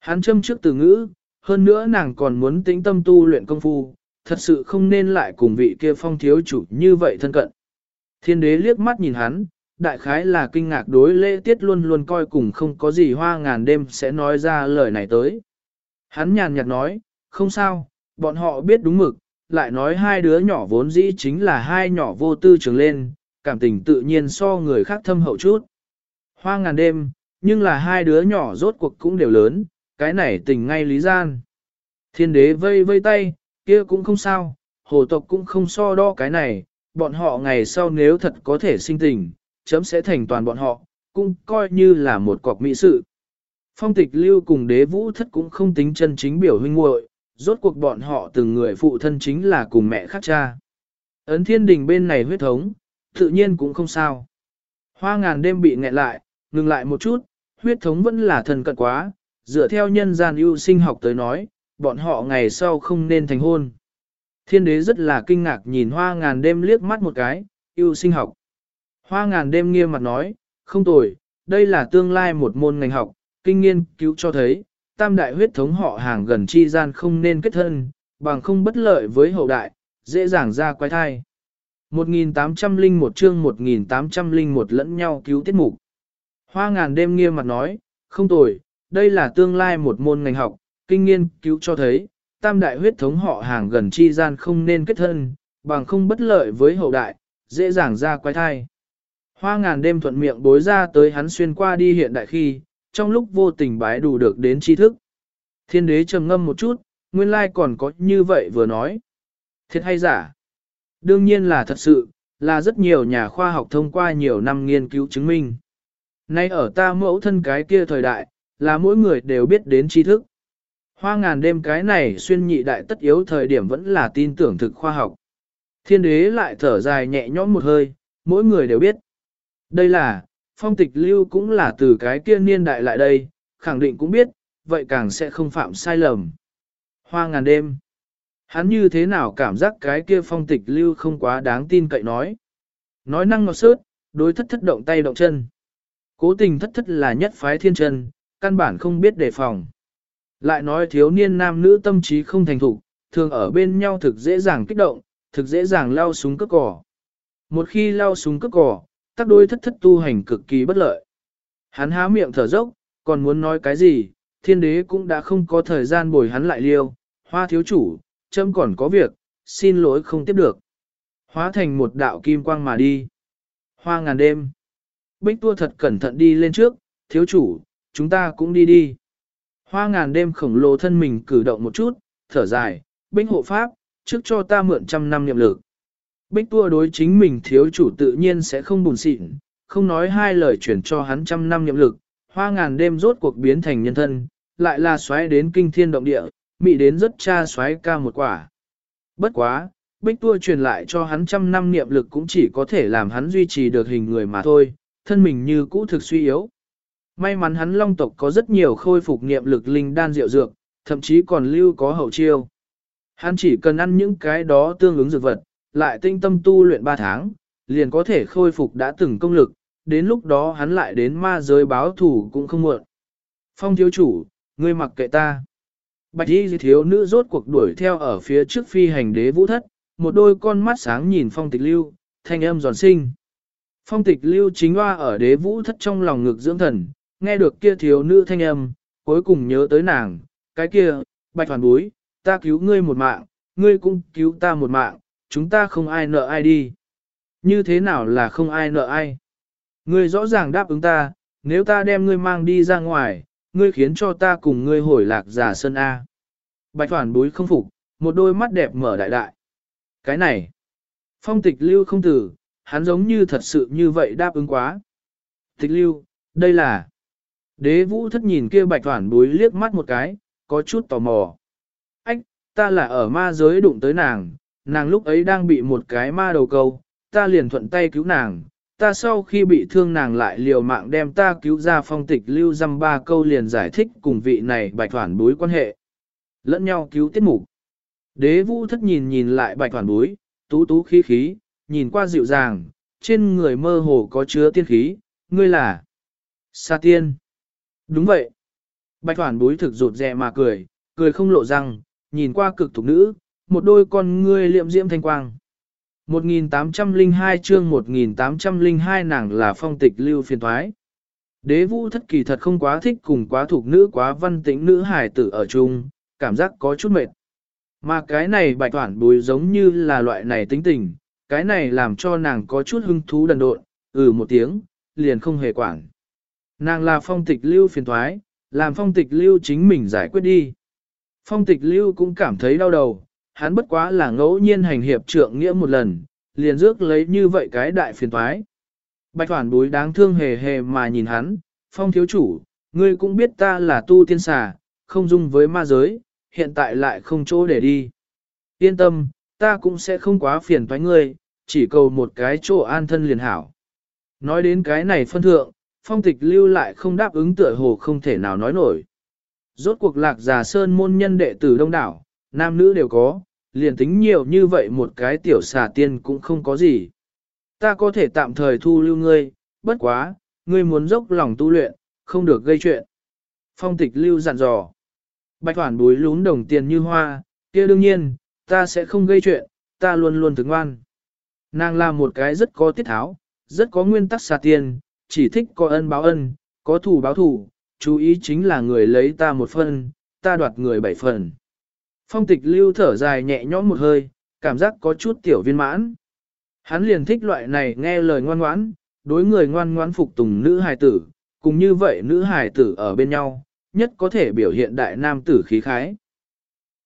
S1: Hắn châm trước từ ngữ, hơn nữa nàng còn muốn tĩnh tâm tu luyện công phu, thật sự không nên lại cùng vị kia phong thiếu chủ như vậy thân cận. Thiên đế liếc mắt nhìn hắn, đại khái là kinh ngạc đối lễ tiết luôn luôn coi cùng không có gì hoa ngàn đêm sẽ nói ra lời này tới. Hắn nhàn nhạt nói, không sao, bọn họ biết đúng mực, lại nói hai đứa nhỏ vốn dĩ chính là hai nhỏ vô tư trường lên, cảm tình tự nhiên so người khác thâm hậu chút. Hoa ngàn đêm, nhưng là hai đứa nhỏ rốt cuộc cũng đều lớn, cái này tình ngay lý gian. Thiên đế vây vây tay, kia cũng không sao, hồ tộc cũng không so đo cái này, bọn họ ngày sau nếu thật có thể sinh tình, chấm sẽ thành toàn bọn họ, cũng coi như là một cọc mỹ sự. Phong tịch lưu cùng đế vũ thất cũng không tính chân chính biểu huynh muội, rốt cuộc bọn họ từng người phụ thân chính là cùng mẹ khác cha. Ấn thiên đình bên này huyết thống, tự nhiên cũng không sao. Hoa ngàn đêm bị nghẹn lại, ngừng lại một chút, huyết thống vẫn là thần cận quá, dựa theo nhân gian ưu sinh học tới nói, bọn họ ngày sau không nên thành hôn. Thiên đế rất là kinh ngạc nhìn hoa ngàn đêm liếc mắt một cái, ưu sinh học. Hoa ngàn đêm nghiêm mặt nói, không tồi, đây là tương lai một môn ngành học, kinh nghiên cứu cho thấy, tam đại huyết thống họ hàng gần chi gian không nên kết thân, bằng không bất lợi với hậu đại, dễ dàng ra quái thai. 1801 chương 1801 lẫn nhau cứu tiết mục. Hoa ngàn đêm nghiêm mặt nói, không tồi, đây là tương lai một môn ngành học, kinh nghiên cứu cho thấy, tam đại huyết thống họ hàng gần chi gian không nên kết thân, bằng không bất lợi với hậu đại, dễ dàng ra quái thai. Hoa ngàn đêm thuận miệng bối ra tới hắn xuyên qua đi hiện đại khi, trong lúc vô tình bái đủ được đến tri thức. Thiên đế trầm ngâm một chút, nguyên lai còn có như vậy vừa nói. Thiệt hay giả? Đương nhiên là thật sự, là rất nhiều nhà khoa học thông qua nhiều năm nghiên cứu chứng minh. Nay ở ta mẫu thân cái kia thời đại, là mỗi người đều biết đến tri thức. Hoa ngàn đêm cái này xuyên nhị đại tất yếu thời điểm vẫn là tin tưởng thực khoa học. Thiên đế lại thở dài nhẹ nhõm một hơi, mỗi người đều biết. Đây là, phong tịch lưu cũng là từ cái kia niên đại lại đây, khẳng định cũng biết, vậy càng sẽ không phạm sai lầm. Hoa ngàn đêm. Hắn như thế nào cảm giác cái kia phong tịch lưu không quá đáng tin cậy nói. Nói năng ngọt sớt, đối thất thất động tay động chân. Cố tình thất thất là nhất phái thiên chân, căn bản không biết đề phòng. Lại nói thiếu niên nam nữ tâm trí không thành thục, thường ở bên nhau thực dễ dàng kích động, thực dễ dàng lao súng cướp cỏ. Một khi lao súng cướp cỏ, tác đôi thất thất tu hành cực kỳ bất lợi. Hắn há miệng thở dốc, còn muốn nói cái gì, thiên đế cũng đã không có thời gian bồi hắn lại liêu, hoa thiếu chủ, châm còn có việc, xin lỗi không tiếp được. Hóa thành một đạo kim quang mà đi. Hoa ngàn đêm. Bích tua thật cẩn thận đi lên trước, thiếu chủ, chúng ta cũng đi đi. Hoa ngàn đêm khổng lồ thân mình cử động một chút, thở dài, binh hộ pháp, trước cho ta mượn trăm năm niệm lực. Bích tua đối chính mình thiếu chủ tự nhiên sẽ không buồn xịn, không nói hai lời chuyển cho hắn trăm năm niệm lực, hoa ngàn đêm rốt cuộc biến thành nhân thân, lại là xoáy đến kinh thiên động địa, mị đến rất cha xoáy ca một quả. Bất quá, bích tua truyền lại cho hắn trăm năm niệm lực cũng chỉ có thể làm hắn duy trì được hình người mà thôi, thân mình như cũ thực suy yếu. May mắn hắn long tộc có rất nhiều khôi phục niệm lực linh đan diệu dược, thậm chí còn lưu có hậu chiêu. Hắn chỉ cần ăn những cái đó tương ứng dược vật, lại tinh tâm tu luyện 3 tháng, liền có thể khôi phục đã từng công lực, đến lúc đó hắn lại đến ma giới báo thủ cũng không muộn. Phong thiếu chủ, ngươi mặc kệ ta. Bạch y thiếu nữ rốt cuộc đuổi theo ở phía trước phi hành đế vũ thất, một đôi con mắt sáng nhìn phong tịch lưu, thanh âm giòn sinh. Phong tịch lưu chính hoa ở đế vũ thất trong lòng ngực dưỡng thần, nghe được kia thiếu nữ thanh âm, cuối cùng nhớ tới nàng, cái kia, bạch hoàn búi, ta cứu ngươi một mạng, ngươi cũng cứu ta một mạng, chúng ta không ai nợ ai đi. Như thế nào là không ai nợ ai? Ngươi rõ ràng đáp ứng ta, nếu ta đem ngươi mang đi ra ngoài, ngươi khiến cho ta cùng ngươi hồi lạc giả sân A. Bạch hoàn bối không phục, một đôi mắt đẹp mở đại đại. Cái này, phong tịch lưu không tử, hắn giống như thật sự như vậy đáp ứng quá. Tịch lưu, đây là... Đế vũ thất nhìn kia bạch thoản bối liếc mắt một cái, có chút tò mò. Ách, ta là ở ma giới đụng tới nàng, nàng lúc ấy đang bị một cái ma đầu câu, ta liền thuận tay cứu nàng, ta sau khi bị thương nàng lại liều mạng đem ta cứu ra phong tịch lưu dăm ba câu liền giải thích cùng vị này bạch thoản bối quan hệ. Lẫn nhau cứu tiết mục. Đế vũ thất nhìn nhìn lại bạch thoản bối tú tú khí khí, nhìn qua dịu dàng, trên người mơ hồ có chứa tiên khí, ngươi là Sa tiên. Đúng vậy. Bạch Thoản bối thực rụt rè mà cười, cười không lộ răng, nhìn qua cực thục nữ, một đôi con ngươi liệm diễm thanh quang. 1802 chương 1802 nàng là phong tịch lưu phiền thoái. Đế vũ thất kỳ thật không quá thích cùng quá thuộc nữ quá văn tĩnh nữ hài tử ở chung, cảm giác có chút mệt. Mà cái này bạch toản bùi giống như là loại này tính tình, cái này làm cho nàng có chút hứng thú đần độn, ừ một tiếng, liền không hề quản. Nàng là phong tịch lưu phiền thoái, làm phong tịch lưu chính mình giải quyết đi. Phong tịch lưu cũng cảm thấy đau đầu, hắn bất quá là ngẫu nhiên hành hiệp trượng nghĩa một lần, liền rước lấy như vậy cái đại phiền thoái. Bạch hoàn bối đáng thương hề hề mà nhìn hắn, phong thiếu chủ, ngươi cũng biết ta là tu tiên xà, không dung với ma giới, hiện tại lại không chỗ để đi. Yên tâm, ta cũng sẽ không quá phiền toái ngươi, chỉ cầu một cái chỗ an thân liền hảo. Nói đến cái này phân thượng, phong tịch lưu lại không đáp ứng tựa hồ không thể nào nói nổi. Rốt cuộc lạc giả sơn môn nhân đệ tử đông đảo, nam nữ đều có, liền tính nhiều như vậy một cái tiểu xà tiên cũng không có gì. Ta có thể tạm thời thu lưu ngươi, bất quá, ngươi muốn dốc lòng tu luyện, không được gây chuyện. Phong tịch lưu dặn dò. Bạch Hoàn búi lún đồng tiền như hoa, kia đương nhiên, ta sẽ không gây chuyện, ta luôn luôn thức ngoan. Nàng là một cái rất có tiết tháo, rất có nguyên tắc xà tiền, chỉ thích có ân báo ân, có thù báo thù, chú ý chính là người lấy ta một phần, ta đoạt người bảy phần. Phong tịch lưu thở dài nhẹ nhõm một hơi, cảm giác có chút tiểu viên mãn. Hắn liền thích loại này nghe lời ngoan ngoãn, đối người ngoan ngoãn phục tùng nữ hài tử, cùng như vậy nữ hài tử ở bên nhau, nhất có thể biểu hiện đại nam tử khí khái.